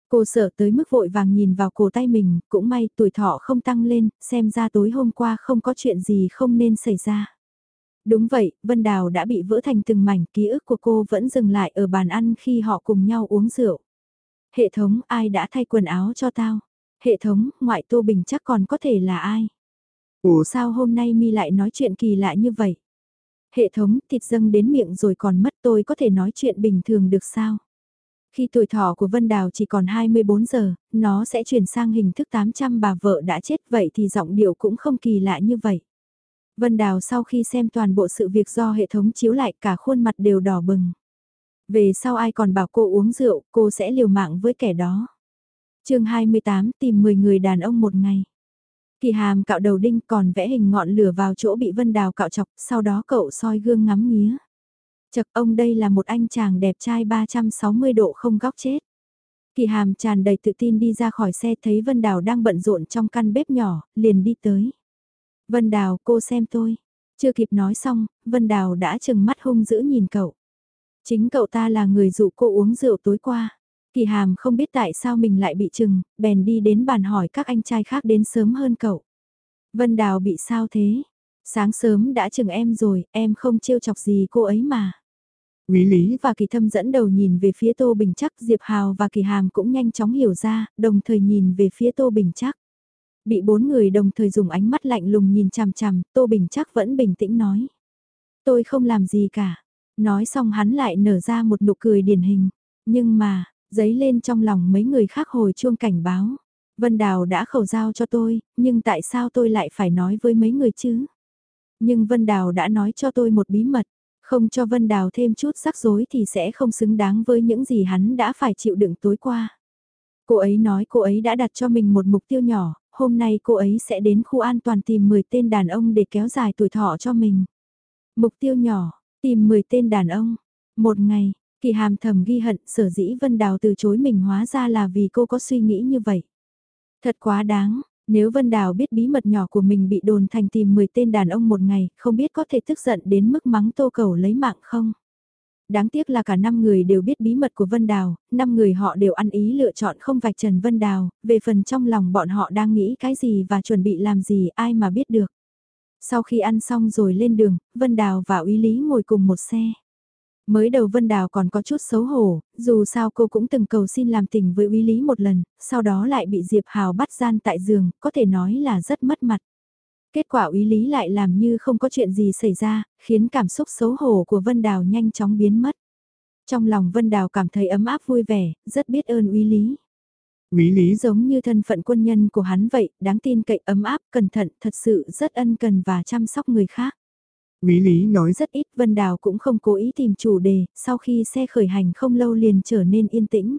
Cô sợ tới mức vội vàng nhìn vào cổ tay mình, cũng may tuổi thọ không tăng lên, xem ra tối hôm qua không có chuyện gì không nên xảy ra. Đúng vậy, Vân Đào đã bị vỡ thành từng mảnh, ký ức của cô vẫn dừng lại ở bàn ăn khi họ cùng nhau uống rượu. Hệ thống, ai đã thay quần áo cho tao? Hệ thống, ngoại Tô Bình chắc còn có thể là ai? Ủa sao hôm nay mi lại nói chuyện kỳ lạ như vậy? Hệ thống thịt dâng đến miệng rồi còn mất tôi có thể nói chuyện bình thường được sao? Khi tuổi thọ của Vân Đào chỉ còn 24 giờ, nó sẽ chuyển sang hình thức 800 bà vợ đã chết vậy thì giọng điệu cũng không kỳ lạ như vậy. Vân Đào sau khi xem toàn bộ sự việc do hệ thống chiếu lại cả khuôn mặt đều đỏ bừng. Về sau ai còn bảo cô uống rượu, cô sẽ liều mạng với kẻ đó. chương 28 tìm 10 người đàn ông một ngày. Kỳ hàm cạo đầu đinh còn vẽ hình ngọn lửa vào chỗ bị Vân Đào cạo chọc, sau đó cậu soi gương ngắm nghía. Chật ông đây là một anh chàng đẹp trai 360 độ không góc chết. Kỳ hàm tràn đầy tự tin đi ra khỏi xe thấy Vân Đào đang bận rộn trong căn bếp nhỏ, liền đi tới. Vân Đào cô xem tôi. Chưa kịp nói xong, Vân Đào đã chừng mắt hung dữ nhìn cậu. Chính cậu ta là người dụ cô uống rượu tối qua. Kỳ hàm không biết tại sao mình lại bị chừng, bèn đi đến bàn hỏi các anh trai khác đến sớm hơn cậu. Vân Đào bị sao thế? Sáng sớm đã chừng em rồi, em không trêu chọc gì cô ấy mà. Quý Lý và Kỳ Thâm dẫn đầu nhìn về phía Tô Bình Chắc, Diệp Hào và Kỳ Hàm cũng nhanh chóng hiểu ra, đồng thời nhìn về phía Tô Bình Chắc. Bị bốn người đồng thời dùng ánh mắt lạnh lùng nhìn chằm chằm, Tô Bình Chắc vẫn bình tĩnh nói. Tôi không làm gì cả. Nói xong hắn lại nở ra một nụ cười điển hình. Nhưng mà, giấy lên trong lòng mấy người khác hồi chuông cảnh báo. Vân Đào đã khẩu giao cho tôi, nhưng tại sao tôi lại phải nói với mấy người chứ? Nhưng Vân Đào đã nói cho tôi một bí mật, không cho Vân Đào thêm chút rắc rối thì sẽ không xứng đáng với những gì hắn đã phải chịu đựng tối qua. Cô ấy nói cô ấy đã đặt cho mình một mục tiêu nhỏ, hôm nay cô ấy sẽ đến khu an toàn tìm 10 tên đàn ông để kéo dài tuổi thọ cho mình. Mục tiêu nhỏ, tìm 10 tên đàn ông. Một ngày, kỳ hàm thầm ghi hận sở dĩ Vân Đào từ chối mình hóa ra là vì cô có suy nghĩ như vậy. Thật quá đáng, nếu Vân Đào biết bí mật nhỏ của mình bị đồn thành tìm 10 tên đàn ông một ngày, không biết có thể tức giận đến mức mắng tô cầu lấy mạng không? Đáng tiếc là cả 5 người đều biết bí mật của Vân Đào, 5 người họ đều ăn ý lựa chọn không vạch trần Vân Đào, về phần trong lòng bọn họ đang nghĩ cái gì và chuẩn bị làm gì ai mà biết được. Sau khi ăn xong rồi lên đường, Vân Đào và uy Lý ngồi cùng một xe. Mới đầu Vân Đào còn có chút xấu hổ, dù sao cô cũng từng cầu xin làm tình với Úy Lý một lần, sau đó lại bị Diệp Hào bắt gian tại giường, có thể nói là rất mất mặt. Kết quả Úy Lý lại làm như không có chuyện gì xảy ra, khiến cảm xúc xấu hổ của Vân Đào nhanh chóng biến mất. Trong lòng Vân Đào cảm thấy ấm áp vui vẻ, rất biết ơn Úy Lý. Úy Lý giống như thân phận quân nhân của hắn vậy, đáng tin cậy ấm áp, cẩn thận, thật sự rất ân cần và chăm sóc người khác. Quý Lý nói rất ít Vân Đào cũng không cố ý tìm chủ đề, sau khi xe khởi hành không lâu liền trở nên yên tĩnh.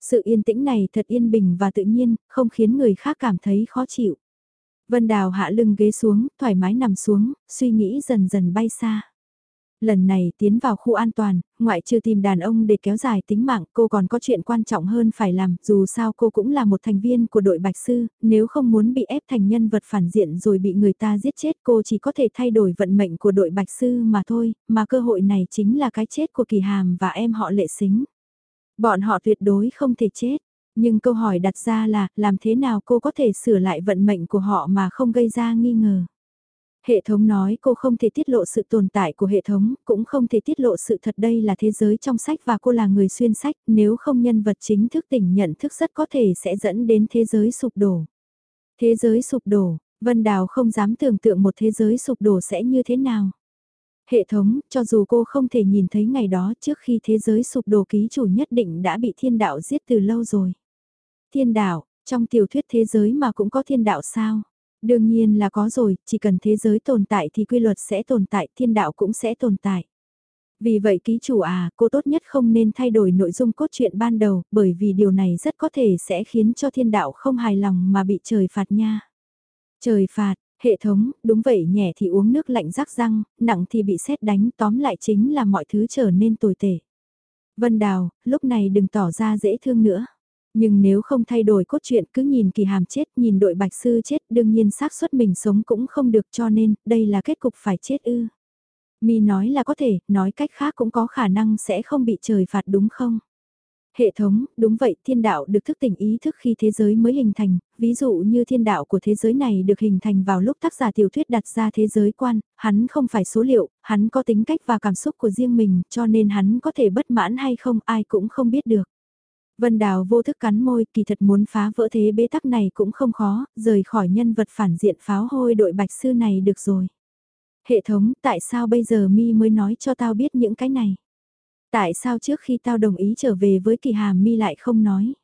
Sự yên tĩnh này thật yên bình và tự nhiên, không khiến người khác cảm thấy khó chịu. Vân Đào hạ lưng ghế xuống, thoải mái nằm xuống, suy nghĩ dần dần bay xa. Lần này tiến vào khu an toàn, ngoại trừ tìm đàn ông để kéo dài tính mạng, cô còn có chuyện quan trọng hơn phải làm, dù sao cô cũng là một thành viên của đội Bạch Sư, nếu không muốn bị ép thành nhân vật phản diện rồi bị người ta giết chết cô chỉ có thể thay đổi vận mệnh của đội Bạch Sư mà thôi, mà cơ hội này chính là cái chết của Kỳ Hàm và em họ lệ xính. Bọn họ tuyệt đối không thể chết, nhưng câu hỏi đặt ra là làm thế nào cô có thể sửa lại vận mệnh của họ mà không gây ra nghi ngờ. Hệ thống nói cô không thể tiết lộ sự tồn tại của hệ thống, cũng không thể tiết lộ sự thật đây là thế giới trong sách và cô là người xuyên sách, nếu không nhân vật chính thức tỉnh nhận thức rất có thể sẽ dẫn đến thế giới sụp đổ. Thế giới sụp đổ, Vân Đào không dám tưởng tượng một thế giới sụp đổ sẽ như thế nào. Hệ thống, cho dù cô không thể nhìn thấy ngày đó trước khi thế giới sụp đổ ký chủ nhất định đã bị thiên đạo giết từ lâu rồi. Thiên đạo, trong tiểu thuyết thế giới mà cũng có thiên đạo sao? Đương nhiên là có rồi, chỉ cần thế giới tồn tại thì quy luật sẽ tồn tại, thiên đạo cũng sẽ tồn tại. Vì vậy ký chủ à, cô tốt nhất không nên thay đổi nội dung cốt truyện ban đầu, bởi vì điều này rất có thể sẽ khiến cho thiên đạo không hài lòng mà bị trời phạt nha. Trời phạt, hệ thống, đúng vậy nhẹ thì uống nước lạnh rắc răng, nặng thì bị xét đánh, tóm lại chính là mọi thứ trở nên tồi tệ. Vân Đào, lúc này đừng tỏ ra dễ thương nữa. Nhưng nếu không thay đổi cốt truyện cứ nhìn kỳ hàm chết, nhìn đội bạch sư chết, đương nhiên xác suất mình sống cũng không được cho nên, đây là kết cục phải chết ư. Mi nói là có thể, nói cách khác cũng có khả năng sẽ không bị trời phạt đúng không? Hệ thống, đúng vậy, thiên đạo được thức tỉnh ý thức khi thế giới mới hình thành, ví dụ như thiên đạo của thế giới này được hình thành vào lúc tác giả tiểu thuyết đặt ra thế giới quan, hắn không phải số liệu, hắn có tính cách và cảm xúc của riêng mình, cho nên hắn có thể bất mãn hay không ai cũng không biết được. Vân Đào vô thức cắn môi kỳ thật muốn phá vỡ thế bế tắc này cũng không khó, rời khỏi nhân vật phản diện pháo hôi đội bạch sư này được rồi. Hệ thống, tại sao bây giờ mi mới nói cho tao biết những cái này? Tại sao trước khi tao đồng ý trở về với kỳ hàm mi lại không nói?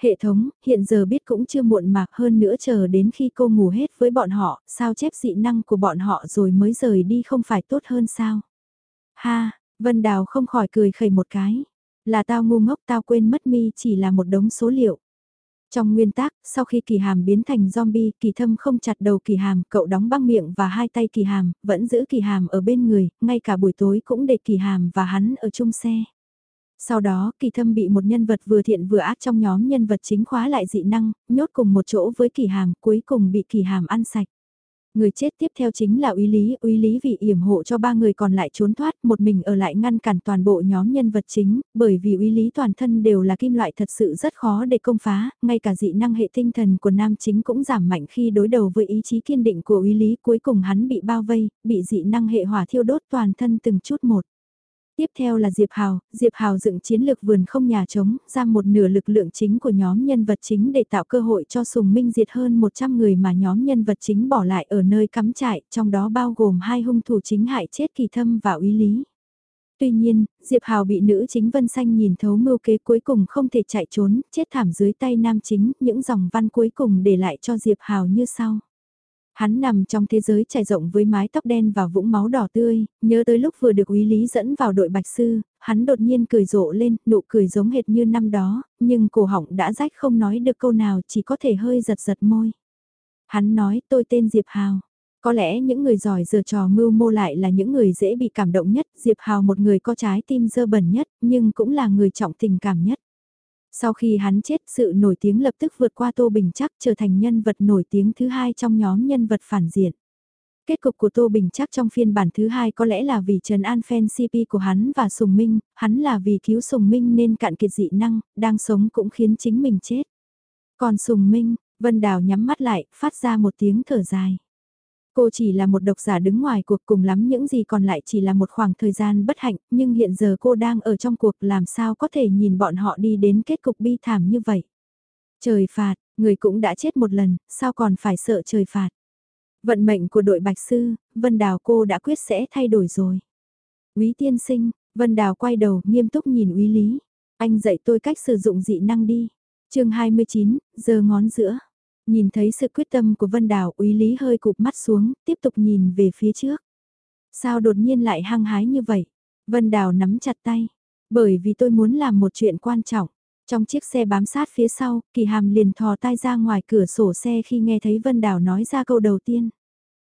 Hệ thống, hiện giờ biết cũng chưa muộn mạc hơn nữa chờ đến khi cô ngủ hết với bọn họ, sao chép dị năng của bọn họ rồi mới rời đi không phải tốt hơn sao? Ha, Vân Đào không khỏi cười khẩy một cái. Là tao ngu ngốc tao quên mất mi chỉ là một đống số liệu. Trong nguyên tắc, sau khi kỳ hàm biến thành zombie, kỳ thâm không chặt đầu kỳ hàm, cậu đóng băng miệng và hai tay kỳ hàm, vẫn giữ kỳ hàm ở bên người, ngay cả buổi tối cũng để kỳ hàm và hắn ở chung xe. Sau đó, kỳ thâm bị một nhân vật vừa thiện vừa ác trong nhóm nhân vật chính khóa lại dị năng, nhốt cùng một chỗ với kỳ hàm, cuối cùng bị kỳ hàm ăn sạch. Người chết tiếp theo chính là uy Lý, uy Lý vì yểm hộ cho ba người còn lại trốn thoát, một mình ở lại ngăn cản toàn bộ nhóm nhân vật chính, bởi vì uy Lý toàn thân đều là kim loại thật sự rất khó để công phá, ngay cả dị năng hệ tinh thần của nam chính cũng giảm mạnh khi đối đầu với ý chí kiên định của uy Lý, cuối cùng hắn bị bao vây, bị dị năng hệ hỏa thiêu đốt toàn thân từng chút một. Tiếp theo là Diệp Hào, Diệp Hào dựng chiến lược vườn không nhà trống, ra một nửa lực lượng chính của nhóm nhân vật chính để tạo cơ hội cho Sùng Minh diệt hơn 100 người mà nhóm nhân vật chính bỏ lại ở nơi cắm trại, trong đó bao gồm hai hung thủ chính hại chết kỳ thâm và úy lý. Tuy nhiên, Diệp Hào bị nữ chính Vân Xanh nhìn thấu mưu kế cuối cùng không thể chạy trốn, chết thảm dưới tay nam chính, những dòng văn cuối cùng để lại cho Diệp Hào như sau. Hắn nằm trong thế giới trải rộng với mái tóc đen và vũng máu đỏ tươi, nhớ tới lúc vừa được úy lý dẫn vào đội bạch sư, hắn đột nhiên cười rộ lên, nụ cười giống hệt như năm đó, nhưng cổ họng đã rách không nói được câu nào chỉ có thể hơi giật giật môi. Hắn nói tôi tên Diệp Hào. Có lẽ những người giỏi giờ trò mưu mô lại là những người dễ bị cảm động nhất, Diệp Hào một người có trái tim dơ bẩn nhất, nhưng cũng là người trọng tình cảm nhất. Sau khi hắn chết sự nổi tiếng lập tức vượt qua Tô Bình Chắc trở thành nhân vật nổi tiếng thứ hai trong nhóm nhân vật phản diện. Kết cục của Tô Bình chắc trong phiên bản thứ hai có lẽ là vì Trần An fan CP của hắn và Sùng Minh, hắn là vì cứu Sùng Minh nên cạn kiệt dị năng, đang sống cũng khiến chính mình chết. Còn Sùng Minh, Vân Đào nhắm mắt lại, phát ra một tiếng thở dài. Cô chỉ là một độc giả đứng ngoài cuộc cùng lắm những gì còn lại chỉ là một khoảng thời gian bất hạnh, nhưng hiện giờ cô đang ở trong cuộc làm sao có thể nhìn bọn họ đi đến kết cục bi thảm như vậy. Trời phạt, người cũng đã chết một lần, sao còn phải sợ trời phạt. Vận mệnh của đội Bạch Sư, Vân Đào cô đã quyết sẽ thay đổi rồi. Quý tiên sinh, Vân Đào quay đầu nghiêm túc nhìn Úy Lý. Anh dạy tôi cách sử dụng dị năng đi. chương 29, giờ ngón giữa. Nhìn thấy sự quyết tâm của Vân Đào, Úy Lý hơi cụp mắt xuống, tiếp tục nhìn về phía trước. Sao đột nhiên lại hăng hái như vậy? Vân Đào nắm chặt tay. Bởi vì tôi muốn làm một chuyện quan trọng. Trong chiếc xe bám sát phía sau, Kỳ Hàm liền thò tay ra ngoài cửa sổ xe khi nghe thấy Vân Đào nói ra câu đầu tiên.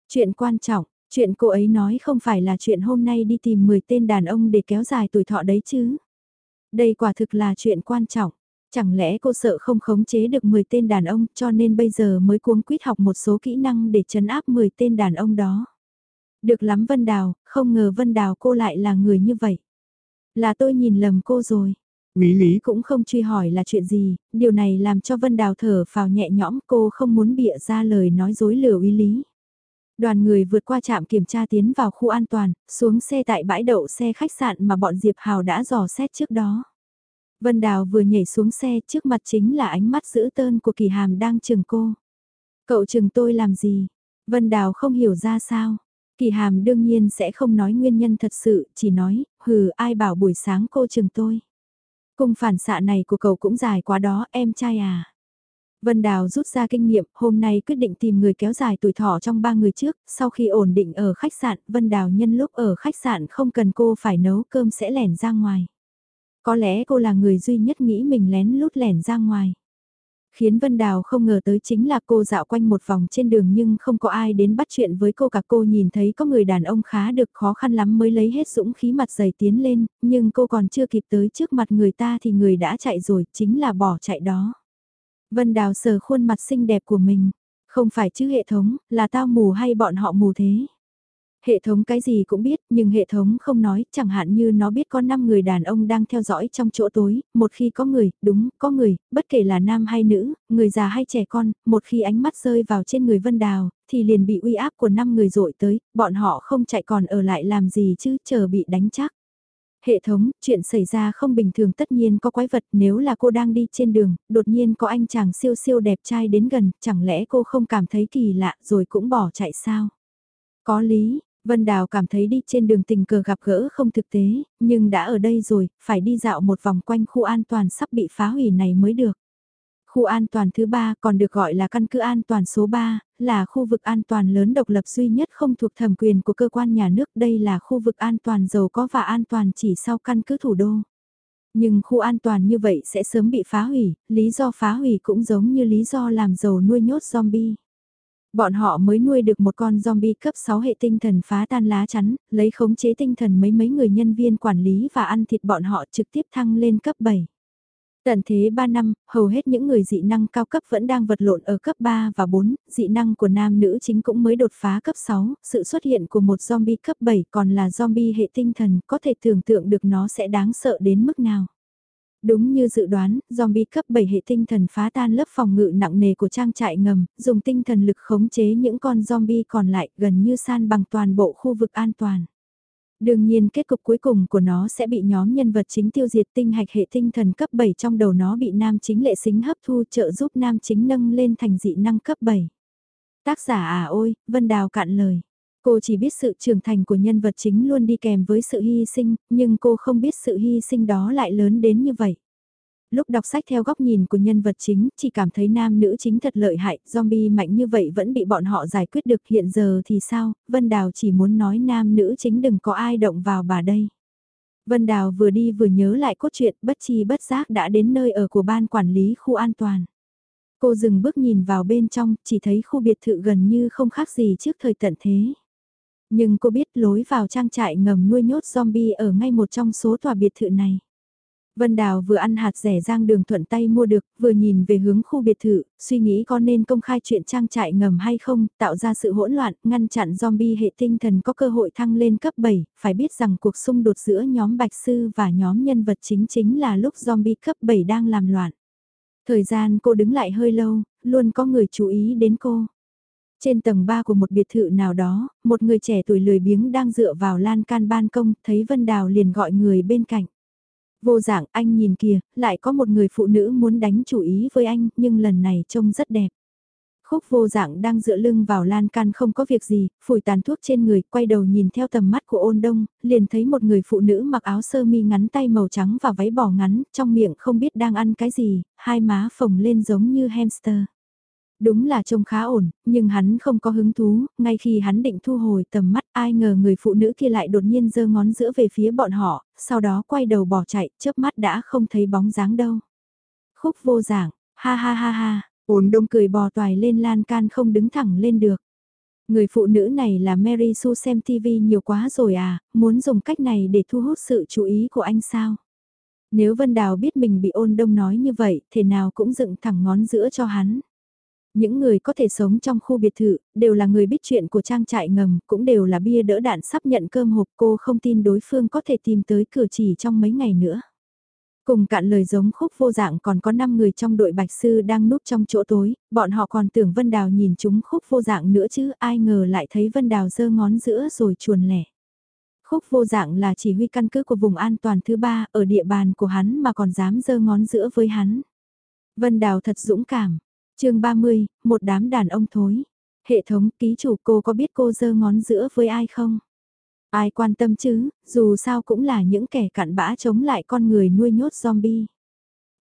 Chuyện quan trọng, chuyện cô ấy nói không phải là chuyện hôm nay đi tìm 10 tên đàn ông để kéo dài tuổi thọ đấy chứ. Đây quả thực là chuyện quan trọng. Chẳng lẽ cô sợ không khống chế được 10 tên đàn ông cho nên bây giờ mới cuống quýt học một số kỹ năng để chấn áp 10 tên đàn ông đó. Được lắm Vân Đào, không ngờ Vân Đào cô lại là người như vậy. Là tôi nhìn lầm cô rồi. Quý lý cũng không truy hỏi là chuyện gì, điều này làm cho Vân Đào thở phào nhẹ nhõm cô không muốn bịa ra lời nói dối lừa uy lý. Đoàn người vượt qua trạm kiểm tra tiến vào khu an toàn, xuống xe tại bãi đậu xe khách sạn mà bọn Diệp Hào đã dò xét trước đó. Vân Đào vừa nhảy xuống xe trước mặt chính là ánh mắt dữ tơn của Kỳ Hàm đang chừng cô. Cậu chừng tôi làm gì? Vân Đào không hiểu ra sao. Kỳ Hàm đương nhiên sẽ không nói nguyên nhân thật sự, chỉ nói, hừ ai bảo buổi sáng cô chừng tôi. Cung phản xạ này của cậu cũng dài quá đó, em trai à. Vân Đào rút ra kinh nghiệm, hôm nay quyết định tìm người kéo dài tuổi thọ trong ba người trước, sau khi ổn định ở khách sạn, Vân Đào nhân lúc ở khách sạn không cần cô phải nấu cơm sẽ lẻn ra ngoài. Có lẽ cô là người duy nhất nghĩ mình lén lút lẻn ra ngoài. Khiến Vân Đào không ngờ tới chính là cô dạo quanh một vòng trên đường nhưng không có ai đến bắt chuyện với cô cả cô nhìn thấy có người đàn ông khá được khó khăn lắm mới lấy hết dũng khí mặt dày tiến lên, nhưng cô còn chưa kịp tới trước mặt người ta thì người đã chạy rồi, chính là bỏ chạy đó. Vân Đào sờ khuôn mặt xinh đẹp của mình, không phải chứ hệ thống, là tao mù hay bọn họ mù thế. Hệ thống cái gì cũng biết, nhưng hệ thống không nói, chẳng hạn như nó biết có 5 người đàn ông đang theo dõi trong chỗ tối, một khi có người, đúng, có người, bất kể là nam hay nữ, người già hay trẻ con, một khi ánh mắt rơi vào trên người Vân Đào, thì liền bị uy áp của 5 người dội tới, bọn họ không chạy còn ở lại làm gì chứ, chờ bị đánh chắc. Hệ thống, chuyện xảy ra không bình thường tất nhiên có quái vật nếu là cô đang đi trên đường, đột nhiên có anh chàng siêu siêu đẹp trai đến gần, chẳng lẽ cô không cảm thấy kỳ lạ rồi cũng bỏ chạy sao? Có lý, Vân Đào cảm thấy đi trên đường tình cờ gặp gỡ không thực tế, nhưng đã ở đây rồi, phải đi dạo một vòng quanh khu an toàn sắp bị phá hủy này mới được. Khu an toàn thứ ba còn được gọi là căn cứ an toàn số 3, là khu vực an toàn lớn độc lập duy nhất không thuộc thẩm quyền của cơ quan nhà nước. Đây là khu vực an toàn giàu có và an toàn chỉ sau căn cứ thủ đô. Nhưng khu an toàn như vậy sẽ sớm bị phá hủy, lý do phá hủy cũng giống như lý do làm giàu nuôi nhốt zombie. Bọn họ mới nuôi được một con zombie cấp 6 hệ tinh thần phá tan lá chắn, lấy khống chế tinh thần mấy mấy người nhân viên quản lý và ăn thịt bọn họ trực tiếp thăng lên cấp 7. Tận thế 3 năm, hầu hết những người dị năng cao cấp vẫn đang vật lộn ở cấp 3 và 4, dị năng của nam nữ chính cũng mới đột phá cấp 6, sự xuất hiện của một zombie cấp 7 còn là zombie hệ tinh thần, có thể tưởng tượng được nó sẽ đáng sợ đến mức nào. Đúng như dự đoán, zombie cấp 7 hệ tinh thần phá tan lớp phòng ngự nặng nề của trang trại ngầm, dùng tinh thần lực khống chế những con zombie còn lại gần như san bằng toàn bộ khu vực an toàn. Đương nhiên kết cục cuối cùng của nó sẽ bị nhóm nhân vật chính tiêu diệt tinh hạch hệ tinh thần cấp 7 trong đầu nó bị nam chính lệ xính hấp thu trợ giúp nam chính nâng lên thành dị năng cấp 7. Tác giả à ôi, Vân Đào cạn lời. Cô chỉ biết sự trưởng thành của nhân vật chính luôn đi kèm với sự hy sinh, nhưng cô không biết sự hy sinh đó lại lớn đến như vậy. Lúc đọc sách theo góc nhìn của nhân vật chính, chỉ cảm thấy nam nữ chính thật lợi hại, zombie mạnh như vậy vẫn bị bọn họ giải quyết được hiện giờ thì sao, Vân Đào chỉ muốn nói nam nữ chính đừng có ai động vào bà đây. Vân Đào vừa đi vừa nhớ lại cốt truyện bất chi bất giác đã đến nơi ở của ban quản lý khu an toàn. Cô dừng bước nhìn vào bên trong, chỉ thấy khu biệt thự gần như không khác gì trước thời tận thế. Nhưng cô biết lối vào trang trại ngầm nuôi nhốt zombie ở ngay một trong số tòa biệt thự này. Vân Đào vừa ăn hạt rẻ rang đường thuận tay mua được, vừa nhìn về hướng khu biệt thự, suy nghĩ có nên công khai chuyện trang trại ngầm hay không, tạo ra sự hỗn loạn, ngăn chặn zombie hệ tinh thần có cơ hội thăng lên cấp 7, phải biết rằng cuộc xung đột giữa nhóm Bạch Sư và nhóm nhân vật chính chính là lúc zombie cấp 7 đang làm loạn. Thời gian cô đứng lại hơi lâu, luôn có người chú ý đến cô. Trên tầng 3 của một biệt thự nào đó, một người trẻ tuổi lười biếng đang dựa vào lan can ban công, thấy Vân Đào liền gọi người bên cạnh. Vô dạng anh nhìn kìa, lại có một người phụ nữ muốn đánh chủ ý với anh, nhưng lần này trông rất đẹp. Khúc vô dạng đang dựa lưng vào lan can không có việc gì, phủi tàn thuốc trên người, quay đầu nhìn theo tầm mắt của ôn đông, liền thấy một người phụ nữ mặc áo sơ mi ngắn tay màu trắng và váy bò ngắn, trong miệng không biết đang ăn cái gì, hai má phồng lên giống như hamster. Đúng là trông khá ổn, nhưng hắn không có hứng thú, ngay khi hắn định thu hồi tầm mắt ai ngờ người phụ nữ kia lại đột nhiên giơ ngón giữa về phía bọn họ, sau đó quay đầu bỏ chạy, chớp mắt đã không thấy bóng dáng đâu. Khúc vô giảng, ha ha ha ha, ổn đông cười bò toài lên lan can không đứng thẳng lên được. Người phụ nữ này là Mary Sue xem TV nhiều quá rồi à, muốn dùng cách này để thu hút sự chú ý của anh sao? Nếu Vân Đào biết mình bị ôn đông nói như vậy, thế nào cũng dựng thẳng ngón giữa cho hắn. Những người có thể sống trong khu biệt thự, đều là người biết chuyện của trang trại ngầm, cũng đều là bia đỡ đạn sắp nhận cơm hộp cô không tin đối phương có thể tìm tới cửa chỉ trong mấy ngày nữa. Cùng cạn lời giống khúc vô dạng còn có 5 người trong đội bạch sư đang núp trong chỗ tối, bọn họ còn tưởng Vân Đào nhìn chúng khúc vô dạng nữa chứ ai ngờ lại thấy Vân Đào giơ ngón giữa rồi chuồn lẻ. Khúc vô dạng là chỉ huy căn cứ của vùng an toàn thứ ba ở địa bàn của hắn mà còn dám giơ ngón giữa với hắn. Vân Đào thật dũng cảm, chương 30, một đám đàn ông thối. Hệ thống ký chủ cô có biết cô giơ ngón giữa với ai không? Ai quan tâm chứ, dù sao cũng là những kẻ cặn bã chống lại con người nuôi nhốt zombie.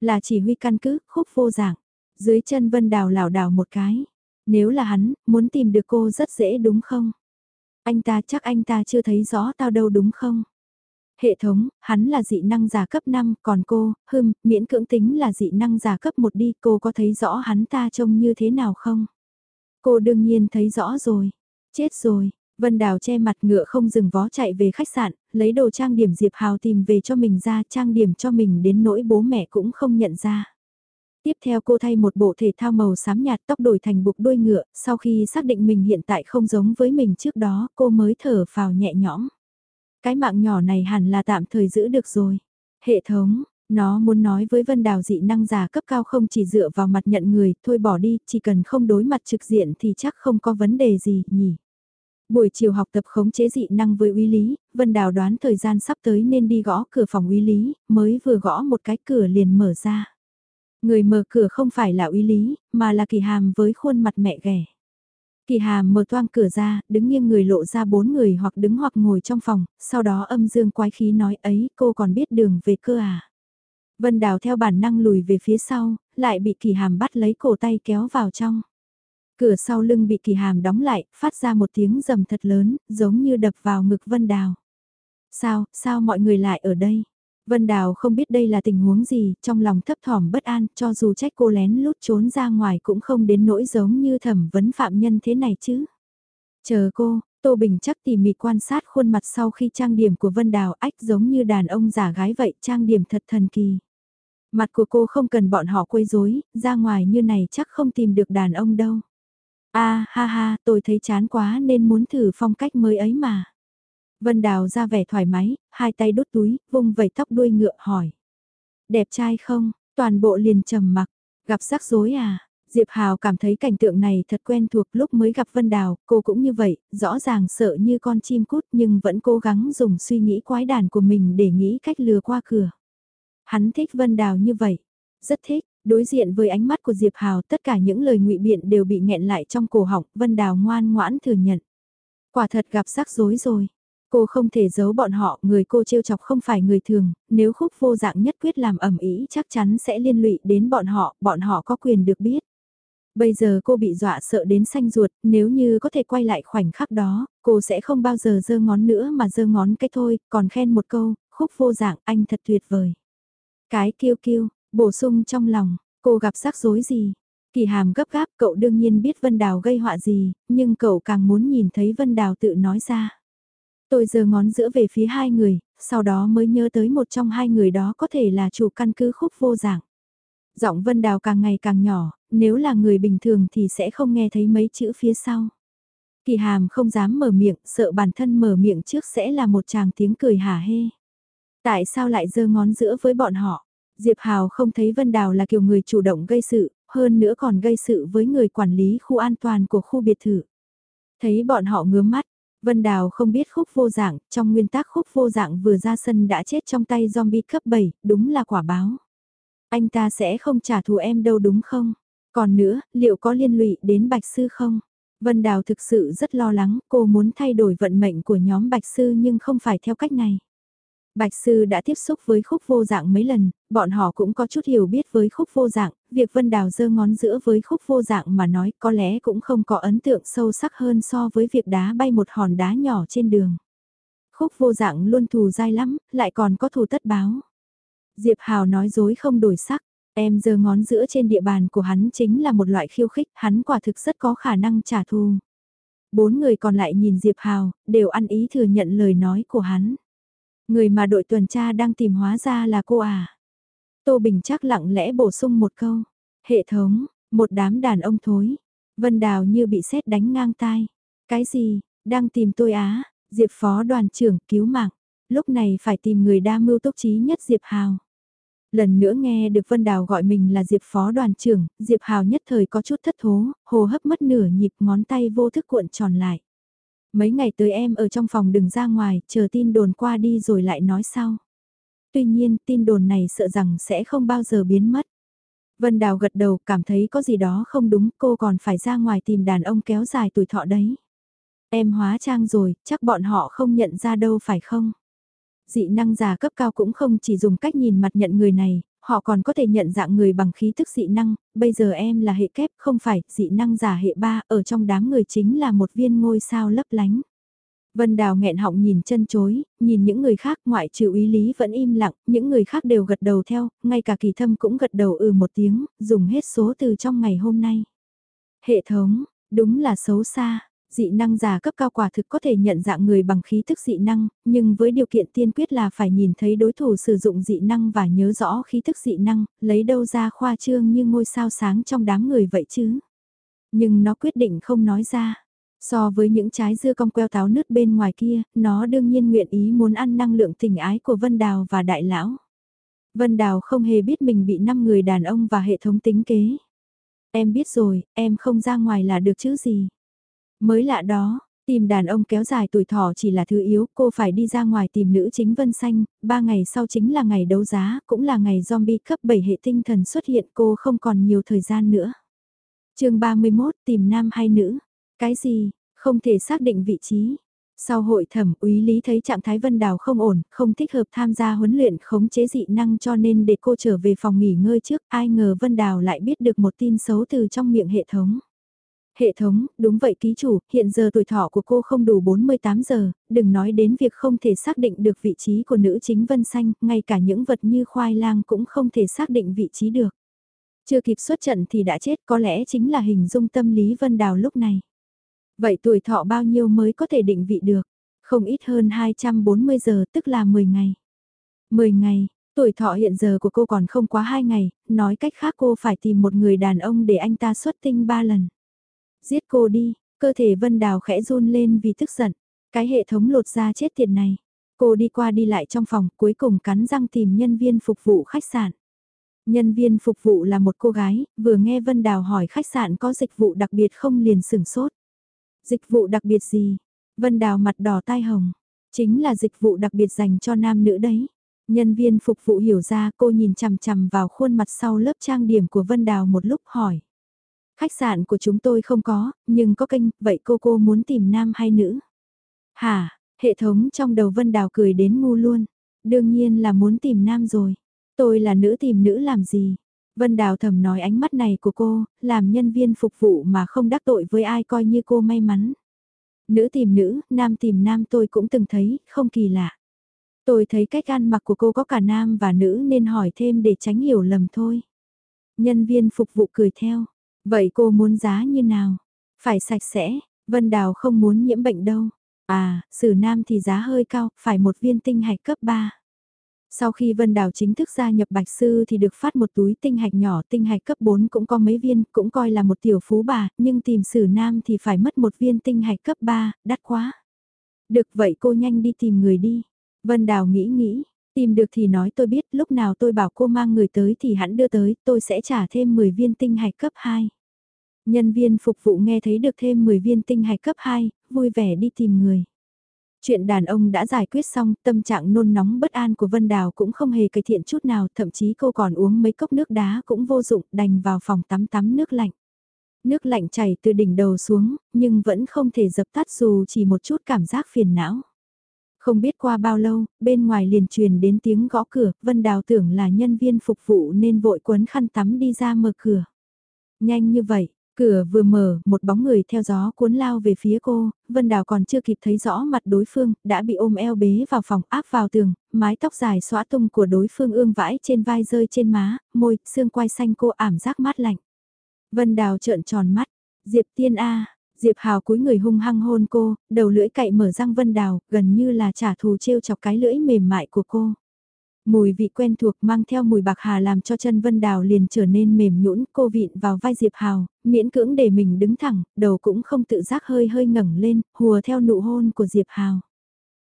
Là chỉ huy căn cứ, khúc vô dạng. Dưới chân vân đào lảo đảo một cái. Nếu là hắn, muốn tìm được cô rất dễ đúng không? Anh ta chắc anh ta chưa thấy rõ tao đâu đúng không? Hệ thống, hắn là dị năng giả cấp 5, còn cô, hừm, miễn cưỡng tính là dị năng giả cấp 1 đi, cô có thấy rõ hắn ta trông như thế nào không? Cô đương nhiên thấy rõ rồi. Chết rồi, Vân Đào che mặt ngựa không dừng vó chạy về khách sạn, lấy đồ trang điểm Diệp Hào tìm về cho mình ra trang điểm cho mình đến nỗi bố mẹ cũng không nhận ra. Tiếp theo cô thay một bộ thể thao màu xám nhạt tóc đổi thành buộc đuôi ngựa, sau khi xác định mình hiện tại không giống với mình trước đó cô mới thở vào nhẹ nhõm. Cái mạng nhỏ này hẳn là tạm thời giữ được rồi. Hệ thống, nó muốn nói với Vân Đào dị năng giả cấp cao không chỉ dựa vào mặt nhận người, thôi bỏ đi, chỉ cần không đối mặt trực diện thì chắc không có vấn đề gì, nhỉ. Buổi chiều học tập khống chế dị năng với uy lý, Vân Đào đoán thời gian sắp tới nên đi gõ cửa phòng uy lý, mới vừa gõ một cái cửa liền mở ra. Người mở cửa không phải là uy lý, mà là kỳ hàm với khuôn mặt mẹ ghẻ. Kỳ hàm mở toang cửa ra, đứng nghiêng người lộ ra bốn người hoặc đứng hoặc ngồi trong phòng, sau đó âm dương quái khí nói ấy cô còn biết đường về cơ à. Vân Đào theo bản năng lùi về phía sau, lại bị kỳ hàm bắt lấy cổ tay kéo vào trong. Cửa sau lưng bị kỳ hàm đóng lại, phát ra một tiếng rầm thật lớn, giống như đập vào ngực Vân Đào. Sao, sao mọi người lại ở đây? Vân Đào không biết đây là tình huống gì, trong lòng thấp thỏm bất an, cho dù trách cô lén lút trốn ra ngoài cũng không đến nỗi giống như thẩm vấn phạm nhân thế này chứ. Chờ cô, Tô Bình chắc tỉ mỉ quan sát khuôn mặt sau khi trang điểm của Vân Đào ách giống như đàn ông giả gái vậy, trang điểm thật thần kỳ. Mặt của cô không cần bọn họ quấy rối, ra ngoài như này chắc không tìm được đàn ông đâu. a ha ha, tôi thấy chán quá nên muốn thử phong cách mới ấy mà. Vân Đào ra vẻ thoải mái, hai tay đút túi, vung vẩy tóc đuôi ngựa hỏi. Đẹp trai không? Toàn bộ liền trầm mặc, gặp rắc rối à? Diệp Hào cảm thấy cảnh tượng này thật quen thuộc lúc mới gặp Vân Đào, cô cũng như vậy, rõ ràng sợ như con chim cút nhưng vẫn cố gắng dùng suy nghĩ quái đản của mình để nghĩ cách lừa qua cửa. Hắn thích Vân Đào như vậy, rất thích, đối diện với ánh mắt của Diệp Hào tất cả những lời ngụy biện đều bị nghẹn lại trong cổ họng, Vân Đào ngoan ngoãn thừa nhận. Quả thật gặp rắc rối rồi. Cô không thể giấu bọn họ, người cô trêu chọc không phải người thường, nếu khúc vô dạng nhất quyết làm ẩm ý chắc chắn sẽ liên lụy đến bọn họ, bọn họ có quyền được biết. Bây giờ cô bị dọa sợ đến xanh ruột, nếu như có thể quay lại khoảnh khắc đó, cô sẽ không bao giờ giơ ngón nữa mà giơ ngón cái thôi, còn khen một câu, khúc vô dạng anh thật tuyệt vời. Cái kiêu kiêu, bổ sung trong lòng, cô gặp rắc rối gì? Kỳ hàm gấp gáp cậu đương nhiên biết Vân Đào gây họa gì, nhưng cậu càng muốn nhìn thấy Vân Đào tự nói ra. Tôi giơ ngón giữa về phía hai người, sau đó mới nhớ tới một trong hai người đó có thể là chủ căn cứ khúc vô dạng. Giọng Vân Đào càng ngày càng nhỏ, nếu là người bình thường thì sẽ không nghe thấy mấy chữ phía sau. Kỳ hàm không dám mở miệng, sợ bản thân mở miệng trước sẽ là một chàng tiếng cười hả hê. Tại sao lại giơ ngón giữa với bọn họ? Diệp Hào không thấy Vân Đào là kiểu người chủ động gây sự, hơn nữa còn gây sự với người quản lý khu an toàn của khu biệt thự. Thấy bọn họ ngứa mắt, Vân Đào không biết khúc vô dạng, trong nguyên tắc khúc vô dạng vừa ra sân đã chết trong tay zombie cấp 7, đúng là quả báo. Anh ta sẽ không trả thù em đâu đúng không? Còn nữa, liệu có liên lụy đến Bạch Sư không? Vân Đào thực sự rất lo lắng, cô muốn thay đổi vận mệnh của nhóm Bạch Sư nhưng không phải theo cách này. Bạch Sư đã tiếp xúc với khúc vô dạng mấy lần, bọn họ cũng có chút hiểu biết với khúc vô dạng, việc Vân Đào giơ ngón giữa với khúc vô dạng mà nói có lẽ cũng không có ấn tượng sâu sắc hơn so với việc đá bay một hòn đá nhỏ trên đường. Khúc vô dạng luôn thù dai lắm, lại còn có thù tất báo. Diệp Hào nói dối không đổi sắc, em giơ ngón giữa trên địa bàn của hắn chính là một loại khiêu khích, hắn quả thực rất có khả năng trả thù. Bốn người còn lại nhìn Diệp Hào, đều ăn ý thừa nhận lời nói của hắn. Người mà đội tuần tra đang tìm hóa ra là cô à. Tô Bình chắc lặng lẽ bổ sung một câu. Hệ thống, một đám đàn ông thối. Vân Đào như bị sét đánh ngang tai. Cái gì, đang tìm tôi á, Diệp phó đoàn trưởng cứu mạng. Lúc này phải tìm người đa mưu tốc trí nhất Diệp Hào. Lần nữa nghe được Vân Đào gọi mình là Diệp phó đoàn trưởng, Diệp Hào nhất thời có chút thất thố, hồ hấp mất nửa nhịp ngón tay vô thức cuộn tròn lại. Mấy ngày tới em ở trong phòng đừng ra ngoài, chờ tin đồn qua đi rồi lại nói sau. Tuy nhiên, tin đồn này sợ rằng sẽ không bao giờ biến mất. Vân Đào gật đầu cảm thấy có gì đó không đúng, cô còn phải ra ngoài tìm đàn ông kéo dài tuổi thọ đấy. Em hóa trang rồi, chắc bọn họ không nhận ra đâu phải không? Dị năng giả cấp cao cũng không chỉ dùng cách nhìn mặt nhận người này, họ còn có thể nhận dạng người bằng khí thức dị năng, bây giờ em là hệ kép không phải, dị năng giả hệ 3, ở trong đám người chính là một viên ngôi sao lấp lánh. Vân Đào nghẹn họng nhìn chân chối, nhìn những người khác ngoại trừ ý lý vẫn im lặng, những người khác đều gật đầu theo, ngay cả kỳ thâm cũng gật đầu ừ một tiếng, dùng hết số từ trong ngày hôm nay. Hệ thống, đúng là xấu xa, Dị năng giả cấp cao quả thực có thể nhận dạng người bằng khí thức dị năng, nhưng với điều kiện tiên quyết là phải nhìn thấy đối thủ sử dụng dị năng và nhớ rõ khí thức dị năng, lấy đâu ra khoa trương như ngôi sao sáng trong đám người vậy chứ. Nhưng nó quyết định không nói ra. So với những trái dưa cong queo táo nứt bên ngoài kia, nó đương nhiên nguyện ý muốn ăn năng lượng tình ái của Vân Đào và Đại Lão. Vân Đào không hề biết mình bị 5 người đàn ông và hệ thống tính kế. Em biết rồi, em không ra ngoài là được chứ gì. Mới lạ đó, tìm đàn ông kéo dài tuổi thọ chỉ là thứ yếu, cô phải đi ra ngoài tìm nữ chính Vân Xanh, ba ngày sau chính là ngày đấu giá, cũng là ngày zombie cấp 7 hệ tinh thần xuất hiện cô không còn nhiều thời gian nữa. chương 31 tìm nam hay nữ, cái gì, không thể xác định vị trí. Sau hội thẩm, úy lý thấy trạng thái Vân Đào không ổn, không thích hợp tham gia huấn luyện khống chế dị năng cho nên để cô trở về phòng nghỉ ngơi trước, ai ngờ Vân Đào lại biết được một tin xấu từ trong miệng hệ thống. Hệ thống, đúng vậy ký chủ, hiện giờ tuổi thọ của cô không đủ 48 giờ, đừng nói đến việc không thể xác định được vị trí của nữ chính Vân Xanh, ngay cả những vật như khoai lang cũng không thể xác định vị trí được. Chưa kịp xuất trận thì đã chết có lẽ chính là hình dung tâm lý Vân Đào lúc này. Vậy tuổi thọ bao nhiêu mới có thể định vị được? Không ít hơn 240 giờ tức là 10 ngày. 10 ngày, tuổi thọ hiện giờ của cô còn không quá 2 ngày, nói cách khác cô phải tìm một người đàn ông để anh ta xuất tinh 3 lần. Giết cô đi, cơ thể Vân Đào khẽ run lên vì tức giận. Cái hệ thống lột ra chết tiệt này. Cô đi qua đi lại trong phòng cuối cùng cắn răng tìm nhân viên phục vụ khách sạn. Nhân viên phục vụ là một cô gái, vừa nghe Vân Đào hỏi khách sạn có dịch vụ đặc biệt không liền sửng sốt. Dịch vụ đặc biệt gì? Vân Đào mặt đỏ tai hồng. Chính là dịch vụ đặc biệt dành cho nam nữ đấy. Nhân viên phục vụ hiểu ra cô nhìn chằm chằm vào khuôn mặt sau lớp trang điểm của Vân Đào một lúc hỏi. Khách sạn của chúng tôi không có, nhưng có kênh, vậy cô cô muốn tìm nam hay nữ? Hả, hệ thống trong đầu Vân Đào cười đến ngu luôn. Đương nhiên là muốn tìm nam rồi. Tôi là nữ tìm nữ làm gì? Vân Đào thầm nói ánh mắt này của cô, làm nhân viên phục vụ mà không đắc tội với ai coi như cô may mắn. Nữ tìm nữ, nam tìm nam tôi cũng từng thấy, không kỳ lạ. Tôi thấy cách ăn mặc của cô có cả nam và nữ nên hỏi thêm để tránh hiểu lầm thôi. Nhân viên phục vụ cười theo. Vậy cô muốn giá như nào? Phải sạch sẽ, Vân Đào không muốn nhiễm bệnh đâu. À, xử nam thì giá hơi cao, phải một viên tinh hạch cấp 3. Sau khi Vân Đào chính thức gia nhập Bạch Sư thì được phát một túi tinh hạch nhỏ, tinh hạch cấp 4 cũng có mấy viên, cũng coi là một tiểu phú bà, nhưng tìm xử nam thì phải mất một viên tinh hạch cấp 3, đắt quá. Được vậy cô nhanh đi tìm người đi. Vân Đào nghĩ nghĩ, tìm được thì nói tôi biết, lúc nào tôi bảo cô mang người tới thì hẳn đưa tới, tôi sẽ trả thêm 10 viên tinh hạch cấp 2. Nhân viên phục vụ nghe thấy được thêm 10 viên tinh hạch cấp 2, vui vẻ đi tìm người. Chuyện đàn ông đã giải quyết xong, tâm trạng nôn nóng bất an của Vân Đào cũng không hề cải thiện chút nào, thậm chí cô còn uống mấy cốc nước đá cũng vô dụng, đành vào phòng tắm tắm nước lạnh. Nước lạnh chảy từ đỉnh đầu xuống, nhưng vẫn không thể dập tắt dù chỉ một chút cảm giác phiền não. Không biết qua bao lâu, bên ngoài liền truyền đến tiếng gõ cửa, Vân Đào tưởng là nhân viên phục vụ nên vội quấn khăn tắm đi ra mở cửa. Nhanh như vậy, Cửa vừa mở, một bóng người theo gió cuốn lao về phía cô, Vân Đào còn chưa kịp thấy rõ mặt đối phương, đã bị ôm eo bế vào phòng áp vào tường, mái tóc dài xõa tung của đối phương ương vãi trên vai rơi trên má, môi, xương quai xanh cô ảm giác mát lạnh. Vân Đào trợn tròn mắt, Diệp Tiên A, Diệp Hào cúi người hung hăng hôn cô, đầu lưỡi cậy mở răng Vân Đào, gần như là trả thù trêu chọc cái lưỡi mềm mại của cô. Mùi vị quen thuộc mang theo mùi bạc hà làm cho chân Vân Đào liền trở nên mềm nhũn, cô vịn vào vai Diệp Hào, miễn cưỡng để mình đứng thẳng, đầu cũng không tự giác hơi hơi ngẩng lên, hùa theo nụ hôn của Diệp Hào.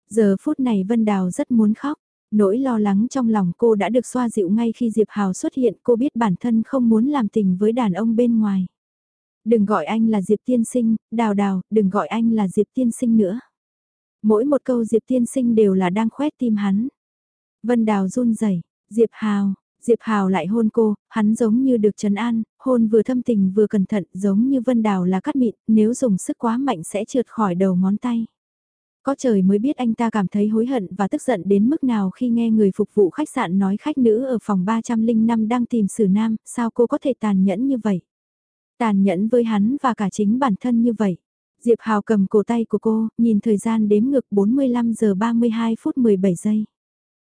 Giờ phút này Vân Đào rất muốn khóc, nỗi lo lắng trong lòng cô đã được xoa dịu ngay khi Diệp Hào xuất hiện, cô biết bản thân không muốn làm tình với đàn ông bên ngoài. Đừng gọi anh là Diệp Tiên Sinh, Đào Đào, đừng gọi anh là Diệp Tiên Sinh nữa. Mỗi một câu Diệp Tiên Sinh đều là đang khoét tim hắn. Vân Đào run rẩy, Diệp Hào, Diệp Hào lại hôn cô, hắn giống như được trấn an, hôn vừa thâm tình vừa cẩn thận, giống như Vân Đào là cắt mịn, nếu dùng sức quá mạnh sẽ trượt khỏi đầu ngón tay. Có trời mới biết anh ta cảm thấy hối hận và tức giận đến mức nào khi nghe người phục vụ khách sạn nói khách nữ ở phòng 305 đang tìm xử nam, sao cô có thể tàn nhẫn như vậy? Tàn nhẫn với hắn và cả chính bản thân như vậy. Diệp Hào cầm cổ tay của cô, nhìn thời gian đếm ngược 45 giờ 32 phút 17 giây.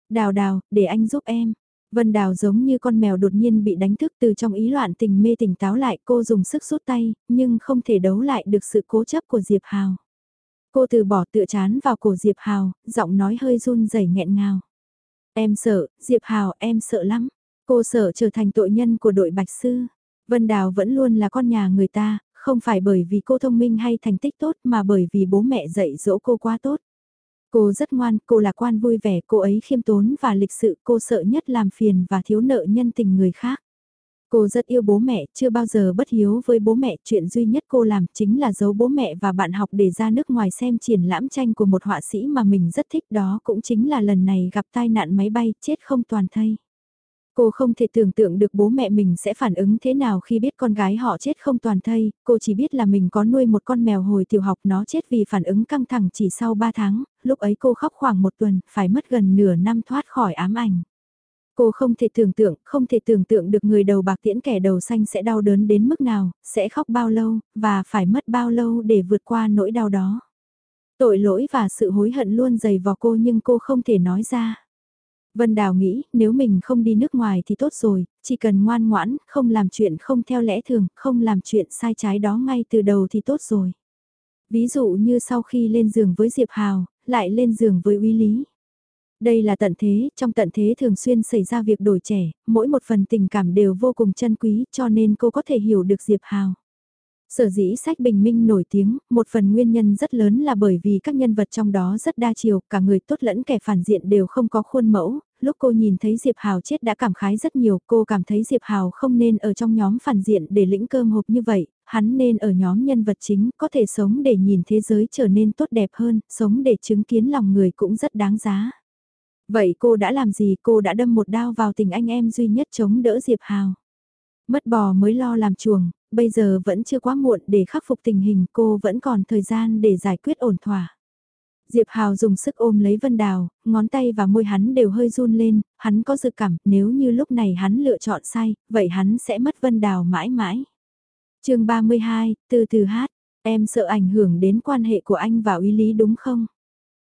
Đào đào, để anh giúp em. Vân Đào giống như con mèo đột nhiên bị đánh thức từ trong ý loạn tình mê tỉnh táo lại cô dùng sức rút tay, nhưng không thể đấu lại được sự cố chấp của Diệp Hào. Cô từ bỏ tựa chán vào cổ Diệp Hào, giọng nói hơi run rẩy nghẹn ngào. Em sợ, Diệp Hào, em sợ lắm. Cô sợ trở thành tội nhân của đội Bạch Sư. Vân Đào vẫn luôn là con nhà người ta, không phải bởi vì cô thông minh hay thành tích tốt mà bởi vì bố mẹ dạy dỗ cô quá tốt. Cô rất ngoan, cô lạc quan vui vẻ, cô ấy khiêm tốn và lịch sự, cô sợ nhất làm phiền và thiếu nợ nhân tình người khác. Cô rất yêu bố mẹ, chưa bao giờ bất hiếu với bố mẹ, chuyện duy nhất cô làm chính là giấu bố mẹ và bạn học để ra nước ngoài xem triển lãm tranh của một họa sĩ mà mình rất thích đó cũng chính là lần này gặp tai nạn máy bay chết không toàn thây. Cô không thể tưởng tượng được bố mẹ mình sẽ phản ứng thế nào khi biết con gái họ chết không toàn thây, cô chỉ biết là mình có nuôi một con mèo hồi tiểu học nó chết vì phản ứng căng thẳng chỉ sau 3 tháng, lúc ấy cô khóc khoảng một tuần, phải mất gần nửa năm thoát khỏi ám ảnh. Cô không thể tưởng tượng, không thể tưởng tượng được người đầu bạc tiễn kẻ đầu xanh sẽ đau đớn đến mức nào, sẽ khóc bao lâu, và phải mất bao lâu để vượt qua nỗi đau đó. Tội lỗi và sự hối hận luôn dày vào cô nhưng cô không thể nói ra. Vân Đào nghĩ nếu mình không đi nước ngoài thì tốt rồi, chỉ cần ngoan ngoãn, không làm chuyện không theo lẽ thường, không làm chuyện sai trái đó ngay từ đầu thì tốt rồi. Ví dụ như sau khi lên giường với Diệp Hào, lại lên giường với Uy Lý. Đây là tận thế, trong tận thế thường xuyên xảy ra việc đổi trẻ, mỗi một phần tình cảm đều vô cùng chân quý cho nên cô có thể hiểu được Diệp Hào. Sở dĩ sách bình minh nổi tiếng, một phần nguyên nhân rất lớn là bởi vì các nhân vật trong đó rất đa chiều, cả người tốt lẫn kẻ phản diện đều không có khuôn mẫu, lúc cô nhìn thấy Diệp Hào chết đã cảm khái rất nhiều, cô cảm thấy Diệp Hào không nên ở trong nhóm phản diện để lĩnh cơm hộp như vậy, hắn nên ở nhóm nhân vật chính, có thể sống để nhìn thế giới trở nên tốt đẹp hơn, sống để chứng kiến lòng người cũng rất đáng giá. Vậy cô đã làm gì cô đã đâm một đao vào tình anh em duy nhất chống đỡ Diệp Hào. Mất bò mới lo làm chuồng, bây giờ vẫn chưa quá muộn để khắc phục tình hình cô vẫn còn thời gian để giải quyết ổn thỏa. Diệp Hào dùng sức ôm lấy Vân Đào, ngón tay và môi hắn đều hơi run lên, hắn có dự cảm nếu như lúc này hắn lựa chọn sai, vậy hắn sẽ mất Vân Đào mãi mãi. chương 32, từ từ hát, em sợ ảnh hưởng đến quan hệ của anh và uy lý đúng không?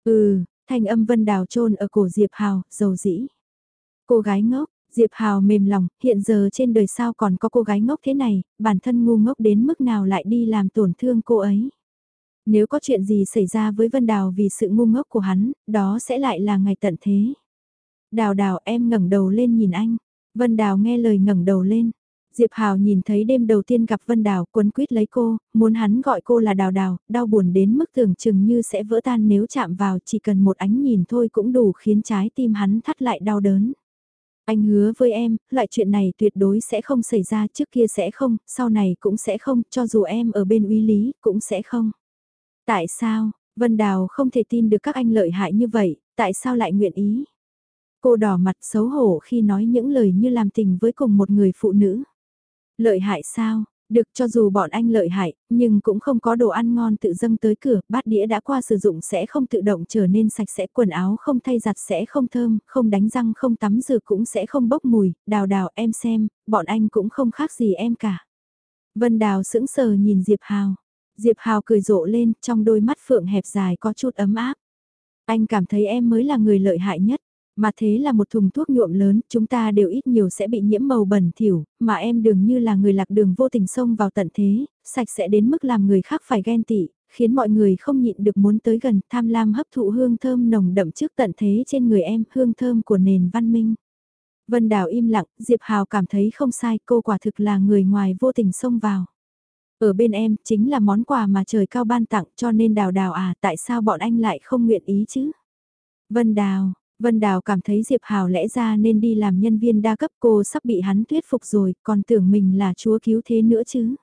Ừ, thanh âm Vân Đào trôn ở cổ Diệp Hào, dầu dĩ. Cô gái ngốc, Diệp Hào mềm lòng, hiện giờ trên đời sao còn có cô gái ngốc thế này, bản thân ngu ngốc đến mức nào lại đi làm tổn thương cô ấy. Nếu có chuyện gì xảy ra với Vân Đào vì sự ngu ngốc của hắn, đó sẽ lại là ngày tận thế. Đào đào em ngẩng đầu lên nhìn anh. Vân Đào nghe lời ngẩng đầu lên. Diệp Hào nhìn thấy đêm đầu tiên gặp Vân Đào quấn quýt lấy cô, muốn hắn gọi cô là Đào Đào, đau buồn đến mức tưởng chừng như sẽ vỡ tan nếu chạm vào chỉ cần một ánh nhìn thôi cũng đủ khiến trái tim hắn thắt lại đau đớn. Anh hứa với em, loại chuyện này tuyệt đối sẽ không xảy ra trước kia sẽ không, sau này cũng sẽ không, cho dù em ở bên uy lý, cũng sẽ không. Tại sao, Vân Đào không thể tin được các anh lợi hại như vậy, tại sao lại nguyện ý? Cô đỏ mặt xấu hổ khi nói những lời như làm tình với cùng một người phụ nữ. Lợi hại sao? Được cho dù bọn anh lợi hại, nhưng cũng không có đồ ăn ngon tự dâng tới cửa, bát đĩa đã qua sử dụng sẽ không tự động trở nên sạch sẽ, quần áo không thay giặt sẽ không thơm, không đánh răng không tắm rửa cũng sẽ không bốc mùi, đào đào em xem, bọn anh cũng không khác gì em cả. Vân Đào sững sờ nhìn Diệp Hào. Diệp Hào cười rộ lên, trong đôi mắt phượng hẹp dài có chút ấm áp. Anh cảm thấy em mới là người lợi hại nhất. Mà thế là một thùng thuốc nhuộm lớn, chúng ta đều ít nhiều sẽ bị nhiễm màu bẩn thỉu, mà em đường như là người lạc đường vô tình xông vào tận thế, sạch sẽ đến mức làm người khác phải ghen tị, khiến mọi người không nhịn được muốn tới gần, tham lam hấp thụ hương thơm nồng đậm trước tận thế trên người em, hương thơm của nền văn minh. Vân Đào im lặng, Diệp Hào cảm thấy không sai, cô quả thực là người ngoài vô tình xông vào. Ở bên em, chính là món quà mà trời cao ban tặng cho nên đào đào à, tại sao bọn anh lại không nguyện ý chứ? Vân Đào, Vân Đào cảm thấy Diệp Hào lẽ ra nên đi làm nhân viên đa cấp cô sắp bị hắn thuyết phục rồi, còn tưởng mình là chúa cứu thế nữa chứ.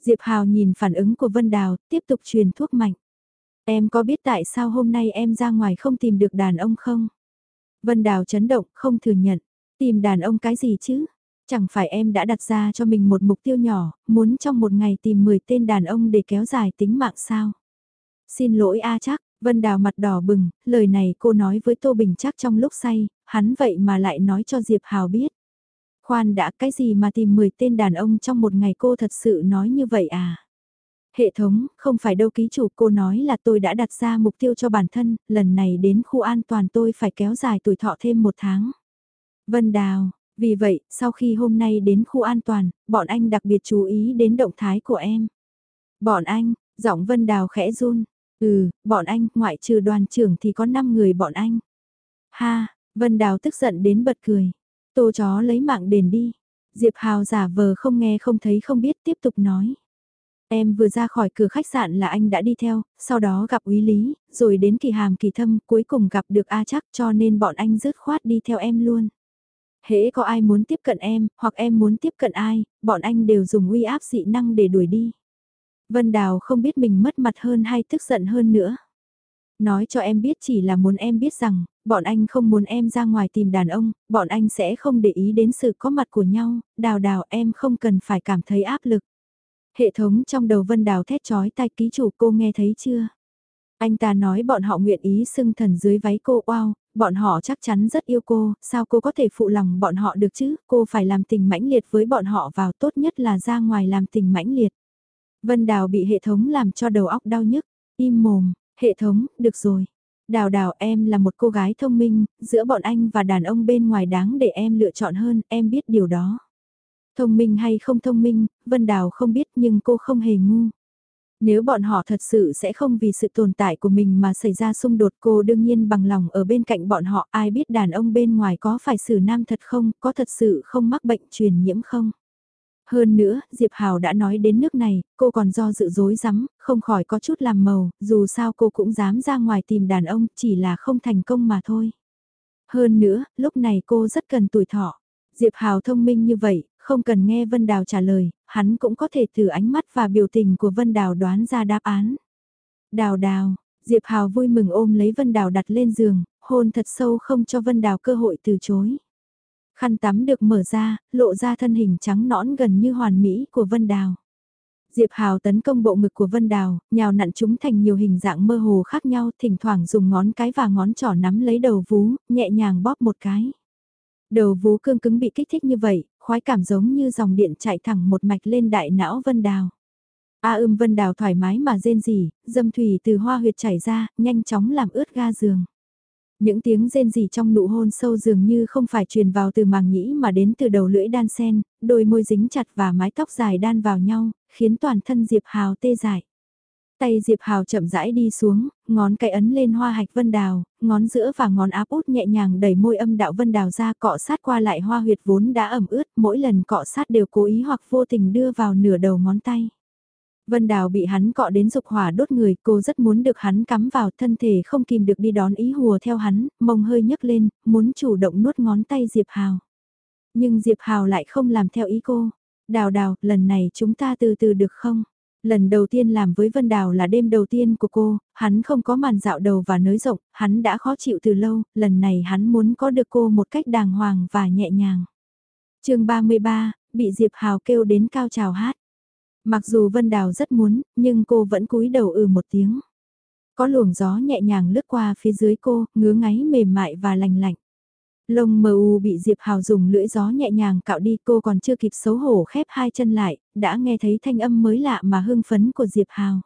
Diệp Hào nhìn phản ứng của Vân Đào, tiếp tục truyền thuốc mạnh. Em có biết tại sao hôm nay em ra ngoài không tìm được đàn ông không? Vân Đào chấn động, không thừa nhận. Tìm đàn ông cái gì chứ? Chẳng phải em đã đặt ra cho mình một mục tiêu nhỏ, muốn trong một ngày tìm 10 tên đàn ông để kéo dài tính mạng sao? Xin lỗi A chắc, Vân Đào mặt đỏ bừng, lời này cô nói với Tô Bình chắc trong lúc say, hắn vậy mà lại nói cho Diệp Hào biết. Khoan đã cái gì mà tìm 10 tên đàn ông trong một ngày cô thật sự nói như vậy à? Hệ thống, không phải đâu ký chủ cô nói là tôi đã đặt ra mục tiêu cho bản thân, lần này đến khu an toàn tôi phải kéo dài tuổi thọ thêm một tháng. Vân Đào, vì vậy, sau khi hôm nay đến khu an toàn, bọn anh đặc biệt chú ý đến động thái của em. Bọn anh, giọng Vân Đào khẽ run, Ừ, bọn anh, ngoại trừ đoàn trưởng thì có 5 người bọn anh. Ha, Vân Đào tức giận đến bật cười. Tô chó lấy mạng đền đi. Diệp Hào giả vờ không nghe không thấy không biết tiếp tục nói. Em vừa ra khỏi cửa khách sạn là anh đã đi theo, sau đó gặp úy lý, rồi đến kỳ hàm kỳ thâm, cuối cùng gặp được A chắc cho nên bọn anh rớt khoát đi theo em luôn. Hễ có ai muốn tiếp cận em, hoặc em muốn tiếp cận ai, bọn anh đều dùng uy áp dị năng để đuổi đi. Vân Đào không biết mình mất mặt hơn hay tức giận hơn nữa. Nói cho em biết chỉ là muốn em biết rằng, bọn anh không muốn em ra ngoài tìm đàn ông, bọn anh sẽ không để ý đến sự có mặt của nhau, đào đào em không cần phải cảm thấy áp lực. Hệ thống trong đầu Vân Đào thét chói tai ký chủ cô nghe thấy chưa? Anh ta nói bọn họ nguyện ý xưng thần dưới váy cô wow, bọn họ chắc chắn rất yêu cô, sao cô có thể phụ lòng bọn họ được chứ, cô phải làm tình mãnh liệt với bọn họ vào tốt nhất là ra ngoài làm tình mãnh liệt. Vân Đào bị hệ thống làm cho đầu óc đau nhức, im mồm, hệ thống, được rồi. Đào đào em là một cô gái thông minh, giữa bọn anh và đàn ông bên ngoài đáng để em lựa chọn hơn, em biết điều đó. Thông minh hay không thông minh, Vân Đào không biết nhưng cô không hề ngu. Nếu bọn họ thật sự sẽ không vì sự tồn tại của mình mà xảy ra xung đột cô đương nhiên bằng lòng ở bên cạnh bọn họ ai biết đàn ông bên ngoài có phải xử nam thật không, có thật sự không mắc bệnh truyền nhiễm không. Hơn nữa, Diệp Hào đã nói đến nước này, cô còn do dự dối rắm không khỏi có chút làm màu, dù sao cô cũng dám ra ngoài tìm đàn ông, chỉ là không thành công mà thôi. Hơn nữa, lúc này cô rất cần tuổi thọ. Diệp Hào thông minh như vậy, không cần nghe Vân Đào trả lời, hắn cũng có thể từ ánh mắt và biểu tình của Vân Đào đoán ra đáp án. Đào đào, Diệp Hào vui mừng ôm lấy Vân Đào đặt lên giường, hôn thật sâu không cho Vân Đào cơ hội từ chối. Khăn tắm được mở ra, lộ ra thân hình trắng nõn gần như hoàn mỹ của Vân Đào. Diệp Hào tấn công bộ ngực của Vân Đào, nhào nặn chúng thành nhiều hình dạng mơ hồ khác nhau, thỉnh thoảng dùng ngón cái và ngón trỏ nắm lấy đầu vú, nhẹ nhàng bóp một cái. Đầu vú cương cứng bị kích thích như vậy, khoái cảm giống như dòng điện chạy thẳng một mạch lên đại não Vân Đào. A ưm Vân Đào thoải mái mà rên rỉ, dâm thủy từ hoa huyệt chảy ra, nhanh chóng làm ướt ga giường. Những tiếng rên rỉ trong nụ hôn sâu dường như không phải truyền vào từ màng nhĩ mà đến từ đầu lưỡi đan sen, đôi môi dính chặt và mái tóc dài đan vào nhau, khiến toàn thân Diệp Hào tê dại. Tay Diệp Hào chậm rãi đi xuống, ngón cái ấn lên hoa hạch vân đào, ngón giữa và ngón áp út nhẹ nhàng đẩy môi âm đạo vân đào ra cọ sát qua lại hoa huyệt vốn đã ẩm ướt, mỗi lần cọ sát đều cố ý hoặc vô tình đưa vào nửa đầu ngón tay. Vân Đào bị hắn cọ đến dục hỏa đốt người, cô rất muốn được hắn cắm vào thân thể không kìm được đi đón ý hùa theo hắn, mông hơi nhấc lên, muốn chủ động nuốt ngón tay Diệp Hào. Nhưng Diệp Hào lại không làm theo ý cô. Đào đào, lần này chúng ta từ từ được không? Lần đầu tiên làm với Vân Đào là đêm đầu tiên của cô, hắn không có màn dạo đầu và nới rộng, hắn đã khó chịu từ lâu, lần này hắn muốn có được cô một cách đàng hoàng và nhẹ nhàng. chương 33, bị Diệp Hào kêu đến cao trào hát. Mặc dù Vân Đào rất muốn, nhưng cô vẫn cúi đầu ừ một tiếng. Có luồng gió nhẹ nhàng lướt qua phía dưới cô, ngứa ngáy mềm mại và lành lạnh. Lông mờ u bị Diệp Hào dùng lưỡi gió nhẹ nhàng cạo đi cô còn chưa kịp xấu hổ khép hai chân lại, đã nghe thấy thanh âm mới lạ mà hưng phấn của Diệp Hào.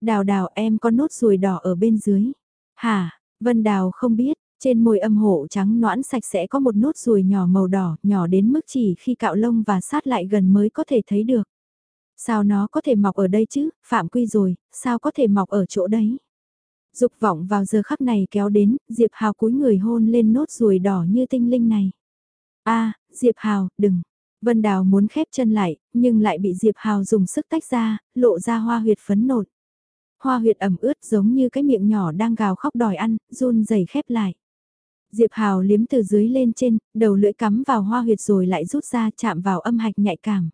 Đào đào em có nốt ruồi đỏ ở bên dưới. Hả, Vân Đào không biết, trên môi âm hộ trắng noãn sạch sẽ có một nốt ruồi nhỏ màu đỏ, nhỏ đến mức chỉ khi cạo lông và sát lại gần mới có thể thấy được. Sao nó có thể mọc ở đây chứ, phạm quy rồi, sao có thể mọc ở chỗ đấy? Dục vọng vào giờ khắc này kéo đến, Diệp Hào cúi người hôn lên nốt ruồi đỏ như tinh linh này. a Diệp Hào, đừng. Vân Đào muốn khép chân lại, nhưng lại bị Diệp Hào dùng sức tách ra, lộ ra hoa huyệt phấn nộn. Hoa huyệt ẩm ướt giống như cái miệng nhỏ đang gào khóc đòi ăn, run rẩy khép lại. Diệp Hào liếm từ dưới lên trên, đầu lưỡi cắm vào hoa huyệt rồi lại rút ra chạm vào âm hạch nhạy cảm.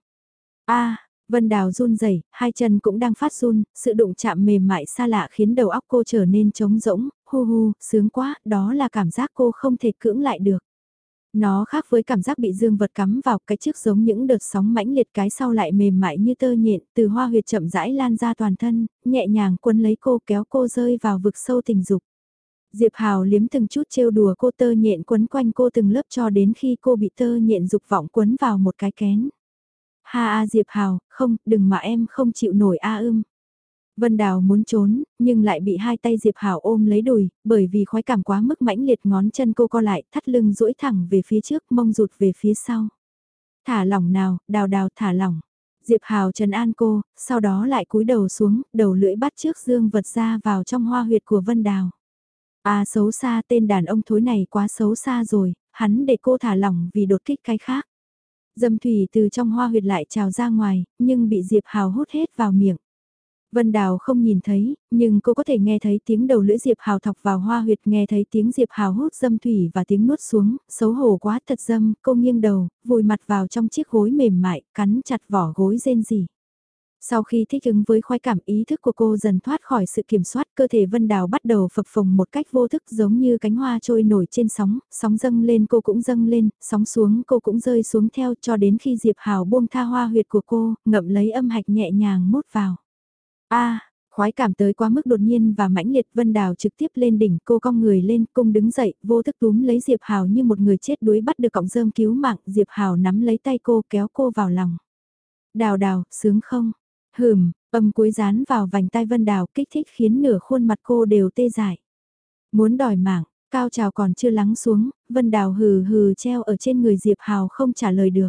a Vân Đào run rẩy, hai chân cũng đang phát run, sự đụng chạm mềm mại xa lạ khiến đầu óc cô trở nên trống rỗng, hu hu, sướng quá, đó là cảm giác cô không thể cưỡng lại được. Nó khác với cảm giác bị dương vật cắm vào cái trước giống những đợt sóng mãnh liệt cái sau lại mềm mại như tơ nhện, từ hoa huyệt chậm rãi lan ra toàn thân, nhẹ nhàng quấn lấy cô kéo cô rơi vào vực sâu tình dục. Diệp Hào liếm từng chút trêu đùa cô tơ nhện quấn quanh cô từng lớp cho đến khi cô bị tơ nhện dục vọng quấn vào một cái kén. Ha a Diệp Hào, không, đừng mà em không chịu nổi a ưm. Vân Đào muốn trốn, nhưng lại bị hai tay Diệp Hào ôm lấy đùi, bởi vì khoái cảm quá mức mãnh liệt ngón chân cô co lại, thắt lưng duỗi thẳng về phía trước, mông rụt về phía sau. Thả lỏng nào, đào đào thả lỏng. Diệp Hào trần an cô, sau đó lại cúi đầu xuống, đầu lưỡi bắt trước dương vật ra vào trong hoa huyệt của Vân Đào. À xấu xa tên đàn ông thối này quá xấu xa rồi, hắn để cô thả lỏng vì đột kích cái khác. Dâm thủy từ trong hoa huyệt lại trào ra ngoài, nhưng bị Diệp Hào hút hết vào miệng. Vân Đào không nhìn thấy, nhưng cô có thể nghe thấy tiếng đầu lưỡi Diệp Hào thọc vào hoa huyệt, nghe thấy tiếng Diệp Hào hút dâm thủy và tiếng nuốt xuống, xấu hổ quá thật dâm, cô nghiêng đầu, vùi mặt vào trong chiếc gối mềm mại, cắn chặt vỏ gối rên rỉ. Sau khi thích ứng với khoái cảm ý thức của cô dần thoát khỏi sự kiểm soát cơ thể Vân Đào bắt đầu phập phồng một cách vô thức giống như cánh hoa trôi nổi trên sóng, sóng dâng lên cô cũng dâng lên, sóng xuống cô cũng rơi xuống theo cho đến khi Diệp Hào buông tha hoa huyệt của cô, ngậm lấy âm hạch nhẹ nhàng mút vào. a khoái cảm tới quá mức đột nhiên và mãnh liệt Vân Đào trực tiếp lên đỉnh cô cong người lên cung đứng dậy vô thức túm lấy Diệp Hào như một người chết đuối bắt được cọng rơm cứu mạng Diệp Hào nắm lấy tay cô kéo cô vào lòng. Đào đào, sướng không? Hừm, âm cuối dán vào vành tai Vân Đào kích thích khiến nửa khuôn mặt cô đều tê dại. Muốn đòi mạng, cao trào còn chưa lắng xuống, Vân Đào hừ hừ treo ở trên người Diệp Hào không trả lời được.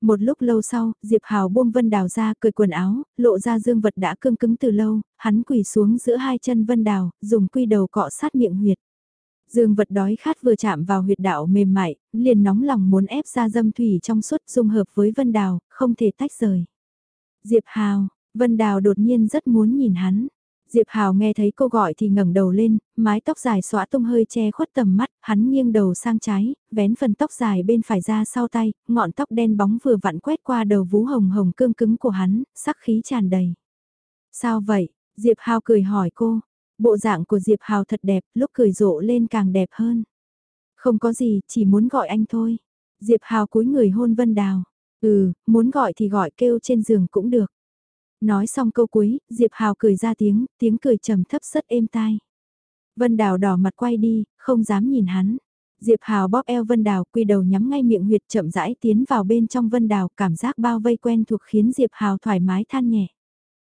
Một lúc lâu sau, Diệp Hào buông Vân Đào ra cười quần áo, lộ ra dương vật đã cương cứng từ lâu, hắn quỳ xuống giữa hai chân Vân Đào, dùng quy đầu cọ sát miệng huyệt. Dương vật đói khát vừa chạm vào huyệt đạo mềm mại, liền nóng lòng muốn ép ra dâm thủy trong suốt dung hợp với Vân Đào, không thể tách rời. Diệp Hào, Vân Đào đột nhiên rất muốn nhìn hắn. Diệp Hào nghe thấy cô gọi thì ngẩng đầu lên, mái tóc dài xõa tung hơi che khuất tầm mắt, hắn nghiêng đầu sang trái, vén phần tóc dài bên phải ra sau tay, ngọn tóc đen bóng vừa vặn quét qua đầu vú hồng hồng cương cứng của hắn, sắc khí tràn đầy. Sao vậy? Diệp Hào cười hỏi cô. Bộ dạng của Diệp Hào thật đẹp, lúc cười rộ lên càng đẹp hơn. Không có gì, chỉ muốn gọi anh thôi. Diệp Hào cúi người hôn Vân Đào. Ừ, muốn gọi thì gọi kêu trên giường cũng được. Nói xong câu cuối, Diệp Hào cười ra tiếng, tiếng cười trầm thấp rất êm tai. Vân Đào đỏ mặt quay đi, không dám nhìn hắn. Diệp Hào bóp eo Vân Đào, quy đầu nhắm ngay miệng huyệt chậm rãi tiến vào bên trong Vân Đào, cảm giác bao vây quen thuộc khiến Diệp Hào thoải mái than nhẹ.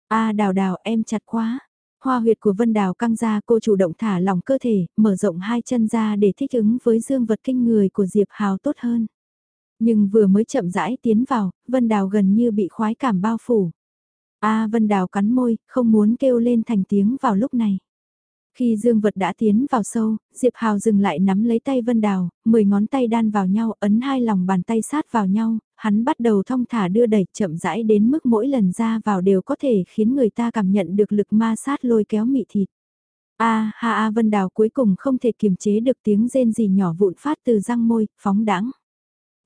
A Đào Đào em chặt quá. Hoa huyệt của Vân Đào căng ra cô chủ động thả lỏng cơ thể, mở rộng hai chân ra để thích ứng với dương vật kinh người của Diệp Hào tốt hơn. Nhưng vừa mới chậm rãi tiến vào, Vân Đào gần như bị khoái cảm bao phủ. A Vân Đào cắn môi, không muốn kêu lên thành tiếng vào lúc này. Khi dương vật đã tiến vào sâu, Diệp Hào dừng lại nắm lấy tay Vân Đào, mười ngón tay đan vào nhau, ấn hai lòng bàn tay sát vào nhau, hắn bắt đầu thong thả đưa đẩy chậm rãi đến mức mỗi lần ra vào đều có thể khiến người ta cảm nhận được lực ma sát lôi kéo mị thịt. A ha a Vân Đào cuối cùng không thể kiềm chế được tiếng rên gì nhỏ vụn phát từ răng môi, phóng đãng.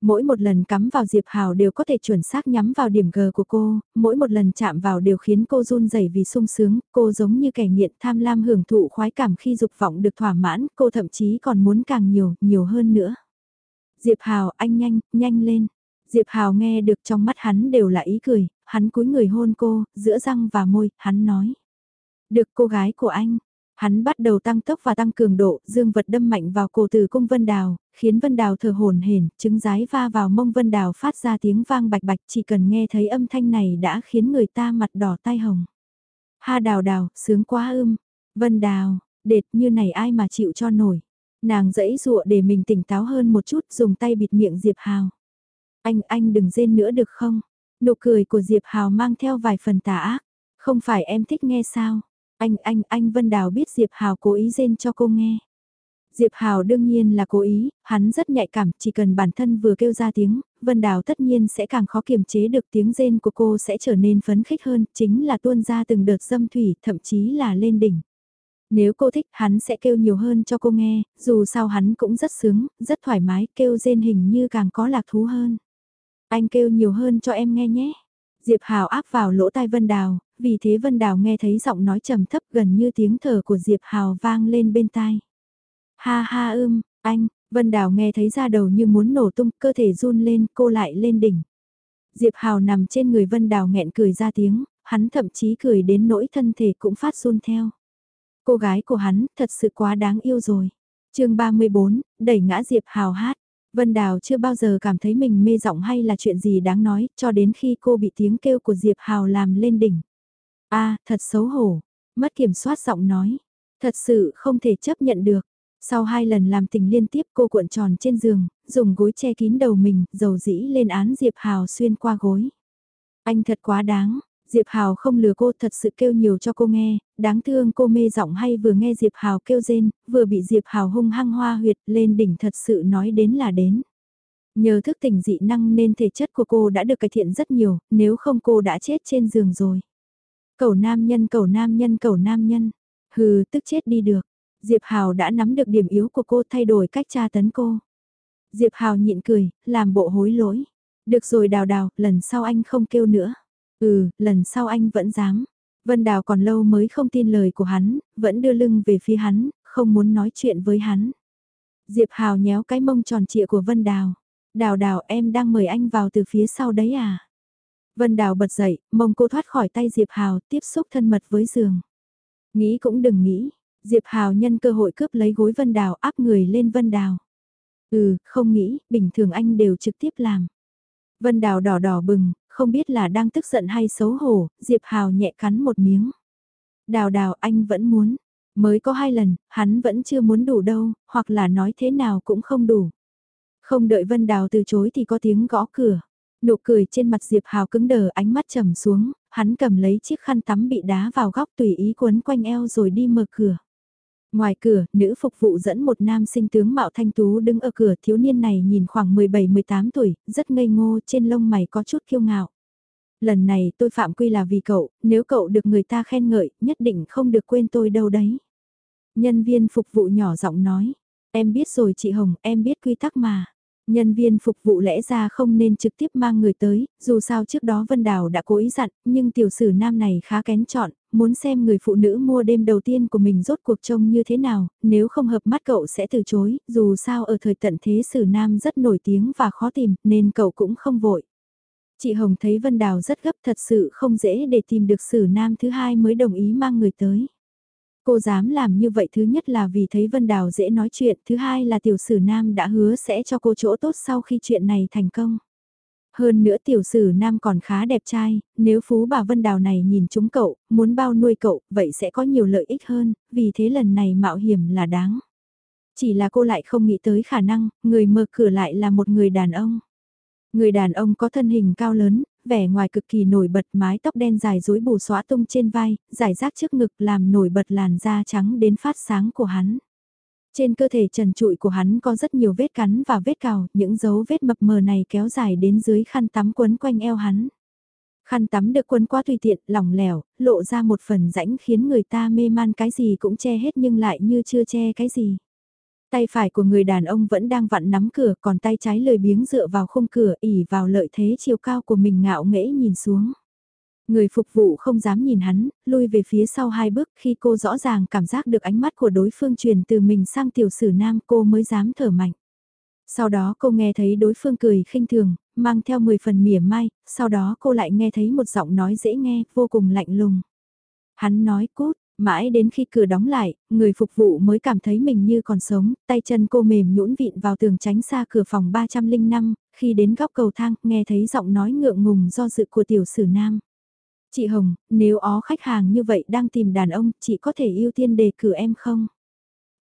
Mỗi một lần cắm vào Diệp Hào đều có thể chuẩn xác nhắm vào điểm G của cô, mỗi một lần chạm vào đều khiến cô run rẩy vì sung sướng, cô giống như kẻ nghiện tham lam hưởng thụ khoái cảm khi dục vọng được thỏa mãn, cô thậm chí còn muốn càng nhiều, nhiều hơn nữa. Diệp Hào, anh nhanh, nhanh lên. Diệp Hào nghe được trong mắt hắn đều là ý cười, hắn cúi người hôn cô, giữa răng và môi, hắn nói. Được cô gái của anh, Hắn bắt đầu tăng tốc và tăng cường độ, dương vật đâm mạnh vào cổ tử cung Vân Đào, khiến Vân Đào thở hồn hển, trứng rái va vào mông Vân Đào phát ra tiếng vang bạch bạch, chỉ cần nghe thấy âm thanh này đã khiến người ta mặt đỏ tai hồng. Ha đào đào, sướng quá ưm. Vân Đào, đệt như này ai mà chịu cho nổi. Nàng dẫy dụa để mình tỉnh táo hơn một chút, dùng tay bịt miệng Diệp Hào. Anh, anh đừng rên nữa được không? Nụ cười của Diệp Hào mang theo vài phần tà ác. Không phải em thích nghe sao? Anh, anh, anh Vân Đào biết Diệp Hào cố ý rên cho cô nghe. Diệp Hào đương nhiên là cố ý, hắn rất nhạy cảm, chỉ cần bản thân vừa kêu ra tiếng, Vân Đào tất nhiên sẽ càng khó kiềm chế được tiếng rên của cô sẽ trở nên phấn khích hơn, chính là tuôn ra từng đợt dâm thủy, thậm chí là lên đỉnh. Nếu cô thích, hắn sẽ kêu nhiều hơn cho cô nghe, dù sao hắn cũng rất sướng, rất thoải mái, kêu rên hình như càng có lạc thú hơn. Anh kêu nhiều hơn cho em nghe nhé. Diệp Hào áp vào lỗ tai Vân Đào, vì thế Vân Đào nghe thấy giọng nói trầm thấp gần như tiếng thở của Diệp Hào vang lên bên tai. Ha ha ưm, anh, Vân Đào nghe thấy da đầu như muốn nổ tung, cơ thể run lên, cô lại lên đỉnh. Diệp Hào nằm trên người Vân Đào nghẹn cười ra tiếng, hắn thậm chí cười đến nỗi thân thể cũng phát run theo. Cô gái của hắn thật sự quá đáng yêu rồi. chương 34, đẩy ngã Diệp Hào hát. Vân Đào chưa bao giờ cảm thấy mình mê giọng hay là chuyện gì đáng nói, cho đến khi cô bị tiếng kêu của Diệp Hào làm lên đỉnh a thật xấu hổ, mất kiểm soát giọng nói. Thật sự không thể chấp nhận được. Sau hai lần làm tình liên tiếp cô cuộn tròn trên giường, dùng gối che kín đầu mình, dầu dĩ lên án Diệp Hào xuyên qua gối. Anh thật quá đáng, Diệp Hào không lừa cô thật sự kêu nhiều cho cô nghe, đáng thương cô mê giọng hay vừa nghe Diệp Hào kêu rên, vừa bị Diệp Hào hung hăng hoa huyệt lên đỉnh thật sự nói đến là đến. Nhờ thức tỉnh dị năng nên thể chất của cô đã được cải thiện rất nhiều, nếu không cô đã chết trên giường rồi. Cầu nam nhân cầu nam nhân cầu nam nhân, hừ tức chết đi được. Diệp Hào đã nắm được điểm yếu của cô thay đổi cách tra tấn cô. Diệp Hào nhịn cười, làm bộ hối lỗi. Được rồi đào đào, lần sau anh không kêu nữa. Ừ, lần sau anh vẫn dám. Vân Đào còn lâu mới không tin lời của hắn, vẫn đưa lưng về phía hắn, không muốn nói chuyện với hắn. Diệp Hào nhéo cái mông tròn trịa của Vân Đào. Đào đào em đang mời anh vào từ phía sau đấy à? Vân Đào bật dậy, mông cô thoát khỏi tay Diệp Hào, tiếp xúc thân mật với giường. Nghĩ cũng đừng nghĩ, Diệp Hào nhân cơ hội cướp lấy gối Vân Đào áp người lên Vân Đào. Ừ, không nghĩ, bình thường anh đều trực tiếp làm. Vân Đào đỏ đỏ bừng, không biết là đang tức giận hay xấu hổ, Diệp Hào nhẹ cắn một miếng. Đào đào anh vẫn muốn, mới có hai lần, hắn vẫn chưa muốn đủ đâu, hoặc là nói thế nào cũng không đủ. Không đợi Vân Đào từ chối thì có tiếng gõ cửa. Nụ cười trên mặt Diệp Hào cứng đờ ánh mắt trầm xuống, hắn cầm lấy chiếc khăn tắm bị đá vào góc tùy ý quấn quanh eo rồi đi mở cửa. Ngoài cửa, nữ phục vụ dẫn một nam sinh tướng mạo thanh tú đứng ở cửa thiếu niên này nhìn khoảng 17-18 tuổi, rất ngây ngô trên lông mày có chút kiêu ngạo. Lần này tôi phạm quy là vì cậu, nếu cậu được người ta khen ngợi, nhất định không được quên tôi đâu đấy. Nhân viên phục vụ nhỏ giọng nói, em biết rồi chị Hồng, em biết quy tắc mà. Nhân viên phục vụ lẽ ra không nên trực tiếp mang người tới, dù sao trước đó Vân Đào đã cố ý dặn, nhưng tiểu sử nam này khá kén chọn, muốn xem người phụ nữ mua đêm đầu tiên của mình rốt cuộc trông như thế nào, nếu không hợp mắt cậu sẽ từ chối, dù sao ở thời tận thế sử nam rất nổi tiếng và khó tìm, nên cậu cũng không vội. Chị Hồng thấy Vân Đào rất gấp thật sự không dễ để tìm được sử nam thứ hai mới đồng ý mang người tới. Cô dám làm như vậy thứ nhất là vì thấy Vân Đào dễ nói chuyện, thứ hai là tiểu sử nam đã hứa sẽ cho cô chỗ tốt sau khi chuyện này thành công. Hơn nữa tiểu sử nam còn khá đẹp trai, nếu phú bà Vân Đào này nhìn chúng cậu, muốn bao nuôi cậu, vậy sẽ có nhiều lợi ích hơn, vì thế lần này mạo hiểm là đáng. Chỉ là cô lại không nghĩ tới khả năng, người mở cửa lại là một người đàn ông. Người đàn ông có thân hình cao lớn, vẻ ngoài cực kỳ nổi bật mái tóc đen dài rối bù xóa tung trên vai, giải rác trước ngực làm nổi bật làn da trắng đến phát sáng của hắn. Trên cơ thể trần trụi của hắn có rất nhiều vết cắn và vết cào, những dấu vết mập mờ này kéo dài đến dưới khăn tắm quấn quanh eo hắn. Khăn tắm được quấn quá tùy tiện, lỏng lẻo, lộ ra một phần rãnh khiến người ta mê man cái gì cũng che hết nhưng lại như chưa che cái gì. Tay phải của người đàn ông vẫn đang vặn nắm cửa còn tay trái lười biếng dựa vào khung cửa ỉ vào lợi thế chiều cao của mình ngạo nghễ nhìn xuống. Người phục vụ không dám nhìn hắn, lui về phía sau hai bước khi cô rõ ràng cảm giác được ánh mắt của đối phương truyền từ mình sang tiểu sử nam cô mới dám thở mạnh. Sau đó cô nghe thấy đối phương cười khinh thường, mang theo 10 phần mỉa mai, sau đó cô lại nghe thấy một giọng nói dễ nghe, vô cùng lạnh lùng. Hắn nói cút, Mãi đến khi cửa đóng lại, người phục vụ mới cảm thấy mình như còn sống, tay chân cô mềm nhũn vịn vào tường tránh xa cửa phòng 305, khi đến góc cầu thang, nghe thấy giọng nói ngượng ngùng do dự của tiểu sử nam. Chị Hồng, nếu ó khách hàng như vậy đang tìm đàn ông, chị có thể ưu tiên đề cử em không?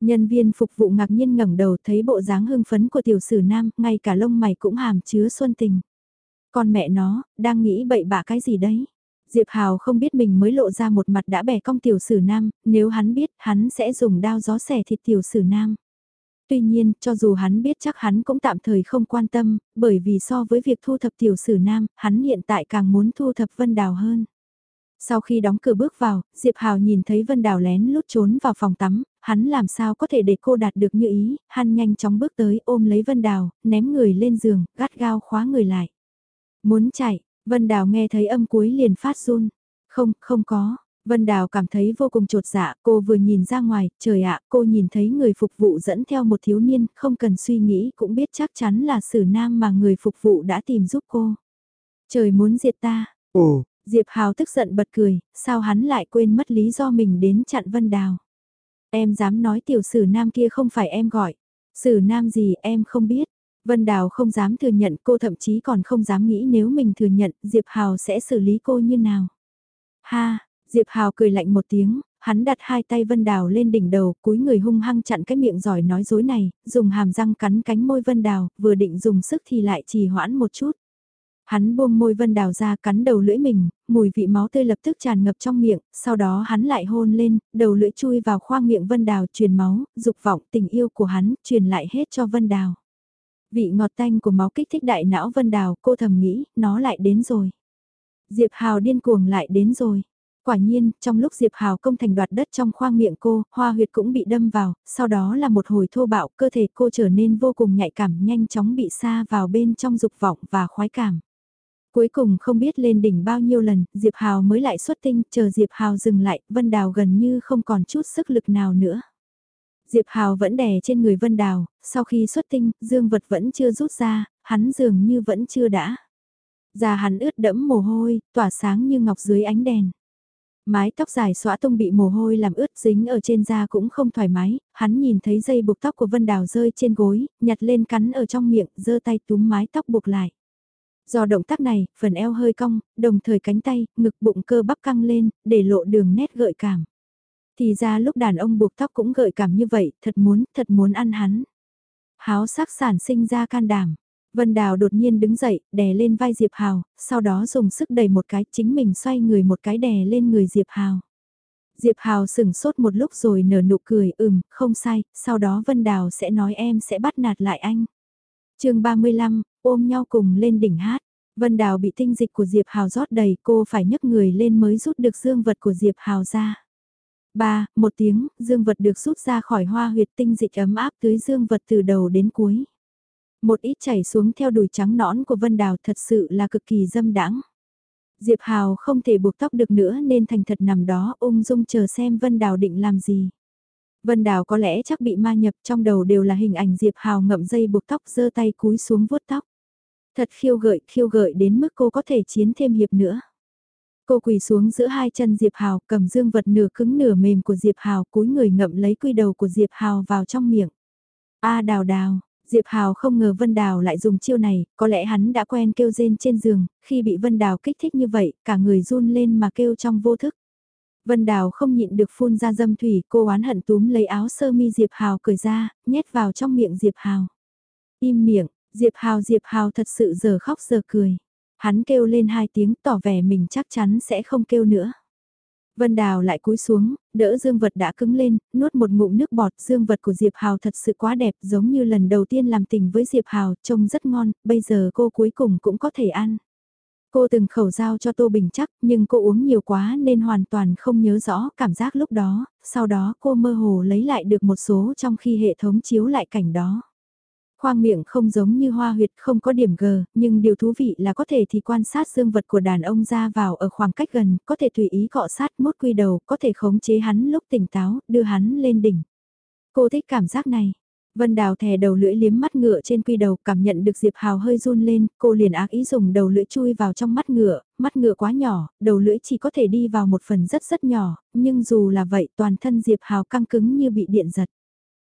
Nhân viên phục vụ ngạc nhiên ngẩng đầu thấy bộ dáng hưng phấn của tiểu sử nam, ngay cả lông mày cũng hàm chứa xuân tình. Con mẹ nó, đang nghĩ bậy bạ cái gì đấy? Diệp Hào không biết mình mới lộ ra một mặt đã bẻ cong tiểu sử nam, nếu hắn biết, hắn sẽ dùng đao gió xẻ thịt tiểu sử nam. Tuy nhiên, cho dù hắn biết chắc hắn cũng tạm thời không quan tâm, bởi vì so với việc thu thập tiểu sử nam, hắn hiện tại càng muốn thu thập Vân Đào hơn. Sau khi đóng cửa bước vào, Diệp Hào nhìn thấy Vân Đào lén lút trốn vào phòng tắm, hắn làm sao có thể để cô đạt được như ý, hắn nhanh chóng bước tới ôm lấy Vân Đào, ném người lên giường, gắt gao khóa người lại. Muốn chạy, Vân Đào nghe thấy âm cuối liền phát run. Không, không có. Vân Đào cảm thấy vô cùng trột dạ, cô vừa nhìn ra ngoài, trời ạ, cô nhìn thấy người phục vụ dẫn theo một thiếu niên, không cần suy nghĩ cũng biết chắc chắn là sử nam mà người phục vụ đã tìm giúp cô. Trời muốn diệt ta. Ồ, Diệp Hào tức giận bật cười, sao hắn lại quên mất lý do mình đến chặn Vân Đào. Em dám nói tiểu sử nam kia không phải em gọi. Sử nam gì em không biết. Vân Đào không dám thừa nhận cô thậm chí còn không dám nghĩ nếu mình thừa nhận Diệp Hào sẽ xử lý cô như nào. Ha, Diệp Hào cười lạnh một tiếng, hắn đặt hai tay Vân Đào lên đỉnh đầu, cúi người hung hăng chặn cái miệng giỏi nói dối này, dùng hàm răng cắn cánh môi Vân Đào, vừa định dùng sức thì lại trì hoãn một chút. Hắn buông môi Vân Đào ra cắn đầu lưỡi mình, mùi vị máu tươi lập tức tràn ngập trong miệng, sau đó hắn lại hôn lên, đầu lưỡi chui vào khoang miệng Vân Đào truyền máu, dục vọng tình yêu của hắn truyền lại hết cho Vân Đào. Vị ngọt tanh của máu kích thích đại não Vân Đào, cô thầm nghĩ, nó lại đến rồi. Diệp Hào điên cuồng lại đến rồi. Quả nhiên, trong lúc Diệp Hào công thành đoạt đất trong khoang miệng cô, hoa huyệt cũng bị đâm vào, sau đó là một hồi thô bạo, cơ thể cô trở nên vô cùng nhạy cảm, nhanh chóng bị xa vào bên trong dục vọng và khoái cảm. Cuối cùng không biết lên đỉnh bao nhiêu lần, Diệp Hào mới lại xuất tinh, chờ Diệp Hào dừng lại, Vân Đào gần như không còn chút sức lực nào nữa. Diệp Hào vẫn đè trên người Vân Đào, sau khi xuất tinh, dương vật vẫn chưa rút ra, hắn dường như vẫn chưa đã. Da hắn ướt đẫm mồ hôi, tỏa sáng như ngọc dưới ánh đèn. Mái tóc dài xõa tung bị mồ hôi làm ướt dính ở trên da cũng không thoải mái, hắn nhìn thấy dây buộc tóc của Vân Đào rơi trên gối, nhặt lên cắn ở trong miệng, giơ tay túm mái tóc buộc lại. Do động tác này, phần eo hơi cong, đồng thời cánh tay, ngực bụng cơ bắp căng lên, để lộ đường nét gợi cảm. Thì ra lúc đàn ông buộc tóc cũng gợi cảm như vậy, thật muốn, thật muốn ăn hắn. Háo sắc sản sinh ra can đảm. Vân Đào đột nhiên đứng dậy, đè lên vai Diệp Hào, sau đó dùng sức đẩy một cái, chính mình xoay người một cái đè lên người Diệp Hào. Diệp Hào sừng sốt một lúc rồi nở nụ cười, ừm, không sai, sau đó Vân Đào sẽ nói em sẽ bắt nạt lại anh. chương 35, ôm nhau cùng lên đỉnh hát. Vân Đào bị tinh dịch của Diệp Hào rót đầy cô phải nhấc người lên mới rút được dương vật của Diệp Hào ra. Ba, một tiếng, dương vật được rút ra khỏi hoa huyệt tinh dịch ấm áp tưới dương vật từ đầu đến cuối. Một ít chảy xuống theo đùi trắng nõn của Vân Đào thật sự là cực kỳ dâm đãng. Diệp Hào không thể buộc tóc được nữa nên thành thật nằm đó ung dung chờ xem Vân Đào định làm gì. Vân Đào có lẽ chắc bị ma nhập trong đầu đều là hình ảnh Diệp Hào ngậm dây buộc tóc giơ tay cúi xuống vuốt tóc. Thật khiêu gợi, khiêu gợi đến mức cô có thể chiến thêm hiệp nữa. Cô quỳ xuống giữa hai chân Diệp Hào, cầm dương vật nửa cứng nửa mềm của Diệp Hào, cúi người ngậm lấy quy đầu của Diệp Hào vào trong miệng. A đào đào, Diệp Hào không ngờ Vân Đào lại dùng chiêu này, có lẽ hắn đã quen kêu rên trên giường, khi bị Vân Đào kích thích như vậy, cả người run lên mà kêu trong vô thức. Vân Đào không nhịn được phun ra dâm thủy, cô oán hận túm lấy áo sơ mi Diệp Hào cởi ra, nhét vào trong miệng Diệp Hào. Im miệng, Diệp Hào Diệp Hào thật sự giờ khóc giờ cười. Hắn kêu lên hai tiếng tỏ vẻ mình chắc chắn sẽ không kêu nữa. Vân Đào lại cúi xuống, đỡ dương vật đã cứng lên, nuốt một ngụm nước bọt dương vật của Diệp Hào thật sự quá đẹp giống như lần đầu tiên làm tình với Diệp Hào, trông rất ngon, bây giờ cô cuối cùng cũng có thể ăn. Cô từng khẩu giao cho Tô Bình chắc nhưng cô uống nhiều quá nên hoàn toàn không nhớ rõ cảm giác lúc đó, sau đó cô mơ hồ lấy lại được một số trong khi hệ thống chiếu lại cảnh đó. Khoang miệng không giống như hoa huyệt không có điểm G, nhưng điều thú vị là có thể thì quan sát dương vật của đàn ông ra vào ở khoảng cách gần, có thể tùy ý cọ sát mốt quy đầu, có thể khống chế hắn lúc tỉnh táo, đưa hắn lên đỉnh. Cô thích cảm giác này. Vân Đào thè đầu lưỡi liếm mắt ngựa trên quy đầu cảm nhận được Diệp Hào hơi run lên, cô liền ác ý dùng đầu lưỡi chui vào trong mắt ngựa, mắt ngựa quá nhỏ, đầu lưỡi chỉ có thể đi vào một phần rất rất nhỏ, nhưng dù là vậy toàn thân Diệp Hào căng cứng như bị điện giật.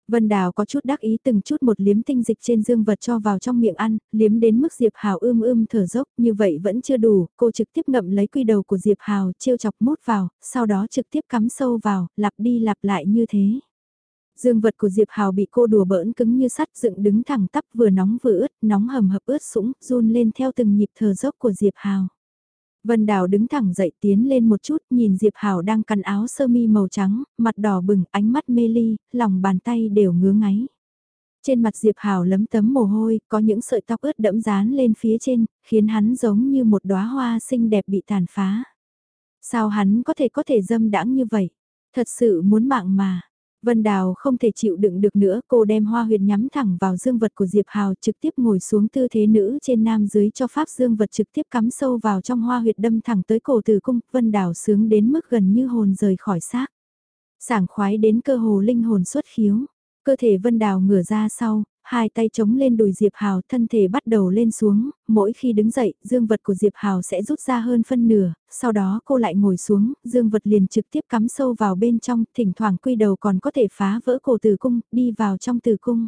Vân Đào có chút đắc ý từng chút một liếm tinh dịch trên dương vật cho vào trong miệng ăn, liếm đến mức Diệp Hào ưm ưm thở dốc, như vậy vẫn chưa đủ, cô trực tiếp ngậm lấy quy đầu của Diệp Hào, trêu chọc mút vào, sau đó trực tiếp cắm sâu vào, lặp đi lặp lại như thế. Dương vật của Diệp Hào bị cô đùa bỡn cứng như sắt dựng đứng thẳng tắp vừa nóng vừa ướt, nóng hầm hập ướt sũng, run lên theo từng nhịp thở dốc của Diệp Hào. Vân Đào đứng thẳng dậy tiến lên một chút nhìn Diệp Hảo đang cắn áo sơ mi màu trắng, mặt đỏ bừng, ánh mắt mê ly, lòng bàn tay đều ngứa ngáy. Trên mặt Diệp Hảo lấm tấm mồ hôi, có những sợi tóc ướt đẫm dán lên phía trên, khiến hắn giống như một đóa hoa xinh đẹp bị tàn phá. Sao hắn có thể có thể dâm đãng như vậy? Thật sự muốn mạng mà. Vân Đào không thể chịu đựng được nữa, cô đem hoa huyệt nhắm thẳng vào dương vật của Diệp Hào trực tiếp ngồi xuống tư thế nữ trên nam dưới cho pháp dương vật trực tiếp cắm sâu vào trong hoa huyệt đâm thẳng tới cổ tử cung, Vân Đào sướng đến mức gần như hồn rời khỏi xác. Sảng khoái đến cơ hồ linh hồn xuất khiếu, cơ thể Vân Đào ngửa ra sau, hai tay chống lên đùi Diệp Hào, thân thể bắt đầu lên xuống, mỗi khi đứng dậy, dương vật của Diệp Hào sẽ rút ra hơn phân nửa, sau đó cô lại ngồi xuống, dương vật liền trực tiếp cắm sâu vào bên trong, thỉnh thoảng quy đầu còn có thể phá vỡ cổ tử cung, đi vào trong tử cung.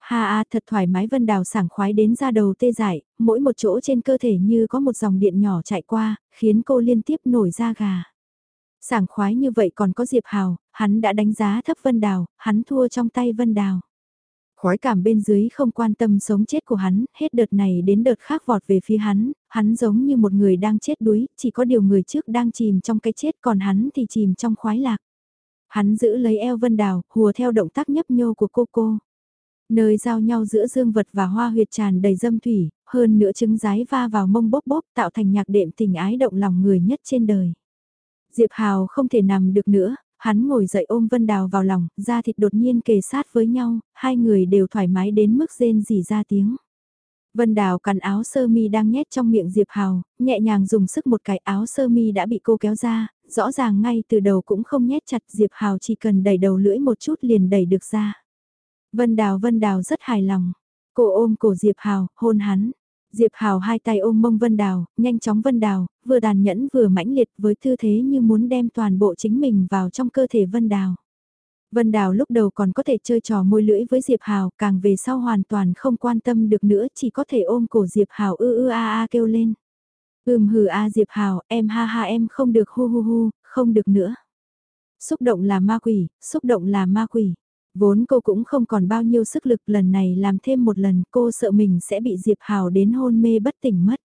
Ha a thật thoải mái Vân Đào sảng khoái đến ra đầu tê dại, mỗi một chỗ trên cơ thể như có một dòng điện nhỏ chạy qua, khiến cô liên tiếp nổi da gà. Sảng khoái như vậy còn có Diệp Hào, hắn đã đánh giá thấp Vân Đào, hắn thua trong tay Vân Đào. Khói cảm bên dưới không quan tâm sống chết của hắn, hết đợt này đến đợt khác vọt về phía hắn, hắn giống như một người đang chết đuối, chỉ có điều người trước đang chìm trong cái chết còn hắn thì chìm trong khoái lạc. Hắn giữ lấy eo vân đào, hùa theo động tác nhấp nhô của cô cô. Nơi giao nhau giữa dương vật và hoa huyệt tràn đầy dâm thủy, hơn nữa trứng rái va vào mông bóp bóp tạo thành nhạc đệm tình ái động lòng người nhất trên đời. Diệp Hào không thể nằm được nữa, hắn ngồi dậy ôm Vân Đào vào lòng, da thịt đột nhiên kề sát với nhau, hai người đều thoải mái đến mức rên rỉ ra tiếng. Vân Đào cắn áo sơ mi đang nhét trong miệng Diệp Hào, nhẹ nhàng dùng sức một cái áo sơ mi đã bị cô kéo ra, rõ ràng ngay từ đầu cũng không nhét chặt Diệp Hào chỉ cần đẩy đầu lưỡi một chút liền đẩy được ra. Vân Đào Vân Đào rất hài lòng. Cô ôm cổ Diệp Hào, hôn hắn. Diệp Hào hai tay ôm mông Vân Đào, nhanh chóng Vân Đào, vừa đàn nhẫn vừa mãnh liệt với tư thế như muốn đem toàn bộ chính mình vào trong cơ thể Vân Đào. Vân Đào lúc đầu còn có thể chơi trò môi lưỡi với Diệp Hào, càng về sau hoàn toàn không quan tâm được nữa, chỉ có thể ôm cổ Diệp Hào ư ư a a kêu lên. Ừm hừ a Diệp Hào, em ha ha em không được hu hu hu, không được nữa. Xúc động là ma quỷ, xúc động là ma quỷ. Vốn cô cũng không còn bao nhiêu sức lực lần này làm thêm một lần cô sợ mình sẽ bị Diệp Hào đến hôn mê bất tỉnh mất.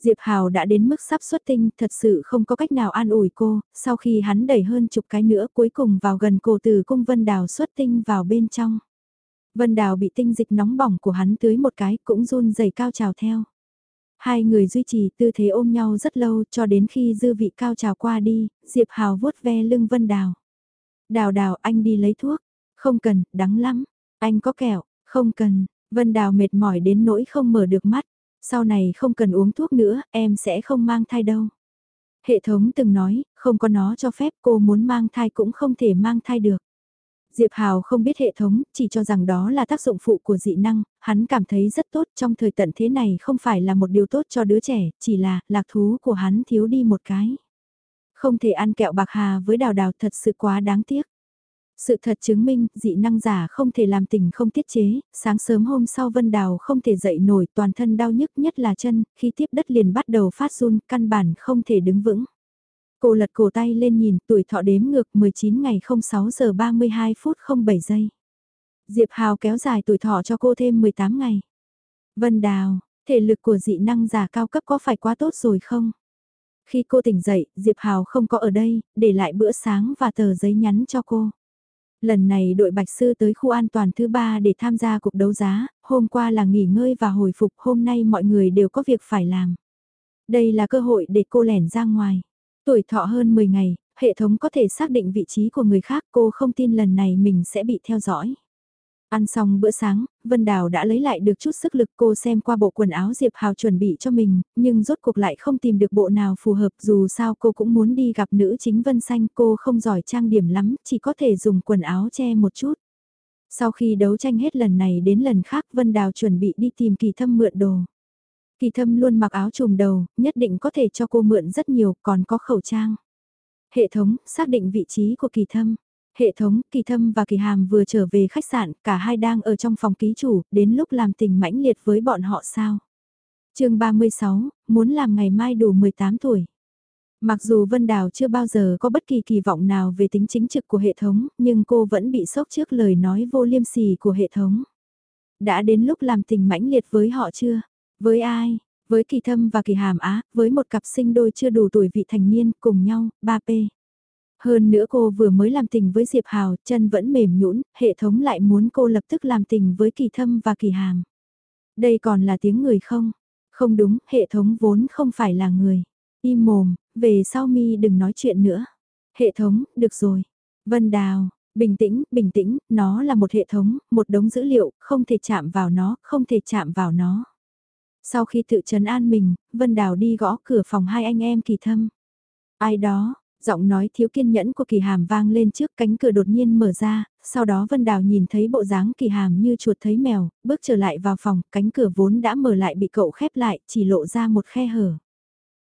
Diệp Hào đã đến mức sắp xuất tinh, thật sự không có cách nào an ủi cô, sau khi hắn đẩy hơn chục cái nữa cuối cùng vào gần cổ từ cung Vân Đào xuất tinh vào bên trong. Vân Đào bị tinh dịch nóng bỏng của hắn tưới một cái cũng run rẩy cao trào theo. Hai người duy trì tư thế ôm nhau rất lâu cho đến khi dư vị cao trào qua đi, Diệp Hào vuốt ve lưng Vân Đào. Đào đào anh đi lấy thuốc. Không cần, đắng lắm. Anh có kẹo, không cần. Vân Đào mệt mỏi đến nỗi không mở được mắt. Sau này không cần uống thuốc nữa, em sẽ không mang thai đâu. Hệ thống từng nói, không có nó cho phép cô muốn mang thai cũng không thể mang thai được. Diệp Hào không biết hệ thống, chỉ cho rằng đó là tác dụng phụ của dị năng, hắn cảm thấy rất tốt trong thời tận thế này không phải là một điều tốt cho đứa trẻ, chỉ là lạc thú của hắn thiếu đi một cái. Không thể ăn kẹo bạc hà với đào đào thật sự quá đáng tiếc. Sự thật chứng minh, dị năng giả không thể làm tình không tiết chế, sáng sớm hôm sau Vân Đào không thể dậy nổi toàn thân đau nhức nhất là chân, khi tiếp đất liền bắt đầu phát run, căn bản không thể đứng vững. Cô lật cổ tay lên nhìn tuổi thọ đếm ngược 19 ngày 06 giờ 32 phút 07 giây. Diệp Hào kéo dài tuổi thọ cho cô thêm 18 ngày. Vân Đào, thể lực của dị năng giả cao cấp có phải quá tốt rồi không? Khi cô tỉnh dậy, Diệp Hào không có ở đây, để lại bữa sáng và tờ giấy nhắn cho cô. Lần này đội Bạch Sư tới khu an toàn thứ ba để tham gia cuộc đấu giá, hôm qua là nghỉ ngơi và hồi phục, hôm nay mọi người đều có việc phải làm. Đây là cơ hội để cô lẻn ra ngoài. Tuổi thọ hơn 10 ngày, hệ thống có thể xác định vị trí của người khác cô không tin lần này mình sẽ bị theo dõi. Ăn xong bữa sáng, Vân Đào đã lấy lại được chút sức lực cô xem qua bộ quần áo Diệp Hào chuẩn bị cho mình, nhưng rốt cuộc lại không tìm được bộ nào phù hợp dù sao cô cũng muốn đi gặp nữ chính Vân Xanh cô không giỏi trang điểm lắm, chỉ có thể dùng quần áo che một chút. Sau khi đấu tranh hết lần này đến lần khác Vân Đào chuẩn bị đi tìm kỳ thâm mượn đồ. Kỳ thâm luôn mặc áo trùm đầu, nhất định có thể cho cô mượn rất nhiều, còn có khẩu trang. Hệ thống, xác định vị trí của kỳ thâm. Hệ thống, kỳ thâm và kỳ hàm vừa trở về khách sạn, cả hai đang ở trong phòng ký chủ, đến lúc làm tình mãnh liệt với bọn họ sao. chương 36, muốn làm ngày mai đủ 18 tuổi. Mặc dù Vân Đào chưa bao giờ có bất kỳ kỳ vọng nào về tính chính trực của hệ thống, nhưng cô vẫn bị sốc trước lời nói vô liêm sỉ của hệ thống. Đã đến lúc làm tình mãnh liệt với họ chưa? Với ai? Với kỳ thâm và kỳ hàm á, với một cặp sinh đôi chưa đủ tuổi vị thành niên cùng nhau, 3P. Hơn nữa cô vừa mới làm tình với Diệp Hào, chân vẫn mềm nhũn, hệ thống lại muốn cô lập tức làm tình với kỳ thâm và kỳ hàng Đây còn là tiếng người không? Không đúng, hệ thống vốn không phải là người. Im mồm, về sau mi đừng nói chuyện nữa. Hệ thống, được rồi. Vân Đào, bình tĩnh, bình tĩnh, nó là một hệ thống, một đống dữ liệu, không thể chạm vào nó, không thể chạm vào nó. Sau khi tự trấn an mình, Vân Đào đi gõ cửa phòng hai anh em kỳ thâm. Ai đó, giọng nói thiếu kiên nhẫn của kỳ hàm vang lên trước cánh cửa đột nhiên mở ra, sau đó Vân Đào nhìn thấy bộ dáng kỳ hàm như chuột thấy mèo, bước trở lại vào phòng, cánh cửa vốn đã mở lại bị cậu khép lại, chỉ lộ ra một khe hở.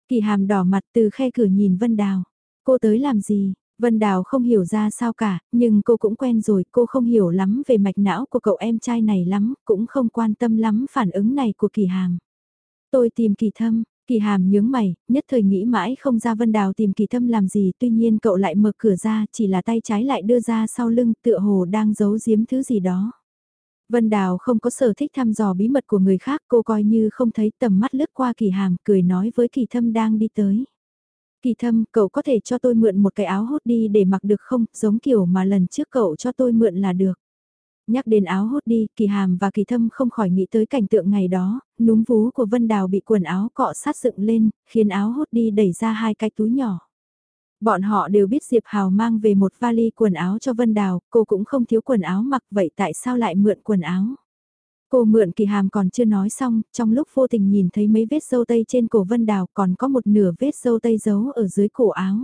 Kỳ hàm đỏ mặt từ khe cửa nhìn Vân Đào. Cô tới làm gì? Vân Đào không hiểu ra sao cả, nhưng cô cũng quen rồi, cô không hiểu lắm về mạch não của cậu em trai này lắm, cũng không quan tâm lắm phản ứng này của kỳ hàm. Tôi tìm kỳ thâm, kỳ hàm nhướng mày, nhất thời nghĩ mãi không ra Vân Đào tìm kỳ thâm làm gì tuy nhiên cậu lại mở cửa ra chỉ là tay trái lại đưa ra sau lưng tựa hồ đang giấu giếm thứ gì đó. Vân Đào không có sở thích thăm dò bí mật của người khác cô coi như không thấy tầm mắt lướt qua kỳ hàm cười nói với kỳ thâm đang đi tới. Kỳ thâm, cậu có thể cho tôi mượn một cái áo hốt đi để mặc được không, giống kiểu mà lần trước cậu cho tôi mượn là được. Nhắc đến áo hốt đi, kỳ hàm và kỳ thâm không khỏi nghĩ tới cảnh tượng ngày đó, núm vú của Vân Đào bị quần áo cọ sát dựng lên, khiến áo hốt đi đẩy ra hai cái túi nhỏ. Bọn họ đều biết Diệp Hào mang về một vali quần áo cho Vân Đào, cô cũng không thiếu quần áo mặc vậy tại sao lại mượn quần áo? Cô mượn kỳ hàm còn chưa nói xong, trong lúc vô tình nhìn thấy mấy vết dâu tây trên cổ Vân Đào còn có một nửa vết dâu tây giấu ở dưới cổ áo.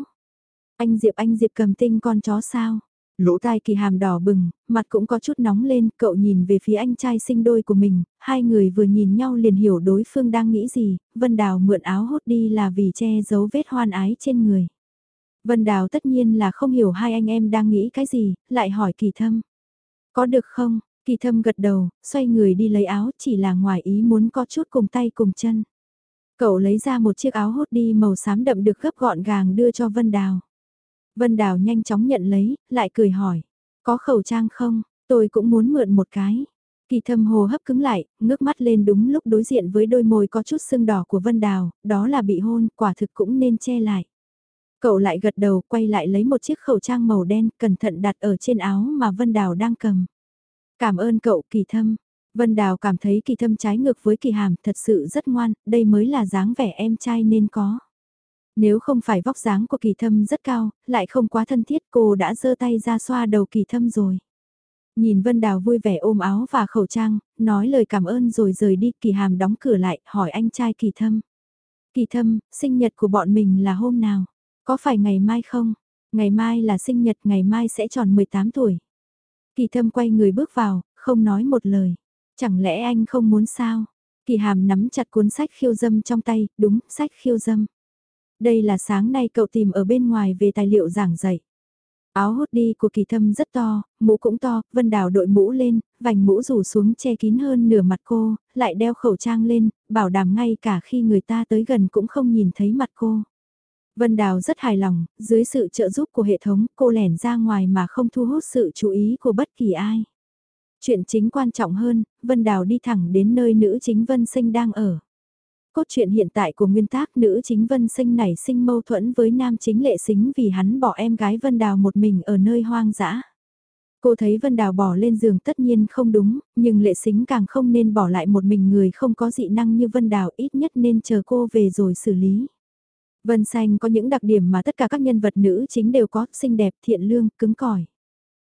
Anh Diệp anh Diệp cầm tinh con chó sao? Lỗ tai kỳ hàm đỏ bừng, mặt cũng có chút nóng lên, cậu nhìn về phía anh trai sinh đôi của mình, hai người vừa nhìn nhau liền hiểu đối phương đang nghĩ gì, Vân Đào mượn áo hốt đi là vì che giấu vết hoan ái trên người. Vân Đào tất nhiên là không hiểu hai anh em đang nghĩ cái gì, lại hỏi kỳ thâm. Có được không? Kỳ thâm gật đầu, xoay người đi lấy áo chỉ là ngoài ý muốn có chút cùng tay cùng chân. Cậu lấy ra một chiếc áo hốt đi màu xám đậm được gấp gọn gàng đưa cho Vân Đào. Vân Đào nhanh chóng nhận lấy, lại cười hỏi. Có khẩu trang không? Tôi cũng muốn mượn một cái. Kỳ thâm hồ hấp cứng lại, ngước mắt lên đúng lúc đối diện với đôi môi có chút sưng đỏ của Vân Đào, đó là bị hôn, quả thực cũng nên che lại. Cậu lại gật đầu, quay lại lấy một chiếc khẩu trang màu đen, cẩn thận đặt ở trên áo mà Vân Đào đang cầm. Cảm ơn cậu kỳ thâm. Vân Đào cảm thấy kỳ thâm trái ngược với kỳ hàm thật sự rất ngoan, đây mới là dáng vẻ em trai nên có. Nếu không phải vóc dáng của kỳ thâm rất cao, lại không quá thân thiết cô đã giơ tay ra xoa đầu kỳ thâm rồi. Nhìn Vân Đào vui vẻ ôm áo và khẩu trang, nói lời cảm ơn rồi rời đi kỳ hàm đóng cửa lại, hỏi anh trai kỳ thâm. Kỳ thâm, sinh nhật của bọn mình là hôm nào? Có phải ngày mai không? Ngày mai là sinh nhật, ngày mai sẽ tròn 18 tuổi. Kỳ thâm quay người bước vào, không nói một lời. Chẳng lẽ anh không muốn sao? Kỳ hàm nắm chặt cuốn sách khiêu dâm trong tay, đúng, sách khiêu dâm. Đây là sáng nay cậu tìm ở bên ngoài về tài liệu giảng dạy. Áo hốt đi của kỳ thâm rất to, mũ cũng to, Vân Đào đội mũ lên, vành mũ rủ xuống che kín hơn nửa mặt cô, lại đeo khẩu trang lên, bảo đảm ngay cả khi người ta tới gần cũng không nhìn thấy mặt cô. Vân Đào rất hài lòng, dưới sự trợ giúp của hệ thống cô lẻn ra ngoài mà không thu hút sự chú ý của bất kỳ ai. Chuyện chính quan trọng hơn, Vân Đào đi thẳng đến nơi nữ chính Vân Sinh đang ở. Cốt truyện hiện tại của nguyên tác nữ chính Vân Sinh nảy sinh mâu thuẫn với nam chính lệ xính vì hắn bỏ em gái Vân Đào một mình ở nơi hoang dã. Cô thấy Vân Đào bỏ lên giường tất nhiên không đúng, nhưng lệ xính càng không nên bỏ lại một mình người không có dị năng như Vân Đào ít nhất nên chờ cô về rồi xử lý. Vân Xanh có những đặc điểm mà tất cả các nhân vật nữ chính đều có, xinh đẹp, thiện lương, cứng cỏi.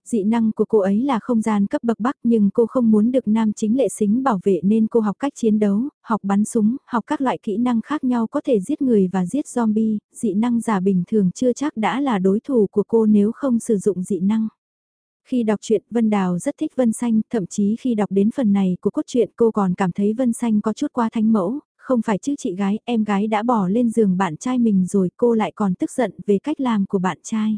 Dị năng của cô ấy là không gian cấp bậc bắc nhưng cô không muốn được nam chính lệ xính bảo vệ nên cô học cách chiến đấu, học bắn súng, học các loại kỹ năng khác nhau có thể giết người và giết zombie, dị năng giả bình thường chưa chắc đã là đối thủ của cô nếu không sử dụng dị năng. Khi đọc truyện Vân Đào rất thích Vân Xanh, thậm chí khi đọc đến phần này của cốt truyện cô còn cảm thấy Vân Xanh có chút qua thánh mẫu, không phải chứ chị gái, em gái đã bỏ lên giường bạn trai mình rồi cô lại còn tức giận về cách làm của bạn trai.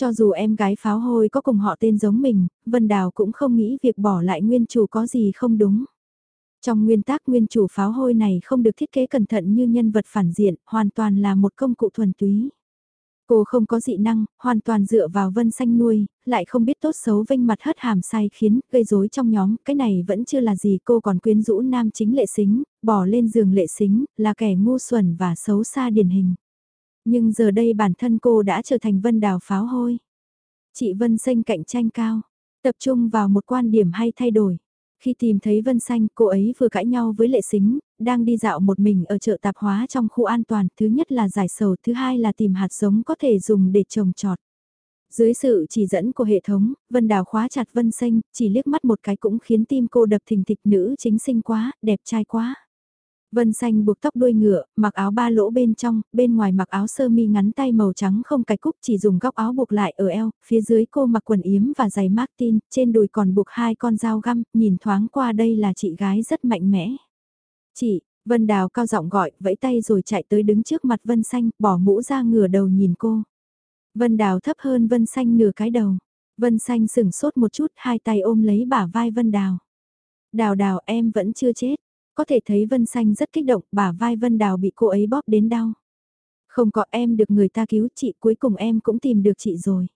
Cho dù em gái pháo hôi có cùng họ tên giống mình, Vân Đào cũng không nghĩ việc bỏ lại nguyên chủ có gì không đúng. Trong nguyên tắc nguyên chủ pháo hôi này không được thiết kế cẩn thận như nhân vật phản diện, hoàn toàn là một công cụ thuần túy. Cô không có dị năng, hoàn toàn dựa vào vân xanh nuôi, lại không biết tốt xấu vinh mặt hất hàm sai khiến, gây rối trong nhóm, cái này vẫn chưa là gì cô còn quyến rũ nam chính lệ xính, bỏ lên giường lệ xính, là kẻ ngu xuẩn và xấu xa điển hình. Nhưng giờ đây bản thân cô đã trở thành vân đào pháo hôi. Chị Vân Xanh cạnh tranh cao, tập trung vào một quan điểm hay thay đổi. Khi tìm thấy Vân Xanh, cô ấy vừa cãi nhau với Lệ Xính, đang đi dạo một mình ở chợ tạp hóa trong khu an toàn, thứ nhất là giải sầu, thứ hai là tìm hạt giống có thể dùng để trồng trọt. Dưới sự chỉ dẫn của hệ thống, Vân Đào khóa chặt Vân Xanh, chỉ liếc mắt một cái cũng khiến tim cô đập thình thịch nữ chính xinh quá, đẹp trai quá. Vân xanh buộc tóc đuôi ngựa, mặc áo ba lỗ bên trong, bên ngoài mặc áo sơ mi ngắn tay màu trắng không cài cúc chỉ dùng góc áo buộc lại ở eo, phía dưới cô mặc quần yếm và giày Martin, trên đùi còn buộc hai con dao găm, nhìn thoáng qua đây là chị gái rất mạnh mẽ. Chị, Vân Đào cao giọng gọi, vẫy tay rồi chạy tới đứng trước mặt Vân xanh, bỏ mũ ra ngửa đầu nhìn cô. Vân Đào thấp hơn Vân xanh nửa cái đầu. Vân xanh sừng sốt một chút, hai tay ôm lấy bả vai Vân Đào. Đào đào em vẫn chưa chết. Có thể thấy Vân Xanh rất kích động, bả vai Vân Đào bị cô ấy bóp đến đau. Không có em được người ta cứu chị, cuối cùng em cũng tìm được chị rồi.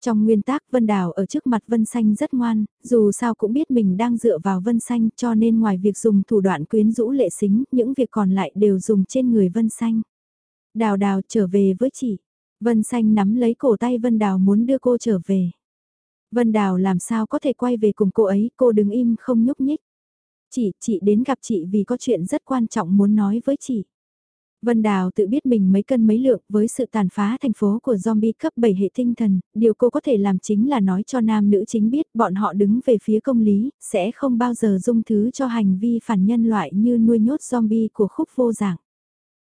Trong nguyên tắc Vân Đào ở trước mặt Vân Xanh rất ngoan, dù sao cũng biết mình đang dựa vào Vân Xanh cho nên ngoài việc dùng thủ đoạn quyến rũ lệ xính, những việc còn lại đều dùng trên người Vân Xanh. Đào đào trở về với chị. Vân Xanh nắm lấy cổ tay Vân Đào muốn đưa cô trở về. Vân Đào làm sao có thể quay về cùng cô ấy, cô đứng im không nhúc nhích. Chị, chị đến gặp chị vì có chuyện rất quan trọng muốn nói với chị. Vân Đào tự biết mình mấy cân mấy lượng với sự tàn phá thành phố của zombie cấp 7 hệ tinh thần, điều cô có thể làm chính là nói cho nam nữ chính biết bọn họ đứng về phía công lý, sẽ không bao giờ dung thứ cho hành vi phản nhân loại như nuôi nhốt zombie của khúc vô giảng.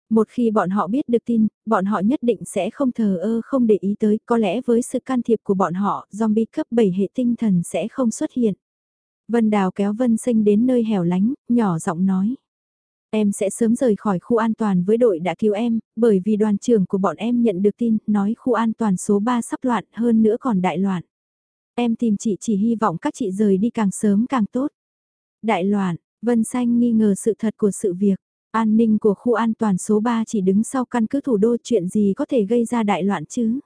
Một khi bọn họ biết được tin, bọn họ nhất định sẽ không thờ ơ không để ý tới, có lẽ với sự can thiệp của bọn họ, zombie cấp 7 hệ tinh thần sẽ không xuất hiện. Vân Đào kéo Vân Sinh đến nơi hẻo lánh, nhỏ giọng nói. Em sẽ sớm rời khỏi khu an toàn với đội đã cứu em, bởi vì đoàn trưởng của bọn em nhận được tin, nói khu an toàn số 3 sắp loạn hơn nữa còn đại loạn. Em tìm chị chỉ hy vọng các chị rời đi càng sớm càng tốt. Đại loạn, Vân Xanh nghi ngờ sự thật của sự việc. An ninh của khu an toàn số 3 chỉ đứng sau căn cứ thủ đô chuyện gì có thể gây ra đại loạn chứ?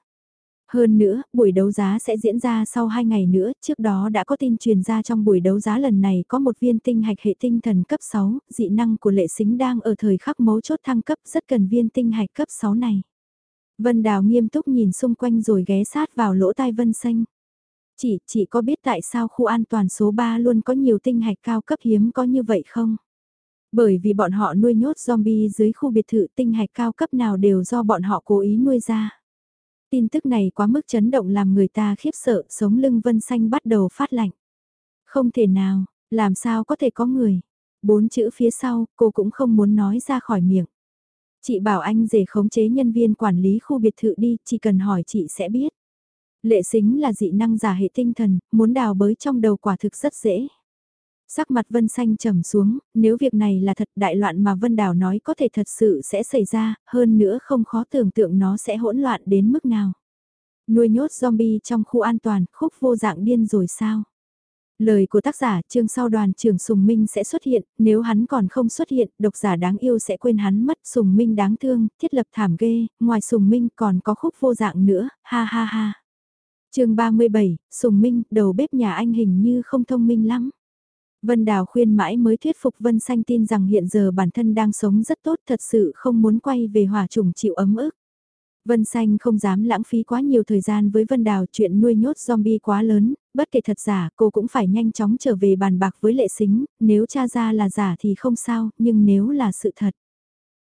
Hơn nữa, buổi đấu giá sẽ diễn ra sau 2 ngày nữa, trước đó đã có tin truyền ra trong buổi đấu giá lần này có một viên tinh hạch hệ tinh thần cấp 6, dị năng của lệ xính đang ở thời khắc mấu chốt thăng cấp rất cần viên tinh hạch cấp 6 này. Vân Đào nghiêm túc nhìn xung quanh rồi ghé sát vào lỗ tai Vân Xanh. Chị, chị có biết tại sao khu an toàn số 3 luôn có nhiều tinh hạch cao cấp hiếm có như vậy không? Bởi vì bọn họ nuôi nhốt zombie dưới khu biệt thự tinh hạch cao cấp nào đều do bọn họ cố ý nuôi ra. Tin tức này quá mức chấn động làm người ta khiếp sợ, sống lưng vân xanh bắt đầu phát lạnh. Không thể nào, làm sao có thể có người. Bốn chữ phía sau, cô cũng không muốn nói ra khỏi miệng. Chị bảo anh rể khống chế nhân viên quản lý khu biệt thự đi, chỉ cần hỏi chị sẽ biết. Lệ xính là dị năng giả hệ tinh thần, muốn đào bới trong đầu quả thực rất dễ. Sắc mặt Vân Xanh trầm xuống, nếu việc này là thật đại loạn mà Vân Đào nói có thể thật sự sẽ xảy ra, hơn nữa không khó tưởng tượng nó sẽ hỗn loạn đến mức nào. Nuôi nhốt zombie trong khu an toàn, khúc vô dạng điên rồi sao? Lời của tác giả chương sau đoàn trưởng Sùng Minh sẽ xuất hiện, nếu hắn còn không xuất hiện, độc giả đáng yêu sẽ quên hắn mất Sùng Minh đáng thương, thiết lập thảm ghê, ngoài Sùng Minh còn có khúc vô dạng nữa, ha ha ha. chương 37, Sùng Minh, đầu bếp nhà anh hình như không thông minh lắm. Vân Đào khuyên mãi mới thuyết phục Vân Xanh tin rằng hiện giờ bản thân đang sống rất tốt thật sự không muốn quay về hòa trùng chịu ấm ức. Vân Xanh không dám lãng phí quá nhiều thời gian với Vân Đào chuyện nuôi nhốt zombie quá lớn, bất kể thật giả cô cũng phải nhanh chóng trở về bàn bạc với lệ xính, nếu cha ra là giả thì không sao, nhưng nếu là sự thật.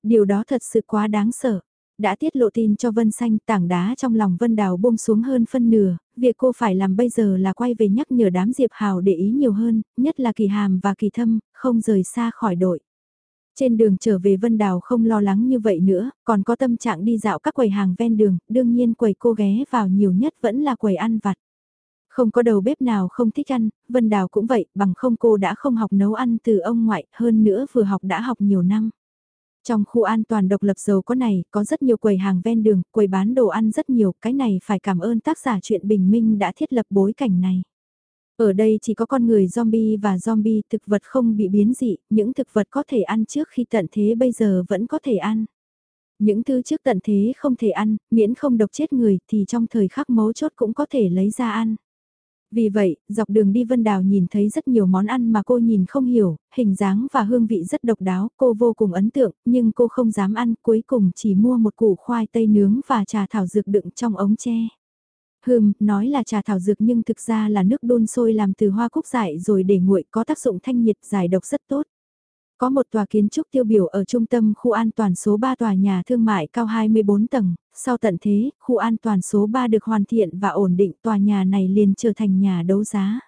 Điều đó thật sự quá đáng sợ. Đã tiết lộ tin cho Vân Xanh tảng đá trong lòng Vân Đào buông xuống hơn phân nửa, việc cô phải làm bây giờ là quay về nhắc nhở đám Diệp Hào để ý nhiều hơn, nhất là kỳ hàm và kỳ thâm, không rời xa khỏi đội. Trên đường trở về Vân Đào không lo lắng như vậy nữa, còn có tâm trạng đi dạo các quầy hàng ven đường, đương nhiên quầy cô ghé vào nhiều nhất vẫn là quầy ăn vặt. Không có đầu bếp nào không thích ăn, Vân Đào cũng vậy, bằng không cô đã không học nấu ăn từ ông ngoại, hơn nữa vừa học đã học nhiều năm. Trong khu an toàn độc lập giàu có này, có rất nhiều quầy hàng ven đường, quầy bán đồ ăn rất nhiều, cái này phải cảm ơn tác giả truyện bình minh đã thiết lập bối cảnh này. Ở đây chỉ có con người zombie và zombie, thực vật không bị biến dị, những thực vật có thể ăn trước khi tận thế bây giờ vẫn có thể ăn. Những thứ trước tận thế không thể ăn, miễn không độc chết người thì trong thời khắc mấu chốt cũng có thể lấy ra ăn. Vì vậy, dọc đường đi Vân Đào nhìn thấy rất nhiều món ăn mà cô nhìn không hiểu, hình dáng và hương vị rất độc đáo, cô vô cùng ấn tượng, nhưng cô không dám ăn, cuối cùng chỉ mua một củ khoai tây nướng và trà thảo dược đựng trong ống tre. Hừm, nói là trà thảo dược nhưng thực ra là nước đun sôi làm từ hoa cúc dại rồi để nguội có tác dụng thanh nhiệt giải độc rất tốt. Có một tòa kiến trúc tiêu biểu ở trung tâm khu an toàn số 3 tòa nhà thương mại cao 24 tầng, sau tận thế, khu an toàn số 3 được hoàn thiện và ổn định tòa nhà này liền trở thành nhà đấu giá.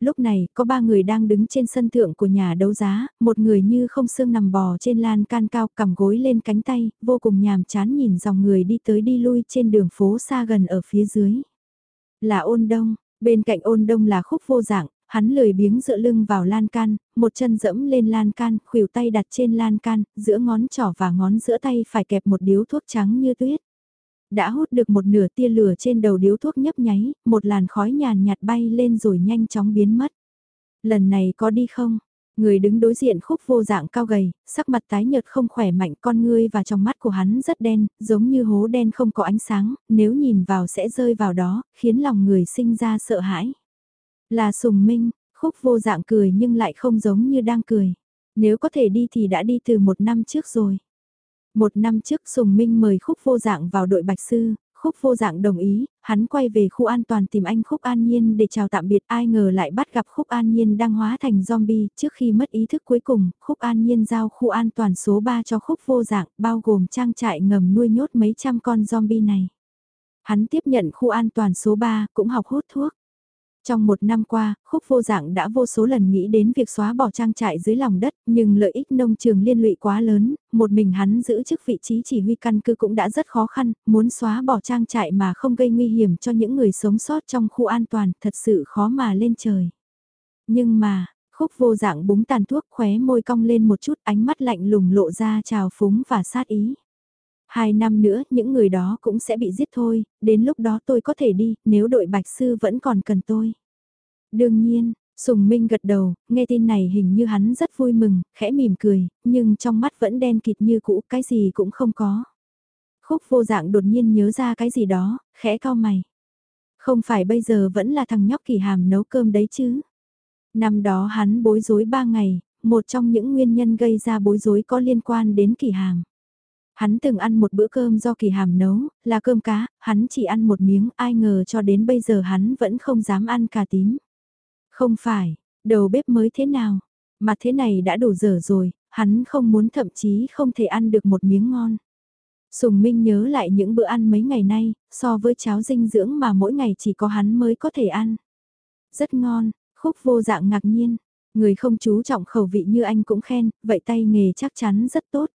Lúc này, có ba người đang đứng trên sân thượng của nhà đấu giá, một người như không xương nằm bò trên lan can cao cầm gối lên cánh tay, vô cùng nhàm chán nhìn dòng người đi tới đi lui trên đường phố xa gần ở phía dưới. Là ôn đông, bên cạnh ôn đông là khúc vô dạng, hắn lười biếng dựa lưng vào lan can, một chân dẫm lên lan can, khuỷu tay đặt trên lan can, giữa ngón trỏ và ngón giữa tay phải kẹp một điếu thuốc trắng như tuyết. Đã hút được một nửa tia lửa trên đầu điếu thuốc nhấp nháy, một làn khói nhàn nhạt bay lên rồi nhanh chóng biến mất. Lần này có đi không? Người đứng đối diện khúc vô dạng cao gầy, sắc mặt tái nhợt không khỏe mạnh con ngươi và trong mắt của hắn rất đen, giống như hố đen không có ánh sáng, nếu nhìn vào sẽ rơi vào đó, khiến lòng người sinh ra sợ hãi. Là sùng minh, khúc vô dạng cười nhưng lại không giống như đang cười. Nếu có thể đi thì đã đi từ một năm trước rồi. Một năm trước Sùng Minh mời Khúc Vô Dạng vào đội Bạch Sư, Khúc Vô Dạng đồng ý, hắn quay về khu an toàn tìm anh Khúc An Nhiên để chào tạm biệt ai ngờ lại bắt gặp Khúc An Nhiên đang hóa thành zombie trước khi mất ý thức cuối cùng, Khúc An Nhiên giao khu an toàn số 3 cho Khúc Vô Dạng bao gồm trang trại ngầm nuôi nhốt mấy trăm con zombie này. Hắn tiếp nhận khu an toàn số 3 cũng học hút thuốc. Trong một năm qua, khúc vô dạng đã vô số lần nghĩ đến việc xóa bỏ trang trại dưới lòng đất, nhưng lợi ích nông trường liên lụy quá lớn, một mình hắn giữ chức vị trí chỉ huy căn cứ cũng đã rất khó khăn, muốn xóa bỏ trang trại mà không gây nguy hiểm cho những người sống sót trong khu an toàn, thật sự khó mà lên trời. Nhưng mà, khúc vô dạng búng tàn thuốc khóe môi cong lên một chút ánh mắt lạnh lùng lộ ra trào phúng và sát ý. Hai năm nữa những người đó cũng sẽ bị giết thôi, đến lúc đó tôi có thể đi, nếu đội bạch sư vẫn còn cần tôi. Đương nhiên, Sùng Minh gật đầu, nghe tin này hình như hắn rất vui mừng, khẽ mỉm cười, nhưng trong mắt vẫn đen kịt như cũ, cái gì cũng không có. Khúc vô dạng đột nhiên nhớ ra cái gì đó, khẽ cao mày. Không phải bây giờ vẫn là thằng nhóc kỳ hàm nấu cơm đấy chứ. Năm đó hắn bối rối ba ngày, một trong những nguyên nhân gây ra bối rối có liên quan đến kỳ hàm. Hắn từng ăn một bữa cơm do kỳ hàm nấu, là cơm cá, hắn chỉ ăn một miếng, ai ngờ cho đến bây giờ hắn vẫn không dám ăn cà tím. Không phải, đầu bếp mới thế nào, mà thế này đã đủ dở rồi, hắn không muốn thậm chí không thể ăn được một miếng ngon. Sùng Minh nhớ lại những bữa ăn mấy ngày nay, so với cháo dinh dưỡng mà mỗi ngày chỉ có hắn mới có thể ăn. Rất ngon, khúc vô dạng ngạc nhiên, người không chú trọng khẩu vị như anh cũng khen, vậy tay nghề chắc chắn rất tốt.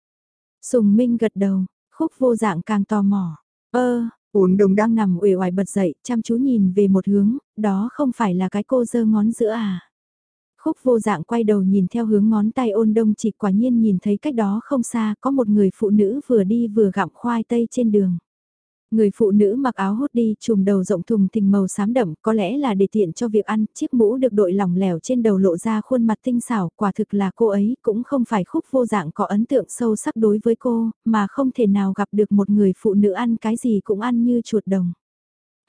Sùng Minh gật đầu, khúc vô dạng càng tò mò. Ơ, ổn đồng đang nằm uể oải bật dậy, chăm chú nhìn về một hướng, đó không phải là cái cô dơ ngón giữa à. Khúc vô dạng quay đầu nhìn theo hướng ngón tay ôn đông chỉ quả nhiên nhìn thấy cách đó không xa có một người phụ nữ vừa đi vừa gặm khoai tây trên đường. Người phụ nữ mặc áo hốt đi, chùm đầu rộng thùng thình màu xám đậm, có lẽ là để tiện cho việc ăn, chiếc mũ được đội lỏng lẻo trên đầu lộ ra khuôn mặt tinh xảo, quả thực là cô ấy cũng không phải khúc vô dạng có ấn tượng sâu sắc đối với cô, mà không thể nào gặp được một người phụ nữ ăn cái gì cũng ăn như chuột đồng.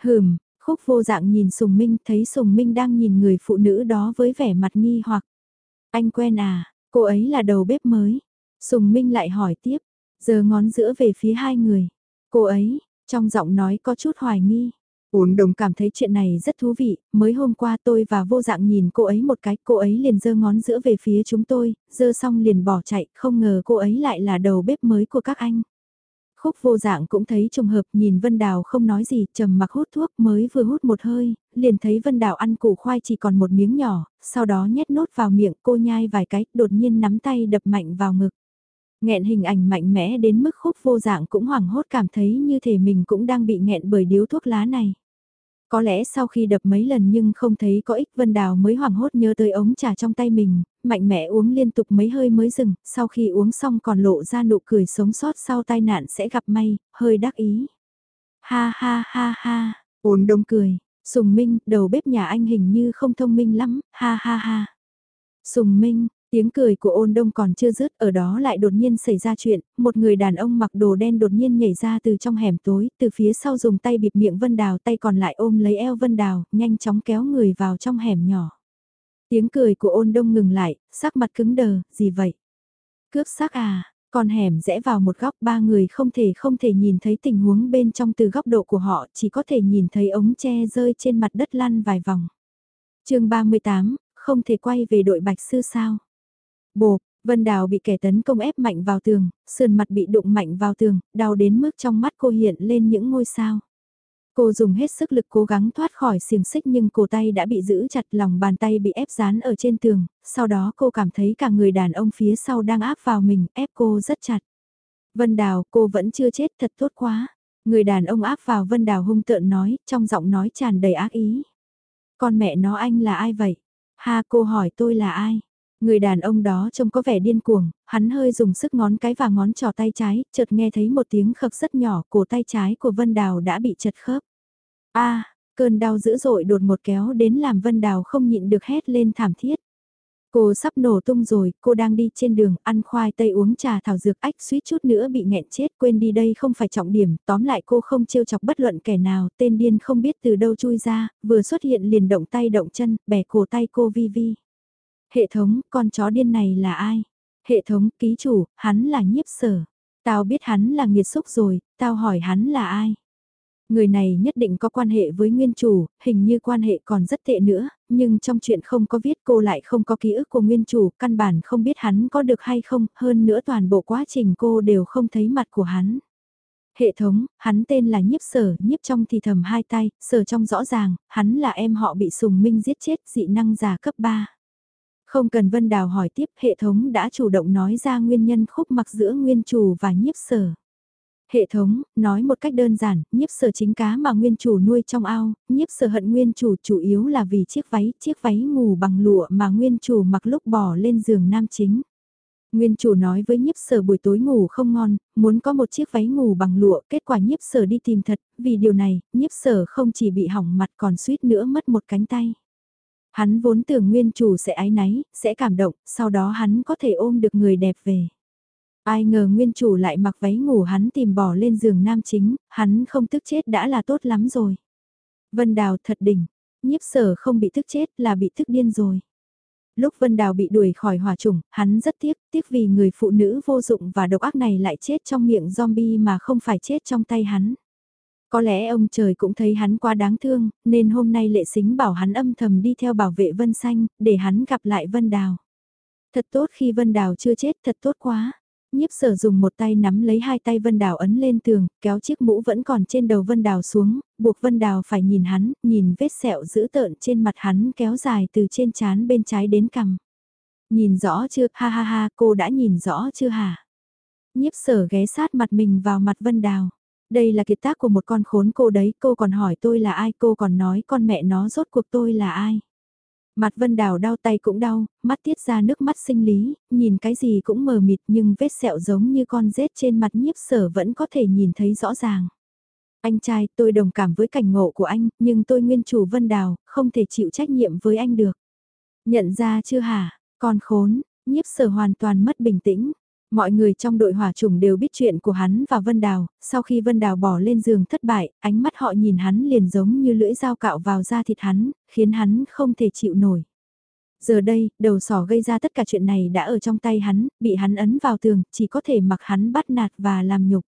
Hừm, khúc vô dạng nhìn Sùng Minh, thấy Sùng Minh đang nhìn người phụ nữ đó với vẻ mặt nghi hoặc. Anh quen à, cô ấy là đầu bếp mới. Sùng Minh lại hỏi tiếp, giờ ngón giữa về phía hai người. Cô ấy, trong giọng nói có chút hoài nghi. Uốn đồng cảm thấy chuyện này rất thú vị, mới hôm qua tôi và vô dạng nhìn cô ấy một cái, cô ấy liền giơ ngón giữa về phía chúng tôi, giơ xong liền bỏ chạy, không ngờ cô ấy lại là đầu bếp mới của các anh. Khúc vô dạng cũng thấy trùng hợp nhìn Vân Đào không nói gì, trầm mặc hút thuốc mới vừa hút một hơi, liền thấy Vân Đào ăn củ khoai chỉ còn một miếng nhỏ, sau đó nhét nốt vào miệng cô nhai vài cái, đột nhiên nắm tay đập mạnh vào ngực. Nghẹn hình ảnh mạnh mẽ đến mức khúc vô dạng cũng hoảng hốt cảm thấy như thể mình cũng đang bị nghẹn bởi điếu thuốc lá này. Có lẽ sau khi đập mấy lần nhưng không thấy có ích Vân Đào mới hoảng hốt nhớ tới ống trà trong tay mình, mạnh mẽ uống liên tục mấy hơi mới dừng, sau khi uống xong còn lộ ra nụ cười sống sót sau tai nạn sẽ gặp may, hơi đắc ý. Ha ha ha ha, ôn đông cười, Sùng Minh, đầu bếp nhà anh hình như không thông minh lắm, ha ha ha. Sùng Minh, Tiếng cười của ôn đông còn chưa dứt ở đó lại đột nhiên xảy ra chuyện, một người đàn ông mặc đồ đen đột nhiên nhảy ra từ trong hẻm tối, từ phía sau dùng tay bịt miệng Vân Đào tay còn lại ôm lấy eo Vân Đào, nhanh chóng kéo người vào trong hẻm nhỏ. Tiếng cười của ôn đông ngừng lại, sắc mặt cứng đờ, gì vậy? Cướp xác à, còn hẻm rẽ vào một góc ba người không thể không thể nhìn thấy tình huống bên trong từ góc độ của họ, chỉ có thể nhìn thấy ống tre rơi trên mặt đất lăn vài vòng. chương 38, không thể quay về đội bạch sư sao? Bộp, Vân Đào bị kẻ tấn công ép mạnh vào tường, sườn mặt bị đụng mạnh vào tường, đau đến mức trong mắt cô hiện lên những ngôi sao. Cô dùng hết sức lực cố gắng thoát khỏi xiềng xích nhưng cổ tay đã bị giữ chặt lòng bàn tay bị ép dán ở trên tường, sau đó cô cảm thấy cả người đàn ông phía sau đang áp vào mình, ép cô rất chặt. Vân Đào, cô vẫn chưa chết thật tốt quá. Người đàn ông áp vào Vân Đào hung tợn nói, trong giọng nói tràn đầy ác ý. Con mẹ nó anh là ai vậy? Ha cô hỏi tôi là ai? Người đàn ông đó trông có vẻ điên cuồng, hắn hơi dùng sức ngón cái và ngón trỏ tay trái, chợt nghe thấy một tiếng khập rất nhỏ, cổ tay trái của Vân Đào đã bị chật khớp. a cơn đau dữ dội đột một kéo đến làm Vân Đào không nhịn được hét lên thảm thiết. Cô sắp nổ tung rồi, cô đang đi trên đường, ăn khoai tây uống trà thảo dược ách suýt chút nữa bị nghẹn chết quên đi đây không phải trọng điểm, tóm lại cô không trêu chọc bất luận kẻ nào, tên điên không biết từ đâu chui ra, vừa xuất hiện liền động tay động chân, bẻ cổ tay cô vi vi. Hệ thống, con chó điên này là ai? Hệ thống, ký chủ, hắn là nhiếp sở. Tao biết hắn là nghiệt xúc rồi, tao hỏi hắn là ai? Người này nhất định có quan hệ với nguyên chủ, hình như quan hệ còn rất tệ nữa, nhưng trong chuyện không có viết cô lại không có ký ức của nguyên chủ, căn bản không biết hắn có được hay không, hơn nữa toàn bộ quá trình cô đều không thấy mặt của hắn. Hệ thống, hắn tên là nhiếp sở, nhiếp trong thì thầm hai tay, sở trong rõ ràng, hắn là em họ bị sùng minh giết chết dị năng giả cấp 3. Không cần Vân Đào hỏi tiếp hệ thống đã chủ động nói ra nguyên nhân khúc mặc giữa nguyên chủ và nhiếp sở. Hệ thống, nói một cách đơn giản, nhiếp sở chính cá mà nguyên chủ nuôi trong ao, nhiếp sở hận nguyên chủ chủ yếu là vì chiếc váy, chiếc váy ngủ bằng lụa mà nguyên chủ mặc lúc bỏ lên giường nam chính. Nguyên chủ nói với nhiếp sở buổi tối ngủ không ngon, muốn có một chiếc váy ngủ bằng lụa, kết quả nhiếp sở đi tìm thật, vì điều này, nhiếp sở không chỉ bị hỏng mặt còn suýt nữa mất một cánh tay. Hắn vốn tưởng nguyên chủ sẽ ái náy, sẽ cảm động, sau đó hắn có thể ôm được người đẹp về. Ai ngờ nguyên chủ lại mặc váy ngủ hắn tìm bỏ lên giường nam chính, hắn không tức chết đã là tốt lắm rồi. Vân Đào thật đỉnh, nhiếp sở không bị tức chết là bị tức điên rồi. Lúc Vân Đào bị đuổi khỏi hỏa trùng, hắn rất tiếc, tiếc vì người phụ nữ vô dụng và độc ác này lại chết trong miệng zombie mà không phải chết trong tay hắn. Có lẽ ông trời cũng thấy hắn quá đáng thương, nên hôm nay lệ xính bảo hắn âm thầm đi theo bảo vệ Vân Xanh, để hắn gặp lại Vân Đào. Thật tốt khi Vân Đào chưa chết, thật tốt quá. Nhiếp sở dùng một tay nắm lấy hai tay Vân Đào ấn lên tường, kéo chiếc mũ vẫn còn trên đầu Vân Đào xuống, buộc Vân Đào phải nhìn hắn, nhìn vết sẹo dữ tợn trên mặt hắn kéo dài từ trên trán bên trái đến cằm. Nhìn rõ chưa, ha ha ha, cô đã nhìn rõ chưa hả? Nhiếp sở ghé sát mặt mình vào mặt Vân Đào. Đây là kiệt tác của một con khốn cô đấy, cô còn hỏi tôi là ai, cô còn nói con mẹ nó rốt cuộc tôi là ai. Mặt Vân Đào đau tay cũng đau, mắt tiết ra nước mắt sinh lý, nhìn cái gì cũng mờ mịt nhưng vết sẹo giống như con rết trên mặt nhiếp sở vẫn có thể nhìn thấy rõ ràng. Anh trai, tôi đồng cảm với cảnh ngộ của anh, nhưng tôi nguyên chủ Vân Đào, không thể chịu trách nhiệm với anh được. Nhận ra chưa hả, con khốn, nhiếp sở hoàn toàn mất bình tĩnh. Mọi người trong đội hỏa chủng đều biết chuyện của hắn và Vân Đào, sau khi Vân Đào bỏ lên giường thất bại, ánh mắt họ nhìn hắn liền giống như lưỡi dao cạo vào da thịt hắn, khiến hắn không thể chịu nổi. Giờ đây, đầu sỏ gây ra tất cả chuyện này đã ở trong tay hắn, bị hắn ấn vào tường, chỉ có thể mặc hắn bắt nạt và làm nhục.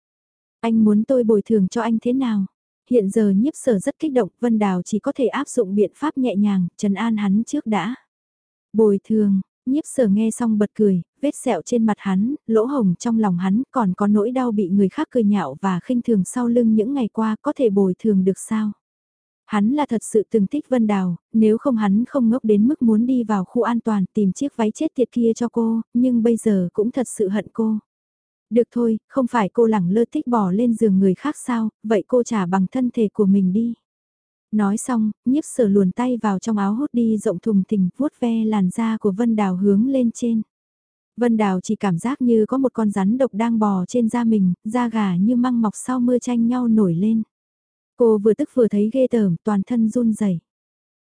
Anh muốn tôi bồi thường cho anh thế nào? Hiện giờ nhiếp sở rất kích động, Vân Đào chỉ có thể áp dụng biện pháp nhẹ nhàng, trần an hắn trước đã. Bồi thường, nhiếp sở nghe xong bật cười, vết sẹo trên mặt hắn, lỗ hồng trong lòng hắn, còn có nỗi đau bị người khác cười nhạo và khinh thường sau lưng những ngày qua có thể bồi thường được sao? Hắn là thật sự từng thích Vân Đào, nếu không hắn không ngốc đến mức muốn đi vào khu an toàn tìm chiếc váy chết tiệt kia cho cô, nhưng bây giờ cũng thật sự hận cô. Được thôi, không phải cô lẳng lơ thích bỏ lên giường người khác sao, vậy cô trả bằng thân thể của mình đi. Nói xong, nhiếp sở luồn tay vào trong áo hút đi rộng thùng thình vuốt ve làn da của Vân Đào hướng lên trên. Vân Đào chỉ cảm giác như có một con rắn độc đang bò trên da mình, da gà như măng mọc sau mưa tranh nhau nổi lên. Cô vừa tức vừa thấy ghê tởm, toàn thân run rẩy.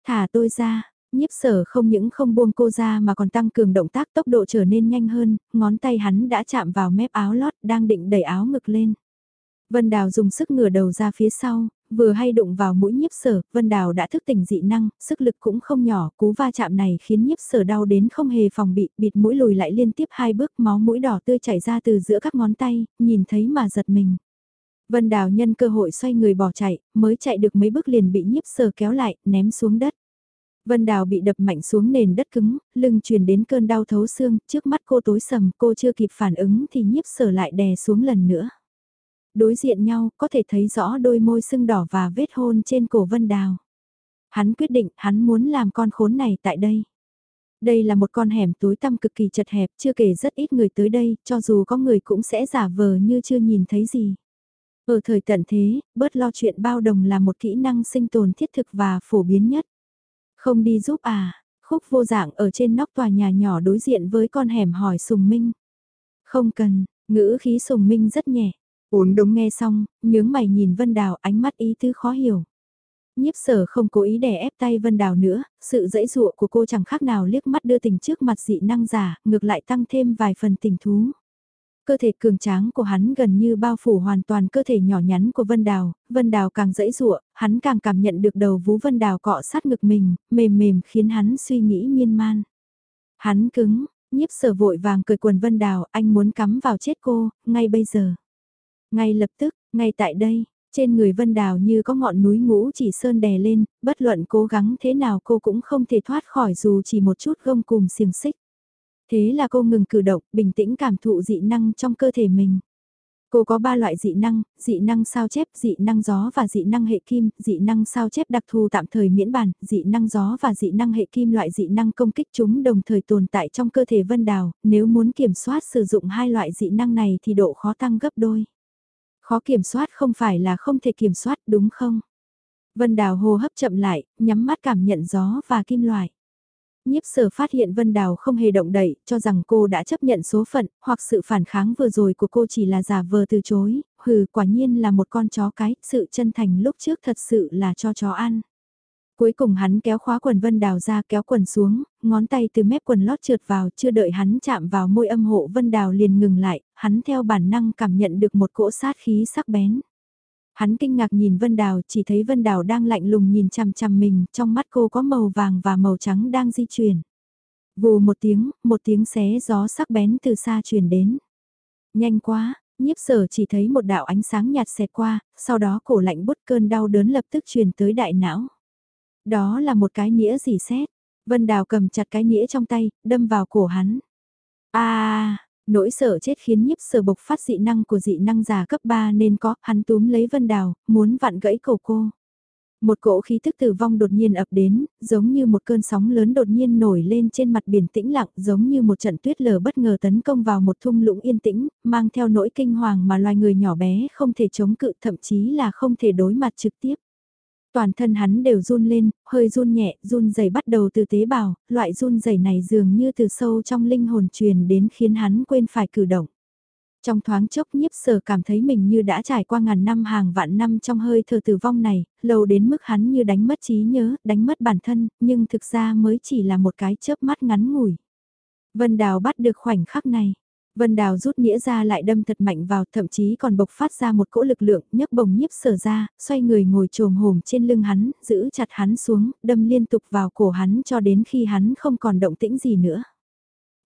Thả tôi ra, nhiếp sở không những không buông cô ra mà còn tăng cường động tác tốc độ trở nên nhanh hơn, ngón tay hắn đã chạm vào mép áo lót đang định đẩy áo ngực lên. Vân Đào dùng sức ngửa đầu ra phía sau, vừa hay đụng vào mũi nhiếp sở, Vân Đào đã thức tỉnh dị năng, sức lực cũng không nhỏ, cú va chạm này khiến nhiếp sở đau đến không hề phòng bị, bịt mũi lùi lại liên tiếp hai bước máu mũi đỏ tươi chảy ra từ giữa các ngón tay, nhìn thấy mà giật mình. Vân Đào nhân cơ hội xoay người bỏ chạy, mới chạy được mấy bước liền bị nhiếp sở kéo lại, ném xuống đất. Vân Đào bị đập mạnh xuống nền đất cứng, lưng truyền đến cơn đau thấu xương, trước mắt cô tối sầm, cô chưa kịp phản ứng thì nhiếp sở lại đè xuống lần nữa. Đối diện nhau, có thể thấy rõ đôi môi sưng đỏ và vết hôn trên cổ Vân Đào. Hắn quyết định, hắn muốn làm con khốn này tại đây. Đây là một con hẻm tối tăm cực kỳ chật hẹp, chưa kể rất ít người tới đây, cho dù có người cũng sẽ giả vờ như chưa nhìn thấy gì. Ở thời tận thế, bớt lo chuyện bao đồng là một kỹ năng sinh tồn thiết thực và phổ biến nhất. Không đi giúp à, khúc vô dạng ở trên nóc tòa nhà nhỏ đối diện với con hẻm hỏi Sùng Minh. Không cần, ngữ khí Sùng Minh rất nhẹ uốn đống nghe xong, nhướng mày nhìn Vân Đào ánh mắt ý tứ khó hiểu. Nhiếp sở không cố ý đè ép tay Vân Đào nữa, sự dãy dụa của cô chẳng khác nào liếc mắt đưa tình trước mặt dị năng giả, ngược lại tăng thêm vài phần tình thú. Cơ thể cường tráng của hắn gần như bao phủ hoàn toàn cơ thể nhỏ nhắn của Vân Đào, Vân Đào càng dãy dụa, hắn càng cảm nhận được đầu vú Vân Đào cọ sát ngực mình, mềm mềm khiến hắn suy nghĩ miên man. Hắn cứng, nhiếp sở vội vàng cười quần Vân Đào, anh muốn cắm vào chết cô, ngay bây giờ. Ngay lập tức, ngay tại đây, trên người Vân Đào như có ngọn núi ngũ chỉ sơn đè lên, bất luận cố gắng thế nào cô cũng không thể thoát khỏi dù chỉ một chút gông cùng xiềng xích. Thế là cô ngừng cử động, bình tĩnh cảm thụ dị năng trong cơ thể mình. Cô có ba loại dị năng, dị năng sao chép, dị năng gió và dị năng hệ kim, dị năng sao chép đặc thù tạm thời miễn bản, dị năng gió và dị năng hệ kim loại dị năng công kích chúng đồng thời tồn tại trong cơ thể Vân Đào, nếu muốn kiểm soát sử dụng hai loại dị năng này thì độ khó tăng gấp đôi. Khó kiểm soát không phải là không thể kiểm soát đúng không? Vân Đào hô hấp chậm lại, nhắm mắt cảm nhận gió và kim loại. Nhiếp sở phát hiện Vân Đào không hề động đậy, cho rằng cô đã chấp nhận số phận, hoặc sự phản kháng vừa rồi của cô chỉ là giả vờ từ chối, hừ quả nhiên là một con chó cái, sự chân thành lúc trước thật sự là cho chó ăn. Cuối cùng hắn kéo khóa quần Vân Đào ra kéo quần xuống, ngón tay từ mép quần lót trượt vào, chưa đợi hắn chạm vào môi âm hộ Vân Đào liền ngừng lại, hắn theo bản năng cảm nhận được một cỗ sát khí sắc bén. Hắn kinh ngạc nhìn Vân Đào, chỉ thấy Vân Đào đang lạnh lùng nhìn chằm chằm mình, trong mắt cô có màu vàng và màu trắng đang di chuyển. Vù một tiếng, một tiếng xé gió sắc bén từ xa truyền đến. Nhanh quá, nhiếp sở chỉ thấy một đạo ánh sáng nhạt xẹt qua, sau đó cổ lạnh bút cơn đau đớn lập tức truyền tới đại não. Đó là một cái nĩa dì xét. Vân Đào cầm chặt cái nĩa trong tay, đâm vào cổ hắn. a nỗi sợ chết khiến nhiếp sở bộc phát dị năng của dị năng giả cấp 3 nên có, hắn túm lấy Vân Đào, muốn vặn gãy cổ cô. Một cỗ khí thức tử vong đột nhiên ập đến, giống như một cơn sóng lớn đột nhiên nổi lên trên mặt biển tĩnh lặng, giống như một trận tuyết lở bất ngờ tấn công vào một thung lũng yên tĩnh, mang theo nỗi kinh hoàng mà loài người nhỏ bé không thể chống cự thậm chí là không thể đối mặt trực tiếp. Toàn thân hắn đều run lên, hơi run nhẹ, run dày bắt đầu từ tế bào, loại run dày này dường như từ sâu trong linh hồn truyền đến khiến hắn quên phải cử động. Trong thoáng chốc nhiếp sở cảm thấy mình như đã trải qua ngàn năm hàng vạn năm trong hơi thở tử vong này, lâu đến mức hắn như đánh mất trí nhớ, đánh mất bản thân, nhưng thực ra mới chỉ là một cái chớp mắt ngắn ngủi. Vân Đào bắt được khoảnh khắc này. Vân Đào rút nghĩa ra lại đâm thật mạnh vào thậm chí còn bộc phát ra một cỗ lực lượng nhấc bồng nhiếp sở ra, xoay người ngồi trồm hồm trên lưng hắn, giữ chặt hắn xuống, đâm liên tục vào cổ hắn cho đến khi hắn không còn động tĩnh gì nữa.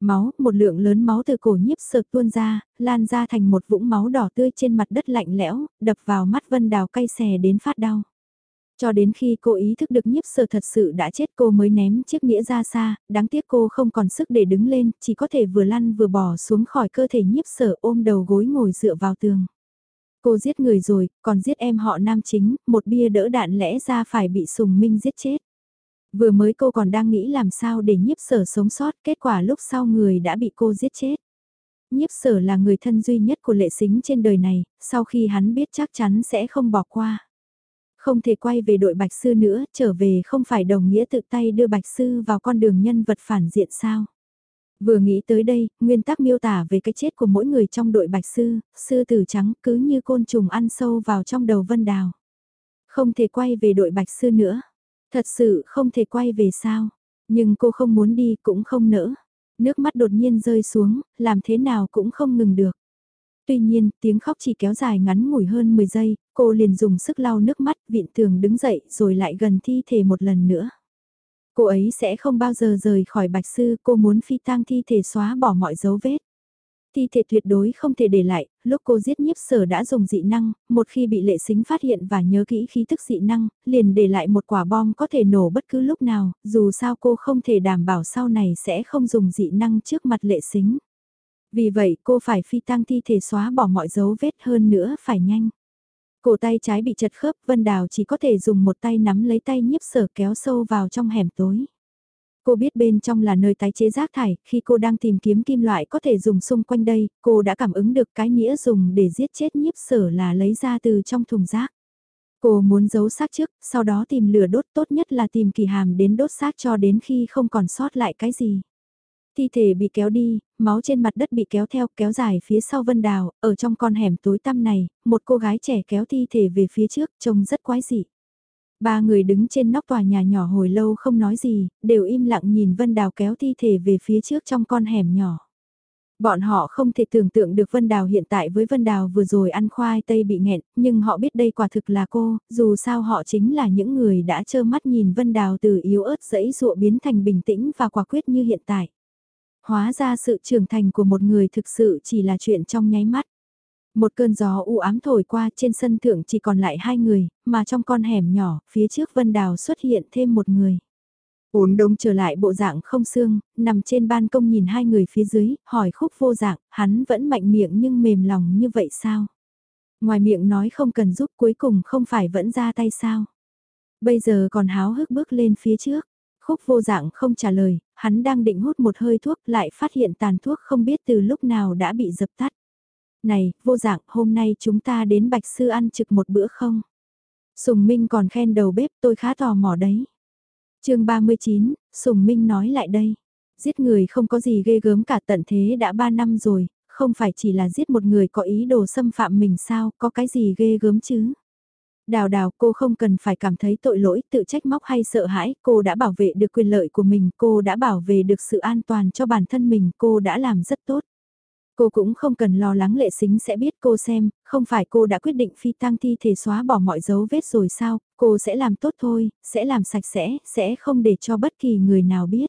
Máu, một lượng lớn máu từ cổ nhiếp sở tuôn ra, lan ra thành một vũng máu đỏ tươi trên mặt đất lạnh lẽo, đập vào mắt Vân Đào cay xè đến phát đau. Cho đến khi cô ý thức được nhiếp sơ thật sự đã chết cô mới ném chiếc nghĩa ra xa, đáng tiếc cô không còn sức để đứng lên, chỉ có thể vừa lăn vừa bỏ xuống khỏi cơ thể nhiếp sở ôm đầu gối ngồi dựa vào tường. Cô giết người rồi, còn giết em họ nam chính, một bia đỡ đạn lẽ ra phải bị sùng minh giết chết. Vừa mới cô còn đang nghĩ làm sao để nhiếp sở sống sót, kết quả lúc sau người đã bị cô giết chết. Nhiếp sở là người thân duy nhất của lệ xính trên đời này, sau khi hắn biết chắc chắn sẽ không bỏ qua. Không thể quay về đội Bạch Sư nữa, trở về không phải đồng nghĩa tự tay đưa Bạch Sư vào con đường nhân vật phản diện sao. Vừa nghĩ tới đây, nguyên tắc miêu tả về cái chết của mỗi người trong đội Bạch Sư, sư tử trắng cứ như côn trùng ăn sâu vào trong đầu Vân Đào. Không thể quay về đội Bạch Sư nữa. Thật sự không thể quay về sao. Nhưng cô không muốn đi cũng không nỡ. Nước mắt đột nhiên rơi xuống, làm thế nào cũng không ngừng được. Tuy nhiên, tiếng khóc chỉ kéo dài ngắn ngủi hơn 10 giây, cô liền dùng sức lau nước mắt, vịn tường đứng dậy rồi lại gần thi thể một lần nữa. Cô ấy sẽ không bao giờ rời khỏi bạch sư, cô muốn phi tang thi thể xóa bỏ mọi dấu vết. Thi thể tuyệt đối không thể để lại, lúc cô giết nhiếp sở đã dùng dị năng, một khi bị lệ xính phát hiện và nhớ kỹ khí thức dị năng, liền để lại một quả bom có thể nổ bất cứ lúc nào, dù sao cô không thể đảm bảo sau này sẽ không dùng dị năng trước mặt lệ xính. Vì vậy cô phải phi tăng thi thể xóa bỏ mọi dấu vết hơn nữa phải nhanh. Cổ tay trái bị chật khớp, Vân Đào chỉ có thể dùng một tay nắm lấy tay nhiếp sở kéo sâu vào trong hẻm tối. Cô biết bên trong là nơi tái chế rác thải, khi cô đang tìm kiếm kim loại có thể dùng xung quanh đây, cô đã cảm ứng được cái nghĩa dùng để giết chết nhiếp sở là lấy ra từ trong thùng rác. Cô muốn giấu xác trước, sau đó tìm lửa đốt tốt nhất là tìm kỳ hàm đến đốt xác cho đến khi không còn sót lại cái gì. Thi thể bị kéo đi, máu trên mặt đất bị kéo theo kéo dài phía sau vân đào, ở trong con hẻm tối tăm này, một cô gái trẻ kéo thi thể về phía trước trông rất quái dị. Ba người đứng trên nóc tòa nhà nhỏ hồi lâu không nói gì, đều im lặng nhìn Vân Đào kéo thi thể về phía trước trong con hẻm nhỏ. Bọn họ không thể tưởng tượng được Vân Đào hiện tại với Vân Đào vừa rồi ăn khoai tây bị nghẹn, nhưng họ biết đây quả thực là cô, dù sao họ chính là những người đã trơ mắt nhìn Vân Đào từ yếu ớt dẫy dụa biến thành bình tĩnh và quả quyết như hiện tại. Hóa ra sự trưởng thành của một người thực sự chỉ là chuyện trong nháy mắt. Một cơn gió u ám thổi qua trên sân thượng chỉ còn lại hai người, mà trong con hẻm nhỏ, phía trước Vân Đào xuất hiện thêm một người. uốn đông trở lại bộ dạng không xương, nằm trên ban công nhìn hai người phía dưới, hỏi khúc vô dạng, hắn vẫn mạnh miệng nhưng mềm lòng như vậy sao? Ngoài miệng nói không cần giúp cuối cùng không phải vẫn ra tay sao? Bây giờ còn háo hức bước lên phía trước. Khúc vô dạng không trả lời, hắn đang định hút một hơi thuốc lại phát hiện tàn thuốc không biết từ lúc nào đã bị dập tắt. Này, vô dạng, hôm nay chúng ta đến Bạch Sư ăn trực một bữa không? Sùng Minh còn khen đầu bếp tôi khá tò mò đấy. chương 39, Sùng Minh nói lại đây. Giết người không có gì ghê gớm cả tận thế đã 3 năm rồi, không phải chỉ là giết một người có ý đồ xâm phạm mình sao, có cái gì ghê gớm chứ? Đào đào cô không cần phải cảm thấy tội lỗi, tự trách móc hay sợ hãi, cô đã bảo vệ được quyền lợi của mình, cô đã bảo vệ được sự an toàn cho bản thân mình, cô đã làm rất tốt. Cô cũng không cần lo lắng lệ xính sẽ biết cô xem, không phải cô đã quyết định phi tăng thi thể xóa bỏ mọi dấu vết rồi sao, cô sẽ làm tốt thôi, sẽ làm sạch sẽ, sẽ không để cho bất kỳ người nào biết.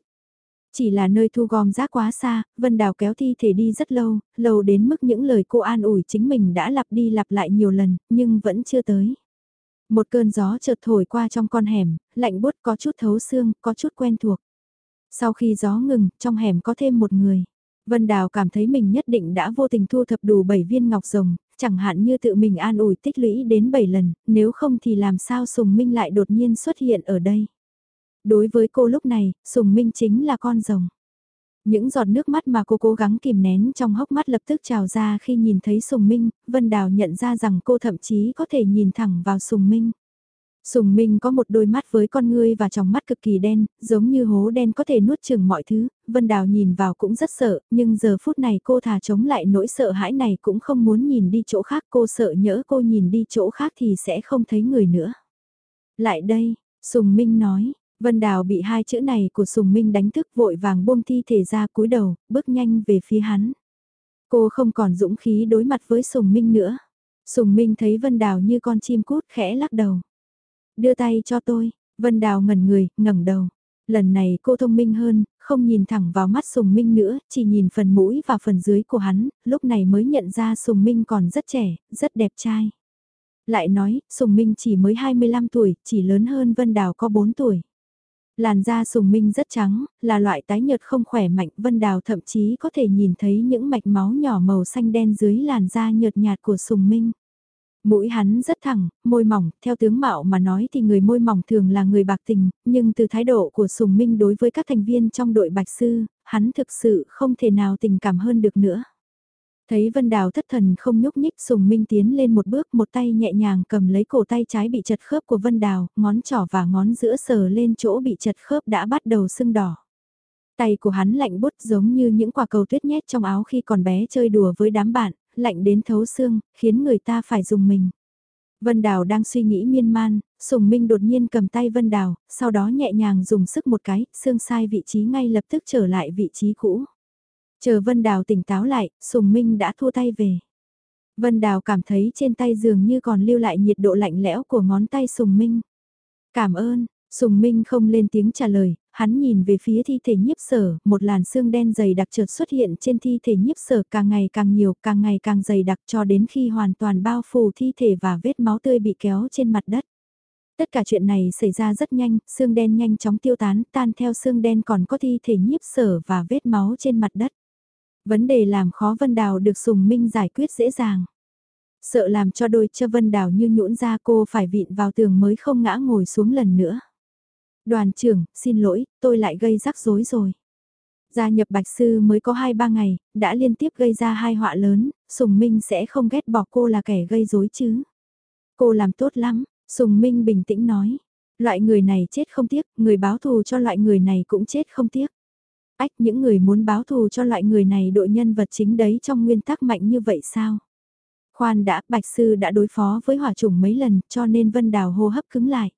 Chỉ là nơi thu gom rác quá xa, Vân Đào kéo thi thể đi rất lâu, lâu đến mức những lời cô an ủi chính mình đã lặp đi lặp lại nhiều lần, nhưng vẫn chưa tới. Một cơn gió chợt thổi qua trong con hẻm, lạnh bút có chút thấu xương, có chút quen thuộc. Sau khi gió ngừng, trong hẻm có thêm một người. Vân Đào cảm thấy mình nhất định đã vô tình thu thập đủ 7 viên ngọc rồng, chẳng hạn như tự mình an ủi tích lũy đến 7 lần, nếu không thì làm sao Sùng Minh lại đột nhiên xuất hiện ở đây. Đối với cô lúc này, Sùng Minh chính là con rồng. Những giọt nước mắt mà cô cố gắng kìm nén trong hốc mắt lập tức trào ra khi nhìn thấy Sùng Minh, Vân Đào nhận ra rằng cô thậm chí có thể nhìn thẳng vào Sùng Minh. Sùng Minh có một đôi mắt với con ngươi và tròng mắt cực kỳ đen, giống như hố đen có thể nuốt chừng mọi thứ, Vân Đào nhìn vào cũng rất sợ, nhưng giờ phút này cô thà chống lại nỗi sợ hãi này cũng không muốn nhìn đi chỗ khác, cô sợ nhỡ cô nhìn đi chỗ khác thì sẽ không thấy người nữa. Lại đây, Sùng Minh nói, Vân Đào bị hai chữ này của Sùng Minh đánh thức vội vàng buông thi thể ra cúi đầu, bước nhanh về phía hắn. Cô không còn dũng khí đối mặt với Sùng Minh nữa. Sùng Minh thấy Vân Đào như con chim cút khẽ lắc đầu. Đưa tay cho tôi, Vân Đào ngẩn người, ngẩng đầu. Lần này cô thông minh hơn, không nhìn thẳng vào mắt Sùng Minh nữa, chỉ nhìn phần mũi và phần dưới của hắn, lúc này mới nhận ra Sùng Minh còn rất trẻ, rất đẹp trai. Lại nói, Sùng Minh chỉ mới 25 tuổi, chỉ lớn hơn Vân Đào có 4 tuổi. Làn da Sùng Minh rất trắng, là loại tái nhợt không khỏe mạnh, Vân Đào thậm chí có thể nhìn thấy những mạch máu nhỏ màu xanh đen dưới làn da nhợt nhạt của Sùng Minh. Mũi hắn rất thẳng, môi mỏng, theo tướng mạo mà nói thì người môi mỏng thường là người bạc tình, nhưng từ thái độ của Sùng Minh đối với các thành viên trong đội Bạch Sư, hắn thực sự không thể nào tình cảm hơn được nữa. Thấy Vân Đào thất thần không nhúc nhích Sùng Minh tiến lên một bước một tay nhẹ nhàng cầm lấy cổ tay trái bị chật khớp của Vân Đào, ngón trỏ và ngón giữa sờ lên chỗ bị chật khớp đã bắt đầu sưng đỏ. Tay của hắn lạnh bút giống như những quả cầu tuyết nhét trong áo khi còn bé chơi đùa với đám bạn, lạnh đến thấu xương, khiến người ta phải dùng mình. Vân Đào đang suy nghĩ miên man, Sùng Minh đột nhiên cầm tay Vân Đào, sau đó nhẹ nhàng dùng sức một cái, xương sai vị trí ngay lập tức trở lại vị trí cũ. Chờ Vân Đào tỉnh táo lại, Sùng Minh đã thua tay về. Vân Đào cảm thấy trên tay dường như còn lưu lại nhiệt độ lạnh lẽo của ngón tay Sùng Minh. Cảm ơn, Sùng Minh không lên tiếng trả lời, hắn nhìn về phía thi thể nhiếp sở, một làn xương đen dày đặc chợt xuất hiện trên thi thể nhiếp sở càng ngày càng nhiều, càng ngày càng dày đặc cho đến khi hoàn toàn bao phủ thi thể và vết máu tươi bị kéo trên mặt đất. Tất cả chuyện này xảy ra rất nhanh, xương đen nhanh chóng tiêu tán, tan theo xương đen còn có thi thể nhiếp sở và vết máu trên mặt đất. Vấn đề làm khó Vân Đào được Sùng Minh giải quyết dễ dàng. Sợ làm cho đôi cho Vân Đào như nhũn ra cô phải vịn vào tường mới không ngã ngồi xuống lần nữa. Đoàn trưởng, xin lỗi, tôi lại gây rắc rối rồi. Gia nhập Bạch Sư mới có 2-3 ngày, đã liên tiếp gây ra hai họa lớn, Sùng Minh sẽ không ghét bỏ cô là kẻ gây rối chứ. Cô làm tốt lắm, Sùng Minh bình tĩnh nói. Loại người này chết không tiếc, người báo thù cho loại người này cũng chết không tiếc. Ách những người muốn báo thù cho loại người này đội nhân vật chính đấy trong nguyên tắc mạnh như vậy sao? Khoan đã, Bạch Sư đã đối phó với hỏa chủng mấy lần cho nên Vân Đào hô hấp cứng lại.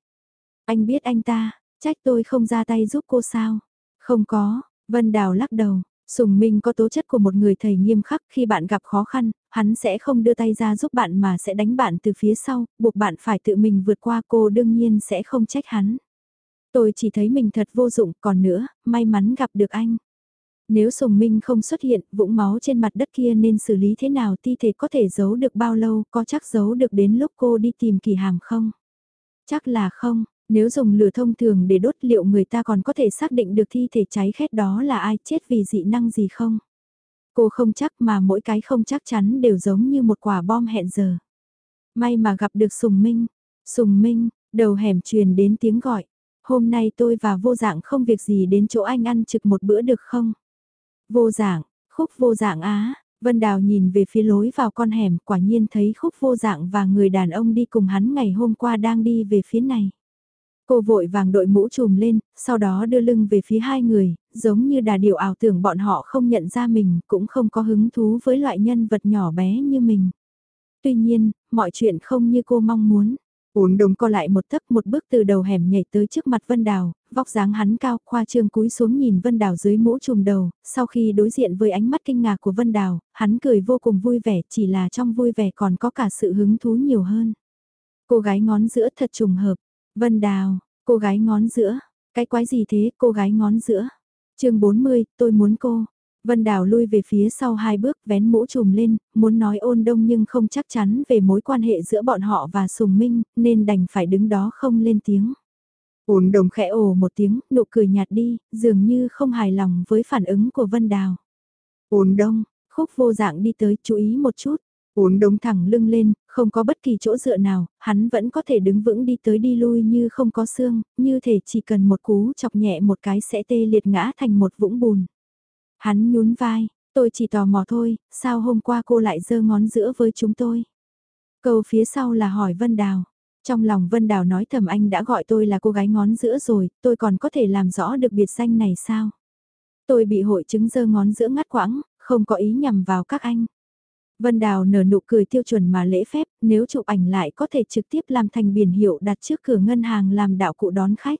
Anh biết anh ta, Trách tôi không ra tay giúp cô sao? Không có, Vân Đào lắc đầu. Sùng Minh có tố chất của một người thầy nghiêm khắc khi bạn gặp khó khăn, hắn sẽ không đưa tay ra giúp bạn mà sẽ đánh bạn từ phía sau, buộc bạn phải tự mình vượt qua cô đương nhiên sẽ không trách hắn. Tôi chỉ thấy mình thật vô dụng, còn nữa, may mắn gặp được anh. Nếu Sùng Minh không xuất hiện, vũng máu trên mặt đất kia nên xử lý thế nào thi thể có thể giấu được bao lâu, có chắc giấu được đến lúc cô đi tìm kỳ hàm không? Chắc là không, nếu dùng lửa thông thường để đốt liệu người ta còn có thể xác định được thi thể cháy khét đó là ai chết vì dị năng gì không? Cô không chắc mà mỗi cái không chắc chắn đều giống như một quả bom hẹn giờ. May mà gặp được Sùng Minh. Sùng Minh, đầu hẻm truyền đến tiếng gọi. Hôm nay tôi và vô dạng không việc gì đến chỗ anh ăn trực một bữa được không? Vô dạng, khúc vô dạng á. Vân Đào nhìn về phía lối vào con hẻm quả nhiên thấy khúc vô dạng và người đàn ông đi cùng hắn ngày hôm qua đang đi về phía này. Cô vội vàng đội mũ trùm lên, sau đó đưa lưng về phía hai người, giống như đà điều ảo tưởng bọn họ không nhận ra mình, cũng không có hứng thú với loại nhân vật nhỏ bé như mình. Tuy nhiên, mọi chuyện không như cô mong muốn. Uốn đống co lại một thấp một bước từ đầu hẻm nhảy tới trước mặt Vân Đào, vóc dáng hắn cao, khoa trương cúi xuống nhìn Vân Đào dưới mũ trùm đầu, sau khi đối diện với ánh mắt kinh ngạc của Vân Đào, hắn cười vô cùng vui vẻ, chỉ là trong vui vẻ còn có cả sự hứng thú nhiều hơn. Cô gái ngón giữa thật trùng hợp, Vân Đào, cô gái ngón giữa, cái quái gì thế cô gái ngón giữa? chương 40, tôi muốn cô. Vân Đào lui về phía sau hai bước vén mũ trùm lên, muốn nói ôn đông nhưng không chắc chắn về mối quan hệ giữa bọn họ và Sùng Minh, nên đành phải đứng đó không lên tiếng. Ôn đông khẽ ồ một tiếng, nụ cười nhạt đi, dường như không hài lòng với phản ứng của Vân Đào. Ôn đông, khúc vô dạng đi tới chú ý một chút. Ôn đông thẳng lưng lên, không có bất kỳ chỗ dựa nào, hắn vẫn có thể đứng vững đi tới đi lui như không có xương, như thể chỉ cần một cú chọc nhẹ một cái sẽ tê liệt ngã thành một vũng bùn. Hắn nhún vai, tôi chỉ tò mò thôi, sao hôm qua cô lại giơ ngón giữa với chúng tôi? Câu phía sau là hỏi Vân Đào. Trong lòng Vân Đào nói thầm anh đã gọi tôi là cô gái ngón giữa rồi, tôi còn có thể làm rõ được biệt danh này sao? Tôi bị hội chứng giơ ngón giữa ngắt quãng, không có ý nhằm vào các anh. Vân Đào nở nụ cười tiêu chuẩn mà lễ phép, nếu chụp ảnh lại có thể trực tiếp làm thành biển hiệu đặt trước cửa ngân hàng làm đạo cụ đón khách.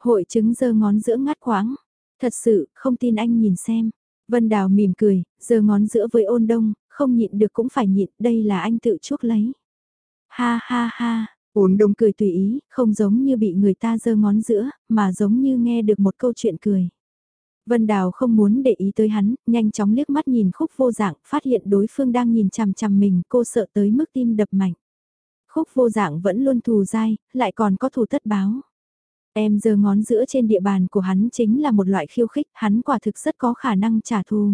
Hội chứng giơ ngón giữa ngắt quãng, Thật sự, không tin anh nhìn xem. Vân Đào mỉm cười, giơ ngón giữa với ôn đông, không nhịn được cũng phải nhịn, đây là anh tự chuốc lấy. Ha ha ha, ôn đông cười tùy ý, không giống như bị người ta giơ ngón giữa, mà giống như nghe được một câu chuyện cười. Vân Đào không muốn để ý tới hắn, nhanh chóng liếc mắt nhìn khúc vô dạng, phát hiện đối phương đang nhìn chằm chằm mình, cô sợ tới mức tim đập mạnh. Khúc vô dạng vẫn luôn thù dai, lại còn có thù tất báo. Em giơ ngón giữa trên địa bàn của hắn chính là một loại khiêu khích, hắn quả thực rất có khả năng trả thù.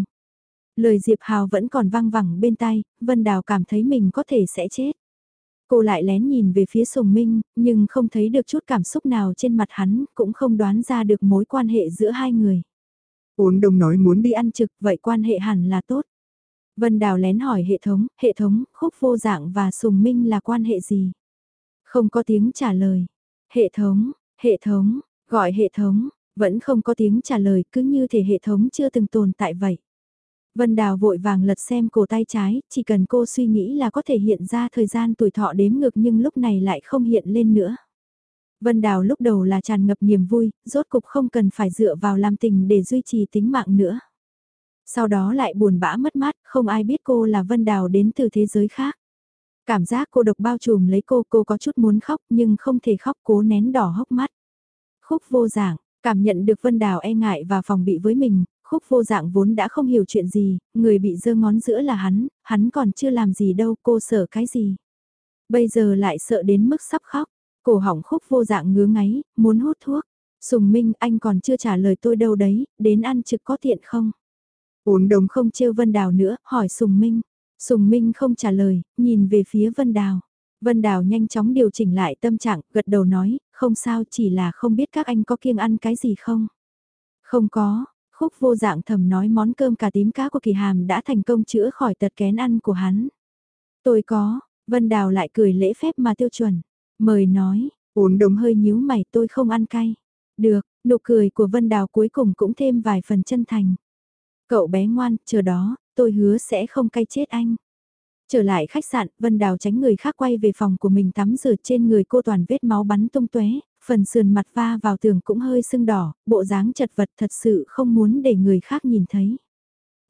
Lời Diệp Hào vẫn còn vang vẳng bên tai, Vân Đào cảm thấy mình có thể sẽ chết. Cô lại lén nhìn về phía Sùng Minh, nhưng không thấy được chút cảm xúc nào trên mặt hắn, cũng không đoán ra được mối quan hệ giữa hai người. Ôn đông nói muốn đi ăn trực, vậy quan hệ hẳn là tốt. Vân Đào lén hỏi hệ thống, hệ thống, khúc vô dạng và Sùng Minh là quan hệ gì? Không có tiếng trả lời. Hệ thống, Hệ thống, gọi hệ thống, vẫn không có tiếng trả lời cứ như thể hệ thống chưa từng tồn tại vậy. Vân Đào vội vàng lật xem cổ tay trái, chỉ cần cô suy nghĩ là có thể hiện ra thời gian tuổi thọ đếm ngược nhưng lúc này lại không hiện lên nữa. Vân Đào lúc đầu là tràn ngập niềm vui, rốt cục không cần phải dựa vào làm tình để duy trì tính mạng nữa. Sau đó lại buồn bã mất mát, không ai biết cô là Vân Đào đến từ thế giới khác. Cảm giác cô độc bao trùm lấy cô, cô có chút muốn khóc nhưng không thể khóc cố nén đỏ hốc mắt. Khúc vô dạng, cảm nhận được Vân Đào e ngại và phòng bị với mình, khúc vô dạng vốn đã không hiểu chuyện gì, người bị giơ ngón giữa là hắn, hắn còn chưa làm gì đâu, cô sợ cái gì. Bây giờ lại sợ đến mức sắp khóc, cổ họng khúc vô dạng ngứa ngáy, muốn hút thuốc. Sùng Minh anh còn chưa trả lời tôi đâu đấy, đến ăn trực có tiện không? Uống đồng không trêu Vân Đào nữa, hỏi Sùng Minh. Sùng Minh không trả lời, nhìn về phía Vân Đào. Vân Đào nhanh chóng điều chỉnh lại tâm trạng, gật đầu nói, không sao chỉ là không biết các anh có kiêng ăn cái gì không. Không có, khúc vô dạng thầm nói món cơm cà tím cá của kỳ hàm đã thành công chữa khỏi tật kén ăn của hắn. Tôi có, Vân Đào lại cười lễ phép mà tiêu chuẩn. Mời nói, Uống đồng hơi nhíu mày tôi không ăn cay. Được, nụ cười của Vân Đào cuối cùng cũng thêm vài phần chân thành. Cậu bé ngoan, chờ đó, tôi hứa sẽ không cay chết anh. Trở lại khách sạn, Vân Đào tránh người khác quay về phòng của mình tắm rửa trên người cô toàn vết máu bắn tung tóe, phần sườn mặt va vào tường cũng hơi sưng đỏ, bộ dáng chật vật thật sự không muốn để người khác nhìn thấy.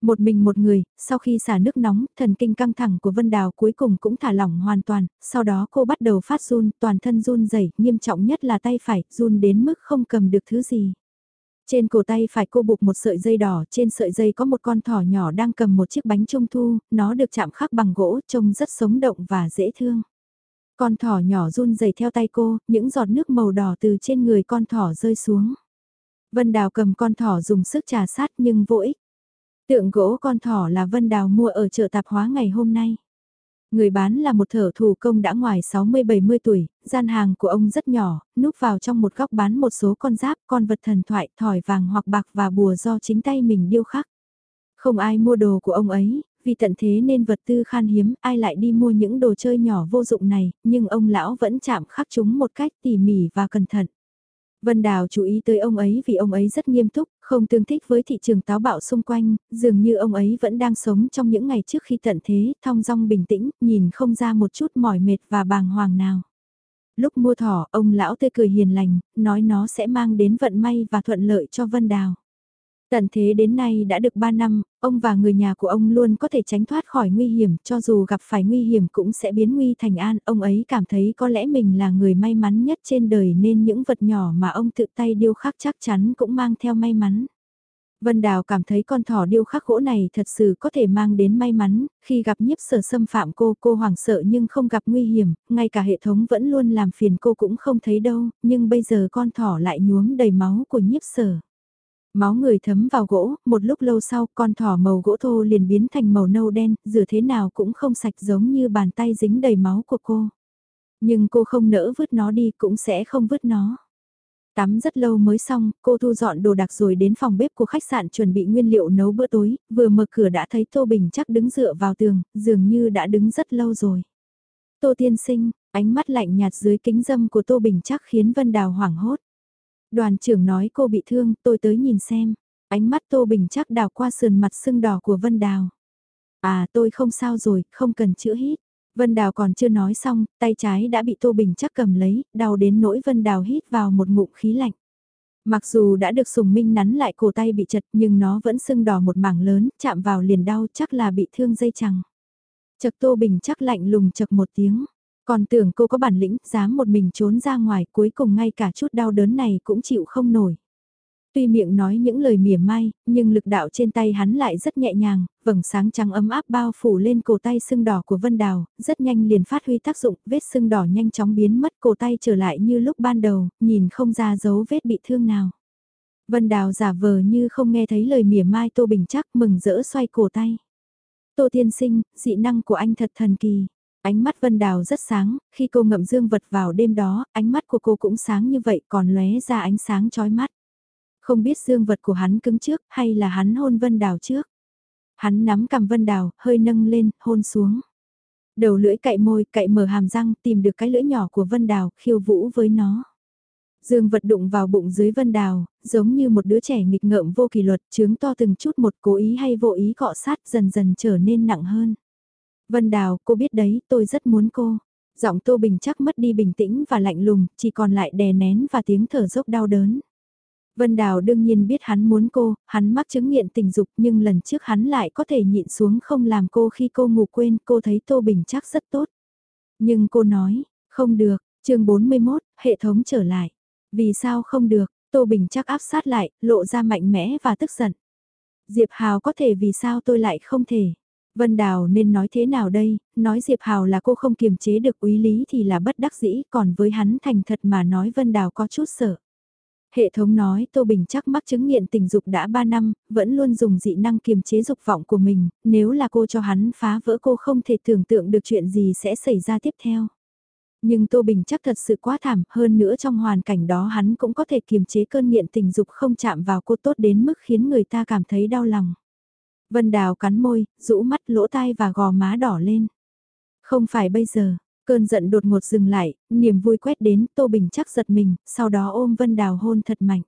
Một mình một người, sau khi xả nước nóng, thần kinh căng thẳng của Vân Đào cuối cùng cũng thả lỏng hoàn toàn, sau đó cô bắt đầu phát run, toàn thân run rẩy, nghiêm trọng nhất là tay phải, run đến mức không cầm được thứ gì. Trên cổ tay phải cô buộc một sợi dây đỏ, trên sợi dây có một con thỏ nhỏ đang cầm một chiếc bánh trung thu, nó được chạm khắc bằng gỗ, trông rất sống động và dễ thương. Con thỏ nhỏ run rẩy theo tay cô, những giọt nước màu đỏ từ trên người con thỏ rơi xuống. Vân Đào cầm con thỏ dùng sức trà sát nhưng vô ích. Tượng gỗ con thỏ là Vân Đào mua ở chợ tạp hóa ngày hôm nay. Người bán là một thợ thủ công đã ngoài 60-70 tuổi, gian hàng của ông rất nhỏ, núp vào trong một góc bán một số con giáp, con vật thần thoại, thỏi vàng hoặc bạc và bùa do chính tay mình điêu khắc. Không ai mua đồ của ông ấy, vì tận thế nên vật tư khan hiếm, ai lại đi mua những đồ chơi nhỏ vô dụng này, nhưng ông lão vẫn chạm khắc chúng một cách tỉ mỉ và cẩn thận. Vân Đào chú ý tới ông ấy vì ông ấy rất nghiêm túc, không tương thích với thị trường táo bạo xung quanh, dường như ông ấy vẫn đang sống trong những ngày trước khi tận thế, thong dong bình tĩnh, nhìn không ra một chút mỏi mệt và bàng hoàng nào. Lúc mua thỏ, ông lão tươi cười hiền lành, nói nó sẽ mang đến vận may và thuận lợi cho Vân Đào. Tận thế đến nay đã được 3 năm, ông và người nhà của ông luôn có thể tránh thoát khỏi nguy hiểm, cho dù gặp phải nguy hiểm cũng sẽ biến nguy thành an. Ông ấy cảm thấy có lẽ mình là người may mắn nhất trên đời nên những vật nhỏ mà ông tự tay điêu khắc chắc chắn cũng mang theo may mắn. Vân Đào cảm thấy con thỏ điêu khắc gỗ này thật sự có thể mang đến may mắn, khi gặp nhiếp sở xâm phạm cô, cô hoảng sợ nhưng không gặp nguy hiểm, ngay cả hệ thống vẫn luôn làm phiền cô cũng không thấy đâu, nhưng bây giờ con thỏ lại nhuốm đầy máu của nhiếp sở. Máu người thấm vào gỗ, một lúc lâu sau con thỏ màu gỗ thô liền biến thành màu nâu đen, rửa thế nào cũng không sạch giống như bàn tay dính đầy máu của cô. Nhưng cô không nỡ vứt nó đi cũng sẽ không vứt nó. Tắm rất lâu mới xong, cô thu dọn đồ đạc rồi đến phòng bếp của khách sạn chuẩn bị nguyên liệu nấu bữa tối, vừa mở cửa đã thấy Tô Bình chắc đứng dựa vào tường, dường như đã đứng rất lâu rồi. Tô Tiên Sinh, ánh mắt lạnh nhạt dưới kính dâm của Tô Bình chắc khiến Vân Đào hoảng hốt. Đoàn trưởng nói cô bị thương, tôi tới nhìn xem. Ánh mắt Tô Bình chắc đào qua sườn mặt sưng đỏ của Vân Đào. À tôi không sao rồi, không cần chữa hít. Vân Đào còn chưa nói xong, tay trái đã bị Tô Bình chắc cầm lấy, đau đến nỗi Vân Đào hít vào một ngụm khí lạnh. Mặc dù đã được Sùng Minh nắn lại cổ tay bị chật nhưng nó vẫn sưng đỏ một mảng lớn, chạm vào liền đau chắc là bị thương dây chằng. Chật Tô Bình chắc lạnh lùng chật một tiếng. Còn tưởng cô có bản lĩnh, dám một mình trốn ra ngoài, cuối cùng ngay cả chút đau đớn này cũng chịu không nổi. Tuy miệng nói những lời mỉa mai, nhưng lực đạo trên tay hắn lại rất nhẹ nhàng, vầng sáng trắng ấm áp bao phủ lên cổ tay sưng đỏ của Vân Đào, rất nhanh liền phát huy tác dụng, vết sưng đỏ nhanh chóng biến mất cổ tay trở lại như lúc ban đầu, nhìn không ra dấu vết bị thương nào. Vân Đào giả vờ như không nghe thấy lời mỉa mai Tô Bình chắc mừng rỡ xoay cổ tay. Tô Thiên Sinh, dị năng của anh thật thần kỳ. Ánh mắt Vân Đào rất sáng, khi cô ngậm dương vật vào đêm đó, ánh mắt của cô cũng sáng như vậy còn lóe ra ánh sáng chói mắt. Không biết dương vật của hắn cứng trước hay là hắn hôn Vân Đào trước. Hắn nắm cầm Vân Đào, hơi nâng lên, hôn xuống. Đầu lưỡi cậy môi, cậy mở hàm răng, tìm được cái lưỡi nhỏ của Vân Đào, khiêu vũ với nó. Dương vật đụng vào bụng dưới Vân Đào, giống như một đứa trẻ nghịch ngợm vô kỷ luật, trướng to từng chút một cố ý hay vô ý cọ sát dần dần trở nên nặng hơn. Vân Đào, cô biết đấy, tôi rất muốn cô. Giọng Tô Bình chắc mất đi bình tĩnh và lạnh lùng, chỉ còn lại đè nén và tiếng thở dốc đau đớn. Vân Đào đương nhiên biết hắn muốn cô, hắn mắc chứng nghiện tình dục nhưng lần trước hắn lại có thể nhịn xuống không làm cô khi cô ngủ quên cô thấy Tô Bình chắc rất tốt. Nhưng cô nói, không được, chương 41, hệ thống trở lại. Vì sao không được, Tô Bình chắc áp sát lại, lộ ra mạnh mẽ và tức giận. Diệp Hào có thể vì sao tôi lại không thể. Vân Đào nên nói thế nào đây, nói Diệp Hào là cô không kiềm chế được úy lý thì là bất đắc dĩ, còn với hắn thành thật mà nói Vân Đào có chút sợ. Hệ thống nói Tô Bình chắc mắc chứng nghiện tình dục đã 3 năm, vẫn luôn dùng dị năng kiềm chế dục vọng của mình, nếu là cô cho hắn phá vỡ cô không thể tưởng tượng được chuyện gì sẽ xảy ra tiếp theo. Nhưng Tô Bình chắc thật sự quá thảm, hơn nữa trong hoàn cảnh đó hắn cũng có thể kiềm chế cơn nghiện tình dục không chạm vào cô tốt đến mức khiến người ta cảm thấy đau lòng. Vân Đào cắn môi, rũ mắt lỗ tai và gò má đỏ lên. Không phải bây giờ, cơn giận đột ngột dừng lại, niềm vui quét đến, Tô Bình chắc giật mình, sau đó ôm Vân Đào hôn thật mạnh.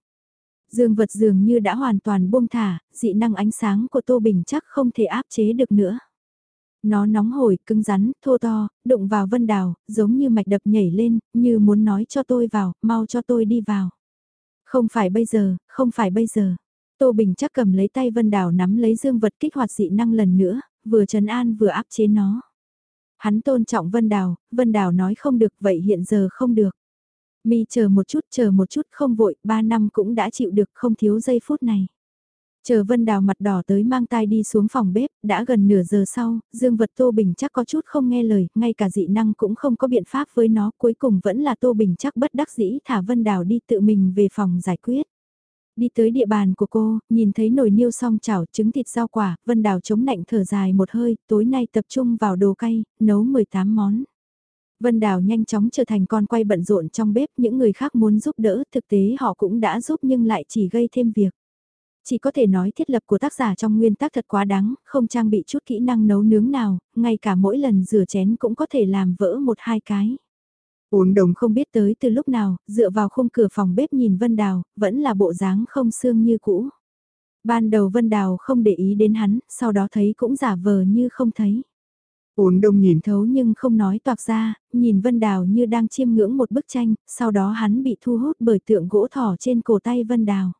Dương vật dường như đã hoàn toàn buông thả, dị năng ánh sáng của Tô Bình chắc không thể áp chế được nữa. Nó nóng hổi, cứng rắn, thô to, đụng vào Vân Đào, giống như mạch đập nhảy lên, như muốn nói cho tôi vào, mau cho tôi đi vào. Không phải bây giờ, không phải bây giờ. Tô Bình chắc cầm lấy tay Vân Đào nắm lấy dương vật kích hoạt dị năng lần nữa, vừa trấn an vừa áp chế nó. Hắn tôn trọng Vân Đào, Vân Đào nói không được vậy hiện giờ không được. Mi chờ một chút chờ một chút không vội, ba năm cũng đã chịu được không thiếu giây phút này. Chờ Vân Đào mặt đỏ tới mang tai đi xuống phòng bếp, đã gần nửa giờ sau, Dương Vật Tô Bình chắc có chút không nghe lời, ngay cả dị năng cũng không có biện pháp với nó, cuối cùng vẫn là Tô Bình chắc bất đắc dĩ thả Vân Đào đi tự mình về phòng giải quyết. Đi tới địa bàn của cô, nhìn thấy nồi niêu xong chảo trứng thịt rau quả, Vân Đào chống nạnh thở dài một hơi, tối nay tập trung vào đồ cay, nấu 18 món. Vân Đào nhanh chóng trở thành con quay bận rộn trong bếp, những người khác muốn giúp đỡ, thực tế họ cũng đã giúp nhưng lại chỉ gây thêm việc. Chỉ có thể nói thiết lập của tác giả trong nguyên tắc thật quá đáng, không trang bị chút kỹ năng nấu nướng nào, ngay cả mỗi lần rửa chén cũng có thể làm vỡ một hai cái. Ôn đồng không biết tới từ lúc nào, dựa vào khung cửa phòng bếp nhìn Vân Đào, vẫn là bộ dáng không xương như cũ. Ban đầu Vân Đào không để ý đến hắn, sau đó thấy cũng giả vờ như không thấy. Ôn đồng nhìn thấu nhưng không nói toạc ra, nhìn Vân Đào như đang chiêm ngưỡng một bức tranh, sau đó hắn bị thu hút bởi tượng gỗ thỏ trên cổ tay Vân Đào.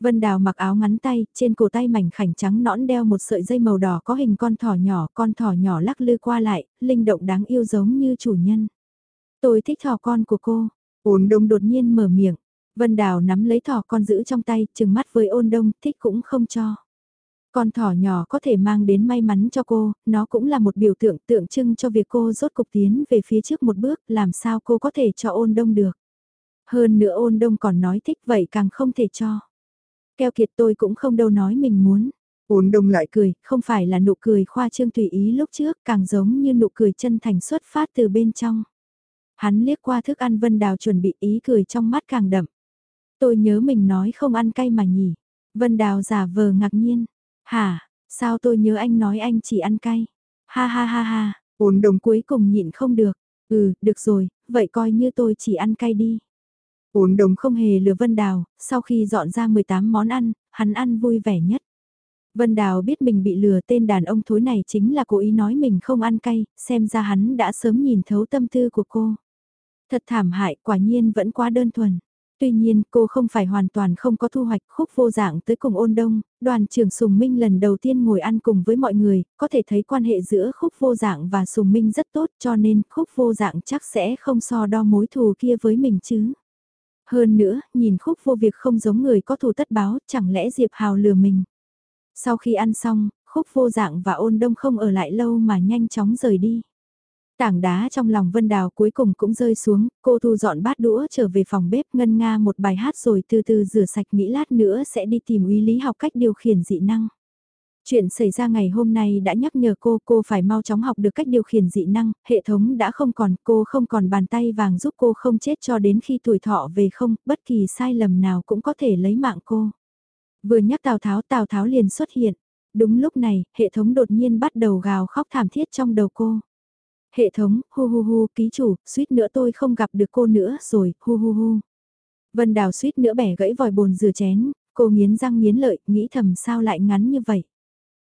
Vân Đào mặc áo ngắn tay, trên cổ tay mảnh khảnh trắng nõn đeo một sợi dây màu đỏ có hình con thỏ nhỏ, con thỏ nhỏ lắc lư qua lại, linh động đáng yêu giống như chủ nhân. Tôi thích thỏ con của cô. Ôn đông đột nhiên mở miệng. Vân Đào nắm lấy thỏ con giữ trong tay, chừng mắt với ôn đông, thích cũng không cho. Con thỏ nhỏ có thể mang đến may mắn cho cô, nó cũng là một biểu tượng tượng trưng cho việc cô rốt cục tiến về phía trước một bước, làm sao cô có thể cho ôn đông được. Hơn nữa ôn đông còn nói thích vậy càng không thể cho. Keo kiệt tôi cũng không đâu nói mình muốn. Ôn đông lại cười, không phải là nụ cười khoa trương tùy ý lúc trước, càng giống như nụ cười chân thành xuất phát từ bên trong. Hắn liếc qua thức ăn Vân Đào chuẩn bị ý cười trong mắt càng đậm. Tôi nhớ mình nói không ăn cay mà nhỉ. Vân Đào giả vờ ngạc nhiên. Hả, sao tôi nhớ anh nói anh chỉ ăn cay? Ha ha ha ha, ổn đồng cuối cùng nhịn không được. Ừ, được rồi, vậy coi như tôi chỉ ăn cay đi. Ổn đồng không hề lừa Vân Đào, sau khi dọn ra 18 món ăn, hắn ăn vui vẻ nhất. Vân Đào biết mình bị lừa tên đàn ông thối này chính là cố ý nói mình không ăn cay, xem ra hắn đã sớm nhìn thấu tâm tư của cô. Thật thảm hại, quả nhiên vẫn quá đơn thuần. Tuy nhiên, cô không phải hoàn toàn không có thu hoạch khúc vô dạng tới cùng ôn đông, đoàn trưởng Sùng Minh lần đầu tiên ngồi ăn cùng với mọi người, có thể thấy quan hệ giữa khúc vô dạng và Sùng Minh rất tốt cho nên khúc vô dạng chắc sẽ không so đo mối thù kia với mình chứ. Hơn nữa, nhìn khúc vô việc không giống người có thù tất báo, chẳng lẽ Diệp Hào lừa mình. Sau khi ăn xong, khúc vô dạng và ôn đông không ở lại lâu mà nhanh chóng rời đi. Tảng đá trong lòng Vân Đào cuối cùng cũng rơi xuống, cô thu dọn bát đũa trở về phòng bếp ngân nga một bài hát rồi từ từ rửa sạch nghĩ lát nữa sẽ đi tìm uy lý học cách điều khiển dị năng. Chuyện xảy ra ngày hôm nay đã nhắc nhở cô, cô phải mau chóng học được cách điều khiển dị năng, hệ thống đã không còn, cô không còn bàn tay vàng giúp cô không chết cho đến khi tuổi thọ về không, bất kỳ sai lầm nào cũng có thể lấy mạng cô. Vừa nhắc Tào Tháo, Tào Tháo liền xuất hiện. Đúng lúc này, hệ thống đột nhiên bắt đầu gào khóc thảm thiết trong đầu cô. Hệ thống, hu hu hu, ký chủ, suýt nữa tôi không gặp được cô nữa rồi, hu hu hu. Vân Đào suýt nữa bẻ gãy vòi bồn rửa chén, cô nghiến răng nghiến lợi, nghĩ thầm sao lại ngắn như vậy.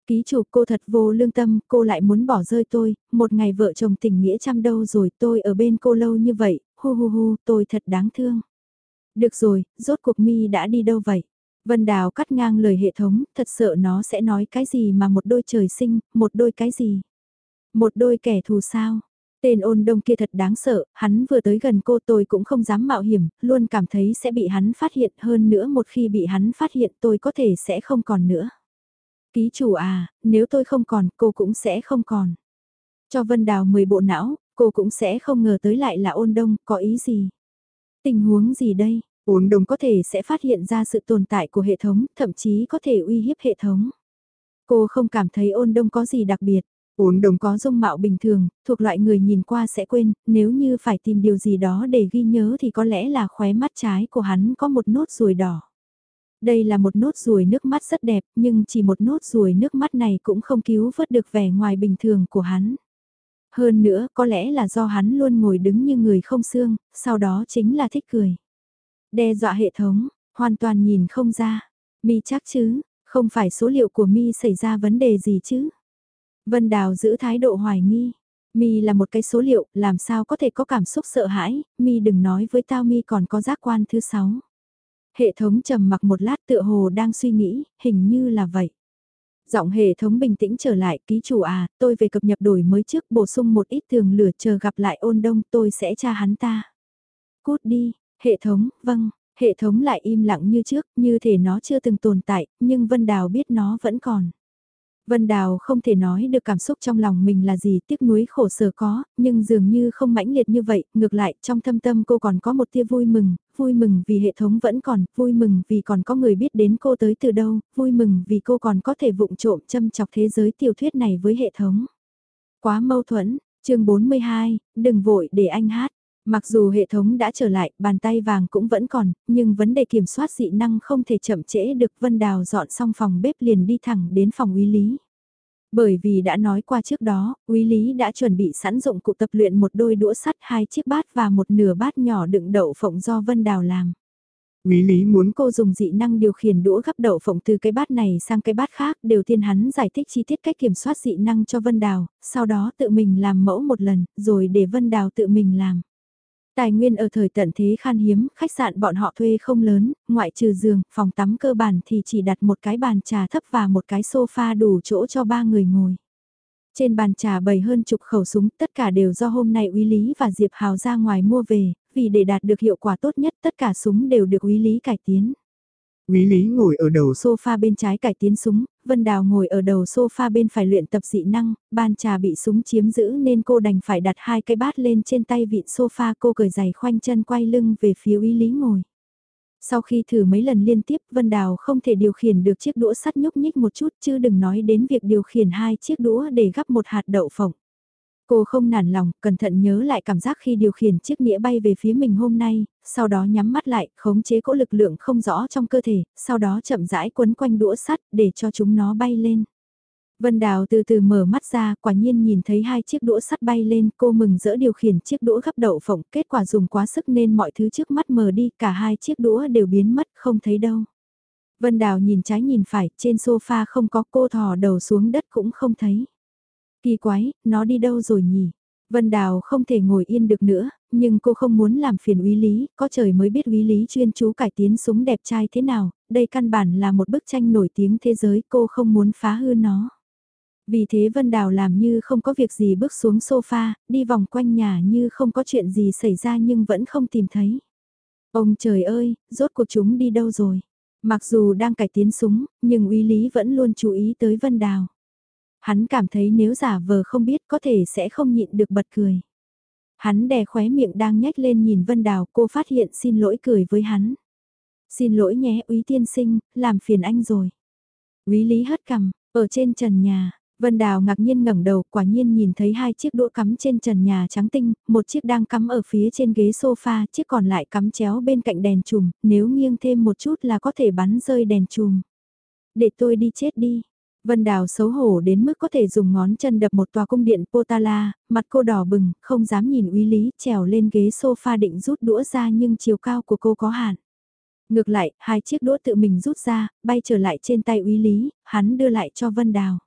Ký chủ cô thật vô lương tâm, cô lại muốn bỏ rơi tôi, một ngày vợ chồng tình nghĩa chăm đâu rồi tôi ở bên cô lâu như vậy, hu hu hu, tôi thật đáng thương. Được rồi, rốt cuộc mi đã đi đâu vậy? Vân Đào cắt ngang lời hệ thống, thật sợ nó sẽ nói cái gì mà một đôi trời sinh, một đôi cái gì. Một đôi kẻ thù sao? Tên ôn đông kia thật đáng sợ, hắn vừa tới gần cô tôi cũng không dám mạo hiểm, luôn cảm thấy sẽ bị hắn phát hiện hơn nữa một khi bị hắn phát hiện tôi có thể sẽ không còn nữa. Ký chủ à, nếu tôi không còn, cô cũng sẽ không còn. Cho Vân Đào 10 bộ não, cô cũng sẽ không ngờ tới lại là ôn đông, có ý gì? Tình huống gì đây? Ôn đông có thể sẽ phát hiện ra sự tồn tại của hệ thống, thậm chí có thể uy hiếp hệ thống. Cô không cảm thấy ôn đông có gì đặc biệt. Ôn đồng có dung mạo bình thường, thuộc loại người nhìn qua sẽ quên, nếu như phải tìm điều gì đó để ghi nhớ thì có lẽ là khóe mắt trái của hắn có một nốt ruồi đỏ. Đây là một nốt ruồi nước mắt rất đẹp, nhưng chỉ một nốt ruồi nước mắt này cũng không cứu vớt được vẻ ngoài bình thường của hắn. Hơn nữa, có lẽ là do hắn luôn ngồi đứng như người không xương, sau đó chính là thích cười. Đe dọa hệ thống, hoàn toàn nhìn không ra. Mi chắc chứ, không phải số liệu của Mi xảy ra vấn đề gì chứ. Vân Đào giữ thái độ hoài nghi. Mi là một cái số liệu, làm sao có thể có cảm xúc sợ hãi, Mi đừng nói với tao Mi còn có giác quan thứ sáu. Hệ thống trầm mặc một lát tựa hồ đang suy nghĩ, hình như là vậy. Giọng hệ thống bình tĩnh trở lại, ký chủ à, tôi về cập nhật đổi mới trước bổ sung một ít thường lửa chờ gặp lại ôn đông tôi sẽ tra hắn ta. Cút đi, hệ thống, vâng, hệ thống lại im lặng như trước, như thể nó chưa từng tồn tại, nhưng Vân Đào biết nó vẫn còn. Vân Đào không thể nói được cảm xúc trong lòng mình là gì tiếc nuối khổ sở có, nhưng dường như không mãnh liệt như vậy, ngược lại trong thâm tâm cô còn có một tia vui mừng, vui mừng vì hệ thống vẫn còn, vui mừng vì còn có người biết đến cô tới từ đâu, vui mừng vì cô còn có thể vụng trộm châm chọc thế giới tiểu thuyết này với hệ thống. Quá mâu thuẫn, chương 42, đừng vội để anh hát. Mặc dù hệ thống đã trở lại, bàn tay vàng cũng vẫn còn, nhưng vấn đề kiểm soát dị năng không thể chậm trễ được Vân Đào dọn xong phòng bếp liền đi thẳng đến phòng uy lý. Bởi vì đã nói qua trước đó, uy lý đã chuẩn bị sẵn dụng cụ tập luyện một đôi đũa sắt hai chiếc bát và một nửa bát nhỏ đựng đậu phộng do Vân Đào làm. Quý lý muốn cô dùng dị năng điều khiển đũa gắp đậu phộng từ cái bát này sang cái bát khác đều tiên hắn giải thích chi tiết cách kiểm soát dị năng cho Vân Đào, sau đó tự mình làm mẫu một lần, rồi để Vân Đào tự mình làm. Tài nguyên ở thời tận thế khan hiếm, khách sạn bọn họ thuê không lớn, ngoại trừ giường, phòng tắm cơ bản thì chỉ đặt một cái bàn trà thấp và một cái sofa đủ chỗ cho ba người ngồi. Trên bàn trà bày hơn chục khẩu súng, tất cả đều do hôm nay Uy Lý và Diệp Hào ra ngoài mua về, vì để đạt được hiệu quả tốt nhất tất cả súng đều được úy lý cải tiến. Quý Lý ngồi ở đầu sofa bên trái cải tiến súng, Vân Đào ngồi ở đầu sofa bên phải luyện tập dị năng, ban trà bị súng chiếm giữ nên cô đành phải đặt hai cái bát lên trên tay vịn sofa cô cởi giày khoanh chân quay lưng về phía Uy lý ngồi. Sau khi thử mấy lần liên tiếp Vân Đào không thể điều khiển được chiếc đũa sắt nhúc nhích một chút chứ đừng nói đến việc điều khiển hai chiếc đũa để gắp một hạt đậu phộng. Cô không nản lòng, cẩn thận nhớ lại cảm giác khi điều khiển chiếc nĩa bay về phía mình hôm nay, sau đó nhắm mắt lại, khống chế cỗ lực lượng không rõ trong cơ thể, sau đó chậm rãi quấn quanh đũa sắt để cho chúng nó bay lên. Vân Đào từ từ mở mắt ra, quả nhiên nhìn thấy hai chiếc đũa sắt bay lên, cô mừng rỡ điều khiển chiếc đũa gấp đậu phộng, kết quả dùng quá sức nên mọi thứ trước mắt mờ đi, cả hai chiếc đũa đều biến mất, không thấy đâu. Vân Đào nhìn trái nhìn phải, trên sofa không có cô thò đầu xuống đất cũng không thấy. Kỳ quái, nó đi đâu rồi nhỉ? Vân Đào không thể ngồi yên được nữa, nhưng cô không muốn làm phiền úy lý, có trời mới biết úy lý chuyên chú cải tiến súng đẹp trai thế nào, đây căn bản là một bức tranh nổi tiếng thế giới cô không muốn phá hư nó. Vì thế Vân Đào làm như không có việc gì bước xuống sofa, đi vòng quanh nhà như không có chuyện gì xảy ra nhưng vẫn không tìm thấy. Ông trời ơi, rốt cuộc chúng đi đâu rồi? Mặc dù đang cải tiến súng, nhưng úy lý vẫn luôn chú ý tới Vân Đào. Hắn cảm thấy nếu giả vờ không biết có thể sẽ không nhịn được bật cười. Hắn đè khóe miệng đang nhếch lên nhìn Vân Đào, cô phát hiện xin lỗi cười với hắn. Xin lỗi nhé, úy tiên sinh, làm phiền anh rồi. Úy Lý hất cằm, ở trên trần nhà, Vân Đào ngạc nhiên ngẩng đầu, quả nhiên nhìn thấy hai chiếc đũa cắm trên trần nhà trắng tinh, một chiếc đang cắm ở phía trên ghế sofa, chiếc còn lại cắm chéo bên cạnh đèn chùm, nếu nghiêng thêm một chút là có thể bắn rơi đèn chùm. Để tôi đi chết đi, Vân Đào xấu hổ đến mức có thể dùng ngón chân đập một tòa cung điện Potala, mặt cô đỏ bừng, không dám nhìn uy lý, trèo lên ghế sofa định rút đũa ra nhưng chiều cao của cô có hạn. Ngược lại, hai chiếc đũa tự mình rút ra, bay trở lại trên tay uy lý, hắn đưa lại cho Vân Đào.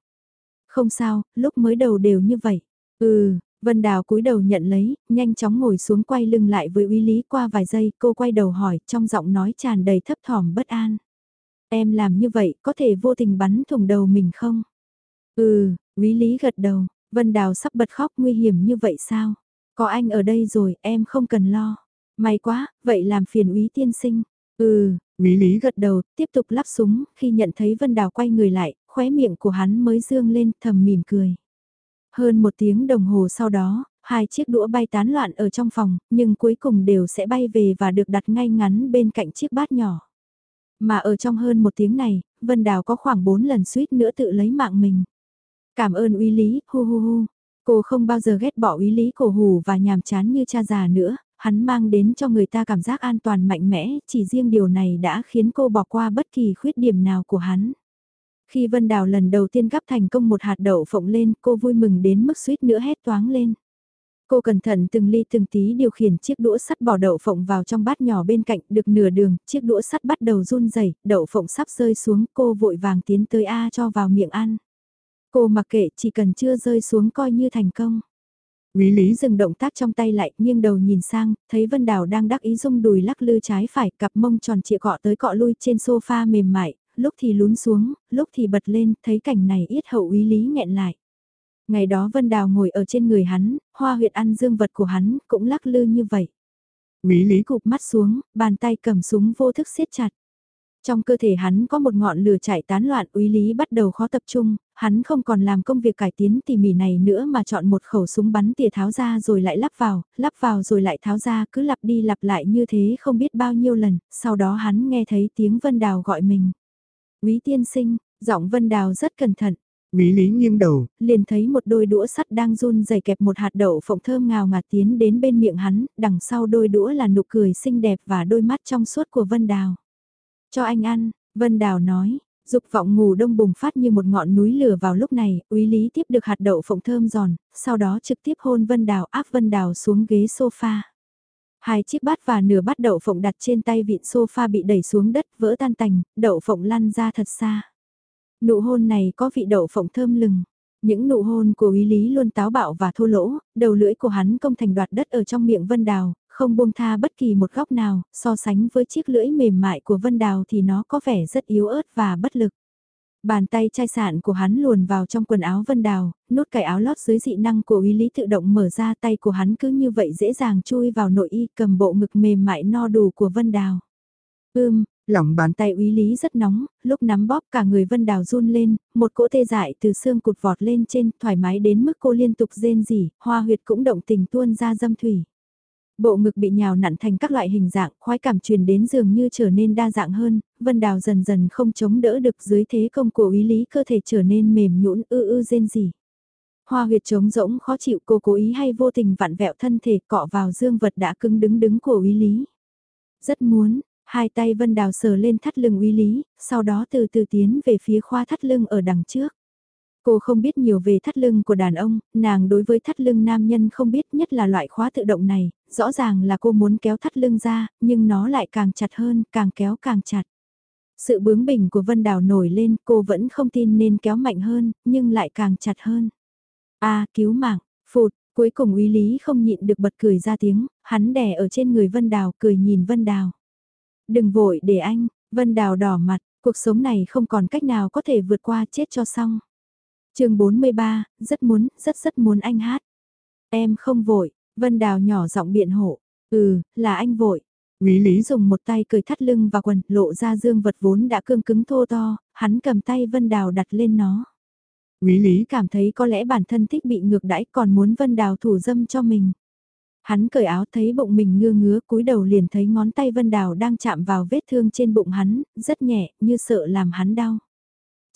Không sao, lúc mới đầu đều như vậy. Ừ, Vân Đào cúi đầu nhận lấy, nhanh chóng ngồi xuống quay lưng lại với uy lý qua vài giây, cô quay đầu hỏi, trong giọng nói tràn đầy thấp thỏm bất an. Em làm như vậy có thể vô tình bắn thủng đầu mình không? Ừ, quý lý gật đầu, Vân Đào sắp bật khóc nguy hiểm như vậy sao? Có anh ở đây rồi, em không cần lo. May quá, vậy làm phiền úy tiên sinh. Ừ, quý lý gật đầu, tiếp tục lắp súng, khi nhận thấy Vân Đào quay người lại, khóe miệng của hắn mới dương lên, thầm mỉm cười. Hơn một tiếng đồng hồ sau đó, hai chiếc đũa bay tán loạn ở trong phòng, nhưng cuối cùng đều sẽ bay về và được đặt ngay ngắn bên cạnh chiếc bát nhỏ. Mà ở trong hơn một tiếng này, Vân Đào có khoảng 4 lần suýt nữa tự lấy mạng mình. Cảm ơn uy lý, hu hu hu. Cô không bao giờ ghét bỏ uy lý cổ hù và nhàm chán như cha già nữa, hắn mang đến cho người ta cảm giác an toàn mạnh mẽ, chỉ riêng điều này đã khiến cô bỏ qua bất kỳ khuyết điểm nào của hắn. Khi Vân Đào lần đầu tiên gắp thành công một hạt đậu phộng lên, cô vui mừng đến mức suýt nữa hét toáng lên. Cô cẩn thận từng ly từng tí điều khiển chiếc đũa sắt bỏ đậu phộng vào trong bát nhỏ bên cạnh, được nửa đường, chiếc đũa sắt bắt đầu run rẩy, đậu phộng sắp rơi xuống, cô vội vàng tiến tới A cho vào miệng ăn. Cô mặc kệ, chỉ cần chưa rơi xuống coi như thành công. Quý Lý dừng động tác trong tay lại, nghiêng đầu nhìn sang, thấy Vân Đào đang đắc ý rung đùi lắc lư trái phải, cặp mông tròn trịa cọ tới cọ lui trên sofa mềm mại, lúc thì lún xuống, lúc thì bật lên, thấy cảnh này yết hậu Quý Lý nghẹn lại. Ngày đó Vân Đào ngồi ở trên người hắn, hoa huyệt ăn dương vật của hắn cũng lắc lư như vậy. Quý lý cụp mắt xuống, bàn tay cầm súng vô thức siết chặt. Trong cơ thể hắn có một ngọn lửa chạy tán loạn úy lý bắt đầu khó tập trung, hắn không còn làm công việc cải tiến tỉ mỉ này nữa mà chọn một khẩu súng bắn tỉa tháo ra rồi lại lắp vào, lắp vào rồi lại tháo ra cứ lặp đi lặp lại như thế không biết bao nhiêu lần, sau đó hắn nghe thấy tiếng Vân Đào gọi mình. Quý tiên sinh, giọng Vân Đào rất cẩn thận, Quý lý nghiêng đầu, liền thấy một đôi đũa sắt đang run dày kẹp một hạt đậu phộng thơm ngào ngạt tiến đến bên miệng hắn, đằng sau đôi đũa là nụ cười xinh đẹp và đôi mắt trong suốt của Vân Đào. Cho anh ăn, Vân Đào nói, dục vọng ngủ đông bùng phát như một ngọn núi lửa vào lúc này, úy lý tiếp được hạt đậu phộng thơm giòn, sau đó trực tiếp hôn Vân Đào áp Vân Đào xuống ghế sofa. Hai chiếc bát và nửa bát đậu phộng đặt trên tay vịn sofa bị đẩy xuống đất vỡ tan tành, đậu phộng lăn ra thật xa. Nụ hôn này có vị đậu phộng thơm lừng. Những nụ hôn của Uy Lý luôn táo bạo và thô lỗ, đầu lưỡi của hắn công thành đoạt đất ở trong miệng Vân Đào, không buông tha bất kỳ một góc nào, so sánh với chiếc lưỡi mềm mại của Vân Đào thì nó có vẻ rất yếu ớt và bất lực. Bàn tay chai sạn của hắn luồn vào trong quần áo Vân Đào, nút cài áo lót dưới dị năng của uy lý tự động mở ra tay của hắn cứ như vậy dễ dàng chui vào nội y cầm bộ ngực mềm mại no đủ của Vân Đào. Ưm, Lòng bàn tay úy lý rất nóng, lúc nắm bóp cả người Vân Đào run lên, một cỗ tê dại từ xương cụt vọt lên trên, thoải mái đến mức cô liên tục rên rỉ, hoa huyệt cũng động tình tuôn ra dâm thủy. Bộ ngực bị nhào nặn thành các loại hình dạng, khoái cảm truyền đến dường như trở nên đa dạng hơn, Vân Đào dần dần không chống đỡ được dưới thế công của úy lý cơ thể trở nên mềm nhũn ư ư rên rỉ. Hoa huyệt trống rỗng khó chịu cô cố ý hay vô tình vặn vẹo thân thể cọ vào dương vật đã cứng đứng đứng của úy lý. Rất muốn, hai tay Vân Đào sờ lên thắt lưng uy lý, sau đó từ từ tiến về phía khoa thắt lưng ở đằng trước. Cô không biết nhiều về thắt lưng của đàn ông, nàng đối với thắt lưng nam nhân không biết nhất là loại khóa tự động này, rõ ràng là cô muốn kéo thắt lưng ra, nhưng nó lại càng chặt hơn, càng kéo càng chặt. Sự bướng bỉnh của Vân Đào nổi lên, cô vẫn không tin nên kéo mạnh hơn, nhưng lại càng chặt hơn. a cứu mạng, phụt, cuối cùng uy lý không nhịn được bật cười ra tiếng, hắn đè ở trên người Vân Đào cười nhìn Vân Đào. Đừng vội để anh, Vân Đào đỏ mặt, cuộc sống này không còn cách nào có thể vượt qua chết cho xong chương 43, rất muốn, rất rất muốn anh hát. Em không vội, Vân Đào nhỏ giọng biện hộ. Ừ, là anh vội. Quý Lý dùng một tay cười thắt lưng và quần, lộ ra dương vật vốn đã cương cứng thô to, hắn cầm tay Vân Đào đặt lên nó. Quý Lý cảm thấy có lẽ bản thân thích bị ngược đãi còn muốn Vân Đào thủ dâm cho mình. Hắn cởi áo thấy bụng mình ngưa ngứa cúi đầu liền thấy ngón tay Vân Đào đang chạm vào vết thương trên bụng hắn, rất nhẹ, như sợ làm hắn đau.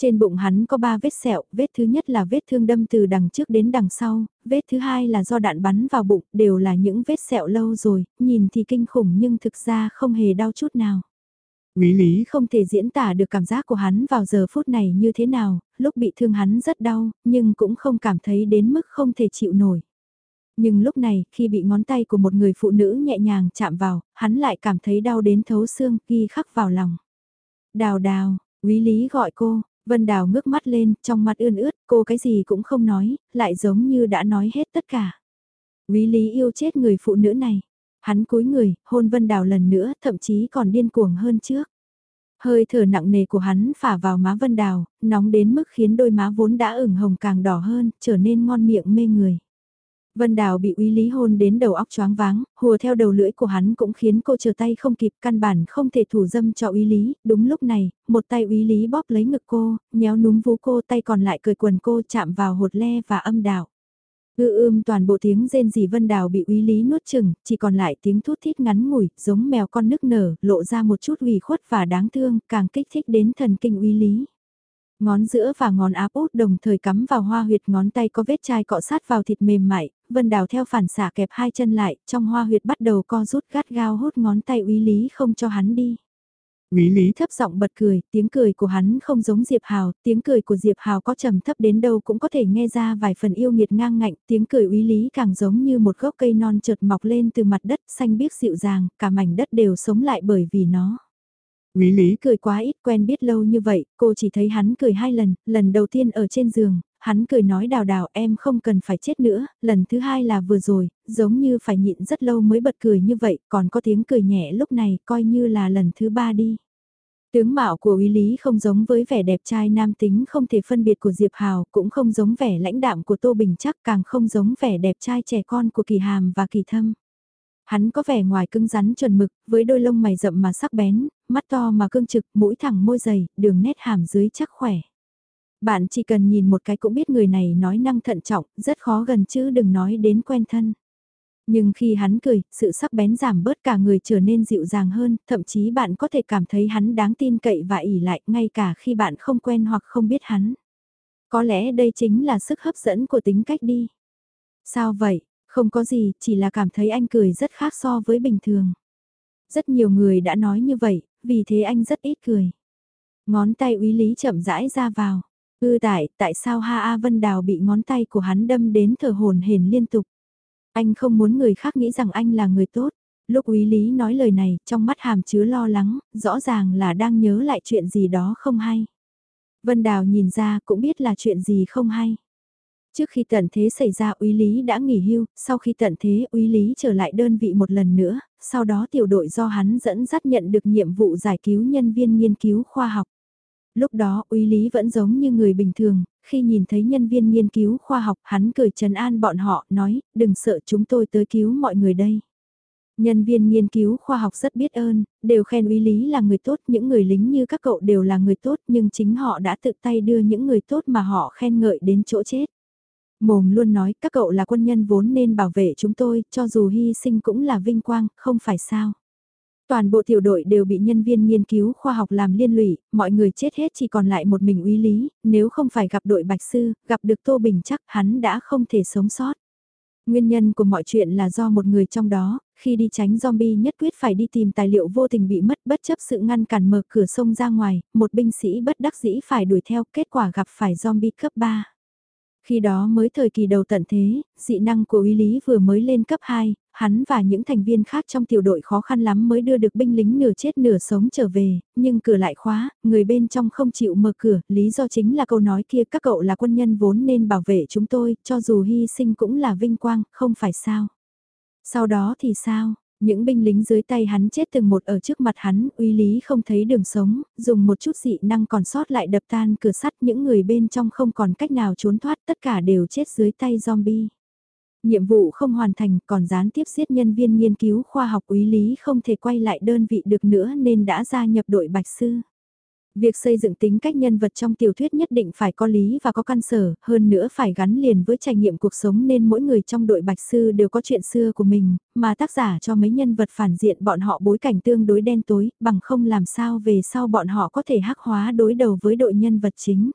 Trên bụng hắn có ba vết sẹo, vết thứ nhất là vết thương đâm từ đằng trước đến đằng sau, vết thứ hai là do đạn bắn vào bụng, đều là những vết sẹo lâu rồi, nhìn thì kinh khủng nhưng thực ra không hề đau chút nào. Quý lý không thể diễn tả được cảm giác của hắn vào giờ phút này như thế nào, lúc bị thương hắn rất đau, nhưng cũng không cảm thấy đến mức không thể chịu nổi. Nhưng lúc này, khi bị ngón tay của một người phụ nữ nhẹ nhàng chạm vào, hắn lại cảm thấy đau đến thấu xương, ghi khắc vào lòng. Đào đào, quý lý gọi cô, Vân Đào ngước mắt lên, trong mắt ươn ướt, cô cái gì cũng không nói, lại giống như đã nói hết tất cả. Quý Lý yêu chết người phụ nữ này. Hắn cúi người, hôn Vân Đào lần nữa, thậm chí còn điên cuồng hơn trước. Hơi thở nặng nề của hắn phả vào má Vân Đào, nóng đến mức khiến đôi má vốn đã ửng hồng càng đỏ hơn, trở nên ngon miệng mê người. Vân Đào bị uy lý hôn đến đầu óc choáng váng, hùa theo đầu lưỡi của hắn cũng khiến cô chờ tay không kịp căn bản không thể thủ dâm cho uy lý. Đúng lúc này, một tay uy lý bóp lấy ngực cô, nhéo núm vú cô tay còn lại cười quần cô chạm vào hột le và âm đạo. Ư ưm toàn bộ tiếng rên rỉ Vân Đào bị uy lý nuốt chừng, chỉ còn lại tiếng thút thít ngắn ngủi, giống mèo con nức nở, lộ ra một chút ủy khuất và đáng thương, càng kích thích đến thần kinh uy lý. Ngón giữa và ngón áp út đồng thời cắm vào hoa huyệt ngón tay có vết chai cọ sát vào thịt mềm mại, Vân Đào theo phản xạ kẹp hai chân lại, trong hoa huyệt bắt đầu co rút gắt gao hút ngón tay uy lý không cho hắn đi. Quý Lý thấp giọng bật cười, tiếng cười của hắn không giống Diệp Hào, tiếng cười của Diệp Hào có trầm thấp đến đâu cũng có thể nghe ra vài phần yêu nghiệt ngang ngạnh, tiếng cười Quý Lý càng giống như một gốc cây non chợt mọc lên từ mặt đất xanh biếc dịu dàng, cả mảnh đất đều sống lại bởi vì nó. Quý Lý cười quá ít quen biết lâu như vậy, cô chỉ thấy hắn cười hai lần, lần đầu tiên ở trên giường, hắn cười nói đào đào em không cần phải chết nữa, lần thứ hai là vừa rồi, giống như phải nhịn rất lâu mới bật cười như vậy, còn có tiếng cười nhẹ lúc này coi như là lần thứ ba đi. Tướng mạo của Uy Lý không giống với vẻ đẹp trai nam tính không thể phân biệt của Diệp Hào, cũng không giống vẻ lãnh đạm của Tô Bình chắc càng không giống vẻ đẹp trai trẻ con của Kỳ Hàm và Kỳ Thâm. Hắn có vẻ ngoài cứng rắn chuẩn mực, với đôi lông mày rậm mà sắc bén, mắt to mà cương trực, mũi thẳng môi dày, đường nét hàm dưới chắc khỏe. Bạn chỉ cần nhìn một cái cũng biết người này nói năng thận trọng, rất khó gần chứ đừng nói đến quen thân. Nhưng khi hắn cười, sự sắc bén giảm bớt cả người trở nên dịu dàng hơn, thậm chí bạn có thể cảm thấy hắn đáng tin cậy và ỉ lại ngay cả khi bạn không quen hoặc không biết hắn. Có lẽ đây chính là sức hấp dẫn của tính cách đi. Sao vậy? Không có gì, chỉ là cảm thấy anh cười rất khác so với bình thường. Rất nhiều người đã nói như vậy, vì thế anh rất ít cười. Ngón tay úy lý chậm rãi ra vào. Ư tại, tại sao Ha A Vân Đào bị ngón tay của hắn đâm đến thở hồn hển liên tục. Anh không muốn người khác nghĩ rằng anh là người tốt. Lúc úy lý nói lời này, trong mắt hàm chứa lo lắng, rõ ràng là đang nhớ lại chuyện gì đó không hay. Vân Đào nhìn ra cũng biết là chuyện gì không hay. Trước khi tận thế xảy ra úy lý đã nghỉ hưu, sau khi tận thế úy lý trở lại đơn vị một lần nữa, sau đó tiểu đội do hắn dẫn dắt nhận được nhiệm vụ giải cứu nhân viên nghiên cứu khoa học. Lúc đó uy lý vẫn giống như người bình thường, khi nhìn thấy nhân viên nghiên cứu khoa học hắn cười trấn an bọn họ nói, đừng sợ chúng tôi tới cứu mọi người đây. Nhân viên nghiên cứu khoa học rất biết ơn, đều khen uy lý là người tốt, những người lính như các cậu đều là người tốt nhưng chính họ đã tự tay đưa những người tốt mà họ khen ngợi đến chỗ chết. Mồm luôn nói các cậu là quân nhân vốn nên bảo vệ chúng tôi, cho dù hy sinh cũng là vinh quang, không phải sao. Toàn bộ tiểu đội đều bị nhân viên nghiên cứu khoa học làm liên lụy, mọi người chết hết chỉ còn lại một mình uy lý, nếu không phải gặp đội Bạch Sư, gặp được Tô Bình chắc hắn đã không thể sống sót. Nguyên nhân của mọi chuyện là do một người trong đó, khi đi tránh zombie nhất quyết phải đi tìm tài liệu vô tình bị mất bất chấp sự ngăn cản mở cửa sông ra ngoài, một binh sĩ bất đắc dĩ phải đuổi theo kết quả gặp phải zombie cấp 3. Khi đó mới thời kỳ đầu tận thế, dị năng của uy lý vừa mới lên cấp 2, hắn và những thành viên khác trong tiểu đội khó khăn lắm mới đưa được binh lính nửa chết nửa sống trở về, nhưng cửa lại khóa, người bên trong không chịu mở cửa, lý do chính là câu nói kia các cậu là quân nhân vốn nên bảo vệ chúng tôi, cho dù hy sinh cũng là vinh quang, không phải sao. Sau đó thì sao? Những binh lính dưới tay hắn chết từng một ở trước mặt hắn, uy lý không thấy đường sống, dùng một chút dị năng còn sót lại đập tan cửa sắt những người bên trong không còn cách nào trốn thoát tất cả đều chết dưới tay zombie. Nhiệm vụ không hoàn thành còn gián tiếp giết nhân viên nghiên cứu khoa học uy lý không thể quay lại đơn vị được nữa nên đã gia nhập đội bạch sư. Việc xây dựng tính cách nhân vật trong tiểu thuyết nhất định phải có lý và có căn sở, hơn nữa phải gắn liền với trải nghiệm cuộc sống nên mỗi người trong đội bạch sư đều có chuyện xưa của mình, mà tác giả cho mấy nhân vật phản diện bọn họ bối cảnh tương đối đen tối, bằng không làm sao về sau bọn họ có thể hắc hóa đối đầu với đội nhân vật chính.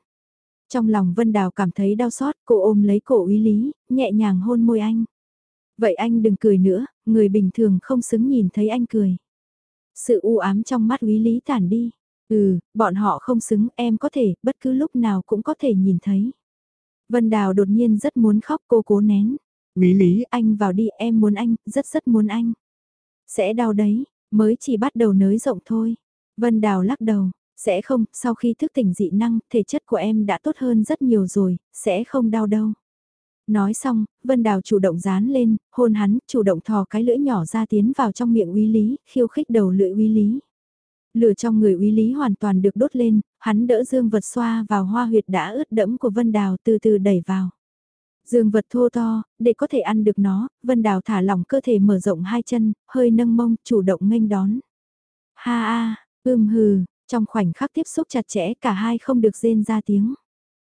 Trong lòng Vân Đào cảm thấy đau xót, cô ôm lấy cổ uy lý, nhẹ nhàng hôn môi anh. Vậy anh đừng cười nữa, người bình thường không xứng nhìn thấy anh cười. Sự u ám trong mắt uy lý tản đi. Ừ, bọn họ không xứng, em có thể, bất cứ lúc nào cũng có thể nhìn thấy. Vân Đào đột nhiên rất muốn khóc cô cố nén. Quý lý, anh vào đi, em muốn anh, rất rất muốn anh. Sẽ đau đấy, mới chỉ bắt đầu nới rộng thôi. Vân Đào lắc đầu, sẽ không, sau khi thức tỉnh dị năng, thể chất của em đã tốt hơn rất nhiều rồi, sẽ không đau đâu. Nói xong, Vân Đào chủ động dán lên, hôn hắn, chủ động thò cái lưỡi nhỏ ra tiến vào trong miệng uy lý, khiêu khích đầu lưỡi uy lý. Lửa trong người uy lý hoàn toàn được đốt lên, hắn đỡ dương vật xoa vào hoa huyệt đã ướt đẫm của Vân Đào từ từ đẩy vào. Dương vật thô to, để có thể ăn được nó, Vân Đào thả lỏng cơ thể mở rộng hai chân, hơi nâng mông, chủ động nghênh đón. Ha a, ưm hừ, trong khoảnh khắc tiếp xúc chặt chẽ cả hai không được rên ra tiếng.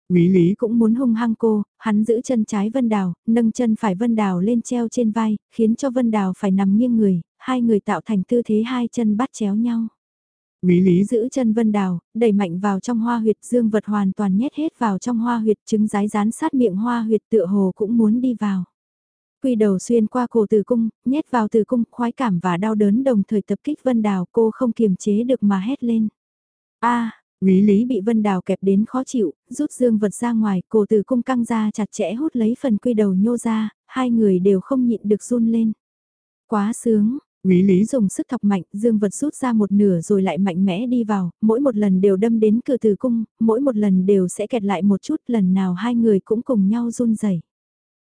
Quý lý cũng muốn hung hăng cô, hắn giữ chân trái Vân Đào, nâng chân phải Vân Đào lên treo trên vai, khiến cho Vân Đào phải nằm nghiêng người, hai người tạo thành tư thế hai chân bắt chéo nhau. Quý lý giữ chân Vân Đào, đẩy mạnh vào trong hoa huyệt dương vật hoàn toàn nhét hết vào trong hoa huyệt trứng rái rán sát miệng hoa huyệt tựa hồ cũng muốn đi vào. Quy đầu xuyên qua cổ tử cung, nhét vào tử cung, khoái cảm và đau đớn đồng thời tập kích Vân Đào cô không kiềm chế được mà hét lên a à, Quý lý bị Vân Đào kẹp đến khó chịu, rút dương vật ra ngoài, cổ tử cung căng ra chặt chẽ hút lấy phần quy đầu nhô ra, hai người đều không nhịn được run lên. Quá sướng, Quý lý dùng sức thọc mạnh, dương vật rút ra một nửa rồi lại mạnh mẽ đi vào, mỗi một lần đều đâm đến cửa tử cung, mỗi một lần đều sẽ kẹt lại một chút, lần nào hai người cũng cùng nhau run rẩy.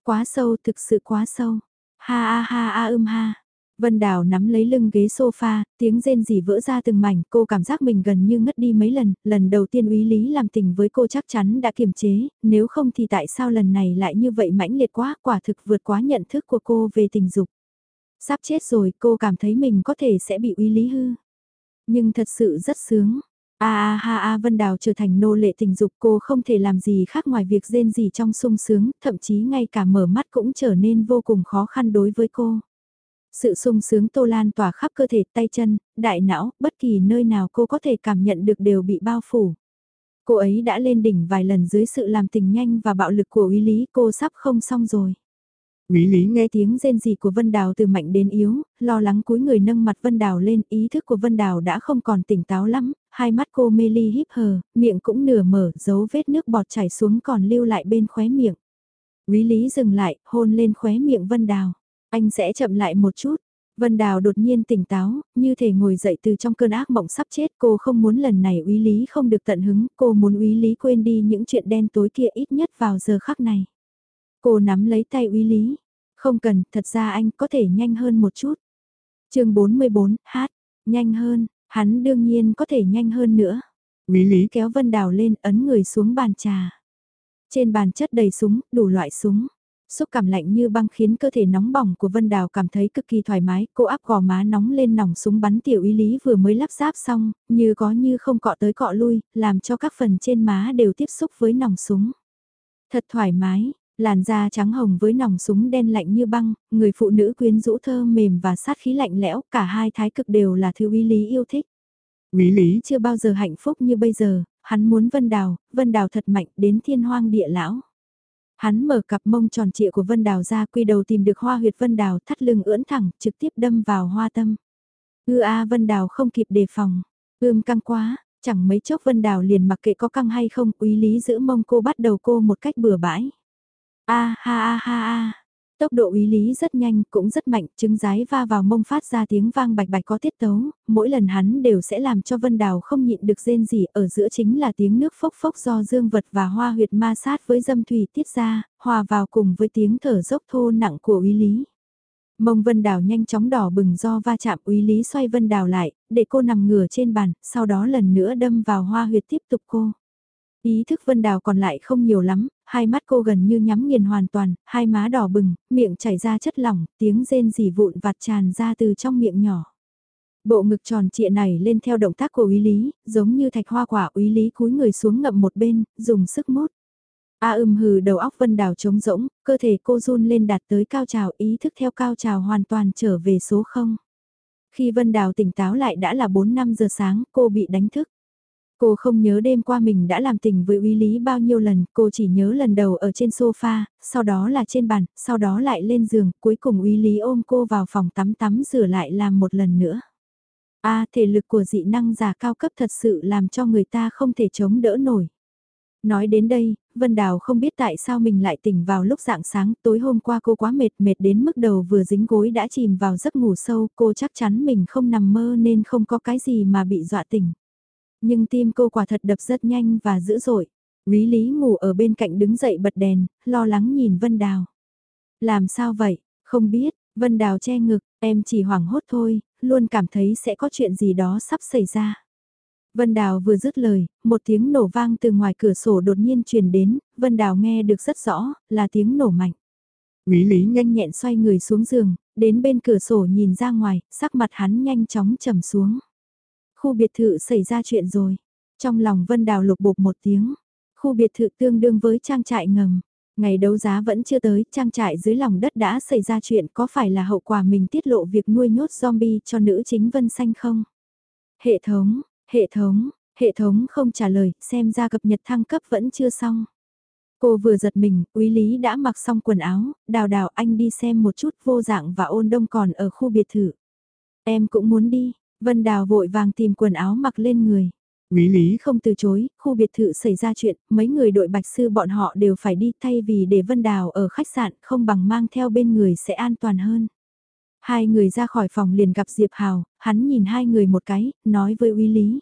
Quá sâu, thực sự quá sâu. Ha a ha a ưm ha. Vân Đào nắm lấy lưng ghế sofa, tiếng rên rỉ vỡ ra từng mảnh, cô cảm giác mình gần như ngất đi mấy lần, lần đầu tiên úy lý làm tình với cô chắc chắn đã kiềm chế, nếu không thì tại sao lần này lại như vậy mãnh liệt quá, quả thực vượt quá nhận thức của cô về tình dục. Sắp chết rồi, cô cảm thấy mình có thể sẽ bị uy lý hư. Nhưng thật sự rất sướng. A a ha a Vân Đào trở thành nô lệ tình dục cô không thể làm gì khác ngoài việc rên gì trong sung sướng, thậm chí ngay cả mở mắt cũng trở nên vô cùng khó khăn đối với cô. Sự sung sướng tô lan tỏa khắp cơ thể, tay chân, đại não, bất kỳ nơi nào cô có thể cảm nhận được đều bị bao phủ. Cô ấy đã lên đỉnh vài lần dưới sự làm tình nhanh và bạo lực của uy lý cô sắp không xong rồi. Quý lý nghe tiếng rên rỉ của Vân Đào từ mạnh đến yếu, lo lắng cúi người nâng mặt Vân Đào lên, ý thức của Vân Đào đã không còn tỉnh táo lắm, hai mắt cô mê ly híp hờ, miệng cũng nửa mở, dấu vết nước bọt chảy xuống còn lưu lại bên khóe miệng. Quý lý dừng lại, hôn lên khóe miệng Vân Đào. Anh sẽ chậm lại một chút. Vân Đào đột nhiên tỉnh táo, như thể ngồi dậy từ trong cơn ác mộng sắp chết. Cô không muốn lần này úy lý không được tận hứng, cô muốn úy lý quên đi những chuyện đen tối kia ít nhất vào giờ khắc này. Cô nắm lấy tay uy lý. Không cần, thật ra anh có thể nhanh hơn một chút. chương 44, hát, nhanh hơn, hắn đương nhiên có thể nhanh hơn nữa. uy lý. Kéo Vân Đào lên ấn người xuống bàn trà. Trên bàn chất đầy súng, đủ loại súng. Xúc cảm lạnh như băng khiến cơ thể nóng bỏng của Vân Đào cảm thấy cực kỳ thoải mái, cô áp gò má nóng lên nòng súng bắn tiểu ý lý vừa mới lắp ráp xong, như có như không cọ tới cọ lui, làm cho các phần trên má đều tiếp xúc với nòng súng. Thật thoải mái, làn da trắng hồng với nòng súng đen lạnh như băng, người phụ nữ quyến rũ thơ mềm và sát khí lạnh lẽo, cả hai thái cực đều là thứ ý lý yêu thích. Quý lý. Chưa bao giờ hạnh phúc như bây giờ, hắn muốn Vân Đào, Vân Đào thật mạnh đến thiên hoang địa lão. Hắn mở cặp mông tròn trịa của Vân Đào ra quy đầu tìm được hoa huyệt Vân Đào thắt lưng ưỡn thẳng trực tiếp đâm vào hoa tâm. Ư a Vân Đào không kịp đề phòng, ươm căng quá, chẳng mấy chốc Vân Đào liền mặc kệ có căng hay không, quý lý giữ mông cô bắt đầu cô một cách bừa bãi. A ha a ha a, Tốc độ ý lý rất nhanh, cũng rất mạnh, trứng rái va vào mông phát ra tiếng vang bạch bạch có tiết tấu, mỗi lần hắn đều sẽ làm cho Vân Đào không nhịn được rên gì, ở giữa chính là tiếng nước phốc phốc do dương vật và hoa huyệt ma sát với dâm thủy tiết ra, hòa vào cùng với tiếng thở dốc thô nặng của ý lý. Mông Vân Đào nhanh chóng đỏ bừng do va chạm ý lý xoay Vân Đào lại, để cô nằm ngửa trên bàn, sau đó lần nữa đâm vào hoa huyệt tiếp tục cô. Ý thức Vân Đào còn lại không nhiều lắm, hai mắt cô gần như nhắm nghiền hoàn toàn, hai má đỏ bừng, miệng chảy ra chất lỏng, tiếng rên rỉ vụn vặt tràn ra từ trong miệng nhỏ. Bộ ngực tròn trịa này lên theo động tác của úy lý, giống như thạch hoa quả úy lý cúi người xuống ngậm một bên, dùng sức mút. A ưm hừ đầu óc Vân Đào trống rỗng, cơ thể cô run lên đạt tới cao trào ý thức theo cao trào hoàn toàn trở về số 0. Khi Vân Đào tỉnh táo lại đã là 4 năm giờ sáng, cô bị đánh thức. Cô không nhớ đêm qua mình đã làm tình với uy lý bao nhiêu lần, cô chỉ nhớ lần đầu ở trên sofa, sau đó là trên bàn, sau đó lại lên giường, cuối cùng uy lý ôm cô vào phòng tắm tắm rửa lại làm một lần nữa. a thể lực của dị năng giả cao cấp thật sự làm cho người ta không thể chống đỡ nổi. Nói đến đây, Vân Đào không biết tại sao mình lại tỉnh vào lúc dạng sáng, tối hôm qua cô quá mệt mệt đến mức đầu vừa dính gối đã chìm vào giấc ngủ sâu, cô chắc chắn mình không nằm mơ nên không có cái gì mà bị dọa tỉnh. Nhưng tim cô quả thật đập rất nhanh và dữ dội. Lý Lý ngủ ở bên cạnh đứng dậy bật đèn, lo lắng nhìn Vân Đào. Làm sao vậy? Không biết, Vân Đào che ngực, em chỉ hoảng hốt thôi, luôn cảm thấy sẽ có chuyện gì đó sắp xảy ra. Vân Đào vừa dứt lời, một tiếng nổ vang từ ngoài cửa sổ đột nhiên truyền đến, Vân Đào nghe được rất rõ, là tiếng nổ mạnh. Quý Lý nhanh nhẹn xoay người xuống giường, đến bên cửa sổ nhìn ra ngoài, sắc mặt hắn nhanh chóng trầm xuống. Khu biệt thự xảy ra chuyện rồi. Trong lòng Vân Đào lục bục một tiếng. Khu biệt thự tương đương với trang trại ngầm. Ngày đấu giá vẫn chưa tới, trang trại dưới lòng đất đã xảy ra chuyện có phải là hậu quả mình tiết lộ việc nuôi nhốt zombie cho nữ chính Vân Xanh không? Hệ thống, hệ thống, hệ thống không trả lời, xem ra cập nhật thăng cấp vẫn chưa xong. Cô vừa giật mình, quý lý đã mặc xong quần áo, đào đào anh đi xem một chút vô dạng và ôn đông còn ở khu biệt thự. Em cũng muốn đi, Vân Đào vội vàng tìm quần áo mặc lên người. Quý lý không từ chối, khu biệt thự xảy ra chuyện, mấy người đội bạch sư bọn họ đều phải đi thay vì để Vân Đào ở khách sạn không bằng mang theo bên người sẽ an toàn hơn. Hai người ra khỏi phòng liền gặp Diệp Hào, hắn nhìn hai người một cái, nói với uy lý.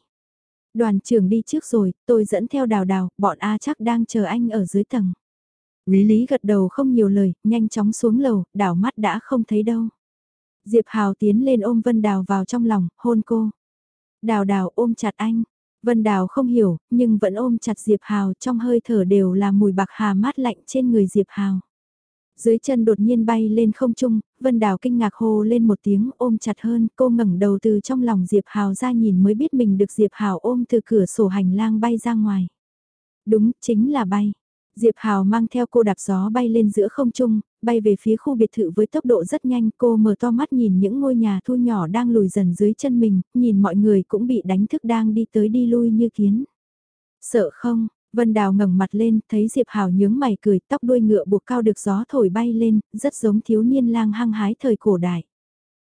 Đoàn trưởng đi trước rồi, tôi dẫn theo đào đào, bọn A chắc đang chờ anh ở dưới tầng. Quý lý gật đầu không nhiều lời, nhanh chóng xuống lầu, đảo mắt đã không thấy đâu. Diệp Hào tiến lên ôm Vân Đào vào trong lòng, hôn cô. Đào đào ôm chặt anh. Vân Đào không hiểu, nhưng vẫn ôm chặt Diệp Hào trong hơi thở đều là mùi bạc hà mát lạnh trên người Diệp Hào. Dưới chân đột nhiên bay lên không trung, Vân Đào kinh ngạc hô lên một tiếng ôm chặt hơn, cô ngẩng đầu từ trong lòng Diệp Hào ra nhìn mới biết mình được Diệp Hào ôm từ cửa sổ hành lang bay ra ngoài. Đúng, chính là bay. Diệp Hào mang theo cô đạp gió bay lên giữa không trung, bay về phía khu biệt thự với tốc độ rất nhanh. Cô mở to mắt nhìn những ngôi nhà thu nhỏ đang lùi dần dưới chân mình, nhìn mọi người cũng bị đánh thức đang đi tới đi lui như kiến. Sợ không? Vân Đào ngẩng mặt lên, thấy Diệp Hào nhướng mày cười, tóc đuôi ngựa buộc cao được gió thổi bay lên, rất giống thiếu niên lang hăng hái thời cổ đại.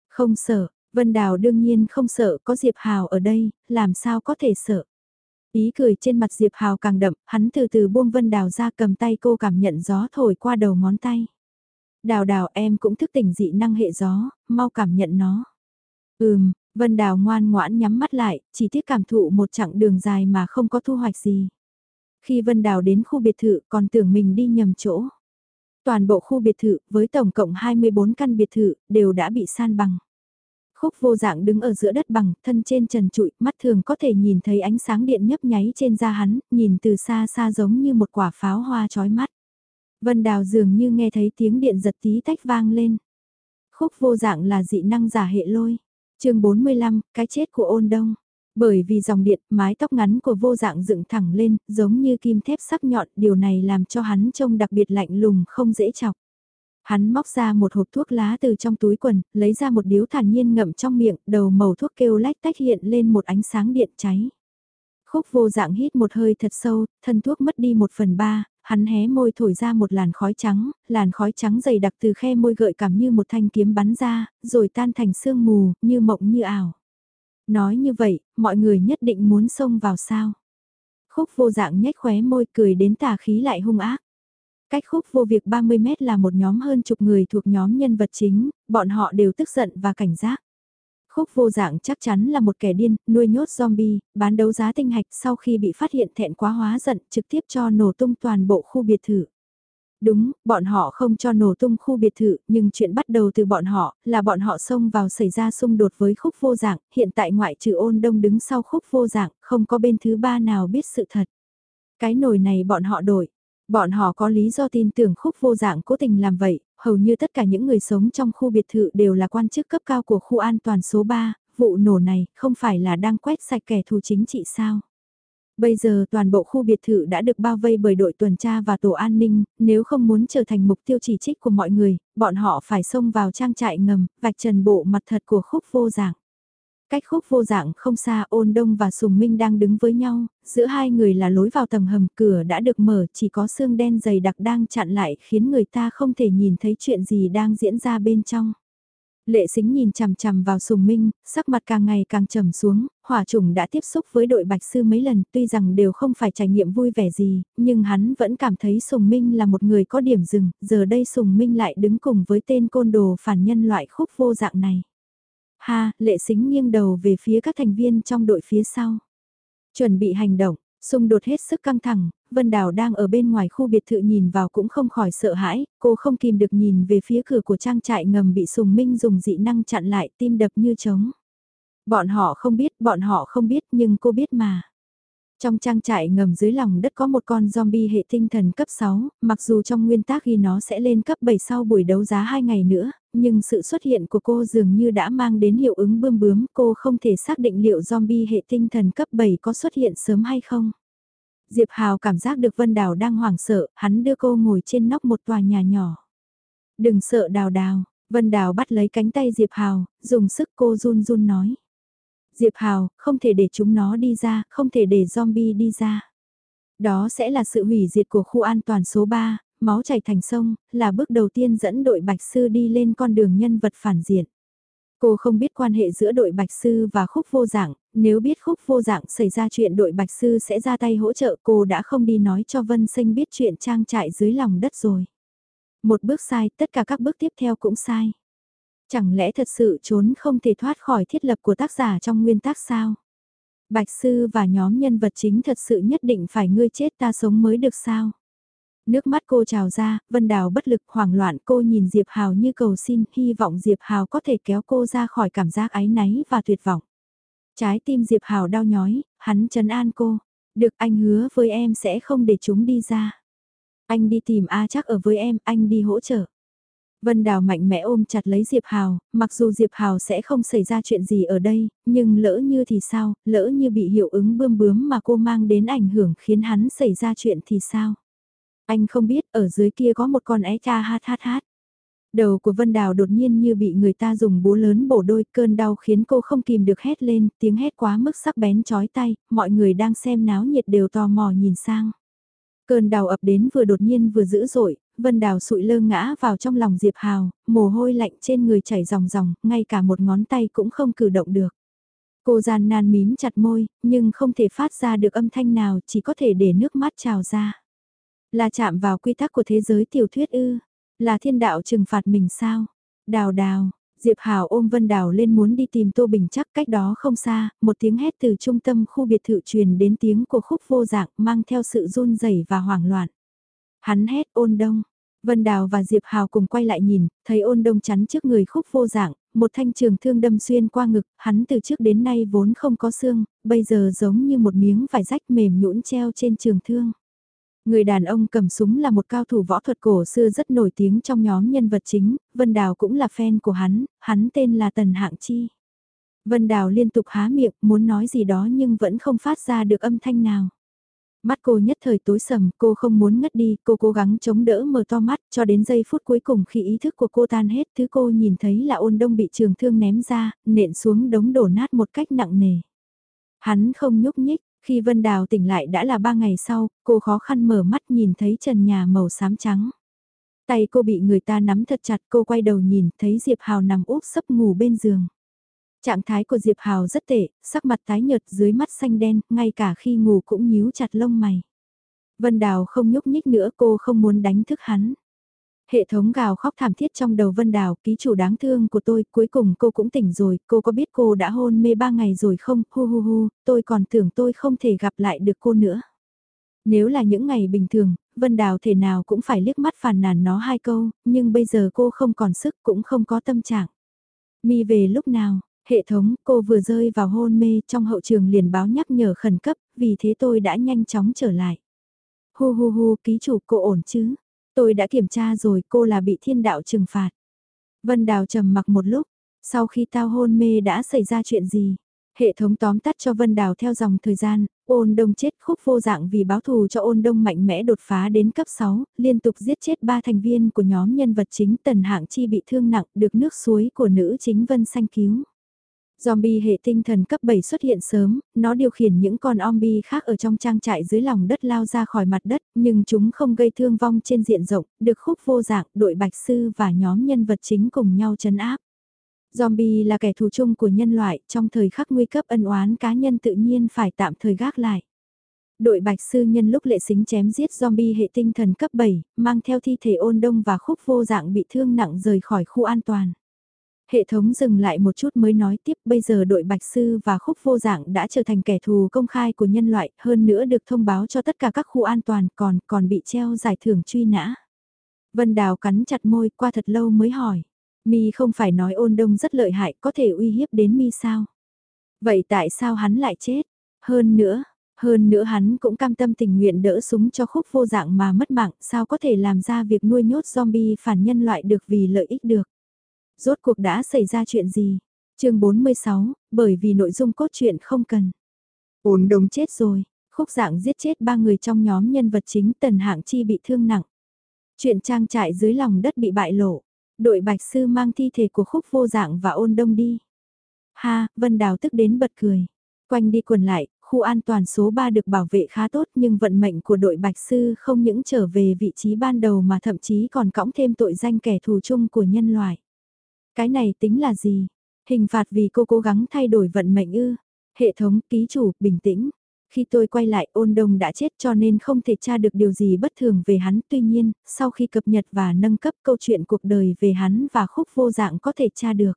Không sợ, Vân Đào đương nhiên không sợ, có Diệp Hào ở đây, làm sao có thể sợ. Ý cười trên mặt Diệp Hào càng đậm, hắn từ từ buông Vân Đào ra cầm tay cô cảm nhận gió thổi qua đầu ngón tay. Đào đào em cũng thức tỉnh dị năng hệ gió, mau cảm nhận nó. Ừm, Vân Đào ngoan ngoãn nhắm mắt lại, chỉ tiếc cảm thụ một chặng đường dài mà không có thu hoạch gì. Khi Vân Đào đến khu biệt thự còn tưởng mình đi nhầm chỗ. Toàn bộ khu biệt thự với tổng cộng 24 căn biệt thự đều đã bị san bằng. Khúc vô dạng đứng ở giữa đất bằng, thân trên trần trụi, mắt thường có thể nhìn thấy ánh sáng điện nhấp nháy trên da hắn, nhìn từ xa xa giống như một quả pháo hoa chói mắt. Vân Đào dường như nghe thấy tiếng điện giật tí tách vang lên. Khúc vô dạng là dị năng giả hệ lôi. chương 45, cái chết của ôn đông. Bởi vì dòng điện, mái tóc ngắn của vô dạng dựng thẳng lên, giống như kim thép sắc nhọn, điều này làm cho hắn trông đặc biệt lạnh lùng không dễ chọc. Hắn móc ra một hộp thuốc lá từ trong túi quần, lấy ra một điếu thản nhiên ngậm trong miệng, đầu màu thuốc kêu lách tách hiện lên một ánh sáng điện cháy. Khúc vô dạng hít một hơi thật sâu, thân thuốc mất đi một phần ba, hắn hé môi thổi ra một làn khói trắng, làn khói trắng dày đặc từ khe môi gợi cảm như một thanh kiếm bắn ra, rồi tan thành sương mù, như mộng như ảo. Nói như vậy, mọi người nhất định muốn xông vào sao. Khúc vô dạng nhếch khóe môi cười đến tà khí lại hung ác. Cách khúc vô việc 30 mét là một nhóm hơn chục người thuộc nhóm nhân vật chính, bọn họ đều tức giận và cảnh giác. Khúc vô dạng chắc chắn là một kẻ điên, nuôi nhốt zombie, bán đấu giá tinh hạch sau khi bị phát hiện thẹn quá hóa giận trực tiếp cho nổ tung toàn bộ khu biệt thự. Đúng, bọn họ không cho nổ tung khu biệt thự, nhưng chuyện bắt đầu từ bọn họ, là bọn họ xông vào xảy ra xung đột với khúc vô dạng, hiện tại ngoại trừ ôn đông đứng sau khúc vô dạng, không có bên thứ ba nào biết sự thật. Cái nồi này bọn họ đổi, Bọn họ có lý do tin tưởng khúc vô dạng cố tình làm vậy, hầu như tất cả những người sống trong khu biệt thự đều là quan chức cấp cao của khu an toàn số 3, vụ nổ này không phải là đang quét sạch kẻ thù chính trị sao. Bây giờ toàn bộ khu biệt thự đã được bao vây bởi đội tuần tra và tổ an ninh, nếu không muốn trở thành mục tiêu chỉ trích của mọi người, bọn họ phải xông vào trang trại ngầm, vạch trần bộ mặt thật của khúc vô dạng. Cách khúc vô dạng không xa ôn đông và sùng minh đang đứng với nhau, giữa hai người là lối vào tầng hầm cửa đã được mở chỉ có xương đen dày đặc đang chặn lại khiến người ta không thể nhìn thấy chuyện gì đang diễn ra bên trong. Lệ xính nhìn chằm chằm vào sùng minh, sắc mặt càng ngày càng trầm xuống, hỏa trùng đã tiếp xúc với đội bạch sư mấy lần tuy rằng đều không phải trải nghiệm vui vẻ gì, nhưng hắn vẫn cảm thấy sùng minh là một người có điểm dừng, giờ đây sùng minh lại đứng cùng với tên côn đồ phản nhân loại khúc vô dạng này. Ha, lệ xính nghiêng đầu về phía các thành viên trong đội phía sau. Chuẩn bị hành động, xung đột hết sức căng thẳng, Vân Đào đang ở bên ngoài khu biệt thự nhìn vào cũng không khỏi sợ hãi, cô không kìm được nhìn về phía cửa của trang trại ngầm bị Sùng Minh dùng dị năng chặn lại tim đập như trống. Bọn họ không biết, bọn họ không biết nhưng cô biết mà. Trong trang trại ngầm dưới lòng đất có một con zombie hệ tinh thần cấp 6, mặc dù trong nguyên tắc ghi nó sẽ lên cấp 7 sau buổi đấu giá 2 ngày nữa, nhưng sự xuất hiện của cô dường như đã mang đến hiệu ứng bươm bướm, cô không thể xác định liệu zombie hệ tinh thần cấp 7 có xuất hiện sớm hay không. Diệp Hào cảm giác được Vân Đào đang hoảng sợ, hắn đưa cô ngồi trên nóc một tòa nhà nhỏ. Đừng sợ đào đào, Vân Đào bắt lấy cánh tay Diệp Hào, dùng sức cô run run nói. Diệp Hào, không thể để chúng nó đi ra, không thể để zombie đi ra. Đó sẽ là sự hủy diệt của khu an toàn số 3, máu chảy thành sông, là bước đầu tiên dẫn đội Bạch Sư đi lên con đường nhân vật phản diện. Cô không biết quan hệ giữa đội Bạch Sư và khúc vô dạng, nếu biết khúc vô dạng xảy ra chuyện đội Bạch Sư sẽ ra tay hỗ trợ cô đã không đi nói cho Vân Sinh biết chuyện trang trại dưới lòng đất rồi. Một bước sai, tất cả các bước tiếp theo cũng sai. Chẳng lẽ thật sự trốn không thể thoát khỏi thiết lập của tác giả trong nguyên tác sao? Bạch Sư và nhóm nhân vật chính thật sự nhất định phải ngươi chết ta sống mới được sao? Nước mắt cô trào ra, Vân Đào bất lực hoảng loạn cô nhìn Diệp Hào như cầu xin, hy vọng Diệp Hào có thể kéo cô ra khỏi cảm giác áy náy và tuyệt vọng. Trái tim Diệp Hào đau nhói, hắn trấn an cô. Được anh hứa với em sẽ không để chúng đi ra. Anh đi tìm A chắc ở với em, anh đi hỗ trợ. Vân Đào mạnh mẽ ôm chặt lấy Diệp Hào, mặc dù Diệp Hào sẽ không xảy ra chuyện gì ở đây, nhưng lỡ như thì sao, lỡ như bị hiệu ứng bươm bướm mà cô mang đến ảnh hưởng khiến hắn xảy ra chuyện thì sao. Anh không biết ở dưới kia có một con é cha hát hát hát. Đầu của Vân Đào đột nhiên như bị người ta dùng búa lớn bổ đôi cơn đau khiến cô không kìm được hét lên, tiếng hét quá mức sắc bén chói tay, mọi người đang xem náo nhiệt đều tò mò nhìn sang. Cơn đau ập đến vừa đột nhiên vừa dữ dội, Vân Đào sụi lơ ngã vào trong lòng Diệp Hào, mồ hôi lạnh trên người chảy ròng ròng, ngay cả một ngón tay cũng không cử động được. Cô gian nan mím chặt môi, nhưng không thể phát ra được âm thanh nào, chỉ có thể để nước mắt trào ra. Là chạm vào quy tắc của thế giới tiểu thuyết ư, là thiên đạo trừng phạt mình sao? Đào đào, Diệp Hào ôm Vân Đào lên muốn đi tìm Tô Bình chắc cách đó không xa, một tiếng hét từ trung tâm khu biệt thự truyền đến tiếng của khúc vô dạng mang theo sự run rẩy và hoảng loạn. Hắn hét ôn đông. Vân Đào và Diệp Hào cùng quay lại nhìn, thấy ôn đông chắn trước người khúc vô dạng, một thanh trường thương đâm xuyên qua ngực, hắn từ trước đến nay vốn không có xương, bây giờ giống như một miếng vải rách mềm nhũn treo trên trường thương. Người đàn ông cầm súng là một cao thủ võ thuật cổ xưa rất nổi tiếng trong nhóm nhân vật chính, Vân Đào cũng là fan của hắn, hắn tên là Tần Hạng Chi. Vân Đào liên tục há miệng, muốn nói gì đó nhưng vẫn không phát ra được âm thanh nào. Mắt cô nhất thời tối sầm, cô không muốn ngất đi, cô cố gắng chống đỡ mở to mắt, cho đến giây phút cuối cùng khi ý thức của cô tan hết, thứ cô nhìn thấy là ôn đông bị trường thương ném ra, nện xuống đống đổ nát một cách nặng nề. Hắn không nhúc nhích, khi Vân Đào tỉnh lại đã là ba ngày sau, cô khó khăn mở mắt nhìn thấy trần nhà màu xám trắng. Tay cô bị người ta nắm thật chặt, cô quay đầu nhìn, thấy Diệp Hào nằm úp sấp ngủ bên giường. Trạng thái của Diệp Hào rất tệ, sắc mặt tái nhợt dưới mắt xanh đen, ngay cả khi ngủ cũng nhíu chặt lông mày. Vân Đào không nhúc nhích nữa cô không muốn đánh thức hắn. Hệ thống gào khóc thảm thiết trong đầu Vân Đào, ký chủ đáng thương của tôi, cuối cùng cô cũng tỉnh rồi, cô có biết cô đã hôn mê ba ngày rồi không, hu hu hu, tôi còn tưởng tôi không thể gặp lại được cô nữa. Nếu là những ngày bình thường, Vân Đào thể nào cũng phải liếc mắt phàn nàn nó hai câu, nhưng bây giờ cô không còn sức cũng không có tâm trạng. Mi về lúc nào, hệ thống cô vừa rơi vào hôn mê trong hậu trường liền báo nhắc nhở khẩn cấp, vì thế tôi đã nhanh chóng trở lại. Hu hu hu, ký chủ cô ổn chứ? Tôi đã kiểm tra rồi cô là bị thiên đạo trừng phạt. Vân Đào trầm mặc một lúc, sau khi tao hôn mê đã xảy ra chuyện gì? Hệ thống tóm tắt cho Vân Đào theo dòng thời gian, ôn đông chết khúc vô dạng vì báo thù cho ôn đông mạnh mẽ đột phá đến cấp 6, liên tục giết chết ba thành viên của nhóm nhân vật chính tần hạng chi bị thương nặng được nước suối của nữ chính Vân Xanh cứu. Zombie hệ tinh thần cấp 7 xuất hiện sớm, nó điều khiển những con zombie khác ở trong trang trại dưới lòng đất lao ra khỏi mặt đất, nhưng chúng không gây thương vong trên diện rộng, được khúc vô dạng, đội bạch sư và nhóm nhân vật chính cùng nhau chấn áp. Zombie là kẻ thù chung của nhân loại, trong thời khắc nguy cấp ân oán cá nhân tự nhiên phải tạm thời gác lại. Đội bạch sư nhân lúc lệ xính chém giết zombie hệ tinh thần cấp 7, mang theo thi thể ôn đông và khúc vô dạng bị thương nặng rời khỏi khu an toàn. Hệ thống dừng lại một chút mới nói tiếp bây giờ đội Bạch Sư và Khúc Vô Dạng đã trở thành kẻ thù công khai của nhân loại, hơn nữa được thông báo cho tất cả các khu an toàn còn còn bị treo giải thưởng truy nã. Vân Đào cắn chặt môi qua thật lâu mới hỏi. Mi không phải nói ôn đông rất lợi hại có thể uy hiếp đến Mi sao? Vậy tại sao hắn lại chết? Hơn nữa, hơn nữa hắn cũng cam tâm tình nguyện đỡ súng cho khúc vô dạng mà mất mạng sao có thể làm ra việc nuôi nhốt zombie phản nhân loại được vì lợi ích được. Rốt cuộc đã xảy ra chuyện gì? chương 46, bởi vì nội dung cốt truyện không cần. Ôn đồng chết rồi, khúc dạng giết chết ba người trong nhóm nhân vật chính tần hạng chi bị thương nặng. Chuyện trang trại dưới lòng đất bị bại lộ, đội bạch sư mang thi thể của khúc vô dạng và ôn đông đi. Ha, Vân Đào tức đến bật cười. Quanh đi quần lại, khu an toàn số 3 được bảo vệ khá tốt nhưng vận mệnh của đội bạch sư không những trở về vị trí ban đầu mà thậm chí còn cõng thêm tội danh kẻ thù chung của nhân loại. Cái này tính là gì? Hình phạt vì cô cố gắng thay đổi vận mệnh ư? Hệ thống, ký chủ, bình tĩnh. Khi tôi quay lại ôn đông đã chết cho nên không thể tra được điều gì bất thường về hắn. Tuy nhiên, sau khi cập nhật và nâng cấp câu chuyện cuộc đời về hắn và khúc vô dạng có thể tra được.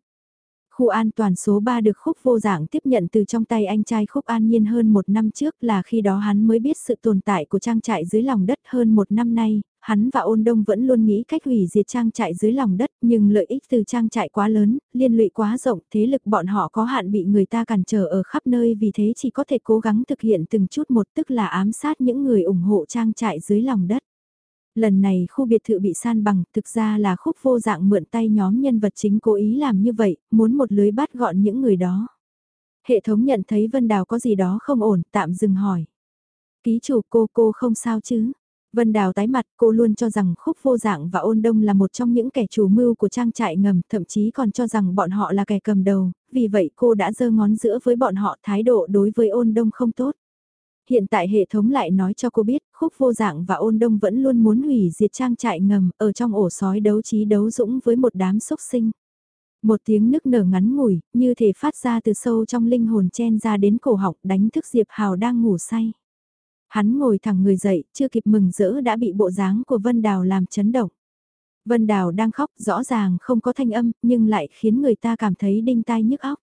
Khu an toàn số 3 được khúc vô dạng tiếp nhận từ trong tay anh trai khúc an nhiên hơn một năm trước là khi đó hắn mới biết sự tồn tại của trang trại dưới lòng đất hơn một năm nay, hắn và ôn đông vẫn luôn nghĩ cách hủy diệt trang trại dưới lòng đất nhưng lợi ích từ trang trại quá lớn, liên lụy quá rộng, thế lực bọn họ có hạn bị người ta cản trở ở khắp nơi vì thế chỉ có thể cố gắng thực hiện từng chút một tức là ám sát những người ủng hộ trang trại dưới lòng đất. Lần này khu biệt thự bị san bằng, thực ra là khúc vô dạng mượn tay nhóm nhân vật chính cố ý làm như vậy, muốn một lưới bắt gọn những người đó. Hệ thống nhận thấy Vân Đào có gì đó không ổn, tạm dừng hỏi. Ký chủ cô cô không sao chứ? Vân Đào tái mặt cô luôn cho rằng khúc vô dạng và ôn đông là một trong những kẻ chủ mưu của trang trại ngầm, thậm chí còn cho rằng bọn họ là kẻ cầm đầu, vì vậy cô đã giơ ngón giữa với bọn họ thái độ đối với ôn đông không tốt. Hiện tại hệ thống lại nói cho cô biết, khúc vô dạng và ôn đông vẫn luôn muốn hủy diệt trang trại ngầm ở trong ổ sói đấu trí đấu dũng với một đám sốc sinh. Một tiếng nức nở ngắn ngủi, như thể phát ra từ sâu trong linh hồn chen ra đến cổ họng đánh thức Diệp Hào đang ngủ say. Hắn ngồi thẳng người dậy, chưa kịp mừng rỡ đã bị bộ dáng của Vân Đào làm chấn động. Vân Đào đang khóc rõ ràng không có thanh âm, nhưng lại khiến người ta cảm thấy đinh tai nhức óc.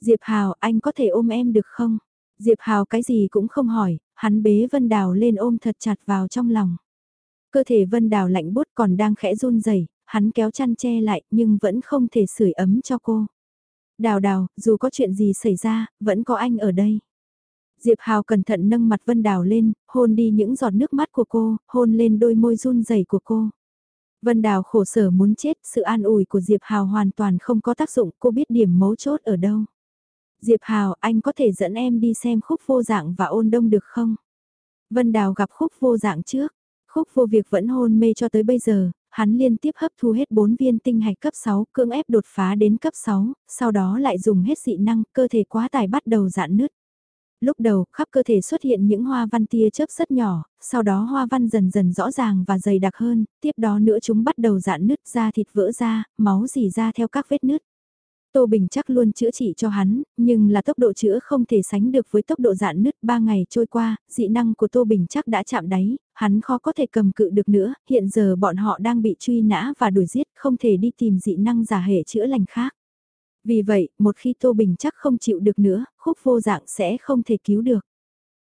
Diệp Hào, anh có thể ôm em được không? Diệp Hào cái gì cũng không hỏi, hắn bế Vân Đào lên ôm thật chặt vào trong lòng. Cơ thể Vân Đào lạnh bút còn đang khẽ run rẩy, hắn kéo chăn che lại nhưng vẫn không thể sưởi ấm cho cô. Đào đào, dù có chuyện gì xảy ra, vẫn có anh ở đây. Diệp Hào cẩn thận nâng mặt Vân Đào lên, hôn đi những giọt nước mắt của cô, hôn lên đôi môi run rẩy của cô. Vân Đào khổ sở muốn chết, sự an ủi của Diệp Hào hoàn toàn không có tác dụng, cô biết điểm mấu chốt ở đâu. Diệp Hào, anh có thể dẫn em đi xem khúc vô dạng và ôn đông được không? Vân Đào gặp khúc vô dạng trước, khúc vô việc vẫn hôn mê cho tới bây giờ, hắn liên tiếp hấp thu hết 4 viên tinh hạch cấp 6, cưỡng ép đột phá đến cấp 6, sau đó lại dùng hết dị năng, cơ thể quá tải bắt đầu giãn nứt. Lúc đầu, khắp cơ thể xuất hiện những hoa văn tia chớp rất nhỏ, sau đó hoa văn dần dần rõ ràng và dày đặc hơn, tiếp đó nữa chúng bắt đầu dạn nứt ra thịt vỡ ra, máu dì ra theo các vết nứt. Tô Bình chắc luôn chữa trị cho hắn, nhưng là tốc độ chữa không thể sánh được với tốc độ dạn nứt 3 ngày trôi qua, dị năng của Tô Bình chắc đã chạm đáy, hắn khó có thể cầm cự được nữa, hiện giờ bọn họ đang bị truy nã và đuổi giết, không thể đi tìm dị năng giả hệ chữa lành khác. Vì vậy, một khi Tô Bình chắc không chịu được nữa, khúc vô dạng sẽ không thể cứu được.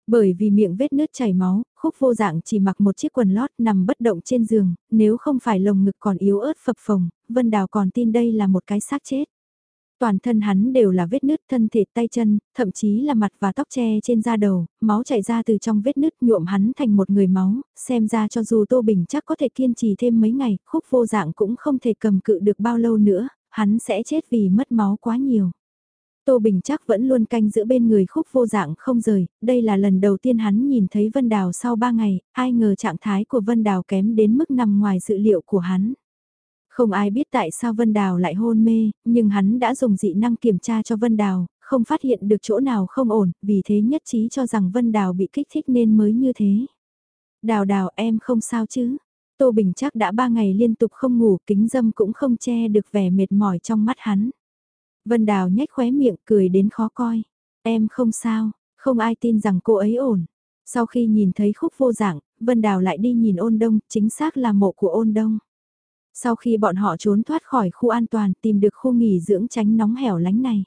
Bởi vì miệng vết nứt chảy máu, khúc vô dạng chỉ mặc một chiếc quần lót nằm bất động trên giường, nếu không phải lồng ngực còn yếu ớt phập phồng, Vân Đào còn tin đây là một cái xác chết. Toàn thân hắn đều là vết nứt thân thể tay chân, thậm chí là mặt và tóc che trên da đầu, máu chảy ra từ trong vết nứt nhuộm hắn thành một người máu, xem ra cho dù Tô Bình chắc có thể kiên trì thêm mấy ngày, khúc vô dạng cũng không thể cầm cự được bao lâu nữa, hắn sẽ chết vì mất máu quá nhiều. Tô Bình chắc vẫn luôn canh giữ bên người khúc vô dạng không rời, đây là lần đầu tiên hắn nhìn thấy Vân Đào sau ba ngày, ai ngờ trạng thái của Vân Đào kém đến mức nằm ngoài dự liệu của hắn. Không ai biết tại sao Vân Đào lại hôn mê, nhưng hắn đã dùng dị năng kiểm tra cho Vân Đào, không phát hiện được chỗ nào không ổn, vì thế nhất trí cho rằng Vân Đào bị kích thích nên mới như thế. Đào đào em không sao chứ? Tô Bình chắc đã ba ngày liên tục không ngủ, kính dâm cũng không che được vẻ mệt mỏi trong mắt hắn. Vân Đào nhếch khóe miệng cười đến khó coi. Em không sao, không ai tin rằng cô ấy ổn. Sau khi nhìn thấy khúc vô dạng, Vân Đào lại đi nhìn ôn đông, chính xác là mộ của ôn đông. Sau khi bọn họ trốn thoát khỏi khu an toàn tìm được khu nghỉ dưỡng tránh nóng hẻo lánh này.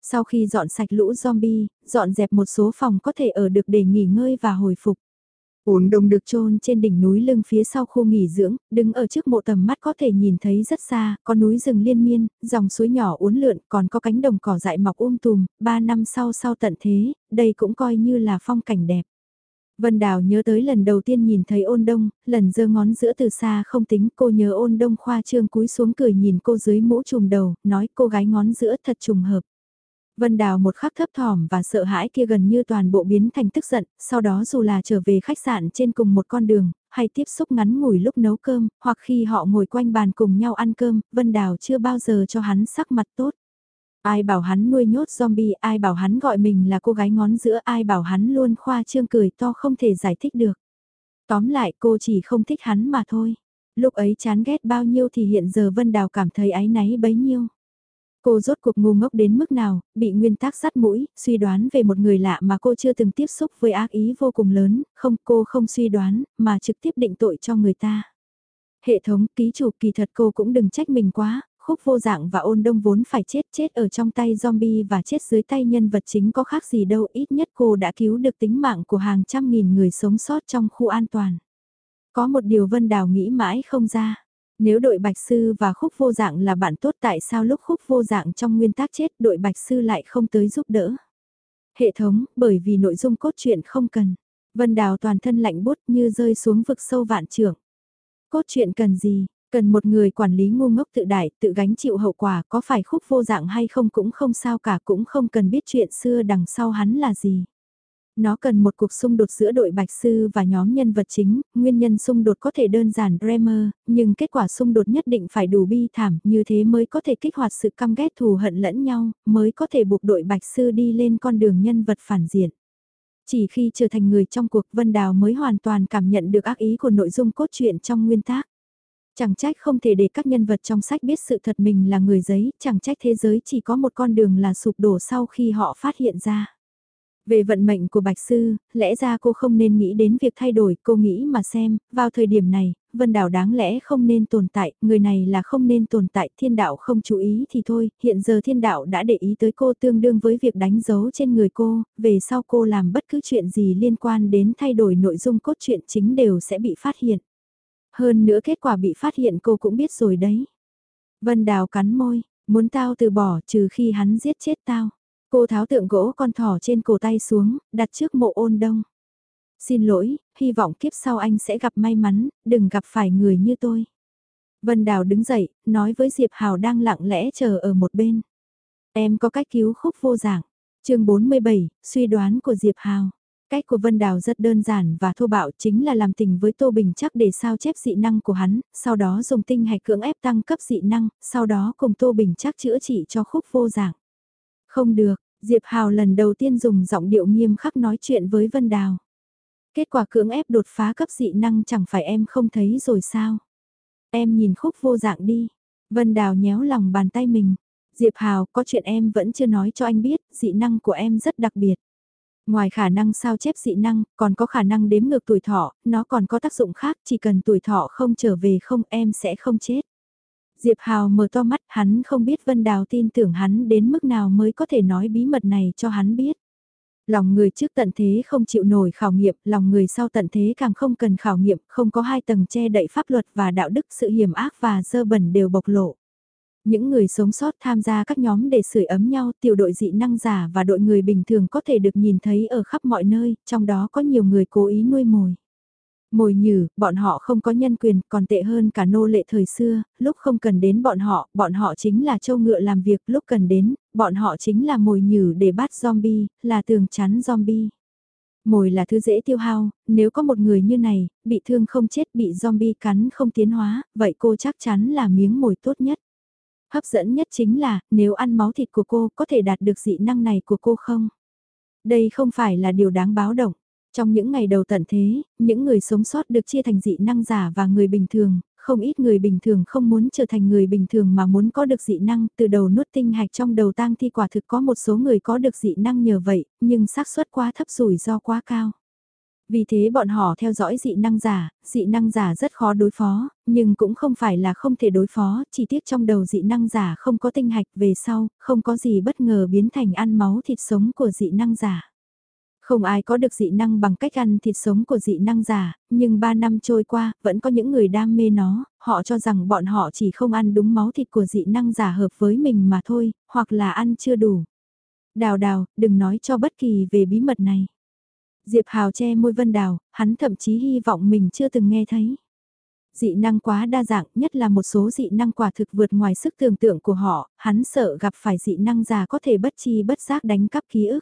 Sau khi dọn sạch lũ zombie, dọn dẹp một số phòng có thể ở được để nghỉ ngơi và hồi phục. Uống đồng được chôn trên đỉnh núi lưng phía sau khu nghỉ dưỡng, đứng ở trước mộ tầm mắt có thể nhìn thấy rất xa, có núi rừng liên miên, dòng suối nhỏ uốn lượn, còn có cánh đồng cỏ dại mọc um tùm, ba năm sau sau tận thế, đây cũng coi như là phong cảnh đẹp. Vân Đào nhớ tới lần đầu tiên nhìn thấy ôn đông, lần giơ ngón giữa từ xa không tính cô nhớ ôn đông khoa trương cúi xuống cười nhìn cô dưới mũ trùm đầu, nói cô gái ngón giữa thật trùng hợp. Vân Đào một khắc thấp thỏm và sợ hãi kia gần như toàn bộ biến thành tức giận, sau đó dù là trở về khách sạn trên cùng một con đường, hay tiếp xúc ngắn ngủi lúc nấu cơm, hoặc khi họ ngồi quanh bàn cùng nhau ăn cơm, Vân Đào chưa bao giờ cho hắn sắc mặt tốt. Ai bảo hắn nuôi nhốt zombie, ai bảo hắn gọi mình là cô gái ngón giữa, ai bảo hắn luôn khoa trương cười to không thể giải thích được. Tóm lại cô chỉ không thích hắn mà thôi. Lúc ấy chán ghét bao nhiêu thì hiện giờ Vân Đào cảm thấy áy náy bấy nhiêu. Cô rốt cuộc ngu ngốc đến mức nào, bị nguyên tắc sắt mũi, suy đoán về một người lạ mà cô chưa từng tiếp xúc với ác ý vô cùng lớn, không cô không suy đoán, mà trực tiếp định tội cho người ta. Hệ thống ký chủ kỳ thật cô cũng đừng trách mình quá, khúc vô dạng và ôn đông vốn phải chết chết ở trong tay zombie và chết dưới tay nhân vật chính có khác gì đâu ít nhất cô đã cứu được tính mạng của hàng trăm nghìn người sống sót trong khu an toàn. Có một điều Vân Đào nghĩ mãi không ra. Nếu đội Bạch Sư và Khúc Vô Dạng là bạn tốt tại sao lúc Khúc Vô Dạng trong nguyên tắc chết đội Bạch Sư lại không tới giúp đỡ? Hệ thống, bởi vì nội dung cốt truyện không cần. Vân Đào toàn thân lạnh bút như rơi xuống vực sâu vạn trưởng. Cốt truyện cần gì? Cần một người quản lý ngu ngốc tự đại, tự gánh chịu hậu quả có phải khúc vô dạng hay không cũng không sao cả cũng không cần biết chuyện xưa đằng sau hắn là gì. Nó cần một cuộc xung đột giữa đội Bạch Sư và nhóm nhân vật chính, nguyên nhân xung đột có thể đơn giản Bremer, nhưng kết quả xung đột nhất định phải đủ bi thảm, như thế mới có thể kích hoạt sự căm ghét thù hận lẫn nhau, mới có thể buộc đội Bạch Sư đi lên con đường nhân vật phản diện. Chỉ khi trở thành người trong cuộc Vân Đào mới hoàn toàn cảm nhận được ác ý của nội dung cốt truyện trong nguyên tác. Chẳng trách không thể để các nhân vật trong sách biết sự thật mình là người giấy, chẳng trách thế giới chỉ có một con đường là sụp đổ sau khi họ phát hiện ra. Về vận mệnh của Bạch Sư, lẽ ra cô không nên nghĩ đến việc thay đổi, cô nghĩ mà xem, vào thời điểm này, Vân Đảo đáng lẽ không nên tồn tại, người này là không nên tồn tại, thiên đạo không chú ý thì thôi, hiện giờ thiên đạo đã để ý tới cô tương đương với việc đánh dấu trên người cô, về sau cô làm bất cứ chuyện gì liên quan đến thay đổi nội dung cốt truyện chính đều sẽ bị phát hiện. Hơn nữa kết quả bị phát hiện cô cũng biết rồi đấy. Vân Đào cắn môi, muốn tao từ bỏ trừ khi hắn giết chết tao. Cô tháo tượng gỗ con thỏ trên cổ tay xuống, đặt trước mộ ôn đông. Xin lỗi, hy vọng kiếp sau anh sẽ gặp may mắn, đừng gặp phải người như tôi. Vân Đào đứng dậy, nói với Diệp Hào đang lặng lẽ chờ ở một bên. Em có cách cứu khúc vô dạng. chương 47, suy đoán của Diệp Hào. Cách của Vân Đào rất đơn giản và thô bạo chính là làm tình với Tô Bình chắc để sao chép dị năng của hắn, sau đó dùng tinh hạch cưỡng ép tăng cấp dị năng, sau đó cùng Tô Bình chắc chữa trị cho khúc vô dạng. Không được, Diệp Hào lần đầu tiên dùng giọng điệu nghiêm khắc nói chuyện với Vân Đào. Kết quả cưỡng ép đột phá cấp dị năng chẳng phải em không thấy rồi sao? Em nhìn khúc vô dạng đi. Vân Đào nhéo lòng bàn tay mình. Diệp Hào, có chuyện em vẫn chưa nói cho anh biết, dị năng của em rất đặc biệt. Ngoài khả năng sao chép dị năng, còn có khả năng đếm ngược tuổi thọ, nó còn có tác dụng khác, chỉ cần tuổi thọ không trở về không em sẽ không chết. Diệp Hào mở to mắt, hắn không biết Vân Đào tin tưởng hắn đến mức nào mới có thể nói bí mật này cho hắn biết. Lòng người trước tận thế không chịu nổi khảo nghiệm, lòng người sau tận thế càng không cần khảo nghiệm, không có hai tầng che đậy pháp luật và đạo đức sự hiểm ác và dơ bẩn đều bộc lộ. Những người sống sót tham gia các nhóm để sưởi ấm nhau, tiểu đội dị năng giả và đội người bình thường có thể được nhìn thấy ở khắp mọi nơi, trong đó có nhiều người cố ý nuôi mồi. Mồi nhử, bọn họ không có nhân quyền, còn tệ hơn cả nô lệ thời xưa, lúc không cần đến bọn họ, bọn họ chính là châu ngựa làm việc, lúc cần đến, bọn họ chính là mồi nhử để bắt zombie, là tường chắn zombie. Mồi là thứ dễ tiêu hao, nếu có một người như này, bị thương không chết bị zombie cắn không tiến hóa, vậy cô chắc chắn là miếng mồi tốt nhất. Hấp dẫn nhất chính là, nếu ăn máu thịt của cô có thể đạt được dị năng này của cô không? Đây không phải là điều đáng báo động. Trong những ngày đầu tận thế, những người sống sót được chia thành dị năng giả và người bình thường, không ít người bình thường không muốn trở thành người bình thường mà muốn có được dị năng, từ đầu nuốt tinh hạch trong đầu tang thi quả thực có một số người có được dị năng nhờ vậy, nhưng xác suất quá thấp rủi ro quá cao. Vì thế bọn họ theo dõi dị năng giả, dị năng giả rất khó đối phó, nhưng cũng không phải là không thể đối phó, chỉ tiếc trong đầu dị năng giả không có tinh hạch về sau, không có gì bất ngờ biến thành ăn máu thịt sống của dị năng giả. Không ai có được dị năng bằng cách ăn thịt sống của dị năng giả, nhưng 3 năm trôi qua, vẫn có những người đam mê nó, họ cho rằng bọn họ chỉ không ăn đúng máu thịt của dị năng giả hợp với mình mà thôi, hoặc là ăn chưa đủ. Đào đào, đừng nói cho bất kỳ về bí mật này. Diệp Hào che môi Vân Đào, hắn thậm chí hy vọng mình chưa từng nghe thấy. Dị năng quá đa dạng, nhất là một số dị năng quả thực vượt ngoài sức tưởng tượng của họ, hắn sợ gặp phải dị năng già có thể bất chi bất giác đánh cắp ký ức.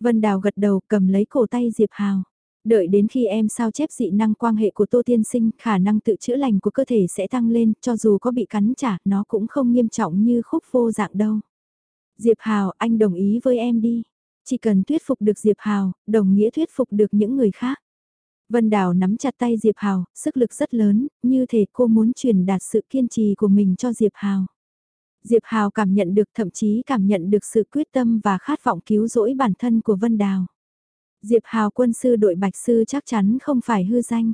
Vân Đào gật đầu cầm lấy cổ tay Diệp Hào. Đợi đến khi em sao chép dị năng quan hệ của Tô Tiên Sinh, khả năng tự chữa lành của cơ thể sẽ tăng lên, cho dù có bị cắn trả, nó cũng không nghiêm trọng như khúc vô dạng đâu. Diệp Hào, anh đồng ý với em đi. Chỉ cần thuyết phục được Diệp Hào, đồng nghĩa thuyết phục được những người khác. Vân Đào nắm chặt tay Diệp Hào, sức lực rất lớn, như thể cô muốn truyền đạt sự kiên trì của mình cho Diệp Hào. Diệp Hào cảm nhận được thậm chí cảm nhận được sự quyết tâm và khát vọng cứu rỗi bản thân của Vân Đào. Diệp Hào quân sư đội Bạch Sư chắc chắn không phải hư danh.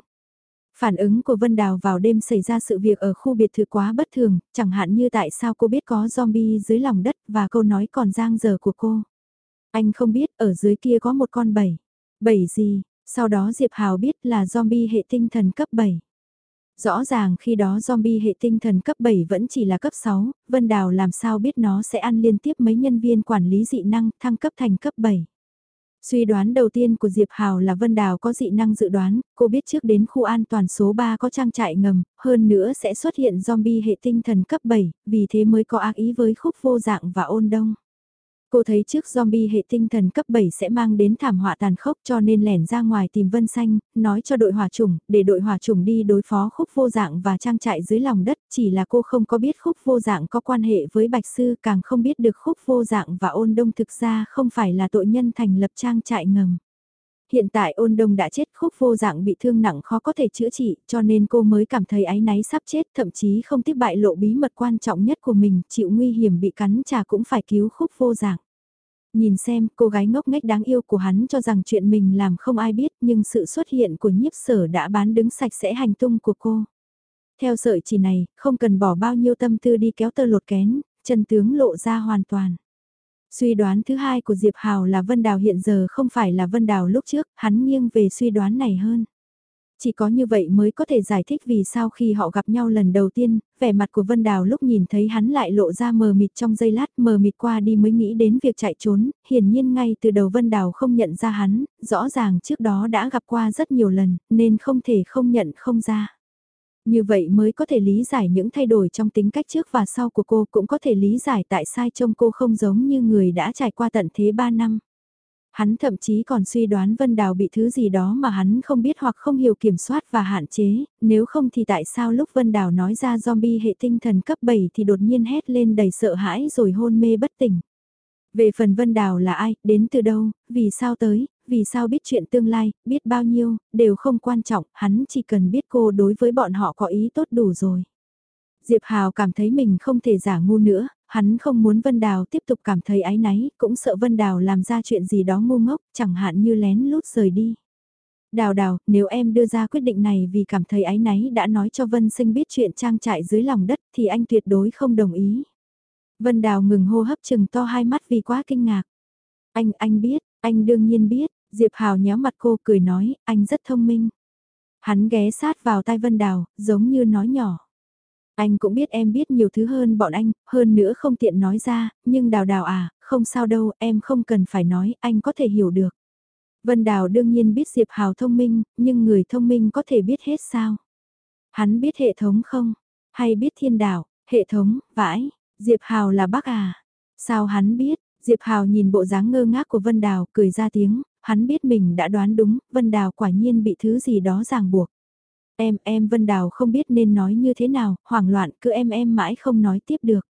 Phản ứng của Vân Đào vào đêm xảy ra sự việc ở khu biệt thự quá bất thường, chẳng hạn như tại sao cô biết có zombie dưới lòng đất và câu nói còn giang dở của cô. Anh không biết ở dưới kia có một con bầy. Bầy gì? Sau đó Diệp Hào biết là zombie hệ tinh thần cấp 7. Rõ ràng khi đó zombie hệ tinh thần cấp 7 vẫn chỉ là cấp 6, Vân Đào làm sao biết nó sẽ ăn liên tiếp mấy nhân viên quản lý dị năng thăng cấp thành cấp 7. Suy đoán đầu tiên của Diệp Hào là Vân Đào có dị năng dự đoán, cô biết trước đến khu an toàn số 3 có trang trại ngầm, hơn nữa sẽ xuất hiện zombie hệ tinh thần cấp 7, vì thế mới có ác ý với khúc vô dạng và ôn đông. Cô thấy trước zombie hệ tinh thần cấp 7 sẽ mang đến thảm họa tàn khốc cho nên lẻn ra ngoài tìm Vân Xanh, nói cho đội hỏa chủng, để đội hỏa chủng đi đối phó khúc vô dạng và trang trại dưới lòng đất, chỉ là cô không có biết khúc vô dạng có quan hệ với Bạch Sư, càng không biết được khúc vô dạng và ôn đông thực ra không phải là tội nhân thành lập trang trại ngầm. Hiện tại ôn đông đã chết khúc vô dạng bị thương nặng khó có thể chữa trị cho nên cô mới cảm thấy áy náy sắp chết thậm chí không tiếp bại lộ bí mật quan trọng nhất của mình chịu nguy hiểm bị cắn chả cũng phải cứu khúc vô dạng. Nhìn xem cô gái ngốc nghếch đáng yêu của hắn cho rằng chuyện mình làm không ai biết nhưng sự xuất hiện của nhiếp sở đã bán đứng sạch sẽ hành tung của cô. Theo sợi chỉ này, không cần bỏ bao nhiêu tâm tư đi kéo tơ lột kén, chân tướng lộ ra hoàn toàn. Suy đoán thứ hai của Diệp Hào là Vân Đào hiện giờ không phải là Vân Đào lúc trước, hắn nghiêng về suy đoán này hơn. Chỉ có như vậy mới có thể giải thích vì sao khi họ gặp nhau lần đầu tiên, vẻ mặt của Vân Đào lúc nhìn thấy hắn lại lộ ra mờ mịt trong giây lát mờ mịt qua đi mới nghĩ đến việc chạy trốn, hiển nhiên ngay từ đầu Vân Đào không nhận ra hắn, rõ ràng trước đó đã gặp qua rất nhiều lần, nên không thể không nhận không ra. Như vậy mới có thể lý giải những thay đổi trong tính cách trước và sau của cô cũng có thể lý giải tại sao trông cô không giống như người đã trải qua tận thế 3 năm. Hắn thậm chí còn suy đoán Vân Đào bị thứ gì đó mà hắn không biết hoặc không hiểu kiểm soát và hạn chế, nếu không thì tại sao lúc Vân Đào nói ra zombie hệ tinh thần cấp 7 thì đột nhiên hét lên đầy sợ hãi rồi hôn mê bất tỉnh. Về phần Vân Đào là ai, đến từ đâu, vì sao tới, vì sao biết chuyện tương lai, biết bao nhiêu, đều không quan trọng, hắn chỉ cần biết cô đối với bọn họ có ý tốt đủ rồi. Diệp Hào cảm thấy mình không thể giả ngu nữa, hắn không muốn Vân Đào tiếp tục cảm thấy ái náy, cũng sợ Vân Đào làm ra chuyện gì đó ngu ngốc, chẳng hạn như lén lút rời đi. Đào đào, nếu em đưa ra quyết định này vì cảm thấy ái náy đã nói cho Vân Sinh biết chuyện trang trại dưới lòng đất thì anh tuyệt đối không đồng ý. Vân Đào ngừng hô hấp chừng to hai mắt vì quá kinh ngạc. Anh, anh biết, anh đương nhiên biết, Diệp Hào nhéo mặt cô cười nói, anh rất thông minh. Hắn ghé sát vào tai Vân Đào, giống như nói nhỏ. Anh cũng biết em biết nhiều thứ hơn bọn anh, hơn nữa không tiện nói ra, nhưng đào đào à, không sao đâu, em không cần phải nói, anh có thể hiểu được. Vân Đào đương nhiên biết Diệp Hào thông minh, nhưng người thông minh có thể biết hết sao? Hắn biết hệ thống không? Hay biết thiên đạo, hệ thống, vãi, Diệp Hào là bác à? Sao hắn biết? Diệp Hào nhìn bộ dáng ngơ ngác của Vân Đào, cười ra tiếng, hắn biết mình đã đoán đúng, Vân Đào quả nhiên bị thứ gì đó ràng buộc. Em, em Vân Đào không biết nên nói như thế nào, hoảng loạn cứ em em mãi không nói tiếp được.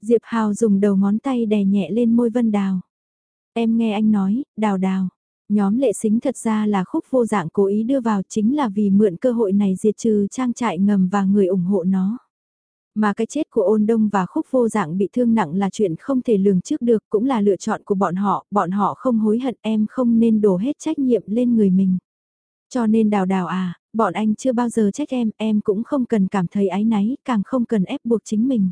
Diệp Hào dùng đầu ngón tay đè nhẹ lên môi Vân Đào. Em nghe anh nói, đào đào. Nhóm lệ xính thật ra là khúc vô dạng cố ý đưa vào chính là vì mượn cơ hội này diệt trừ trang trại ngầm và người ủng hộ nó. Mà cái chết của ôn đông và khúc vô dạng bị thương nặng là chuyện không thể lường trước được cũng là lựa chọn của bọn họ, bọn họ không hối hận em không nên đổ hết trách nhiệm lên người mình. Cho nên đào đào à, bọn anh chưa bao giờ trách em, em cũng không cần cảm thấy áy náy, càng không cần ép buộc chính mình.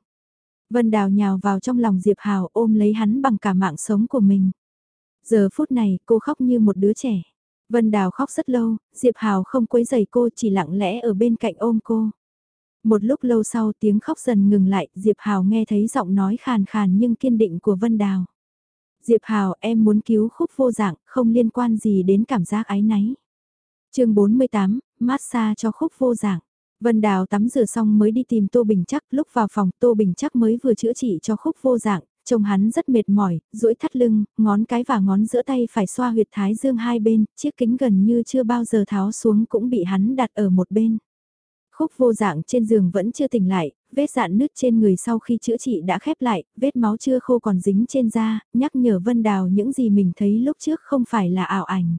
Vân Đào nhào vào trong lòng Diệp Hào ôm lấy hắn bằng cả mạng sống của mình. Giờ phút này cô khóc như một đứa trẻ. Vân Đào khóc rất lâu, Diệp Hào không quấy giày cô chỉ lặng lẽ ở bên cạnh ôm cô. Một lúc lâu sau tiếng khóc dần ngừng lại, Diệp Hào nghe thấy giọng nói khàn khàn nhưng kiên định của Vân Đào. Diệp Hào em muốn cứu khúc vô dạng, không liên quan gì đến cảm giác ái náy chương 48, massage cho khúc vô dạng. Vân Đào tắm rửa xong mới đi tìm Tô Bình Chắc, lúc vào phòng Tô Bình Chắc mới vừa chữa trị cho khúc vô dạng, trông hắn rất mệt mỏi, duỗi thắt lưng, ngón cái và ngón giữa tay phải xoa huyệt thái dương hai bên, chiếc kính gần như chưa bao giờ tháo xuống cũng bị hắn đặt ở một bên. Khúc vô dạng trên giường vẫn chưa tỉnh lại, vết dạn nứt trên người sau khi chữa trị đã khép lại, vết máu chưa khô còn dính trên da, nhắc nhở Vân Đào những gì mình thấy lúc trước không phải là ảo ảnh.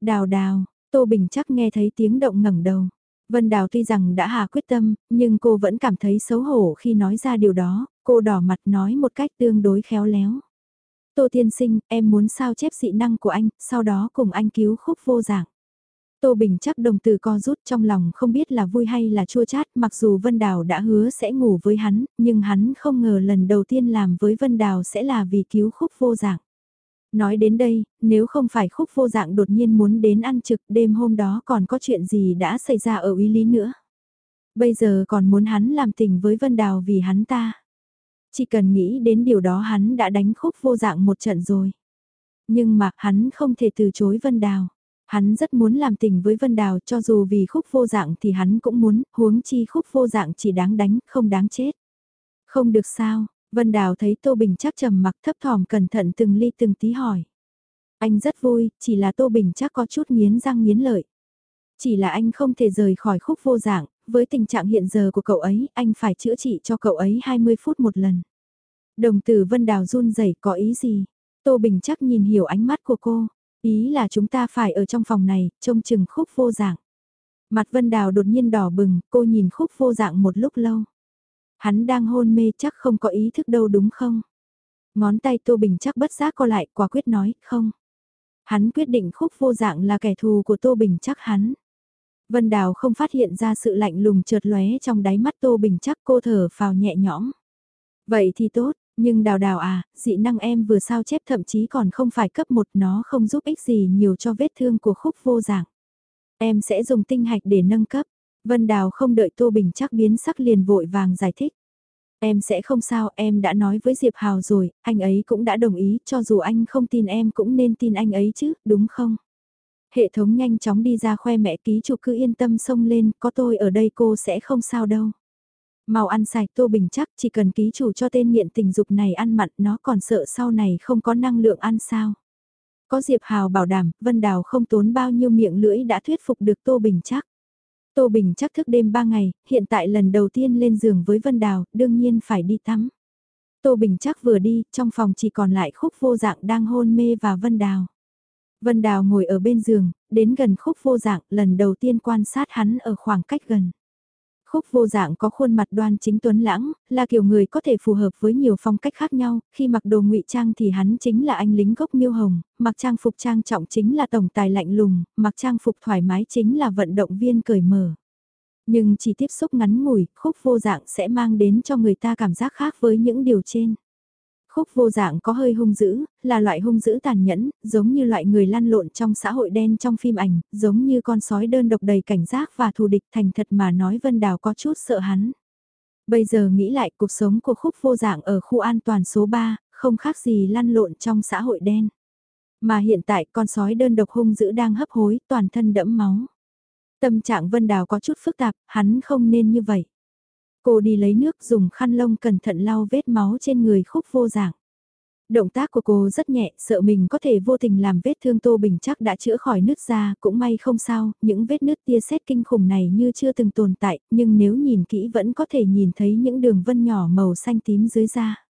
Đào đào, Tô Bình chắc nghe thấy tiếng động ngẩng đầu. Vân Đào tuy rằng đã hà quyết tâm, nhưng cô vẫn cảm thấy xấu hổ khi nói ra điều đó, cô đỏ mặt nói một cách tương đối khéo léo. Tô Thiên Sinh, em muốn sao chép dị năng của anh, sau đó cùng anh cứu khúc vô dạng. Tô Bình chắc đồng từ co rút trong lòng không biết là vui hay là chua chát mặc dù Vân Đào đã hứa sẽ ngủ với hắn, nhưng hắn không ngờ lần đầu tiên làm với Vân Đào sẽ là vì cứu khúc vô dạng. Nói đến đây, nếu không phải khúc vô dạng đột nhiên muốn đến ăn trực đêm hôm đó còn có chuyện gì đã xảy ra ở uy lý nữa. Bây giờ còn muốn hắn làm tình với Vân Đào vì hắn ta. Chỉ cần nghĩ đến điều đó hắn đã đánh khúc vô dạng một trận rồi. Nhưng mà hắn không thể từ chối Vân Đào. Hắn rất muốn làm tình với Vân Đào cho dù vì khúc vô dạng thì hắn cũng muốn, huống chi khúc vô dạng chỉ đáng đánh, không đáng chết. Không được sao, Vân Đào thấy Tô Bình chắc trầm mặc thấp thỏm cẩn thận từng ly từng tí hỏi. Anh rất vui, chỉ là Tô Bình chắc có chút nghiến răng nghiến lợi. Chỉ là anh không thể rời khỏi khúc vô dạng, với tình trạng hiện giờ của cậu ấy, anh phải chữa trị cho cậu ấy 20 phút một lần. Đồng tử Vân Đào run rẩy có ý gì? Tô Bình chắc nhìn hiểu ánh mắt của cô. Ý là chúng ta phải ở trong phòng này, trông chừng khúc vô dạng. Mặt Vân Đào đột nhiên đỏ bừng, cô nhìn khúc vô dạng một lúc lâu. Hắn đang hôn mê chắc không có ý thức đâu đúng không? Ngón tay Tô Bình chắc bất giác co lại quả quyết nói không. Hắn quyết định khúc vô dạng là kẻ thù của Tô Bình chắc hắn. Vân Đào không phát hiện ra sự lạnh lùng trượt lóe trong đáy mắt Tô Bình chắc cô thở phào nhẹ nhõm. Vậy thì tốt, nhưng Đào Đào à, dị năng em vừa sao chép thậm chí còn không phải cấp một nó không giúp ích gì nhiều cho vết thương của khúc vô dạng. Em sẽ dùng tinh hạch để nâng cấp. Vân Đào không đợi Tô Bình chắc biến sắc liền vội vàng giải thích. Em sẽ không sao, em đã nói với Diệp Hào rồi, anh ấy cũng đã đồng ý, cho dù anh không tin em cũng nên tin anh ấy chứ, đúng không? Hệ thống nhanh chóng đi ra khoe mẹ ký chủ cứ yên tâm xông lên, có tôi ở đây cô sẽ không sao đâu. Mau ăn sạch Tô Bình chắc chỉ cần ký chủ cho tên nghiện tình dục này ăn mặn nó còn sợ sau này không có năng lượng ăn sao. Có Diệp Hào bảo đảm, Vân Đào không tốn bao nhiêu miệng lưỡi đã thuyết phục được Tô Bình chắc. Tô Bình chắc thức đêm 3 ngày, hiện tại lần đầu tiên lên giường với Vân Đào, đương nhiên phải đi tắm. Tô Bình chắc vừa đi, trong phòng chỉ còn lại khúc vô dạng đang hôn mê và Vân Đào. Vân Đào ngồi ở bên giường, đến gần khúc vô dạng, lần đầu tiên quan sát hắn ở khoảng cách gần. Khúc vô dạng có khuôn mặt đoan chính tuấn lãng, là kiểu người có thể phù hợp với nhiều phong cách khác nhau, khi mặc đồ ngụy trang thì hắn chính là anh lính gốc miêu hồng, mặc trang phục trang trọng chính là tổng tài lạnh lùng, mặc trang phục thoải mái chính là vận động viên cởi mở. Nhưng chỉ tiếp xúc ngắn ngủi, khúc vô dạng sẽ mang đến cho người ta cảm giác khác với những điều trên. Khúc vô dạng có hơi hung dữ, là loại hung dữ tàn nhẫn, giống như loại người lăn lộn trong xã hội đen trong phim ảnh, giống như con sói đơn độc đầy cảnh giác và thù địch thành thật mà nói Vân Đào có chút sợ hắn. Bây giờ nghĩ lại cuộc sống của khúc vô dạng ở khu an toàn số 3, không khác gì lăn lộn trong xã hội đen. Mà hiện tại con sói đơn độc hung dữ đang hấp hối, toàn thân đẫm máu. Tâm trạng Vân Đào có chút phức tạp, hắn không nên như vậy. Cô đi lấy nước dùng khăn lông cẩn thận lau vết máu trên người khúc vô dạng. Động tác của cô rất nhẹ, sợ mình có thể vô tình làm vết thương Tô Bình chắc đã chữa khỏi nứt ra, cũng may không sao, những vết nứt tia sét kinh khủng này như chưa từng tồn tại, nhưng nếu nhìn kỹ vẫn có thể nhìn thấy những đường vân nhỏ màu xanh tím dưới da.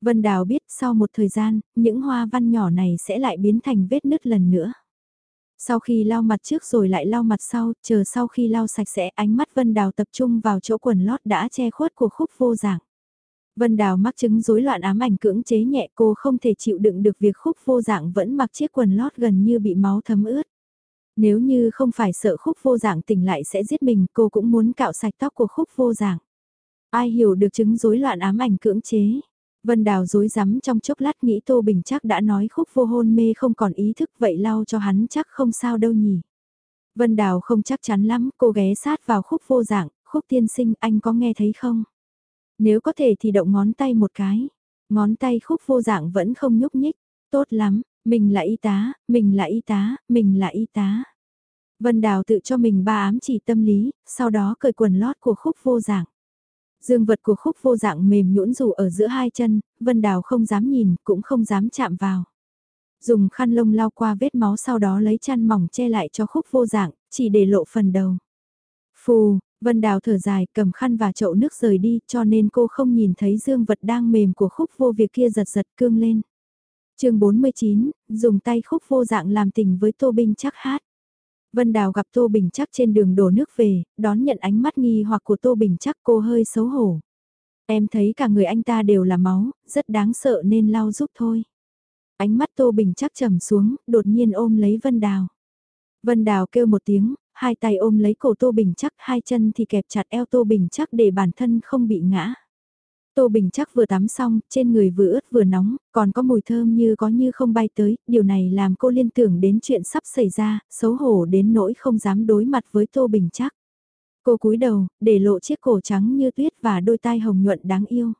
Vân Đào biết sau một thời gian, những hoa văn nhỏ này sẽ lại biến thành vết nứt lần nữa. Sau khi lau mặt trước rồi lại lau mặt sau, chờ sau khi lau sạch sẽ ánh mắt Vân Đào tập trung vào chỗ quần lót đã che khuất của khúc vô dạng. Vân Đào mắc chứng rối loạn ám ảnh cưỡng chế nhẹ cô không thể chịu đựng được việc khúc vô dạng vẫn mặc chiếc quần lót gần như bị máu thấm ướt. Nếu như không phải sợ khúc vô dạng tỉnh lại sẽ giết mình cô cũng muốn cạo sạch tóc của khúc vô dạng. Ai hiểu được chứng rối loạn ám ảnh cưỡng chế. Vân Đào dối rắm trong chốc lát nghĩ Tô Bình chắc đã nói khúc vô hôn mê không còn ý thức vậy lau cho hắn chắc không sao đâu nhỉ. Vân Đào không chắc chắn lắm, cô ghé sát vào khúc vô dạng, khúc tiên sinh anh có nghe thấy không? Nếu có thể thì động ngón tay một cái. Ngón tay khúc vô dạng vẫn không nhúc nhích. Tốt lắm, mình là y tá, mình là y tá, mình là y tá. Vân Đào tự cho mình ba ám chỉ tâm lý, sau đó cởi quần lót của khúc vô dạng. Dương vật của khúc vô dạng mềm nhũn rủ ở giữa hai chân, Vân Đào không dám nhìn, cũng không dám chạm vào. Dùng khăn lông lau qua vết máu sau đó lấy chăn mỏng che lại cho khúc vô dạng, chỉ để lộ phần đầu. Phù, Vân Đào thở dài cầm khăn và chậu nước rời đi cho nên cô không nhìn thấy dương vật đang mềm của khúc vô việc kia giật giật cương lên. chương 49, dùng tay khúc vô dạng làm tình với Tô Binh chắc hát. Vân Đào gặp Tô Bình chắc trên đường đổ nước về, đón nhận ánh mắt nghi hoặc của Tô Bình chắc cô hơi xấu hổ. Em thấy cả người anh ta đều là máu, rất đáng sợ nên lau giúp thôi. Ánh mắt Tô Bình chắc trầm xuống, đột nhiên ôm lấy Vân Đào. Vân Đào kêu một tiếng, hai tay ôm lấy cổ Tô Bình chắc, hai chân thì kẹp chặt eo Tô Bình chắc để bản thân không bị ngã. Tô Bình chắc vừa tắm xong, trên người vừa ướt vừa nóng, còn có mùi thơm như có như không bay tới, điều này làm cô liên tưởng đến chuyện sắp xảy ra, xấu hổ đến nỗi không dám đối mặt với Tô Bình chắc. Cô cúi đầu, để lộ chiếc cổ trắng như tuyết và đôi tai hồng nhuận đáng yêu.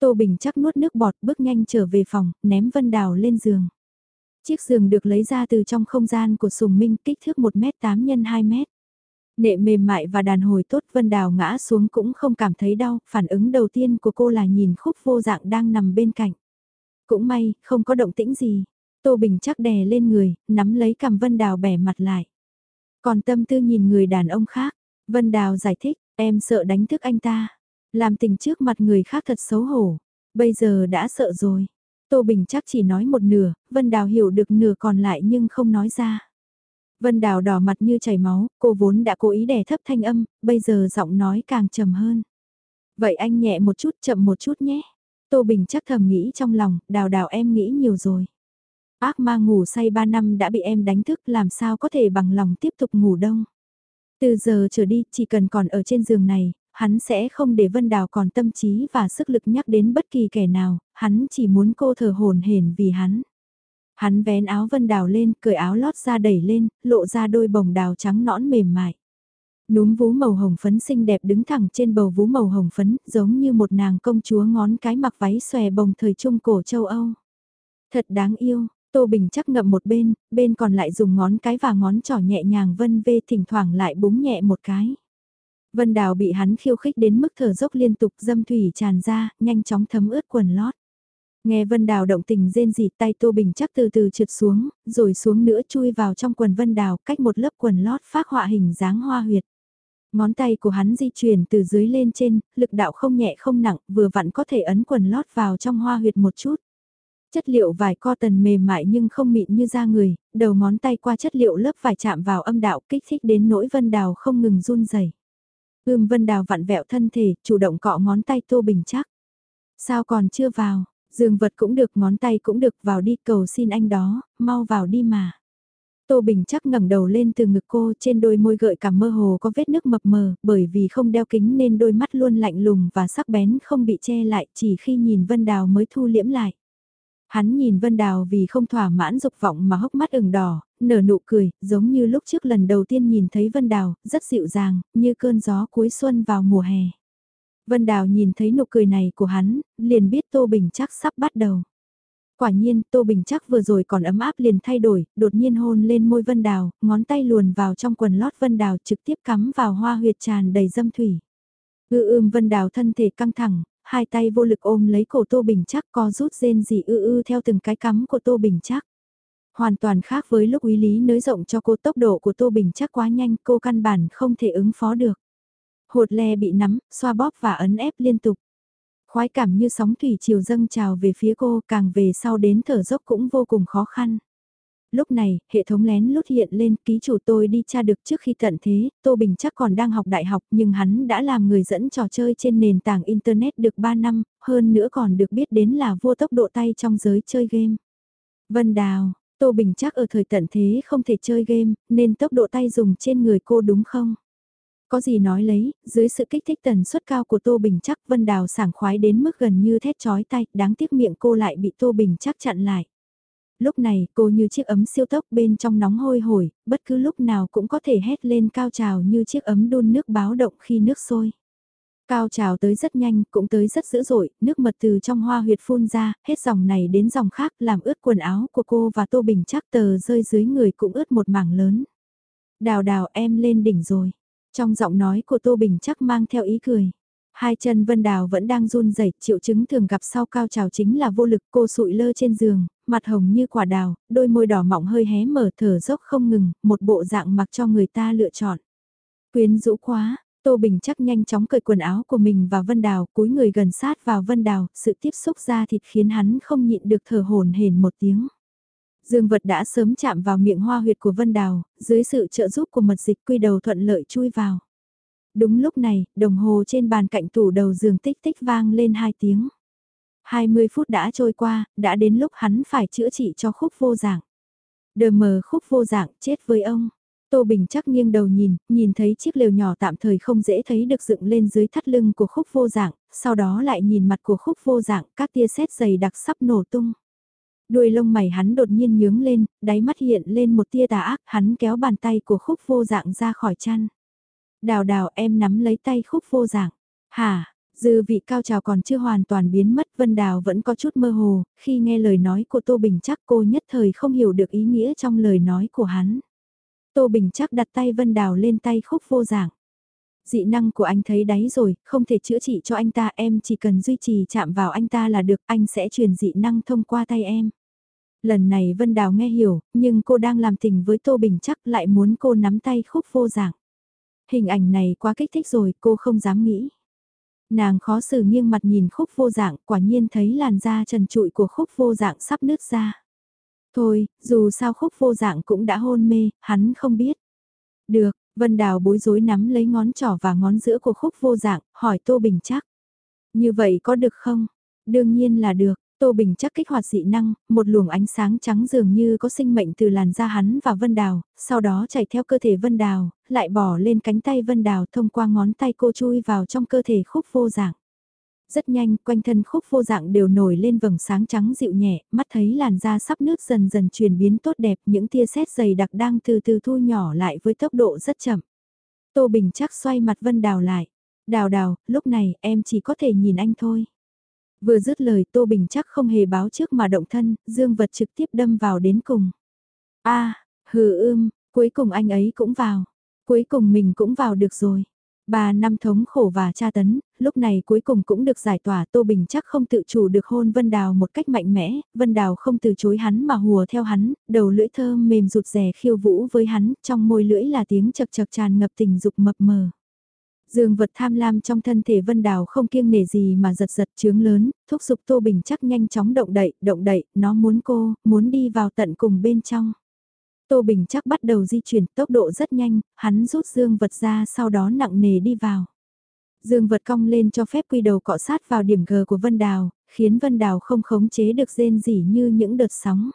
Tô Bình chắc nuốt nước bọt bước nhanh trở về phòng, ném Vân Đào lên giường. Chiếc giường được lấy ra từ trong không gian của Sùng Minh kích thước 1m8 x 2m. Nệ mềm mại và đàn hồi tốt Vân Đào ngã xuống cũng không cảm thấy đau, phản ứng đầu tiên của cô là nhìn khúc vô dạng đang nằm bên cạnh. Cũng may, không có động tĩnh gì. Tô Bình chắc đè lên người, nắm lấy cầm Vân Đào bẻ mặt lại. Còn tâm tư nhìn người đàn ông khác, Vân Đào giải thích, em sợ đánh thức anh ta. Làm tình trước mặt người khác thật xấu hổ. Bây giờ đã sợ rồi. Tô Bình chắc chỉ nói một nửa, Vân Đào hiểu được nửa còn lại nhưng không nói ra. Vân Đào đỏ mặt như chảy máu, cô vốn đã cố ý đè thấp thanh âm, bây giờ giọng nói càng trầm hơn. Vậy anh nhẹ một chút chậm một chút nhé. Tô Bình chắc thầm nghĩ trong lòng, đào đào em nghĩ nhiều rồi. Ác ma ngủ say 3 năm đã bị em đánh thức làm sao có thể bằng lòng tiếp tục ngủ đông. Từ giờ trở đi, chỉ cần còn ở trên giường này, hắn sẽ không để Vân Đào còn tâm trí và sức lực nhắc đến bất kỳ kẻ nào, hắn chỉ muốn cô thở hồn hển vì hắn. Hắn vén áo Vân Đào lên, cởi áo lót ra đẩy lên, lộ ra đôi bồng đào trắng nõn mềm mại. Núm vú màu hồng phấn xinh đẹp đứng thẳng trên bầu vú màu hồng phấn, giống như một nàng công chúa ngón cái mặc váy xòe bồng thời trung cổ châu Âu. Thật đáng yêu, Tô Bình chắc ngậm một bên, bên còn lại dùng ngón cái và ngón trỏ nhẹ nhàng vân vê thỉnh thoảng lại búng nhẹ một cái. Vân Đào bị hắn khiêu khích đến mức thở dốc liên tục dâm thủy tràn ra, nhanh chóng thấm ướt quần lót. Nghe Vân Đào động tình rên rỉ tay Tô Bình chắc từ từ trượt xuống, rồi xuống nữa chui vào trong quần Vân Đào cách một lớp quần lót phát họa hình dáng hoa huyệt. Ngón tay của hắn di chuyển từ dưới lên trên, lực đạo không nhẹ không nặng, vừa vặn có thể ấn quần lót vào trong hoa huyệt một chút. Chất liệu vải co tần mềm mại nhưng không mịn như da người, đầu ngón tay qua chất liệu lớp vải chạm vào âm đạo kích thích đến nỗi Vân Đào không ngừng run rẩy. Ưm Vân Đào vặn vẹo thân thể, chủ động cọ ngón tay Tô Bình chắc. Sao còn chưa vào, dương vật cũng được ngón tay cũng được vào đi cầu xin anh đó, mau vào đi mà. Tô Bình chắc ngẩng đầu lên từ ngực cô trên đôi môi gợi cảm mơ hồ có vết nước mập mờ bởi vì không đeo kính nên đôi mắt luôn lạnh lùng và sắc bén không bị che lại chỉ khi nhìn Vân Đào mới thu liễm lại. Hắn nhìn Vân Đào vì không thỏa mãn dục vọng mà hốc mắt ửng đỏ, nở nụ cười, giống như lúc trước lần đầu tiên nhìn thấy Vân Đào, rất dịu dàng, như cơn gió cuối xuân vào mùa hè. Vân Đào nhìn thấy nụ cười này của hắn, liền biết Tô Bình chắc sắp bắt đầu. Quả nhiên, Tô Bình chắc vừa rồi còn ấm áp liền thay đổi, đột nhiên hôn lên môi Vân Đào, ngón tay luồn vào trong quần lót Vân Đào trực tiếp cắm vào hoa huyệt tràn đầy dâm thủy. Ư ưm Vân Đào thân thể căng thẳng, hai tay vô lực ôm lấy cổ Tô Bình chắc co rút rên gì ư ư theo từng cái cắm của Tô Bình chắc. Hoàn toàn khác với lúc quý lý nới rộng cho cô tốc độ của Tô Bình chắc quá nhanh cô căn bản không thể ứng phó được. Hột le bị nắm, xoa bóp và ấn ép liên tục. Khoái cảm như sóng thủy chiều dâng trào về phía cô càng về sau đến thở dốc cũng vô cùng khó khăn. Lúc này, hệ thống lén lút hiện lên ký chủ tôi đi tra được trước khi tận thế, Tô Bình chắc còn đang học đại học nhưng hắn đã làm người dẫn trò chơi trên nền tảng Internet được 3 năm, hơn nữa còn được biết đến là vua tốc độ tay trong giới chơi game. Vân Đào, Tô Bình chắc ở thời tận thế không thể chơi game, nên tốc độ tay dùng trên người cô đúng không? Có gì nói lấy, dưới sự kích thích tần suất cao của Tô Bình chắc Vân Đào sảng khoái đến mức gần như thét chói tay, đáng tiếc miệng cô lại bị Tô Bình chắc chặn lại. Lúc này cô như chiếc ấm siêu tốc bên trong nóng hôi hổi, bất cứ lúc nào cũng có thể hét lên cao trào như chiếc ấm đun nước báo động khi nước sôi. Cao trào tới rất nhanh, cũng tới rất dữ dội, nước mật từ trong hoa huyệt phun ra, hết dòng này đến dòng khác làm ướt quần áo của cô và Tô Bình chắc tờ rơi dưới người cũng ướt một mảng lớn. Đào đào em lên đỉnh rồi. Trong giọng nói của Tô Bình chắc mang theo ý cười. Hai chân Vân Đào vẫn đang run rẩy, triệu chứng thường gặp sau cao trào chính là vô lực cô sụi lơ trên giường, mặt hồng như quả đào, đôi môi đỏ mọng hơi hé mở thở dốc không ngừng, một bộ dạng mặc cho người ta lựa chọn. Quyến rũ quá, Tô Bình chắc nhanh chóng cởi quần áo của mình và Vân Đào, cúi người gần sát vào Vân Đào, sự tiếp xúc ra thịt khiến hắn không nhịn được thở hồn hển một tiếng. Dương vật đã sớm chạm vào miệng hoa huyệt của Vân Đào, dưới sự trợ giúp của mật dịch quy đầu thuận lợi chui vào. Đúng lúc này, đồng hồ trên bàn cạnh tủ đầu giường tích tích vang lên hai tiếng. 20 phút đã trôi qua, đã đến lúc hắn phải chữa trị cho khúc vô dạng. Đờ mờ khúc vô dạng chết với ông. Tô Bình chắc nghiêng đầu nhìn, nhìn thấy chiếc lều nhỏ tạm thời không dễ thấy được dựng lên dưới thắt lưng của khúc vô dạng, sau đó lại nhìn mặt của khúc vô dạng, các tia sét dày đặc sắp nổ tung. Đuôi lông mày hắn đột nhiên nhướng lên, đáy mắt hiện lên một tia tà ác, hắn kéo bàn tay của khúc vô dạng ra khỏi chăn. Đào đào em nắm lấy tay khúc vô dạng. Hả, dư vị cao trào còn chưa hoàn toàn biến mất Vân Đào vẫn có chút mơ hồ, khi nghe lời nói của Tô Bình chắc cô nhất thời không hiểu được ý nghĩa trong lời nói của hắn. Tô Bình chắc đặt tay Vân Đào lên tay khúc vô dạng. Dị năng của anh thấy đáy rồi, không thể chữa trị cho anh ta em chỉ cần duy trì chạm vào anh ta là được anh sẽ truyền dị năng thông qua tay em. Lần này Vân Đào nghe hiểu, nhưng cô đang làm tình với Tô Bình chắc lại muốn cô nắm tay khúc vô dạng. Hình ảnh này quá kích thích rồi, cô không dám nghĩ. Nàng khó xử nghiêng mặt nhìn khúc vô dạng, quả nhiên thấy làn da trần trụi của khúc vô dạng sắp nứt ra. Thôi, dù sao khúc vô dạng cũng đã hôn mê, hắn không biết. Được, Vân Đào bối rối nắm lấy ngón trỏ và ngón giữa của khúc vô dạng, hỏi Tô Bình chắc. Như vậy có được không? Đương nhiên là được, Tô Bình chắc kích hoạt dị năng, một luồng ánh sáng trắng dường như có sinh mệnh từ làn da hắn và Vân Đào, sau đó chạy theo cơ thể Vân Đào, lại bỏ lên cánh tay Vân Đào thông qua ngón tay cô chui vào trong cơ thể khúc vô dạng. Rất nhanh, quanh thân khúc vô dạng đều nổi lên vầng sáng trắng dịu nhẹ, mắt thấy làn da sắp nước dần dần chuyển biến tốt đẹp, những tia sét dày đặc đang từ từ thu nhỏ lại với tốc độ rất chậm. Tô Bình chắc xoay mặt Vân Đào lại. Đào đào, lúc này em chỉ có thể nhìn anh thôi. Vừa dứt lời Tô Bình chắc không hề báo trước mà động thân, dương vật trực tiếp đâm vào đến cùng. a hừ ưm, cuối cùng anh ấy cũng vào. Cuối cùng mình cũng vào được rồi. Ba năm thống khổ và tra tấn, lúc này cuối cùng cũng được giải tỏa Tô Bình chắc không tự chủ được hôn Vân Đào một cách mạnh mẽ, Vân Đào không từ chối hắn mà hùa theo hắn, đầu lưỡi thơm mềm rụt rè khiêu vũ với hắn, trong môi lưỡi là tiếng chật chật tràn ngập tình dục mập mờ. Dương vật tham lam trong thân thể Vân Đào không kiêng nể gì mà giật giật trướng lớn, thúc giục Tô Bình chắc nhanh chóng động đậy, động đậy, nó muốn cô, muốn đi vào tận cùng bên trong. Tô Bình chắc bắt đầu di chuyển tốc độ rất nhanh, hắn rút dương vật ra sau đó nặng nề đi vào. Dương vật cong lên cho phép quy đầu cọ sát vào điểm G của Vân Đào, khiến Vân Đào không khống chế được rên rỉ như những đợt sóng.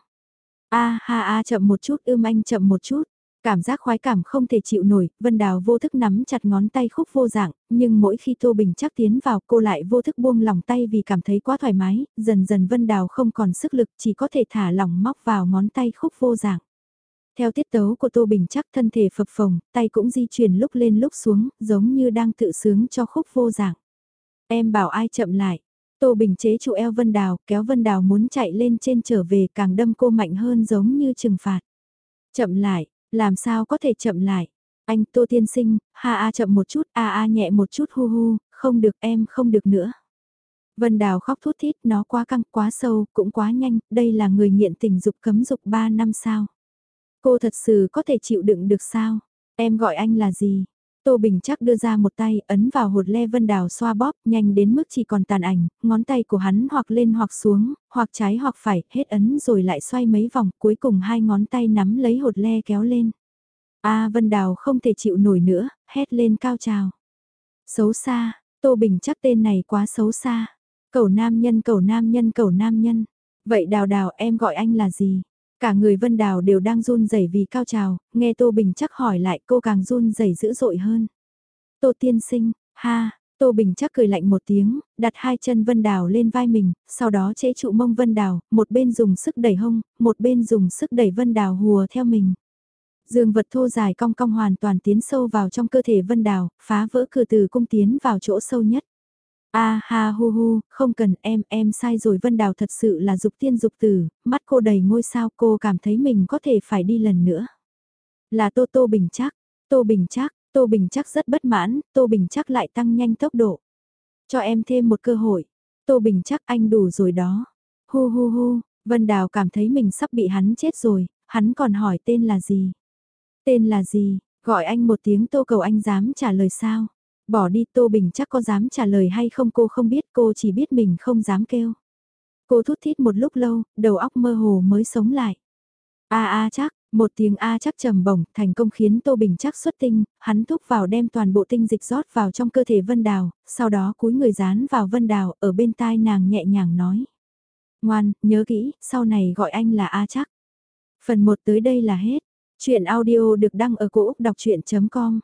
A ha a chậm một chút ưm anh chậm một chút. Cảm giác khoái cảm không thể chịu nổi, Vân Đào vô thức nắm chặt ngón tay khúc vô dạng, nhưng mỗi khi Tô Bình chắc tiến vào cô lại vô thức buông lỏng tay vì cảm thấy quá thoải mái, dần dần Vân Đào không còn sức lực chỉ có thể thả lỏng móc vào ngón tay khúc vô dạng. Theo tiết tấu của Tô Bình chắc thân thể phập phồng, tay cũng di chuyển lúc lên lúc xuống, giống như đang tự sướng cho khúc vô dạng. Em bảo ai chậm lại. Tô Bình chế trụ eo Vân Đào, kéo Vân Đào muốn chạy lên trên trở về càng đâm cô mạnh hơn giống như trừng phạt. Chậm lại, làm sao có thể chậm lại? Anh Tô Tiên Sinh, ha a chậm một chút, a a nhẹ một chút hu hu, không được em không được nữa. Vân Đào khóc thút thít, nó quá căng, quá sâu, cũng quá nhanh, đây là người nghiện tình dục cấm dục 3 năm sao. Cô thật sự có thể chịu đựng được sao? Em gọi anh là gì? Tô Bình chắc đưa ra một tay ấn vào hột le vân đào xoa bóp nhanh đến mức chỉ còn tàn ảnh, ngón tay của hắn hoặc lên hoặc xuống, hoặc trái hoặc phải, hết ấn rồi lại xoay mấy vòng, cuối cùng hai ngón tay nắm lấy hột le kéo lên. A vân đào không thể chịu nổi nữa, hét lên cao trào. Xấu xa, Tô Bình chắc tên này quá xấu xa. Cầu nam nhân cầu nam nhân cầu nam nhân. Vậy đào đào em gọi anh là gì? Cả người Vân Đào đều đang run rẩy vì cao trào, nghe Tô Bình chắc hỏi lại cô càng run rẩy dữ dội hơn. Tô tiên sinh, ha, Tô Bình chắc cười lạnh một tiếng, đặt hai chân Vân Đào lên vai mình, sau đó chế trụ mông Vân Đào, một bên dùng sức đẩy hông, một bên dùng sức đẩy Vân Đào hùa theo mình. Dương vật thô dài cong cong hoàn toàn tiến sâu vào trong cơ thể Vân Đào, phá vỡ cửa từ cung tiến vào chỗ sâu nhất. A ha hu hu, không cần em, em sai rồi Vân Đào thật sự là dục tiên dục tử, mắt cô đầy ngôi sao cô cảm thấy mình có thể phải đi lần nữa. Là Tô Tô Bình chắc, Tô Bình chắc, Tô Bình chắc rất bất mãn, Tô Bình chắc lại tăng nhanh tốc độ. Cho em thêm một cơ hội, Tô Bình chắc anh đủ rồi đó. Hu hu hu, Vân Đào cảm thấy mình sắp bị hắn chết rồi, hắn còn hỏi tên là gì? Tên là gì? Gọi anh một tiếng tô cầu anh dám trả lời sao? Bỏ đi Tô Bình chắc có dám trả lời hay không cô không biết cô chỉ biết mình không dám kêu. Cô thút thít một lúc lâu, đầu óc mơ hồ mới sống lại. A a chắc, một tiếng A chắc trầm bổng, thành công khiến Tô Bình chắc xuất tinh, hắn thúc vào đem toàn bộ tinh dịch rót vào trong cơ thể Vân Đào, sau đó cúi người dán vào Vân Đào, ở bên tai nàng nhẹ nhàng nói. Ngoan, nhớ kỹ, sau này gọi anh là A chắc. Phần 1 tới đây là hết. Chuyện audio được đăng ở cổ Úc đọc chuyện.com